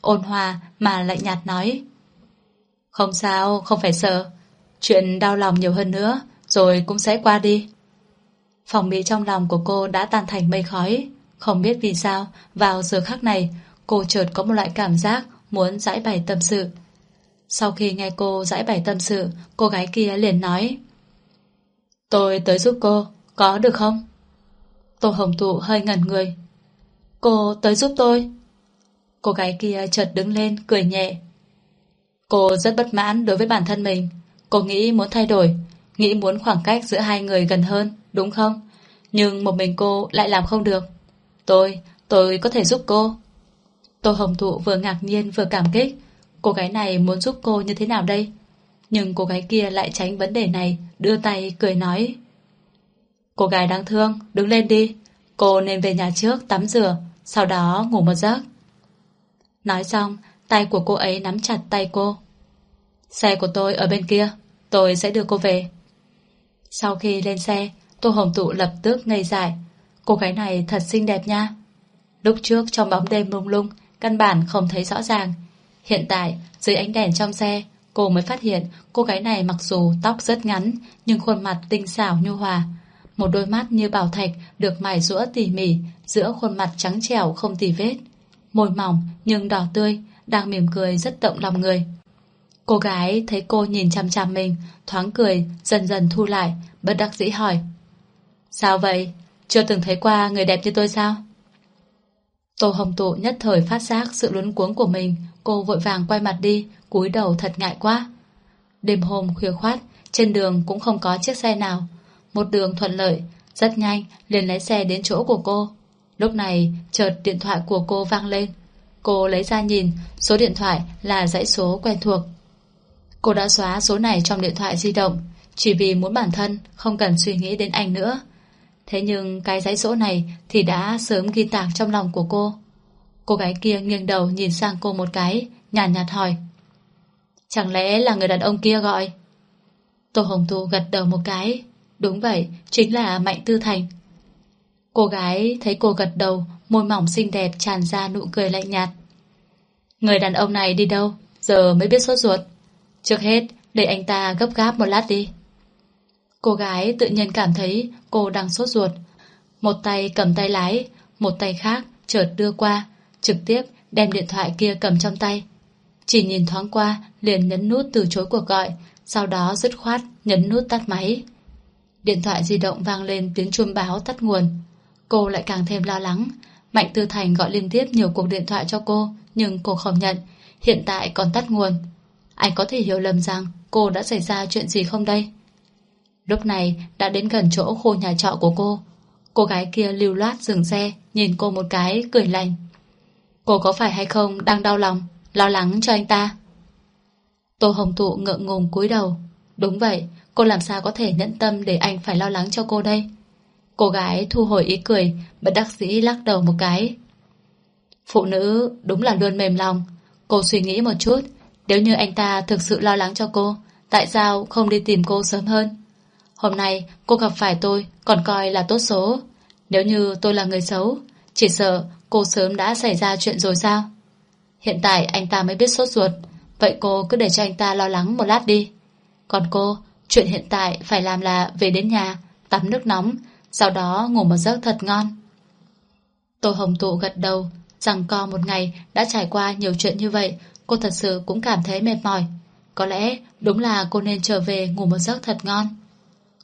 Ôn hòa mà lạnh nhạt nói Không sao, không phải sợ. Chuyện đau lòng nhiều hơn nữa Rồi cũng sẽ qua đi. Phòng bị trong lòng của cô đã tan thành mây khói. Không biết vì sao Vào giờ khắc này Cô chợt có một loại cảm giác Muốn giải bày tâm sự. Sau khi nghe cô giải bày tâm sự Cô gái kia liền nói Tôi tới giúp cô Có được không? Tô Hồng thụ hơi ngẩn người. Cô tới giúp tôi. Cô gái kia chợt đứng lên cười nhẹ. Cô rất bất mãn đối với bản thân mình. Cô nghĩ muốn thay đổi Nghĩ muốn khoảng cách giữa hai người gần hơn Đúng không? Nhưng một mình cô lại làm không được. Tôi, tôi có thể giúp cô. Tô Hồng Thụ vừa ngạc nhiên vừa cảm kích. Cô gái này muốn giúp cô như thế nào đây? Nhưng cô gái kia lại tránh vấn đề này, Đưa tay cười nói. Cô gái đáng thương, Đứng lên đi. Cô nên về nhà trước tắm rửa, Sau đó ngủ một giấc. Nói xong, Tay của cô ấy nắm chặt tay cô. Xe của tôi ở bên kia, Tôi sẽ đưa cô về. Sau khi lên xe, Tô Hồng Tụ lập tức ngây dại. Cô gái này thật xinh đẹp nha. Lúc trước trong bóng đêm mông lung, Căn bản không thấy rõ ràng. Hiện tại, dưới ánh đèn trong xe Cô mới phát hiện cô gái này mặc dù tóc rất ngắn Nhưng khuôn mặt tinh xảo nhu hòa Một đôi mắt như bảo thạch Được mài rũa tỉ mỉ Giữa khuôn mặt trắng trẻo không tì vết Môi mỏng nhưng đỏ tươi Đang mỉm cười rất động lòng người Cô gái thấy cô nhìn chăm chăm mình Thoáng cười dần dần thu lại Bất đắc dĩ hỏi Sao vậy? Chưa từng thấy qua người đẹp như tôi sao? Tô Hồng Tụ nhất thời phát giác sự luấn cuống của mình, cô vội vàng quay mặt đi, cúi đầu thật ngại quá. Đêm hôm khuya khoát, trên đường cũng không có chiếc xe nào. Một đường thuận lợi, rất nhanh liền lấy xe đến chỗ của cô. Lúc này, chợt điện thoại của cô vang lên. Cô lấy ra nhìn, số điện thoại là dãy số quen thuộc. Cô đã xóa số này trong điện thoại di động, chỉ vì muốn bản thân không cần suy nghĩ đến anh nữa. Thế nhưng cái dãy số này thì đã sớm ghi tạc trong lòng của cô. Cô gái kia nghiêng đầu nhìn sang cô một cái, nhàn nhạt, nhạt hỏi. Chẳng lẽ là người đàn ông kia gọi? Tô Hồng Thu gật đầu một cái. Đúng vậy, chính là Mạnh Tư Thành. Cô gái thấy cô gật đầu, môi mỏng xinh đẹp tràn ra nụ cười lạnh nhạt. Người đàn ông này đi đâu? Giờ mới biết sốt ruột. Trước hết, để anh ta gấp gáp một lát đi. Cô gái tự nhiên cảm thấy cô đang sốt ruột. Một tay cầm tay lái, một tay khác chợt đưa qua, trực tiếp đem điện thoại kia cầm trong tay. Chỉ nhìn thoáng qua, liền nhấn nút từ chối cuộc gọi, sau đó dứt khoát nhấn nút tắt máy. Điện thoại di động vang lên tiếng chuông báo tắt nguồn. Cô lại càng thêm lo lắng. Mạnh Tư Thành gọi liên tiếp nhiều cuộc điện thoại cho cô, nhưng cô không nhận. Hiện tại còn tắt nguồn. Anh có thể hiểu lầm rằng cô đã xảy ra chuyện gì không đây? Lúc này đã đến gần chỗ khu nhà trọ của cô Cô gái kia lưu loát dừng xe Nhìn cô một cái cười lành Cô có phải hay không đang đau lòng Lo lắng cho anh ta? Tô Hồng Tụ ngượng ngùng cúi đầu. Đúng vậy Cô làm sao có thể nhẫn tâm để anh phải lo lắng cho cô đây? Cô gái thu hồi ý cười Bất đắc dĩ lắc đầu một cái. Phụ nữ đúng là luôn mềm lòng. Cô suy nghĩ một chút Nếu như anh ta thực sự lo lắng cho cô Tại sao không đi tìm cô sớm hơn? Hôm nay cô gặp phải tôi còn coi là tốt số. Nếu như tôi là người xấu, chỉ sợ cô sớm đã xảy ra chuyện rồi sao? Hiện tại anh ta mới biết sốt ruột. Vậy cô cứ để cho anh ta lo lắng một lát đi. Còn cô, Chuyện hiện tại phải làm là về đến nhà, Tắm nước nóng, Sau đó ngủ một giấc thật ngon. Tô Hồng Tụ gật đầu, Rằng co một ngày đã trải qua nhiều chuyện như vậy, Cô thật sự cũng cảm thấy mệt mỏi. Có lẽ đúng là cô nên trở về ngủ một giấc thật ngon.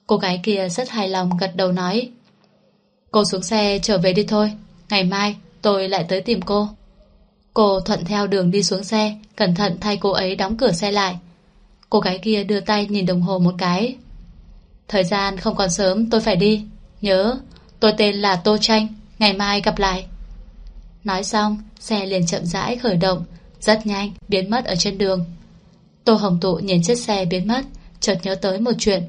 Cô gái kia rất hài lòng gật đầu nói, Cô xuống xe trở về đi thôi, Ngày mai tôi lại tới tìm cô. Cô thuận theo đường đi xuống xe, Cẩn thận thay cô ấy đóng cửa xe lại. Cô gái kia đưa tay nhìn đồng hồ một cái. Thời gian không còn sớm, tôi phải đi. Nhớ, Tôi tên là Tô Tranh Ngày mai gặp lại. Nói xong, Xe liền chậm rãi khởi động, Rất nhanh, biến mất ở trên đường. Tô Hồng Tụ nhìn chiếc xe biến mất, Chợt nhớ tới một chuyện.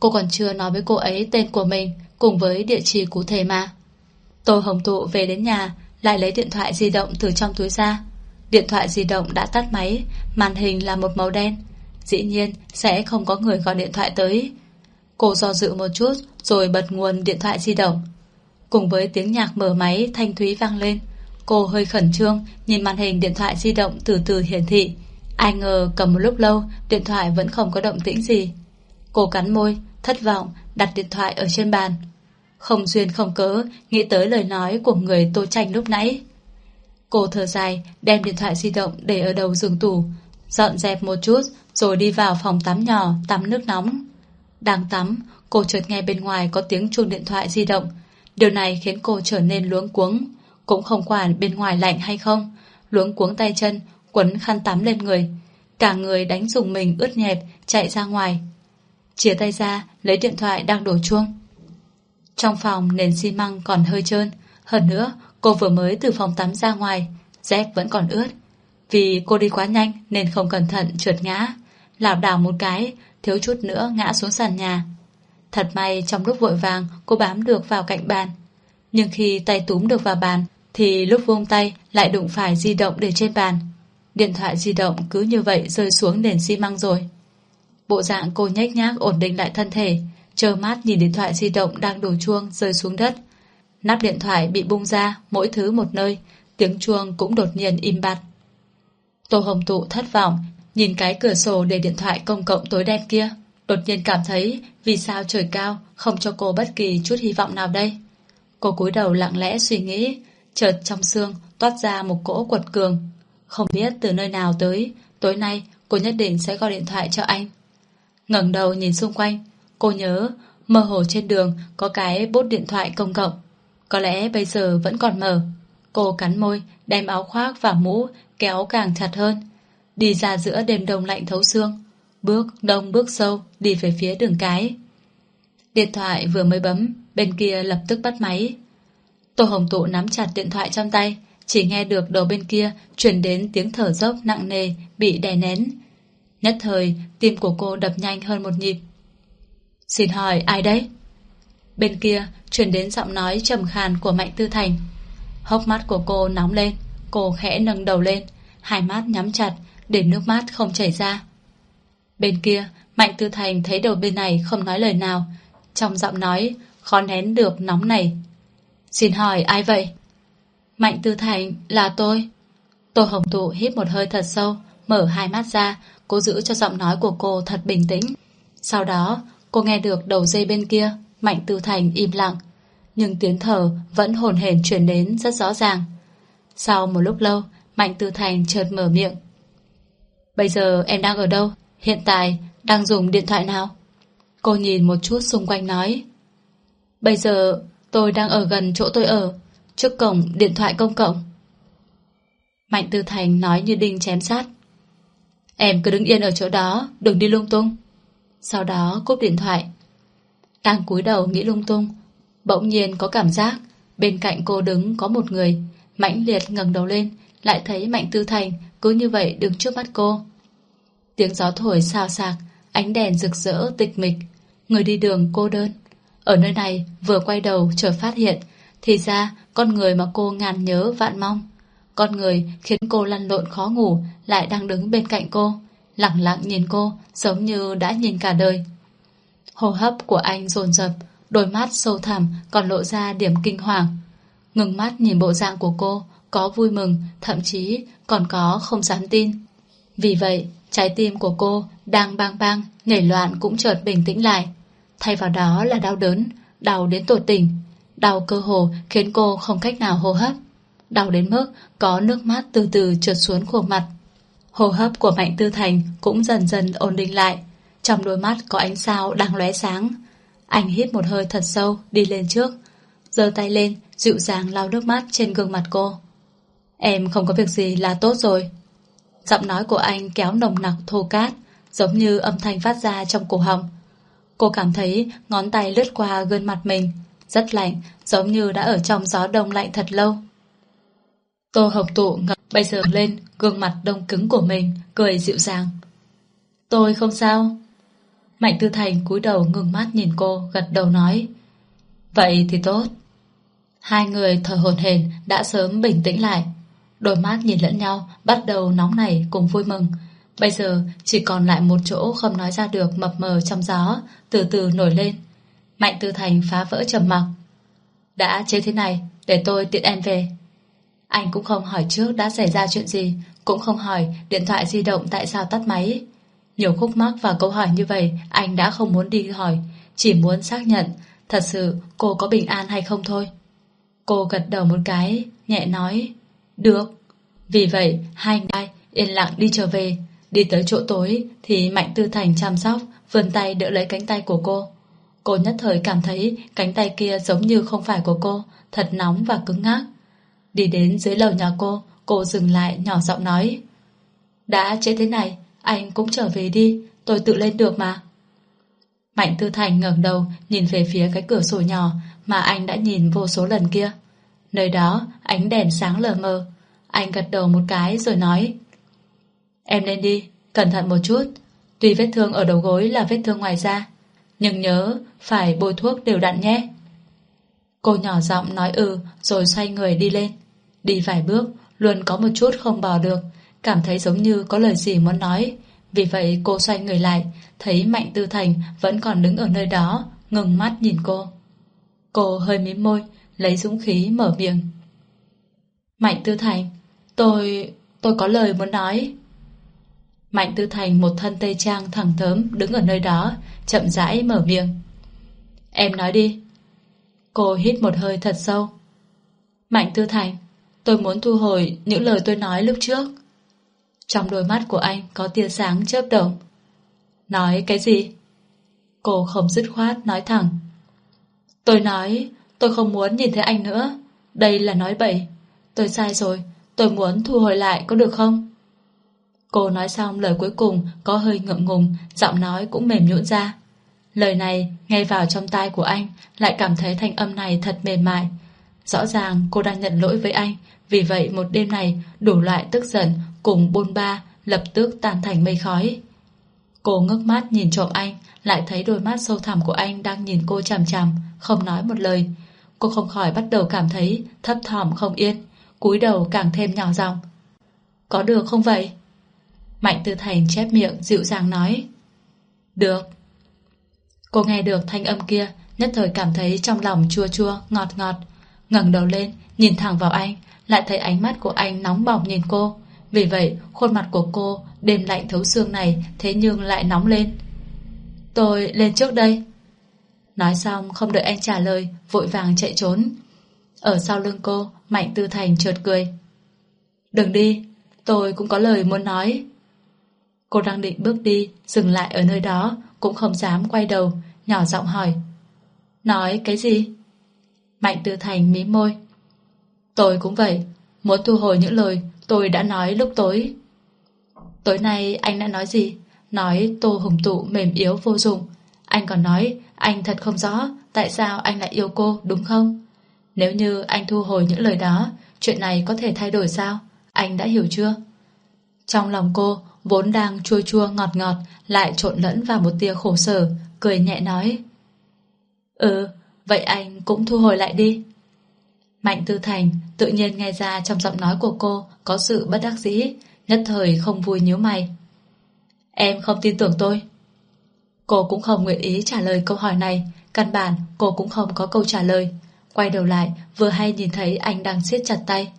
Cô còn chưa nói với cô ấy tên của mình, Cùng với địa chỉ cụ thể mà. Tô Hồng Tụ về đến nhà lại lấy điện thoại di động từ trong túi ra. Điện thoại di động đã tắt máy Màn hình là một màu đen. Dĩ nhiên sẽ không có người gọi điện thoại tới. Cô do dự một chút Rồi bật nguồn điện thoại di động. Cùng với tiếng nhạc mở máy thanh thúy vang lên. Cô hơi khẩn trương Nhìn màn hình điện thoại di động từ từ hiển thị. Ai ngờ cầm một lúc lâu Điện thoại vẫn không có động tĩnh gì. Cô cắn môi, thất vọng Đặt điện thoại ở trên bàn. Không duyên không cớ, Nghĩ tới lời nói của người tô tranh lúc nãy. Cô thở dài, Đem điện thoại di động để ở đầu giường tủ, Dọn dẹp một chút, Rồi đi vào phòng tắm nhỏ, tắm nước nóng. Đang tắm, Cô chợt nghe bên ngoài có tiếng chuông điện thoại di động. Điều này khiến cô trở nên luống cuống. Cũng không quản bên ngoài lạnh hay không, Luống cuống tay chân, Quấn khăn tắm lên người. Cả người đánh dùng mình, ướt nhẹp, Chạy ra ngoài. Chia tay ra, lấy điện thoại đang đổ chuông. Trong phòng nền xi măng còn hơi trơn Hơn nữa cô vừa mới từ phòng tắm ra ngoài Dép vẫn còn ướt Vì cô đi quá nhanh nên không cẩn thận trượt ngã lảo đảo một cái Thiếu chút nữa ngã xuống sàn nhà Thật may trong lúc vội vàng cô bám được vào cạnh bàn. Nhưng khi tay túm được vào bàn thì lúc vuông tay lại đụng phải di động để trên bàn. Điện thoại di động cứ như vậy rơi xuống nền xi măng rồi. Bộ dạng cô nhếch nhác ổn định lại thân thể, trơ mắt nhìn điện thoại di động đang đổ chuông rơi xuống đất. Nắp điện thoại bị bung ra, mỗi thứ một nơi, tiếng chuông cũng đột nhiên im bặt. Tô Hồng Tụ thất vọng, nhìn cái cửa sổ để điện thoại công cộng tối đen kia. Đột nhiên cảm thấy vì sao trời cao không cho cô bất kỳ chút hy vọng nào đây. Cô cúi đầu lặng lẽ suy nghĩ, chợt trong xương toát ra một cỗ quật cường. Không biết từ nơi nào tới, tối nay cô nhất định sẽ gọi điện thoại cho anh. ngẩng đầu nhìn xung quanh, cô nhớ mơ hồ trên đường có cái bốt điện thoại công cộng. Có lẽ bây giờ vẫn còn mở. Cô cắn môi, đem áo khoác và mũ kéo càng chặt hơn. Đi ra giữa đêm đông lạnh thấu xương. Bước đông bước sâu Đi về phía đường cái Điện thoại vừa mới bấm Bên kia lập tức bắt máy Tô Hồng Tụ nắm chặt điện thoại trong tay Chỉ nghe được đầu bên kia Chuyển đến tiếng thở dốc nặng nề Bị đè nén Nhất thời tim của cô đập nhanh hơn một nhịp Xin hỏi ai đấy Bên kia truyền đến giọng nói trầm khàn của Mạnh Tư Thành Hốc mắt của cô nóng lên Cô khẽ nâng đầu lên Hai mắt nhắm chặt Để nước mắt không chảy ra Bên kia, Mạnh Tư Thành thấy đầu bên này không nói lời nào. Trong giọng nói, khó nén được nóng này. Xin hỏi ai vậy? Mạnh Tư Thành là tôi. Tô Hồng Tụ hít một hơi thật sâu, mở hai mắt ra, cố giữ cho giọng nói của cô thật bình tĩnh. Sau đó, cô nghe được đầu dây bên kia, Mạnh Tư Thành im lặng. Nhưng tiếng thở vẫn hồn hển truyền đến rất rõ ràng. Sau một lúc lâu, Mạnh Tư Thành chợt mở miệng. Bây giờ em đang ở đâu? Hiện tại đang dùng điện thoại nào? Cô nhìn một chút xung quanh nói Bây giờ tôi đang ở gần chỗ tôi ở Trước cổng điện thoại công cộng Mạnh Tư Thành nói như đinh chém sát Em cứ đứng yên ở chỗ đó Đừng đi lung tung sau đó cúp điện thoại Đang cúi đầu nghĩ lung tung Bỗng nhiên có cảm giác Bên cạnh cô đứng có một người Mãnh liệt ngẩng đầu lên Lại thấy Mạnh Tư Thành cứ như vậy đứng trước mắt cô Tiếng gió thổi xào xạc, ánh đèn rực rỡ tịch mịch, người đi đường cô đơn. Ở nơi này vừa quay đầu chợt phát hiện, thì ra con người mà cô ngàn nhớ vạn mong. Con người khiến cô lăn lộn khó ngủ lại đang đứng bên cạnh cô, lặng lặng nhìn cô giống như đã nhìn cả đời. Hô hấp của anh dồn dập, đôi mắt sâu thẳm còn lộ ra điểm kinh hoàng. ngừng mắt nhìn bộ dạng của cô, có vui mừng, thậm chí còn có không dám tin. Vì vậy, trái tim của cô đang bang bang, nhảy loạn cũng chợt bình tĩnh lại. Thay vào đó là đau đớn, đau đến tột tình, Đau cơ hồ khiến cô không cách nào hô hấp. Đau đến mức có nước mắt từ từ trượt xuống khuôn mặt. Hô hấp của Mạnh Tư Thành cũng dần dần ổn định lại. Trong đôi mắt có ánh sao đang lóe sáng. Anh hít một hơi thật sâu, đi lên trước. giơ tay lên, dịu dàng lau nước mắt trên gương mặt cô. Em không có việc gì là tốt rồi. Giọng nói của anh kéo nồng nặc thô cát, giống như âm thanh phát ra trong cổ họng. Cô cảm thấy ngón tay lướt qua gương mặt mình, rất lạnh, giống như đã ở trong gió đông lạnh thật lâu. Tô Hồng Tụ ngập bây giờ lên gương mặt đông cứng của mình, cười dịu dàng. Tôi không sao. Mạnh Tư Thành cúi đầu ngừng mắt nhìn cô, gật đầu nói. Vậy thì tốt. Hai người thở hồn hển đã sớm bình tĩnh lại. Đôi mắt nhìn lẫn nhau, bắt đầu nóng nảy cùng vui mừng. Bây giờ chỉ còn lại một chỗ không nói ra được mập mờ trong gió, từ từ nổi lên. Mạnh Tư Thành phá vỡ trầm mặc. Đã chế thế này, để tôi tiện em về. Anh cũng không hỏi trước đã xảy ra chuyện gì, cũng không hỏi điện thoại di động tại sao tắt máy. Nhiều khúc mắc và câu hỏi như vậy anh đã không muốn đi hỏi, chỉ muốn xác nhận thật sự cô có bình an hay không thôi. Cô gật đầu một cái, nhẹ nói, được. Vì vậy, hai người yên lặng đi trở về, đi tới chỗ tối thì Mạnh Tư Thành chăm sóc, vươn tay đỡ lấy cánh tay của cô. Cô nhất thời cảm thấy cánh tay kia giống như không phải của cô, thật nóng và cứng ngắc. Đi đến dưới lầu nhà cô, cô dừng lại nhỏ giọng nói. Đã chế thế này, anh cũng trở về đi, tôi tự lên được mà. Mạnh Tư Thành ngẩng đầu nhìn về phía cái cửa sổ nhỏ mà anh đã nhìn vô số lần kia. Nơi đó ánh đèn sáng lờ mờ. Anh gật đầu một cái rồi nói Em lên đi, cẩn thận một chút. Tuy vết thương ở đầu gối là vết thương ngoài da, nhưng nhớ phải bôi thuốc đều đặn nhé. Cô nhỏ giọng nói ừ rồi xoay người đi lên. Đi vài bước, luôn có một chút không bò được, cảm thấy giống như có lời gì muốn nói. Vì vậy cô xoay người lại, thấy Mạnh Tư Thành vẫn còn đứng ở nơi đó, ngừng mắt nhìn cô. Cô hơi mím môi, lấy dũng khí mở miệng. Mạnh Tư Thành, tôi... tôi có lời muốn nói. Mạnh Tư Thành một thân tây trang thẳng thớm đứng ở nơi đó, chậm rãi mở miệng. Em nói đi. Cô hít một hơi thật sâu. Mạnh Tư Thành, tôi muốn thu hồi những lời tôi nói lúc trước. Trong đôi mắt của anh có tia sáng chớp động. Nói cái gì? Cô không dứt khoát nói thẳng. Tôi nói tôi không muốn nhìn thấy anh nữa. Đây là nói bậy. Tôi sai rồi. Tôi muốn thu hồi lại có được không? Cô nói xong lời cuối cùng có hơi ngượng ngùng, giọng nói cũng mềm nhũn ra. Lời này nghe vào trong tai của anh lại cảm thấy thanh âm này thật mềm mại. Rõ ràng cô đang nhận lỗi với anh, vì vậy một đêm này đủ loại tức giận cùng bôn ba lập tức tan thành mây khói. Cô ngước mắt nhìn trộm anh, lại thấy đôi mắt sâu thẳm của anh đang nhìn cô chằm chằm, không nói một lời. Cô không khỏi bắt đầu cảm thấy thấp thỏm không yên, cúi đầu càng thêm nhỏ giọng. Có được không vậy? Mạnh Tư Thành chép miệng dịu dàng nói. Được. Cô nghe được thanh âm kia, nhất thời cảm thấy trong lòng chua chua, ngọt ngọt. ngẩng đầu lên, nhìn thẳng vào anh, lại thấy ánh mắt của anh nóng bỏng nhìn cô. Vì vậy, khuôn mặt của cô đêm lạnh thấu xương này thế nhưng lại nóng lên. Tôi lên trước đây. Nói xong không đợi anh trả lời, vội vàng chạy trốn. Ở sau lưng cô, Mạnh Tư Thành trượt cười. Đừng đi, tôi cũng có lời muốn nói. Cô đang định bước đi, dừng lại ở nơi đó, cũng không dám quay đầu, nhỏ giọng hỏi. Nói cái gì? Mạnh Tư Thành mí môi. Tôi cũng vậy, muốn thu hồi những lời tôi đã nói lúc tối. Tối nay anh đã nói gì? Nói Tô Hùng Tụ mềm yếu vô dụng. Anh còn nói anh thật không rõ tại sao anh lại yêu cô, đúng không? Nếu như anh thu hồi những lời đó, chuyện này có thể thay đổi sao? Anh đã hiểu chưa? Trong lòng cô, vốn đang chua chua ngọt ngọt, lại trộn lẫn vào một tia khổ sở, cười nhẹ nói. Ừ, vậy anh cũng thu hồi lại đi. Mạnh Tư Thành tự nhiên nghe ra trong giọng nói của cô có sự bất đắc dĩ, nhất thời không vui nhíu mày. Em không tin tưởng tôi. Cô cũng không nguyện ý trả lời câu hỏi này, căn bản cô cũng không có câu trả lời. Quay đầu lại Vừa hay nhìn thấy anh đang siết chặt tay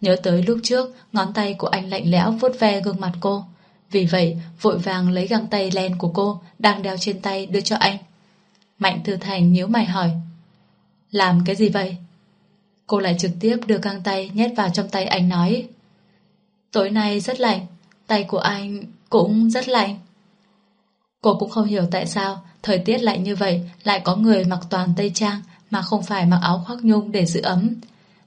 Nhớ tới lúc trước Ngón tay của anh lạnh lẽo vuốt ve gương mặt cô Vì vậy vội vàng lấy găng tay len của cô Đang đeo trên tay đưa cho anh Mạnh Tư Thành nhíu mày hỏi Làm cái gì vậy? Cô lại trực tiếp đưa găng tay nhét vào trong tay anh nói, Tối nay rất lạnh, Tay của anh cũng rất lạnh. Cô cũng không hiểu tại sao Thời tiết lạnh như vậy Lại có người mặc toàn tây trang Mà không phải mặc áo khoác nhung để giữ ấm.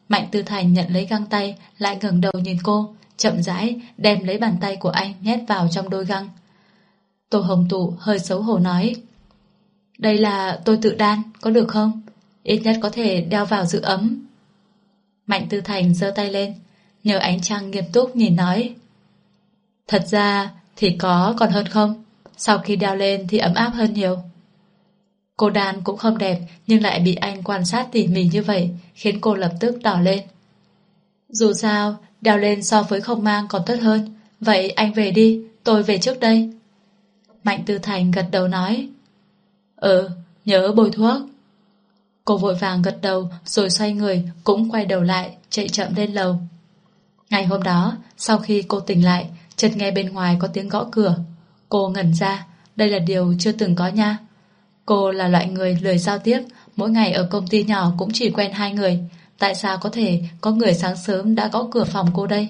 Mạnh Tư Thành nhận lấy găng tay, Lại ngẩng đầu nhìn cô, Chậm rãi đem lấy bàn tay của anh Nhét vào trong đôi găng. Tô Hồng Tụ hơi xấu hổ nói, Đây là tôi tự đan, Có được không? Ít nhất có thể đeo vào giữ ấm. Mạnh Tư Thành giơ tay lên, Nhờ ánh trăng nghiêm túc nhìn nói. Thật ra thì có còn hơn không? Sau khi đeo lên thì ấm áp hơn nhiều. Cô đàn cũng không đẹp, Nhưng lại bị anh quan sát tỉ mỉ như vậy, Khiến cô lập tức đỏ lên. Dù sao, Đeo lên so với không mang còn tốt hơn. Vậy anh về đi, Tôi về trước đây. Mạnh Tư Thành gật đầu nói. Ừ nhớ bôi thuốc. Cô vội vàng gật đầu Rồi xoay người, cũng quay đầu lại, Chạy chậm lên lầu. Ngày hôm đó, sau khi cô tỉnh lại, chợt nghe bên ngoài có tiếng gõ cửa. Cô ngẩn ra, Đây là điều chưa từng có nha. Cô là loại người lười giao tiếp, Mỗi ngày ở công ty nhỏ cũng chỉ quen hai người. Tại sao có thể có người sáng sớm đã gõ cửa phòng cô đây?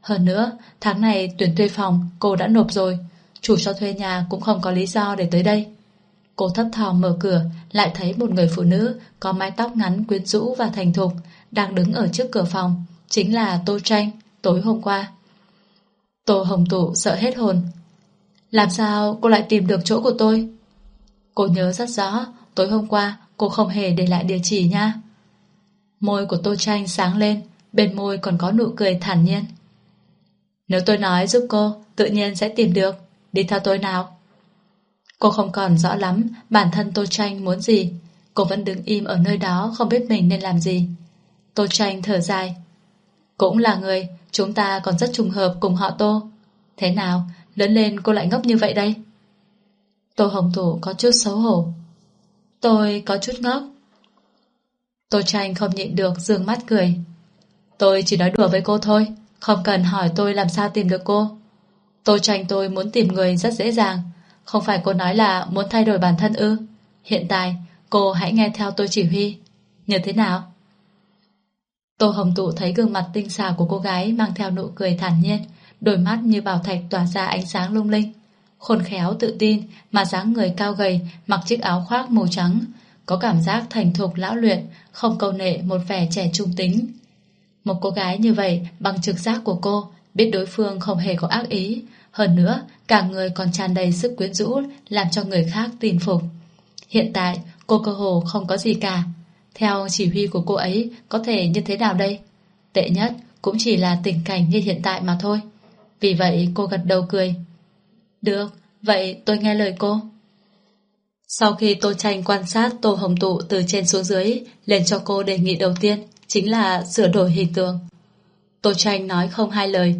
Hơn nữa, Tháng này tuyển thuê phòng, cô đã nộp rồi. Chủ cho thuê nhà cũng không có lý do để tới đây. Cô thấp thò mở cửa, Lại thấy một người phụ nữ Có mái tóc ngắn quyến rũ và thành thục Đang đứng ở trước cửa phòng, Chính là Tô Tranh tối hôm qua. Tô Hồng Tụ sợ hết hồn. Làm sao cô lại tìm được chỗ của tôi? Cô nhớ rất rõ, Tối hôm qua cô không hề để lại địa chỉ nha. Môi của Tô Tranh sáng lên, Bên môi còn có nụ cười thản nhiên. Nếu tôi nói giúp cô, Tự nhiên sẽ tìm được. Đi theo tôi nào. Cô không còn rõ lắm Bản thân Tô Tranh muốn gì. Cô vẫn đứng im ở nơi đó, Không biết mình nên làm gì. Tô Tranh thở dài. Cũng là người, Chúng ta còn rất trùng hợp cùng họ Tô. Thế nào, Lớn lên cô lại ngốc như vậy đây? Tô Hồng Thủ có chút xấu hổ. Tôi có chút ngốc. Tô Tranh không nhịn được dương mắt cười. Tôi chỉ nói đùa với cô thôi, Không cần hỏi tôi làm sao tìm được cô. Tô Tranh tôi muốn tìm người rất dễ dàng không phải cô nói là muốn thay đổi bản thân ư Hiện tại cô hãy nghe theo tôi chỉ huy Như thế nào Tô Hồng Tụ thấy gương mặt tinh xảo của cô gái mang theo nụ cười thản nhiên, đôi mắt như bảo thạch tỏa ra ánh sáng lung linh. Khôn khéo tự tin mà dáng người cao gầy mặc chiếc áo khoác màu trắng, có cảm giác thành thục lão luyện, không câu nệ một vẻ trẻ trung tính. Một cô gái như vậy bằng trực giác của cô biết đối phương không hề có ác ý, hơn nữa cả người còn tràn đầy sức quyến rũ làm cho người khác tin phục. Hiện tại cô cơ hồ không có gì cả, theo chỉ huy của cô ấy Có thể như thế nào đây? Tệ nhất cũng chỉ là tình cảnh như hiện tại mà thôi. Vì vậy cô gật đầu cười. Được Vậy tôi nghe lời cô. Sau khi Tô Tranh quan sát Tô Hồng Tụ từ trên xuống dưới Lên cho cô đề nghị đầu tiên Chính là sửa đổi hình tượng. Tô Tranh nói không hai lời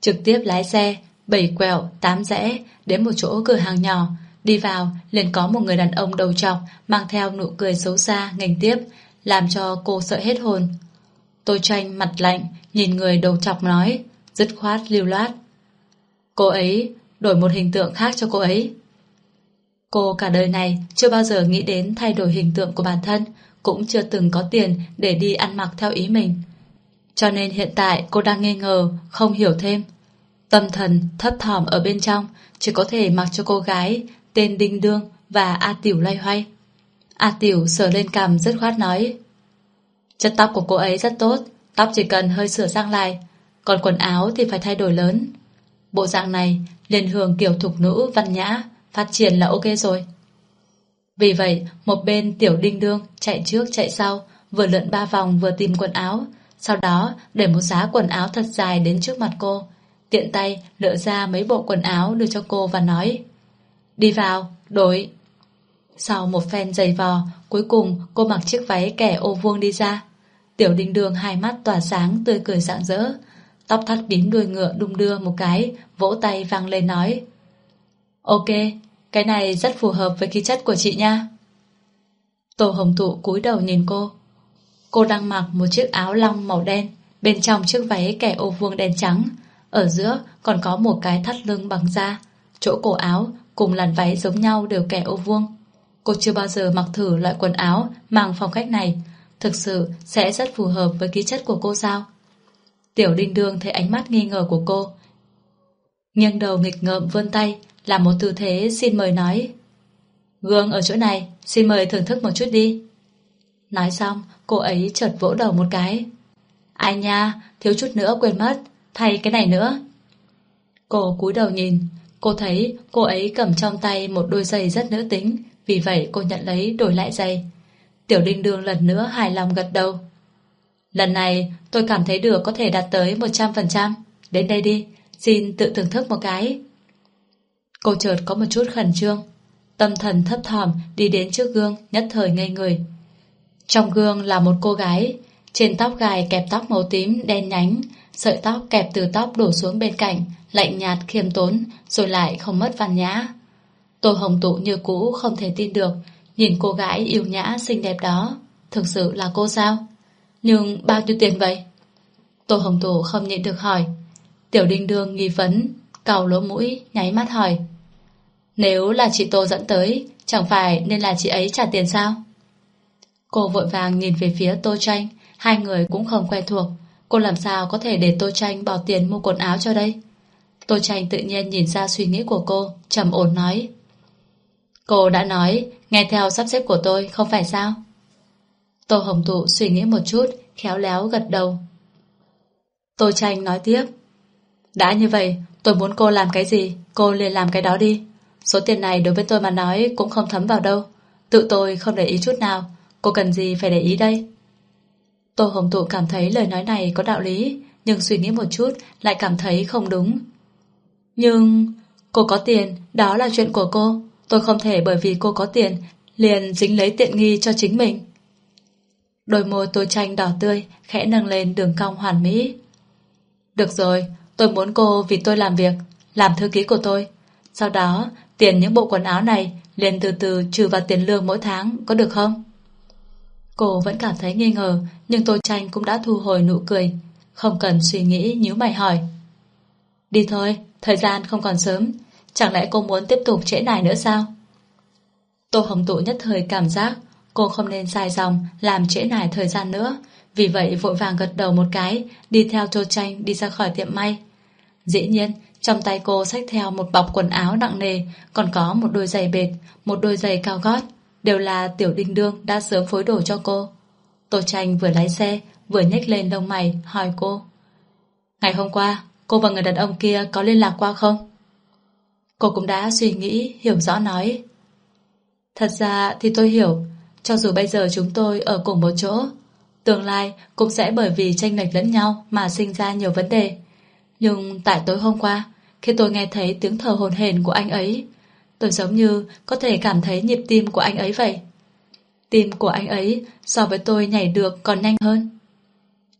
Trực tiếp lái xe Bảy quẹo, tám rẽ Đến một chỗ cửa hàng nhỏ Đi vào, liền có một người đàn ông đầu trọc mang theo nụ cười xấu xa, nghênh tiếp, làm cho cô sợ hết hồn. Tôi tranh mặt lạnh, nhìn người đầu trọc nói, dứt khoát lưu loát. Cô ấy, đổi một hình tượng khác cho cô ấy. Cô cả đời này chưa bao giờ nghĩ đến thay đổi hình tượng của bản thân, cũng chưa từng có tiền để đi ăn mặc theo ý mình. Cho nên hiện tại cô đang nghi ngờ, không hiểu thêm. Tâm thần thấp thỏm ở bên trong, chỉ có thể mặc cho cô gái tên Đinh Đương và A Tiểu loay hoay. A Tiểu sờ lên cằm rất khoát nói Chất tóc của cô ấy rất tốt Tóc chỉ cần hơi sửa sang lại Còn quần áo thì phải thay đổi lớn Bộ dạng này liền hưởng kiểu thục nữ văn nhã Phát triển là ok rồi Vì vậy Một bên Tiểu Đinh Đương chạy trước chạy sau Vừa lượn ba vòng vừa tìm quần áo Sau đó để một giá quần áo thật dài đến trước mặt cô Tiện tay lựa ra mấy bộ quần áo đưa cho cô và nói Đi vào, đổi. Sau một phen giày vò, cuối cùng cô mặc chiếc váy kẻ ô vuông đi ra. Tiểu đinh đường hai mắt tỏa sáng tươi cười rạng rỡ. Tóc thắt bím đuôi ngựa đung đưa một cái, vỗ tay vang lên nói. Ok, cái này rất phù hợp với khí chất của chị nha. Tô Hồng Thụ cúi đầu nhìn cô. Cô đang mặc một chiếc áo lông màu đen, bên trong chiếc váy kẻ ô vuông đen trắng. Ở giữa còn có một cái thắt lưng bằng da. Chỗ cổ áo cùng làn váy giống nhau đều kẻ ô vuông. Cô chưa bao giờ mặc thử loại quần áo mang phong cách này. Thực sự sẽ rất phù hợp với ký chất của cô sao? Tiểu đinh đương thấy ánh mắt nghi ngờ của cô. Nghiêng đầu nghịch ngợm vươn tay, làm một tư thế xin mời nói. Gương ở chỗ này, xin mời thưởng thức một chút đi. Nói xong, cô ấy chợt vỗ đầu một cái. Ai nha, thiếu chút nữa quên mất, thay cái này nữa. Cô cúi đầu nhìn, cô thấy cô ấy cầm trong tay một đôi giày rất nữ tính, vì vậy cô nhận lấy đổi lại giày. Tiểu đinh đường lần nữa hài lòng gật đầu. Lần này tôi cảm thấy được có thể đạt tới 100%. Đến đây đi, xin tự thưởng thức một cái. Cô chợt có một chút khẩn trương. Tâm thần thấp thỏm đi đến trước gương nhất thời ngây người. Trong gương là một cô gái, trên tóc gài kẹp tóc màu tím đen nhánh, sợi tóc kẹp từ tóc đổ xuống bên cạnh, lạnh nhạt khiêm tốn, rồi lại không mất văn nhã. Tô Hồng Tụ như cũ không thể tin được, nhìn cô gái yêu nhã xinh đẹp đó. Thực sự là cô sao? Nhưng bao nhiêu tiền vậy? Tô Hồng Tụ không nhịn được hỏi. Tiểu Đinh Đương nghi vấn, cào lỗ mũi, nháy mắt hỏi. Nếu là chị Tô dẫn tới, chẳng phải nên là chị ấy trả tiền sao? Cô vội vàng nhìn về phía Tô Tranh, hai người cũng không quen thuộc. Cô làm sao có thể để Tô Tranh bỏ tiền mua quần áo cho đây? Tô Tranh tự nhiên nhìn ra suy nghĩ của cô, trầm ổn nói. Cô đã nói, nghe theo sắp xếp của tôi, không phải sao? Tô Hồng Tụ suy nghĩ một chút, khéo léo gật đầu. Tô Tranh nói tiếp. Đã như vậy, tôi muốn cô làm cái gì, cô liền làm cái đó đi. Số tiền này đối với tôi mà nói cũng không thấm vào đâu. Tự tôi không để ý chút nào, cô cần gì phải để ý đây? Tô Hồng Tụ cảm thấy lời nói này có đạo lý, nhưng suy nghĩ một chút lại cảm thấy không đúng. Nhưng... Cô có tiền, đó là chuyện của cô. Tôi không thể bởi vì cô có tiền liền dính lấy tiện nghi cho chính mình. Đôi môi tôi tranh đỏ tươi khẽ nâng lên đường cong hoàn mỹ. Được rồi, tôi muốn cô vì tôi làm việc, làm thư ký của tôi. Sau đó, tiền những bộ quần áo này liền từ từ trừ vào tiền lương mỗi tháng, có được không? Cô vẫn cảm thấy nghi ngờ, nhưng tô tranh cũng đã thu hồi nụ cười. Không cần suy nghĩ nhíu mày hỏi. Đi thôi, thời gian không còn sớm. Chẳng lẽ cô muốn tiếp tục trễ này nữa sao? Tô Hồng Tụ nhất thời cảm giác cô không nên dài dòng làm trễ nải thời gian nữa. Vì vậy vội vàng gật đầu một cái, đi theo Tô Tranh đi ra khỏi tiệm may. Dĩ nhiên, trong tay cô xách theo một bọc quần áo nặng nề, còn có một đôi giày bệt, một đôi giày cao gót, đều là tiểu đinh đương đã sớm phối đồ cho cô. Tô Tranh vừa lái xe, vừa nhếch lên lông mày, hỏi cô. Ngày hôm qua, cô và người đàn ông kia có liên lạc qua không? Cô cũng đã suy nghĩ, hiểu rõ nói. Thật ra thì tôi hiểu, cho dù bây giờ chúng tôi ở cùng một chỗ, tương lai cũng sẽ bởi vì tranh lệch lẫn nhau mà sinh ra nhiều vấn đề. Nhưng tại tối hôm qua, khi tôi nghe thấy tiếng thở hồn hển của anh ấy, tôi giống như có thể cảm thấy nhịp tim của anh ấy vậy. Tim của anh ấy so với tôi nhảy được còn nhanh hơn.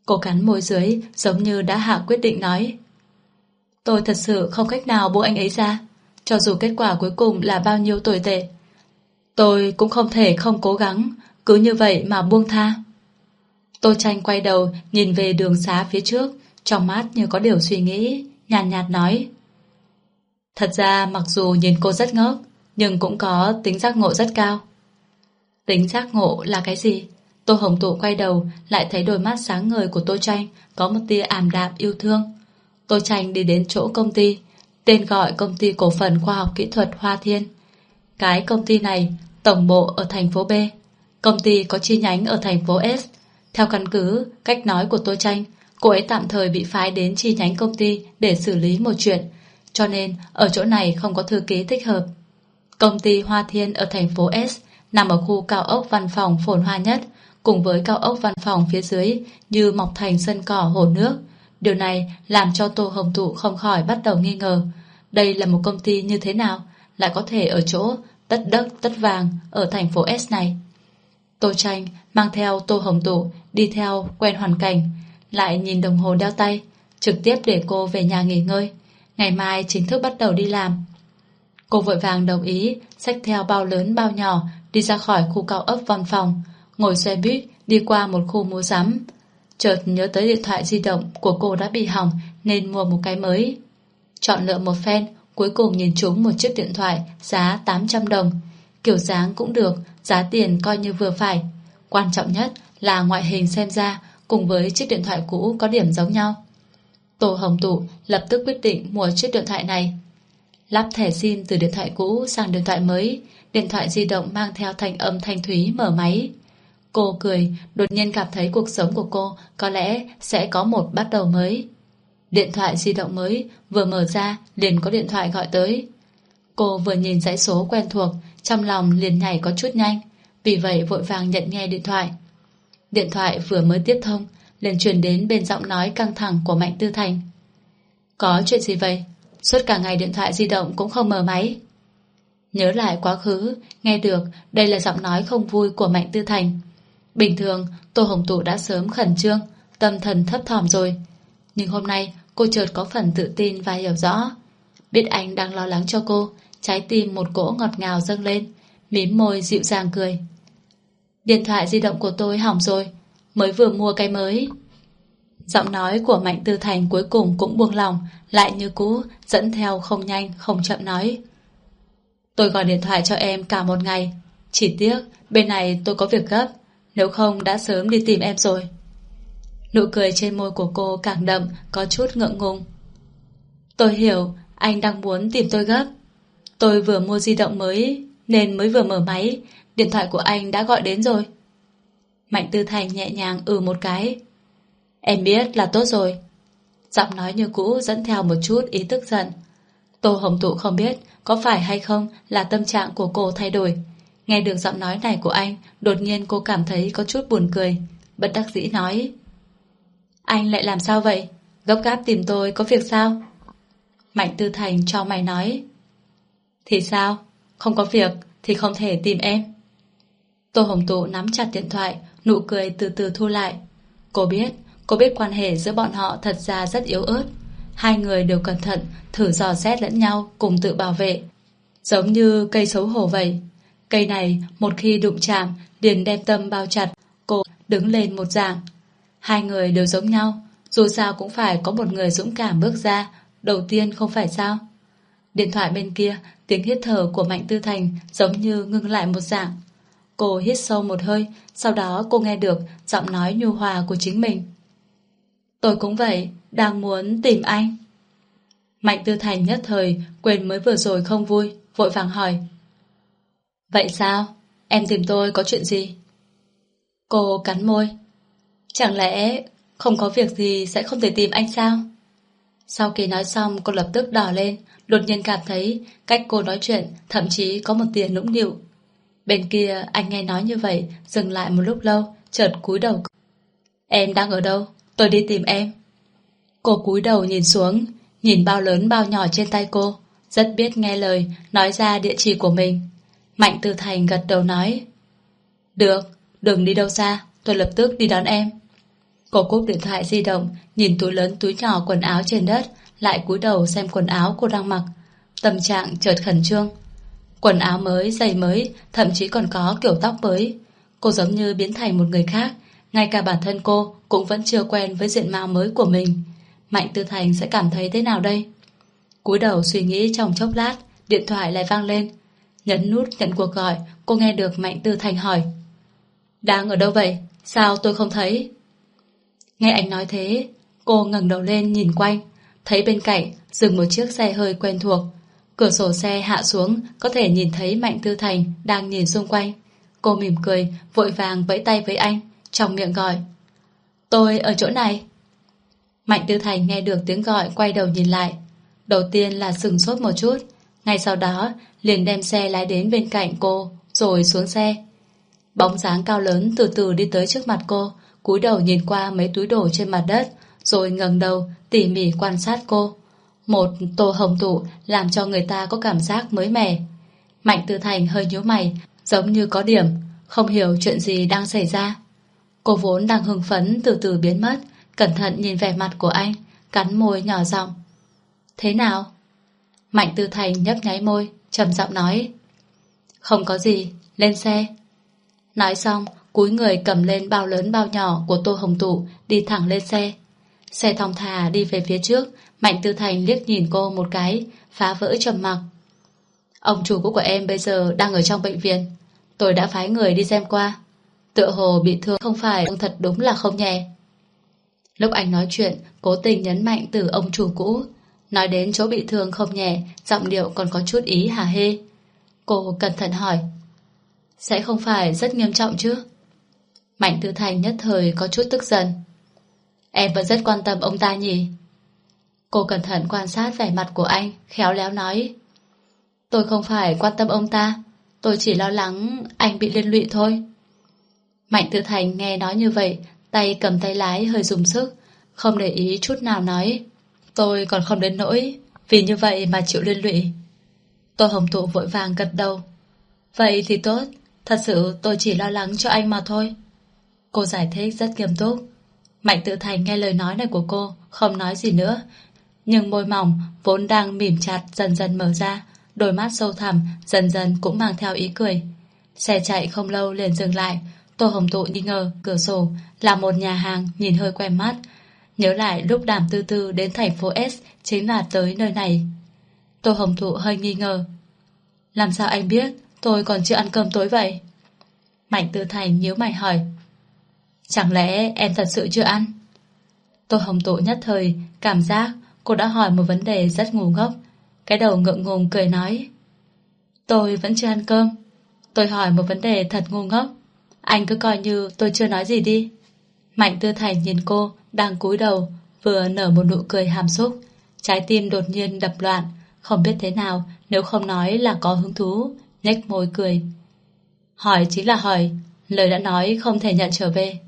Cô cắn môi dưới giống như đã hạ quyết định nói. Tôi thật sự không cách nào buông anh ấy ra, cho dù kết quả cuối cùng là bao nhiêu tồi tệ. Tôi cũng không thể không cố gắng, cứ như vậy mà buông tha. Tô tranh quay đầu nhìn về đường xá phía trước, trong mắt như có điều suy nghĩ, nhàn nhạt, nhạt nói. Thật ra mặc dù nhìn cô rất ngốc, nhưng cũng có tính giác ngộ rất cao. Tính giác ngộ là cái gì? Tô Hồng Tụ quay đầu lại thấy đôi mắt sáng ngời của Tô Tranh có một tia ảm đạm yêu thương. Tô Tranh đi đến chỗ công ty, tên gọi công ty cổ phần khoa học kỹ thuật Hoa Thiên. Cái công ty này, tổng bộ ở thành phố B. Công ty có chi nhánh ở thành phố S. Theo căn cứ, cách nói của Tô Tranh, cô ấy tạm thời bị phái đến chi nhánh công ty để xử lý một chuyện, cho nên ở chỗ này không có thư ký thích hợp. Công ty Hoa Thiên ở thành phố S nằm ở khu cao ốc văn phòng phồn hoa nhất, cùng với cao ốc văn phòng phía dưới như mọc thành sân cỏ hồ nước. Điều này làm cho Tô Hồng Tụ không khỏi bắt đầu nghi ngờ. Đây là một công ty như thế nào, lại có thể ở chỗ tất đất tất vàng ở thành phố S này. Tô Tranh mang theo Tô Hồng Tụ đi theo quen hoàn cảnh, lại nhìn đồng hồ đeo tay, trực tiếp để cô về nhà nghỉ ngơi. Ngày mai chính thức bắt đầu đi làm. Cô vội vàng đồng ý, xách theo bao lớn bao nhỏ đi ra khỏi khu cao ốc văn phòng, ngồi xe buýt đi qua một khu mua sắm. Chợt nhớ tới điện thoại di động của cô đã bị hỏng nên mua một cái mới. Chọn lựa một phen, cuối cùng nhìn trúng một chiếc điện thoại giá 800 đồng. Kiểu dáng cũng được, giá tiền coi như vừa phải. Quan trọng nhất là ngoại hình xem ra cùng với chiếc điện thoại cũ có điểm giống nhau. Tô Hồng Tụ lập tức quyết định mua chiếc điện thoại này. Lắp thẻ SIM từ điện thoại cũ sang điện thoại mới, điện thoại di động mang theo thanh âm thanh thúy mở máy. Cô cười, đột nhiên cảm thấy cuộc sống của cô có lẽ sẽ có một bắt đầu mới. Điện thoại di động mới vừa mở ra liền có điện thoại gọi tới. Cô vừa nhìn dãy số quen thuộc, trong lòng liền nhảy có chút nhanh, vì vậy vội vàng nhận nghe điện thoại. Điện thoại vừa mới tiếp thông, liền truyền đến bên giọng nói căng thẳng của Mạnh Tư Thành. Có chuyện gì vậy? Suốt cả ngày điện thoại di động cũng không mở máy. Nhớ lại quá khứ, nghe được đây là giọng nói không vui của Mạnh Tư Thành. Bình thường, Tô Hồng Tụ đã sớm khẩn trương, tâm thần thấp thỏm rồi. Nhưng hôm nay, cô chợt có phần tự tin và hiểu rõ. Biết anh đang lo lắng cho cô, trái tim một cỗ ngọt ngào dâng lên, mím môi dịu dàng cười. Điện thoại di động của tôi hỏng rồi, mới vừa mua cái mới. Giọng nói của Mạnh Tư Thành cuối cùng cũng buông lòng, lại như cũ, dẫn theo không nhanh, không chậm nói. Tôi gọi điện thoại cho em cả một ngày. Chỉ tiếc, bên này tôi có việc gấp, nếu không đã sớm đi tìm em rồi. Nụ cười trên môi của cô càng đậm, có chút ngượng ngùng. Tôi hiểu, anh đang muốn tìm tôi gấp. Tôi vừa mua di động mới, nên mới vừa mở máy, điện thoại của anh đã gọi đến rồi. Mạnh Tư Thành nhẹ nhàng ừ một cái. Em biết là tốt rồi. Giọng nói như cũ dẫn theo một chút ý tức giận. Tô Hồng Tụ không biết có phải hay không là tâm trạng của cô thay đổi. Nghe được giọng nói này của anh, đột nhiên cô cảm thấy có chút buồn cười. Bất đắc dĩ nói. Anh lại làm sao vậy? Gấp gáp tìm tôi có việc sao? Mạnh Tư Thành cho mày nói. Thì sao? Không có việc thì không thể tìm em. Tô Hồng Tụ nắm chặt điện thoại, nụ cười từ từ thu lại. Cô biết, cô biết quan hệ giữa bọn họ thật ra rất yếu ớt. Hai người đều cẩn thận, thử dò xét lẫn nhau, cùng tự bảo vệ. Giống như cây xấu hổ vậy. Cây này, một khi đụng chạm, liền đem tâm bao chặt, cô đứng lên một dạng. Hai người đều giống nhau, dù sao cũng phải có một người dũng cảm bước ra, đầu tiên không phải sao. Điện thoại bên kia, tiếng hít thở của Mạnh Tư Thành giống như ngưng lại một dạng. Cô hít sâu một hơi, sau đó cô nghe được giọng nói nhu hòa của chính mình. Tôi cũng vậy, đang muốn tìm anh. Mạnh Tư Thành nhất thời quên mới vừa rồi không vui, vội vàng hỏi. Vậy sao? Em tìm tôi có chuyện gì? Cô cắn môi. Chẳng lẽ không có việc gì sẽ không thể tìm anh sao? Sau khi nói xong cô lập tức đỏ lên, đột nhiên cảm thấy cách cô nói chuyện thậm chí có một tia nũng nịu. Bên kia anh nghe nói như vậy Dừng lại một lúc lâu Chợt cúi đầu. Em đang ở đâu? Tôi đi tìm em. Cô cúi đầu nhìn xuống Nhìn bao lớn bao nhỏ trên tay cô Rất biết nghe lời Nói ra địa chỉ của mình. Mạnh Tư Thành gật đầu nói Được, đừng đi đâu xa Tôi lập tức đi đón em. Cô cúp điện thoại di động Nhìn túi lớn túi nhỏ quần áo trên đất Lại cúi đầu xem quần áo cô đang mặc. Tâm trạng chợt khẩn trương. Quần áo mới, giày mới, thậm chí còn có kiểu tóc mới. Cô giống như biến thành một người khác, ngay cả bản thân cô cũng vẫn chưa quen với diện mạo mới của mình. Mạnh Tư Thành sẽ cảm thấy thế nào đây? cúi đầu suy nghĩ trong chốc lát, điện thoại lại vang lên. Nhấn nút nhận cuộc gọi, cô nghe được Mạnh Tư Thành hỏi. Đang ở đâu vậy? Sao tôi không thấy? Nghe anh nói thế, cô ngẩng đầu lên nhìn quanh, thấy bên cạnh dừng một chiếc xe hơi quen thuộc. Cửa sổ xe hạ xuống, Có thể nhìn thấy Mạnh Tư Thành Đang nhìn xung quanh. Cô mỉm cười, vội vàng vẫy tay với anh, Trong miệng gọi, Tôi ở chỗ này. Mạnh Tư Thành nghe được tiếng gọi, quay đầu nhìn lại. Đầu tiên là sừng sốt một chút, Ngay sau đó liền đem xe lái đến bên cạnh cô, Rồi xuống xe. Bóng dáng cao lớn từ từ đi tới trước mặt cô, cúi đầu nhìn qua mấy túi đồ trên mặt đất, Rồi ngẩng đầu tỉ mỉ quan sát cô một tô hồng tụ làm cho người ta có cảm giác mới mẻ. Mạnh Tư Thành hơi nhíu mày, giống như có điểm, không hiểu chuyện gì đang xảy ra. Cô vốn đang hưng phấn từ từ biến mất, cẩn thận nhìn vẻ mặt của anh, cắn môi nhỏ giọng. Thế nào? Mạnh Tư Thành nhấp nháy môi, trầm giọng nói. Không có gì, lên xe. Nói xong, cúi người cầm lên bao lớn bao nhỏ của Tô Hồng Tụ, đi thẳng lên xe. Xe thong thả đi về phía trước, Mạnh Tư Thành liếc nhìn cô một cái, phá vỡ trầm mặc. Ông chủ cũ của em bây giờ đang ở trong bệnh viện. Tôi đã phái người đi xem qua. Tựa hồ bị thương không phải ông thật đúng là không nhẹ. Lúc anh nói chuyện, cố tình nhấn mạnh từ ông chủ cũ. Nói đến chỗ bị thương không nhẹ, giọng điệu còn có chút ý hà hê. Cô cẩn thận hỏi. Sẽ không phải rất nghiêm trọng chứ? Mạnh Tư Thành nhất thời có chút tức giận. Em vẫn rất quan tâm ông ta nhỉ? Cô cẩn thận quan sát vẻ mặt của anh, khéo léo nói. Tôi không phải quan tâm ông ta, tôi chỉ lo lắng anh bị liên lụy thôi. Mạnh Tư Thành nghe nói như vậy, tay cầm tay lái hơi dùng sức, không để ý chút nào nói. Tôi còn không đến nỗi, vì như vậy mà chịu liên lụy. Tô Hồng Tụ vội vàng gật đầu. Vậy thì tốt, thật sự tôi chỉ lo lắng cho anh mà thôi. Cô giải thích rất nghiêm túc. Mạnh Tự Thành nghe lời nói này của cô, không nói gì nữa. Nhưng môi mỏng vốn đang mỉm chặt dần dần mở ra, đôi mắt sâu thẳm dần dần cũng mang theo ý cười. Xe chạy không lâu liền dừng lại, Tô Hồng Tụ nghi ngờ cửa sổ là một nhà hàng nhìn hơi quen mắt. Nhớ lại lúc đàm tư tư đến thành phố S chính là tới nơi này. Tô Hồng Thụ hơi nghi ngờ. Làm sao anh biết tôi còn chưa ăn cơm tối vậy? Mạnh Tư Thành nhíu mày hỏi. Chẳng lẽ em thật sự chưa ăn? Tô Hồng Tụ nhất thời, cảm giác cô đã hỏi một vấn đề rất ngu ngốc. Cái đầu ngượng ngùng cười nói. Tôi vẫn chưa ăn cơm. Tôi hỏi một vấn đề thật ngu ngốc. Anh cứ coi như tôi chưa nói gì đi. Mạnh Tư Thành nhìn cô đang cúi đầu, vừa nở một nụ cười hàm xúc. Trái tim đột nhiên đập loạn không biết thế nào, nếu không nói là có hứng thú, nhếch môi cười. Hỏi chính là hỏi, lời đã nói không thể nhận trở về.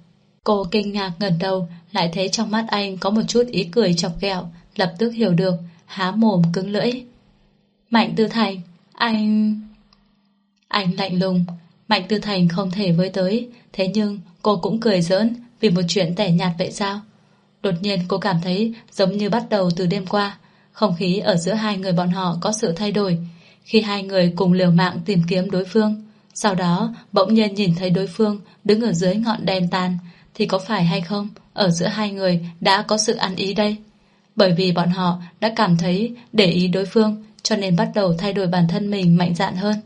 Cô kinh ngạc ngẩn đầu lại thấy trong mắt anh có một chút ý cười chọc ghẹo lập tức hiểu được há mồm cứng lưỡi. Mạnh Tư Thành, anh... Anh lạnh lùng, Mạnh Tư Thành không thể với tới, thế nhưng cô cũng cười giỡn vì một chuyện tẻ nhạt vậy sao? Đột nhiên cô cảm thấy giống như bắt đầu từ đêm qua, không khí ở giữa hai người bọn họ có sự thay đổi, khi hai người cùng liều mạng tìm kiếm đối phương. Sau đó, bỗng nhiên nhìn thấy đối phương đứng ở dưới ngọn đèn tàn, thì có phải hay không, ở giữa hai người đã có sự ăn ý đây? Bởi vì bọn họ đã cảm thấy để ý đối phương, cho nên bắt đầu thay đổi bản thân mình mạnh dạn hơn.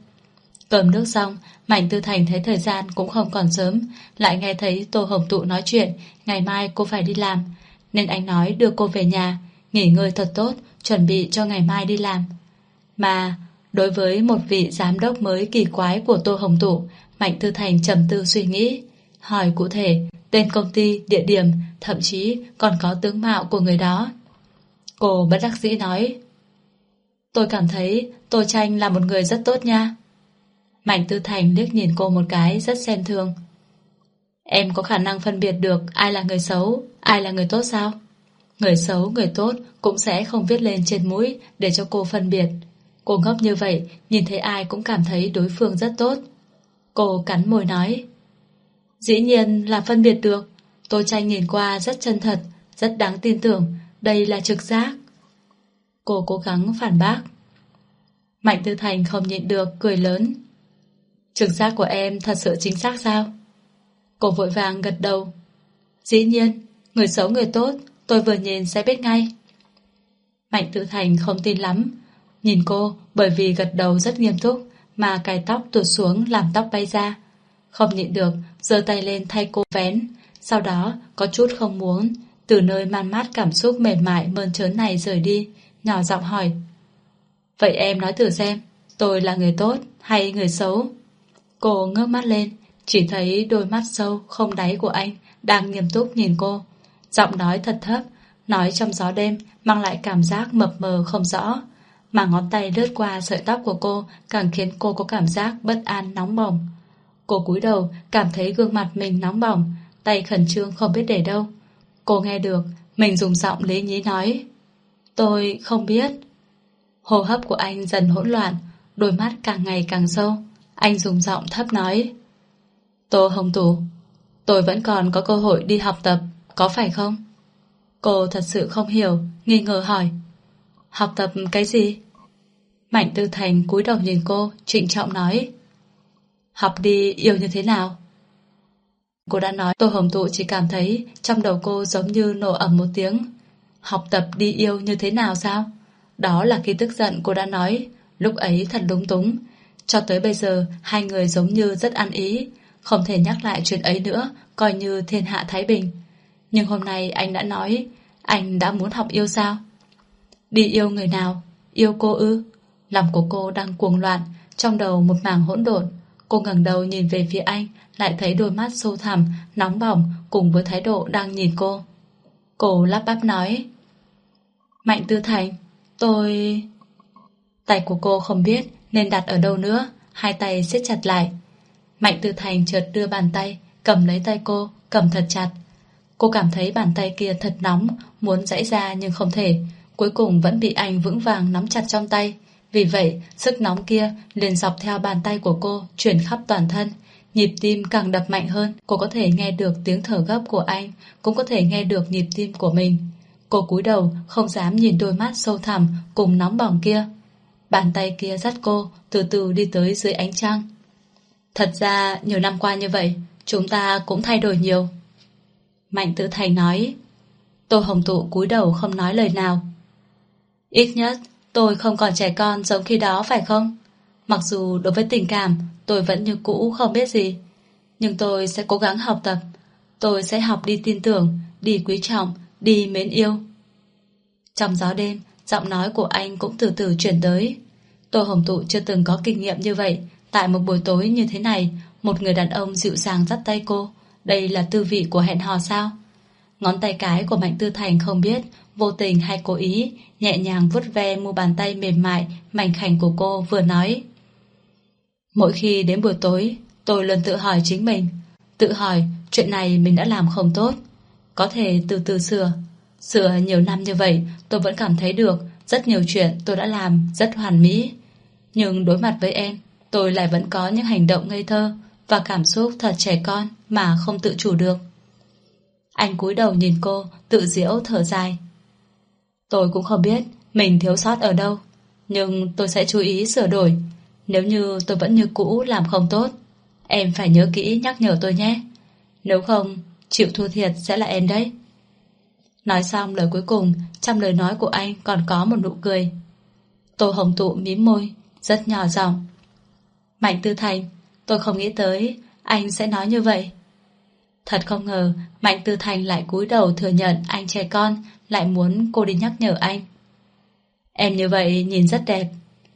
Cơm nước xong, Mạnh Tư Thành thấy thời gian cũng không còn sớm, lại nghe thấy Tô Hồng Tụ nói chuyện, ngày mai cô phải đi làm, nên anh nói đưa cô về nhà, nghỉ ngơi thật tốt, chuẩn bị cho ngày mai đi làm. Mà, đối với một vị giám đốc mới kỳ quái của Tô Hồng Tụ, Mạnh Tư Thành trầm tư suy nghĩ, hỏi cụ thể tên công ty, địa điểm, thậm chí còn có tướng mạo của người đó. Cô bất đắc dĩ nói, Tôi cảm thấy Tô Tranh là một người rất tốt nha. Mạnh Tư Thành liếc nhìn cô một cái rất xem thương. Em có khả năng phân biệt được ai là người xấu, ai là người tốt sao? Người xấu, người tốt cũng sẽ không viết lên trên mũi để cho cô phân biệt. Cô ngốc như vậy, nhìn thấy ai cũng cảm thấy đối phương rất tốt. Cô cắn môi nói. Dĩ nhiên là phân biệt được. Tô tranh nhìn qua rất chân thật, rất đáng tin tưởng. Đây là trực giác. Cô cố gắng phản bác. Mạnh Tư Thành không nhịn được, cười lớn. Trực giác của em thật sự chính xác sao? Cô vội vàng gật đầu. Dĩ nhiên, người xấu người tốt, tôi vừa nhìn sẽ biết ngay. Mạnh tư Thành không tin lắm. Nhìn cô, bởi vì gật đầu rất nghiêm túc, mà cài tóc tuột xuống làm tóc bay ra. Không nhịn được, giơ tay lên thay cô vén. Sau đó, có chút không muốn, từ nơi man mát cảm xúc mềm mại mơn trớn này rời đi, nhỏ giọng hỏi. Vậy em nói thử xem, tôi là người tốt hay người xấu? Cô ngước mắt lên, chỉ thấy đôi mắt sâu không đáy của anh đang nghiêm túc nhìn cô. Giọng nói thật thấp, nói trong gió đêm mang lại cảm giác mập mờ không rõ. Mà ngón tay lướt qua sợi tóc của cô càng khiến cô có cảm giác bất an nóng bỏng. Cô cúi đầu cảm thấy gương mặt mình nóng bỏng, tay khẩn trương không biết để đâu. Cô nghe được, mình dùng giọng lý nhí nói. Tôi không biết. Hô hấp của anh dần hỗn loạn, đôi mắt càng ngày càng sâu. Anh dùng giọng thấp nói Tô Hồng Tù Tôi vẫn còn có cơ hội đi học tập Có phải không? Cô thật sự không hiểu Nghi ngờ hỏi Học tập cái gì? Mạnh Tư Thành cúi đầu nhìn cô Trịnh trọng nói Học đi yêu như thế nào? Cô đã nói Tô Hồng Tụ chỉ cảm thấy trong đầu cô giống như nổ ầm một tiếng. Học tập đi yêu như thế nào sao? Đó là khi tức giận cô đã nói, lúc ấy thật lúng túng. Cho tới bây giờ, hai người giống như rất ăn ý, không thể nhắc lại chuyện ấy nữa, coi như thiên hạ Thái Bình. Nhưng hôm nay anh đã nói, anh đã muốn học yêu sao? Đi yêu người nào? Yêu cô ư? Lòng của cô đang cuồng loạn, trong đầu một mảng hỗn độn. Cô ngẩng đầu nhìn về phía anh, lại thấy đôi mắt sâu thẳm, nóng bỏng cùng với thái độ đang nhìn cô. Cô lắp bắp nói Mạnh Tư Thành, tôi... Tay của cô không biết nên đặt ở đâu nữa, hai tay siết chặt lại. Mạnh Tư Thành chợt đưa bàn tay, cầm lấy tay cô, cầm thật chặt. Cô cảm thấy bàn tay kia thật nóng, muốn giãy ra nhưng không thể. Cuối cùng vẫn bị anh vững vàng nắm chặt trong tay. Vì vậy, sức nóng kia liền dọc theo bàn tay của cô chuyển khắp toàn thân. Nhịp tim càng đập mạnh hơn, cô có thể nghe được tiếng thở gấp của anh, cũng có thể nghe được nhịp tim của mình. Cô cúi đầu, không dám nhìn đôi mắt sâu thẳm cùng nóng bỏng kia. Bàn tay kia dắt cô, từ từ đi tới dưới ánh trăng. Thật ra, nhiều năm qua như vậy, chúng ta cũng thay đổi nhiều. Mạnh tự Thành nói. Tô Hồng Tụ cúi đầu không nói lời nào. Ít nhất, tôi không còn trẻ con giống khi đó phải không? Mặc dù đối với tình cảm, tôi vẫn như cũ không biết gì. Nhưng tôi sẽ cố gắng học tập. Tôi sẽ học đi tin tưởng, đi quý trọng, đi mến yêu. Trong gió đêm, giọng nói của anh cũng từ từ chuyển tới. tôi Hồng Tụ chưa từng có kinh nghiệm như vậy. Tại một buổi tối như thế này, một người đàn ông dịu dàng dắt tay cô. Đây là tư vị của hẹn hò sao? Ngón tay cái của Mạnh Tư Thành không biết, vô tình hay cố ý, nhẹ nhàng vuốt ve mu bàn tay mềm mại, mảnh khảnh của cô vừa nói. Mỗi khi đến buổi tối, tôi luôn tự hỏi chính mình, tự hỏi chuyện này mình đã làm không tốt. Có thể từ từ sửa. Sửa nhiều năm như vậy, tôi vẫn cảm thấy được rất nhiều chuyện tôi đã làm rất hoàn mỹ. Nhưng đối mặt với em, tôi lại vẫn có những hành động ngây thơ và cảm xúc thật trẻ con mà không tự chủ được. Anh cúi đầu nhìn cô, tự diễu thở dài. Tôi cũng không biết mình thiếu sót ở đâu, nhưng tôi sẽ chú ý sửa đổi. Nếu như tôi vẫn như cũ làm không tốt, em phải nhớ kỹ nhắc nhở tôi nhé. Nếu không, chịu thua thiệt sẽ là em đấy. Nói xong lời cuối cùng, trong lời nói của anh còn có một nụ cười. Tô Hồng Tụ mím môi, rất nhỏ giọng. Mạnh Tư Thành, tôi không nghĩ tới anh sẽ nói như vậy. Thật không ngờ, Mạnh Tư Thành lại cúi đầu thừa nhận anh trẻ con, lại muốn cô đi nhắc nhở anh. Em như vậy nhìn rất đẹp,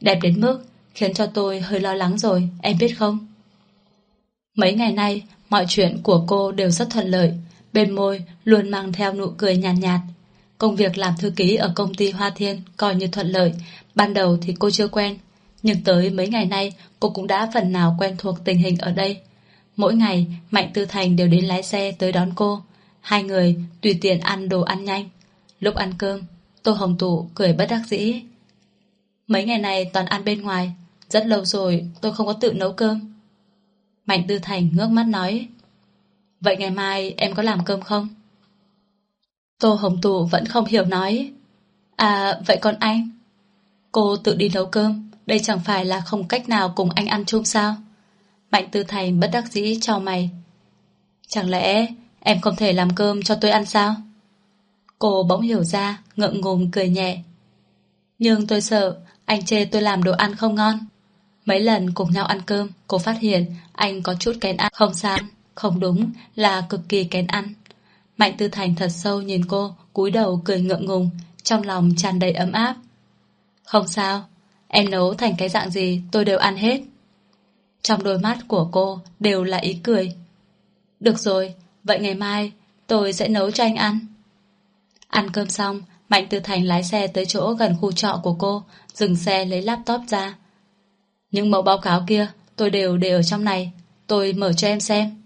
đẹp đến mức khiến cho tôi hơi lo lắng rồi, em biết không? Mấy ngày nay, mọi chuyện của cô đều rất thuận lợi, bên môi luôn mang theo nụ cười nhàn nhạt, nhạt. Công việc làm thư ký ở công ty Hoa Thiên coi như thuận lợi, ban đầu thì cô chưa quen, nhưng tới mấy ngày nay cô cũng đã phần nào quen thuộc tình hình ở đây. Mỗi ngày, Mạnh Tư Thành đều đến lái xe tới đón cô. Hai người tùy tiện ăn đồ ăn nhanh. Lúc ăn cơm, Tô Hồng Tụ cười bất đắc dĩ. Mấy ngày này toàn ăn bên ngoài, rất lâu rồi tôi không có tự nấu cơm. Mạnh Tư Thành ngước mắt nói. Vậy ngày mai em có làm cơm không? Tô Hồng Tụ vẫn không hiểu nói. À, vậy còn anh? Cô tự đi nấu cơm, đây chẳng phải là không cách nào cùng anh ăn chung sao? Mạnh Tư Thành bất đắc dĩ cho mày. Chẳng lẽ em không thể làm cơm cho tôi ăn sao? Cô bỗng hiểu ra, ngượng ngùng cười nhẹ. Nhưng tôi sợ anh chê tôi làm đồ ăn không ngon. Mấy lần cùng nhau ăn cơm, cô phát hiện anh có chút kén ăn. Không sao, không đúng, là cực kỳ kén ăn. Mạnh Tư Thành thật sâu nhìn cô, cúi đầu cười ngượng ngùng, trong lòng tràn đầy ấm áp. Không sao, em nấu thành cái dạng gì tôi đều ăn hết. Trong đôi mắt của cô đều là ý cười. Được rồi, vậy ngày mai tôi sẽ nấu cho anh ăn. Ăn cơm xong, Mạnh Tư Thành lái xe tới chỗ gần khu trọ của cô, dừng xe lấy laptop ra. Những mẫu báo cáo kia tôi đều để ở trong này, tôi mở cho em xem.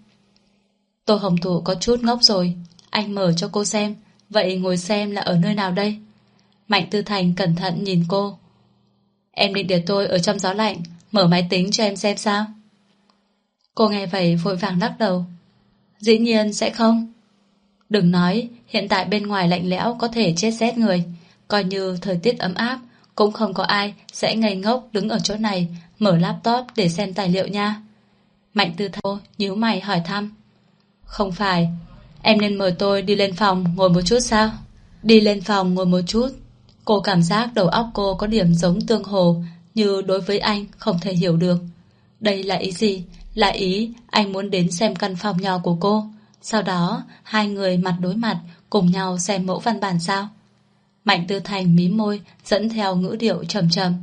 Tô Hồng Thủ có chút ngốc rồi, anh mở cho cô xem, vậy ngồi xem là ở nơi nào đây? Mạnh Tư Thành cẩn thận nhìn cô. Em định để tôi ở trong gió lạnh, mở máy tính cho em xem sao? Cô nghe vậy vội vàng lắc đầu. Dĩ nhiên sẽ không. Đừng nói, hiện tại bên ngoài lạnh lẽo có thể chết rét người. Coi như thời tiết ấm áp, cũng không có ai sẽ ngây ngốc đứng ở chỗ này mở laptop để xem tài liệu nha. Mạnh tư thô nhíu mày hỏi thăm. Không phải Em nên mời tôi đi lên phòng ngồi một chút sao Đi lên phòng ngồi một chút Cô cảm giác đầu óc cô có điểm giống tương hồ như đối với anh không thể hiểu được. Đây là ý gì? Là ý anh muốn đến xem căn phòng nhỏ của cô. Sau đó, Hai người mặt đối mặt Cùng nhau xem mẫu văn bản sao? Mạnh Tư Thành mí môi, Dẫn theo ngữ điệu trầm trầm.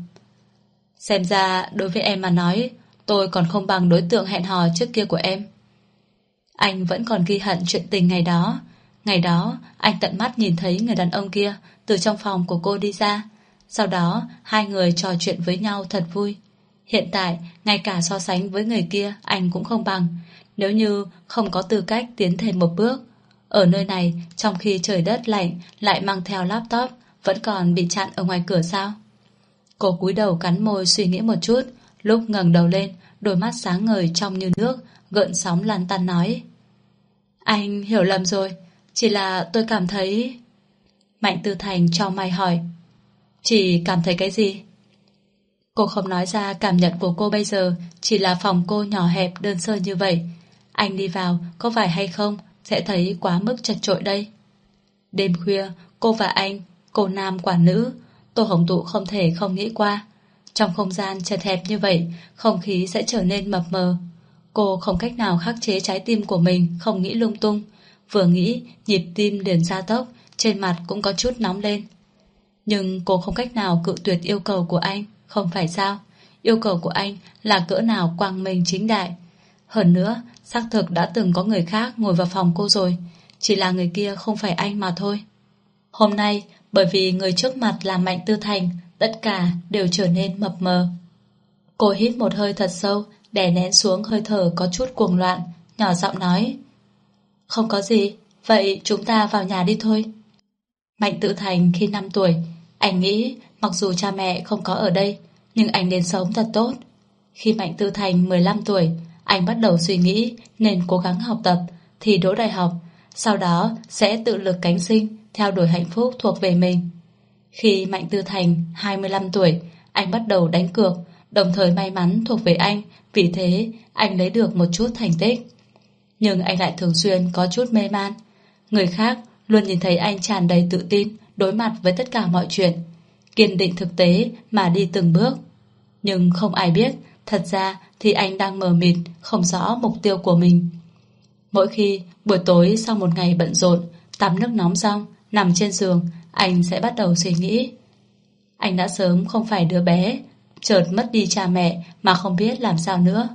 Xem ra, đối với em mà nói, Tôi còn không bằng đối tượng hẹn hò trước kia của em. Anh vẫn còn ghi hận chuyện tình ngày đó. Ngày đó, Anh tận mắt nhìn thấy người đàn ông kia Từ trong phòng của cô đi ra. Sau đó, hai người trò chuyện với nhau thật vui. Hiện tại, Ngay cả so sánh với người kia, Anh cũng không bằng. Nếu như không có tư cách tiến thêm một bước, Ở nơi này, Trong khi trời đất lạnh, Lại mang theo laptop, Vẫn còn bị chặn ở ngoài cửa sao? Cô cúi đầu cắn môi suy nghĩ một chút, Lúc ngẩng đầu lên, Đôi mắt sáng ngời trong như nước, Gợn sóng lan tan nói. Anh hiểu lầm rồi, Chỉ là tôi cảm thấy Mạnh Tư Thành cho mày hỏi chỉ cảm thấy cái gì? Cô không nói ra cảm nhận của cô bây giờ Chỉ là phòng cô nhỏ hẹp đơn sơ như vậy Anh đi vào có phải hay không Sẽ thấy quá mức chật trội đây Đêm khuya Cô và anh Cô nam quả nữ Tô Hồng Tụ không thể không nghĩ qua trong không gian chật hẹp như vậy, không khí sẽ trở nên mập mờ. Cô không cách nào khắc chế trái tim của mình, không nghĩ lung tung. Vừa nghĩ, nhịp tim liền gia tốc, trên mặt cũng có chút nóng lên. Nhưng cô không cách nào cự tuyệt yêu cầu của anh, không phải sao? Yêu cầu của anh là cỡ nào quang minh chính đại. Hơn nữa, xác thực đã từng có người khác ngồi vào phòng cô rồi, chỉ là người kia không phải anh mà thôi. Hôm nay, bởi vì người trước mặt là Mạnh Tư Thành, tất cả đều trở nên mập mờ. Cô hít một hơi thật sâu, đè nén xuống hơi thở có chút cuồng loạn, nhỏ giọng nói. Không có gì, vậy chúng ta vào nhà đi thôi. Mạnh Tự Thành khi 5 tuổi, anh nghĩ mặc dù cha mẹ không có ở đây, nhưng anh nên sống thật tốt. Khi Mạnh Tư Thành 15 tuổi, anh bắt đầu suy nghĩ nên cố gắng học tập, thì đỗ đại học, sau đó sẽ tự lực cánh sinh, theo đuổi hạnh phúc thuộc về mình. Khi Mạnh Tư Thành 25 tuổi, anh bắt đầu đánh cược, đồng thời may mắn thuộc về anh, vì thế anh lấy được một chút thành tích. Nhưng anh lại thường xuyên có chút mê man. Người khác luôn nhìn thấy anh tràn đầy tự tin, đối mặt với tất cả mọi chuyện, kiên định thực tế mà đi từng bước. Nhưng không ai biết, thật ra thì anh đang mờ mịt, không rõ mục tiêu của mình. Mỗi khi buổi tối sau một ngày bận rộn, tắm nước nóng xong, nằm trên giường, anh sẽ bắt đầu suy nghĩ. Anh đã sớm không phải đứa bé, chợt mất đi cha mẹ mà không biết làm sao nữa.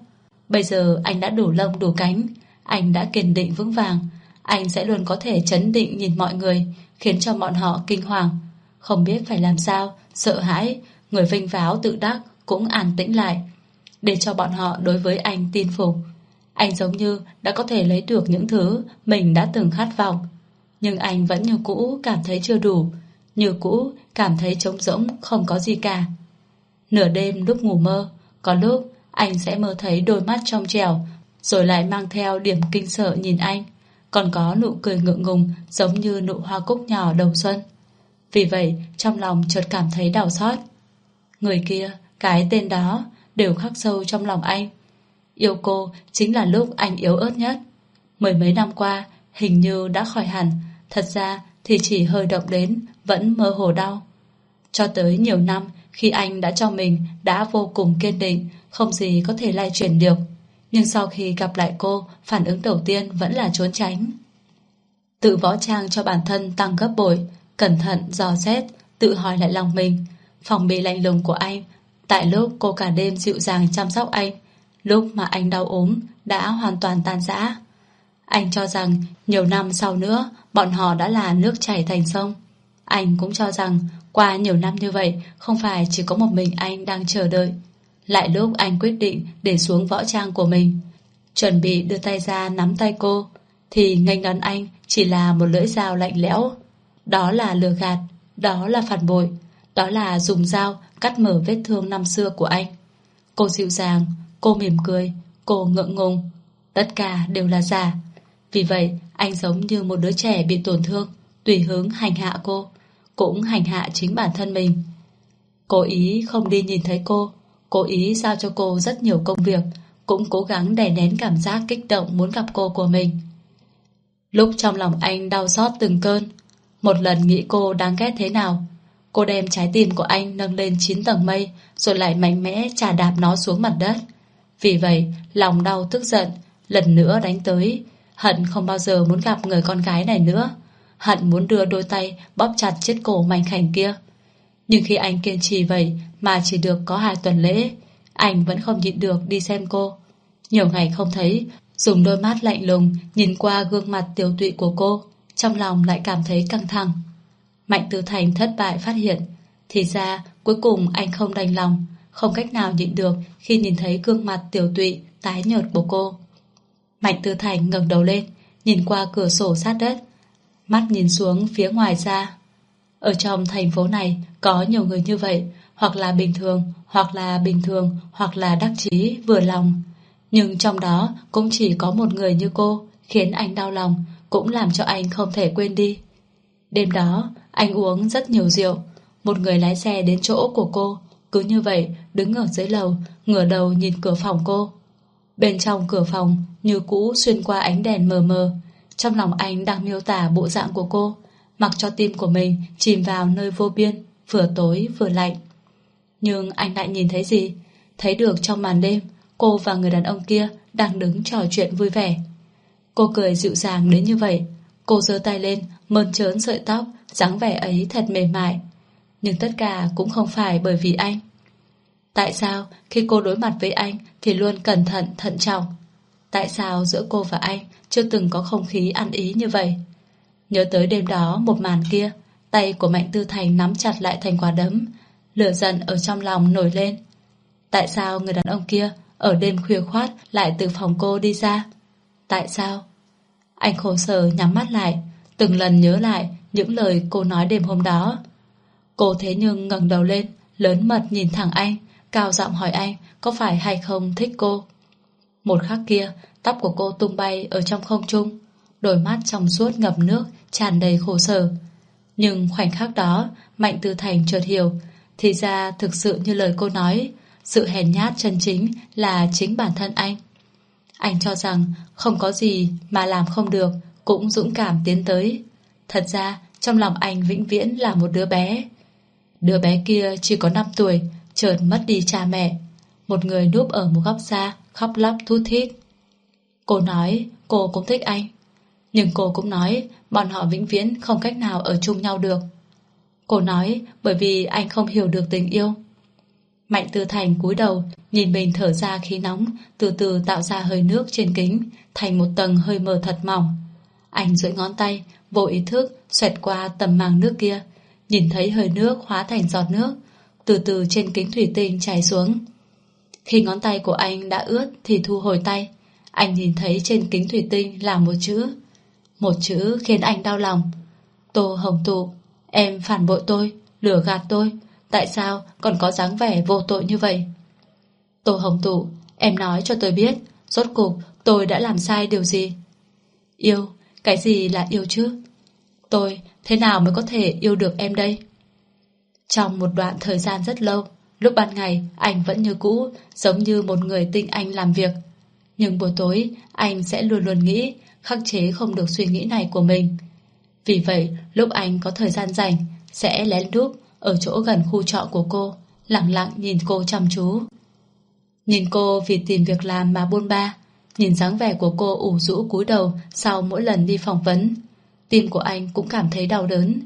Bây giờ anh đã đủ lông đủ cánh, anh đã kiên định vững vàng, anh sẽ luôn có thể chấn định nhìn mọi người, khiến cho bọn họ kinh hoàng. Không biết phải làm sao, sợ hãi, người vinh váo tự đắc cũng an tĩnh lại, để cho bọn họ đối với anh tin phục. Anh giống như đã có thể lấy được những thứ mình đã từng khát vọng, nhưng anh vẫn như cũ cảm thấy chưa đủ Như cũ cảm thấy trống rỗng Không có gì cả Nửa đêm lúc ngủ mơ Có lúc anh sẽ mơ thấy đôi mắt trong trèo Rồi lại mang theo điểm kinh sợ nhìn anh còn có nụ cười ngượng ngùng Giống như nụ hoa cúc nhỏ đầu xuân. Vì vậy, trong lòng chợt cảm thấy đau xót. Người kia, Cái tên đó, Đều khắc sâu trong lòng anh. Yêu cô chính là lúc anh yếu ớt nhất. Mười mấy năm qua, Hình như đã khỏi hẳn, Thật ra thì chỉ hơi động đến, Vẫn mơ hồ đau. Cho tới nhiều năm khi anh đã cho mình Đã vô cùng kiên định, Không gì có thể lay chuyển được. Nhưng sau khi gặp lại cô Phản ứng đầu tiên vẫn là trốn tránh Tự võ trang cho bản thân tăng gấp bội Cẩn thận, dò xét Tự hỏi lại lòng mình Phòng bị lạnh lùng của anh Tại lúc cô cả đêm dịu dàng chăm sóc anh Lúc mà anh đau ốm Đã hoàn toàn tan rã anh cho rằng nhiều năm sau nữa bọn họ đã là nước chảy thành sông. Anh cũng cho rằng qua nhiều năm như vậy không phải chỉ có một mình anh đang chờ đợi. Lại lúc anh quyết định để xuống võ trang của mình, chuẩn bị đưa tay ra nắm tay cô, thì nghênh đón anh chỉ là một lưỡi dao lạnh lẽo. Đó là lừa gạt, đó là phản bội, đó là dùng dao cắt mở vết thương năm xưa của anh. Cô dịu dàng, cô mỉm cười, cô ngượng ngùng. Tất cả đều là giả. Vì vậy, anh giống như một đứa trẻ bị tổn thương, tùy hứng hành hạ cô, cũng hành hạ chính bản thân mình. Cố ý không đi nhìn thấy cô, cố ý giao cho cô rất nhiều công việc, cũng cố gắng đè nén cảm giác kích động muốn gặp cô của mình. Lúc trong lòng anh đau xót từng cơn Một lần nghĩ cô đáng ghét thế nào Cô đem trái tim của anh nâng lên 9 tầng mây Rồi lại mạnh mẽ trà đạp nó xuống mặt đất Vì vậy lòng đau tức giận Lần nữa đánh tới Hận không bao giờ muốn gặp người con gái này nữa Hận muốn đưa đôi tay Bóp chặt chiếc cổ mảnh khảnh kia Nhưng khi anh kiên trì vậy mà chỉ được có hai tuần lễ. Anh vẫn không nhịn được đi xem cô. Nhiều ngày không thấy, Dùng đôi mắt lạnh lùng Nhìn qua gương mặt tiểu tụy của cô, Trong lòng lại cảm thấy căng thẳng. Mạnh Tư Thành thất bại phát hiện, Thì ra cuối cùng anh không đành lòng, Không cách nào nhịn được Khi nhìn thấy gương mặt tiểu tụy, Tái nhợt của cô. Mạnh Tư Thành ngẩng đầu lên, Nhìn qua cửa sổ sát đất, Mắt nhìn xuống phía ngoài ra. Ở trong thành phố này Có nhiều người như vậy hoặc là bình thường, Hoặc là bình thường, Hoặc là đắc chí, vừa lòng. Nhưng trong đó cũng chỉ có một người như cô Khiến anh đau lòng, Cũng làm cho anh không thể quên đi. Đêm đó, anh uống rất nhiều rượu. Một người lái xe đến chỗ của cô, Cứ như vậy đứng ở dưới lầu, Ngửa đầu nhìn cửa phòng cô. Bên trong cửa phòng, Như cũ xuyên qua ánh đèn mờ mờ. Trong lòng anh đang miêu tả bộ dạng của cô, Mặc cho tim của mình Chìm vào nơi vô biên, Vừa tối vừa lạnh. Nhưng anh lại nhìn thấy gì? Thấy được trong màn đêm, Cô và người đàn ông kia đang đứng trò chuyện vui vẻ. Cô cười dịu dàng đến như vậy. Cô giơ tay lên, Mơn trớn sợi tóc, dáng vẻ ấy thật mềm mại. Nhưng tất cả cũng không phải bởi vì anh. Tại sao khi cô đối mặt với anh Thì luôn cẩn thận thận trọng? Tại sao giữa cô và anh Chưa từng có không khí ăn ý như vậy? Nhớ tới đêm đó một màn kia, Tay của Mạnh Tư Thành nắm chặt lại thành quả đấm Lửa giận ở trong lòng nổi lên Tại sao người đàn ông kia Ở đêm khuya khoát lại từ phòng cô đi ra Tại sao Anh khổ sở nhắm mắt lại Từng lần nhớ lại những lời cô nói đêm hôm đó. Cô thế nhưng ngẩng đầu lên, lớn mật nhìn thẳng anh, cao giọng hỏi anh có phải hay không thích cô. Một khắc kia, tóc của cô tung bay ở trong không trung, đôi mắt trong suốt ngập nước, tràn đầy khổ sở. Nhưng khoảnh khắc đó, Mạnh Tư Thành chợt hiểu, thì ra thực sự như lời cô nói, sự hèn nhát chân chính là chính bản thân anh. Anh cho rằng không có gì mà làm không được, cũng dũng cảm tiến tới. Thật ra, trong lòng anh vĩnh viễn là một đứa bé. Đứa bé kia chỉ có 5 tuổi, chợt mất đi cha mẹ. Một người núp ở một góc xa, khóc lóc thút thít. Cô nói cô cũng thích anh. Nhưng cô cũng nói bọn họ vĩnh viễn không cách nào ở chung nhau được. Cô nói bởi vì anh không hiểu được tình yêu. Mạnh Tư Thành cúi đầu, nhìn mình thở ra khí nóng, từ từ tạo ra hơi nước trên kính, thành một tầng hơi mờ thật mỏng. Anh duỗi ngón tay, vô ý thức xoẹt qua tầm màng nước kia, nhìn thấy hơi nước hóa thành giọt nước, từ từ trên kính thủy tinh chảy xuống. Khi ngón tay của anh đã ướt thì thu hồi tay, anh nhìn thấy trên kính thủy tinh là một chữ. Một chữ khiến anh đau lòng. Tô Hồng Tụ, em phản bội tôi, lừa gạt tôi, tại sao còn có dáng vẻ vô tội như vậy? Tô Hồng Tụ, em nói cho tôi biết, rốt cục tôi đã làm sai điều gì? Yêu, cái gì là yêu chứ? Tôi thế nào mới có thể yêu được em đây? Trong một đoạn thời gian rất lâu, lúc ban ngày anh vẫn như cũ, giống như một người tinh anh làm việc. Nhưng buổi tối anh sẽ luôn luôn nghĩ, khắc chế không được suy nghĩ này của mình. Vì vậy, lúc anh có thời gian rảnh, sẽ lén đúp ở chỗ gần khu trọ của cô, lặng lặng nhìn cô chăm chú. Nhìn cô vì tìm việc làm mà buôn ba, Nhìn dáng vẻ của cô ủ rũ cúi đầu sau mỗi lần đi phỏng vấn. Tim của anh cũng cảm thấy đau đớn.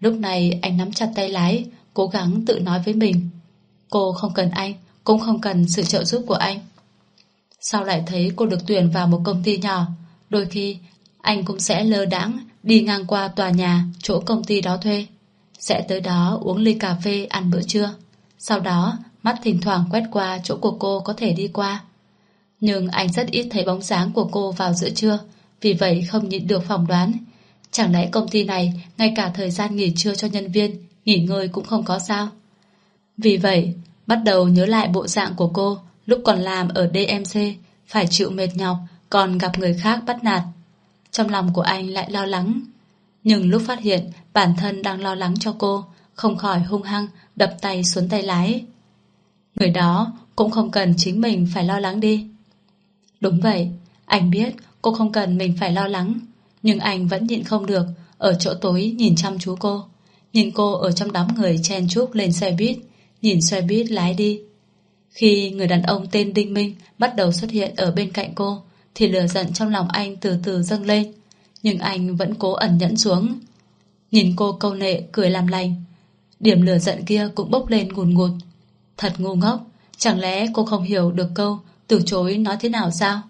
Lúc này anh nắm chặt tay lái, cố gắng tự nói với mình. Cô không cần anh, cũng không cần sự trợ giúp của anh. Sau lại thấy cô được tuyển vào một công ty nhỏ, đôi khi anh cũng sẽ lơ đãng đi ngang qua tòa nhà, chỗ công ty đó thuê. Sẽ tới đó uống ly cà phê, ăn bữa trưa. Sau đó, mắt thỉnh thoảng quét qua chỗ của cô có thể đi qua. Nhưng anh rất ít thấy bóng dáng của cô vào giữa trưa, Vì vậy không nhịn được phỏng đoán Chẳng lẽ công ty này Ngay cả thời gian nghỉ trưa cho nhân viên, Nghỉ ngơi cũng không có sao Vì vậy, bắt đầu nhớ lại bộ dạng của cô, Lúc còn làm ở DMC Phải chịu mệt nhọc, Còn gặp người khác bắt nạt trong lòng của anh lại lo lắng. Nhưng lúc phát hiện bản thân đang lo lắng cho cô Không khỏi hung hăng Đập tay xuống tay lái. Người đó cũng không cần chính mình phải lo lắng đi. Đúng vậy, anh biết cô không cần mình phải lo lắng. Nhưng anh vẫn nhịn không được Ở chỗ tối nhìn chăm chú cô. Nhìn cô ở trong đám người chen chúc lên xe buýt Nhìn xe buýt lái đi. Khi người đàn ông tên Đinh Minh Bắt đầu xuất hiện ở bên cạnh cô thì lửa giận trong lòng anh từ từ dâng lên, Nhưng anh vẫn cố ẩn nhẫn xuống. Nhìn cô câu nệ cười làm lành, Điểm lửa giận kia cũng bốc lên ngùn ngụt. Thật ngu ngốc, Chẳng lẽ cô không hiểu được câu Từ chối nói thế nào sao?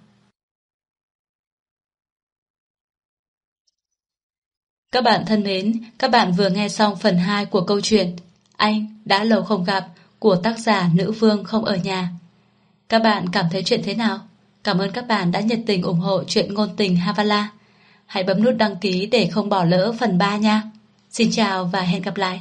Các bạn thân mến, Các bạn vừa nghe xong phần 2 của câu chuyện Anh đã lâu không gặp Của tác giả Nữ Vương không ở nhà. Các bạn cảm thấy chuyện thế nào? Cảm ơn các bạn đã nhiệt tình ủng hộ chuyện ngôn tình Havala. Hãy bấm nút đăng ký để không bỏ lỡ phần 3 nha. Xin chào và hẹn gặp lại.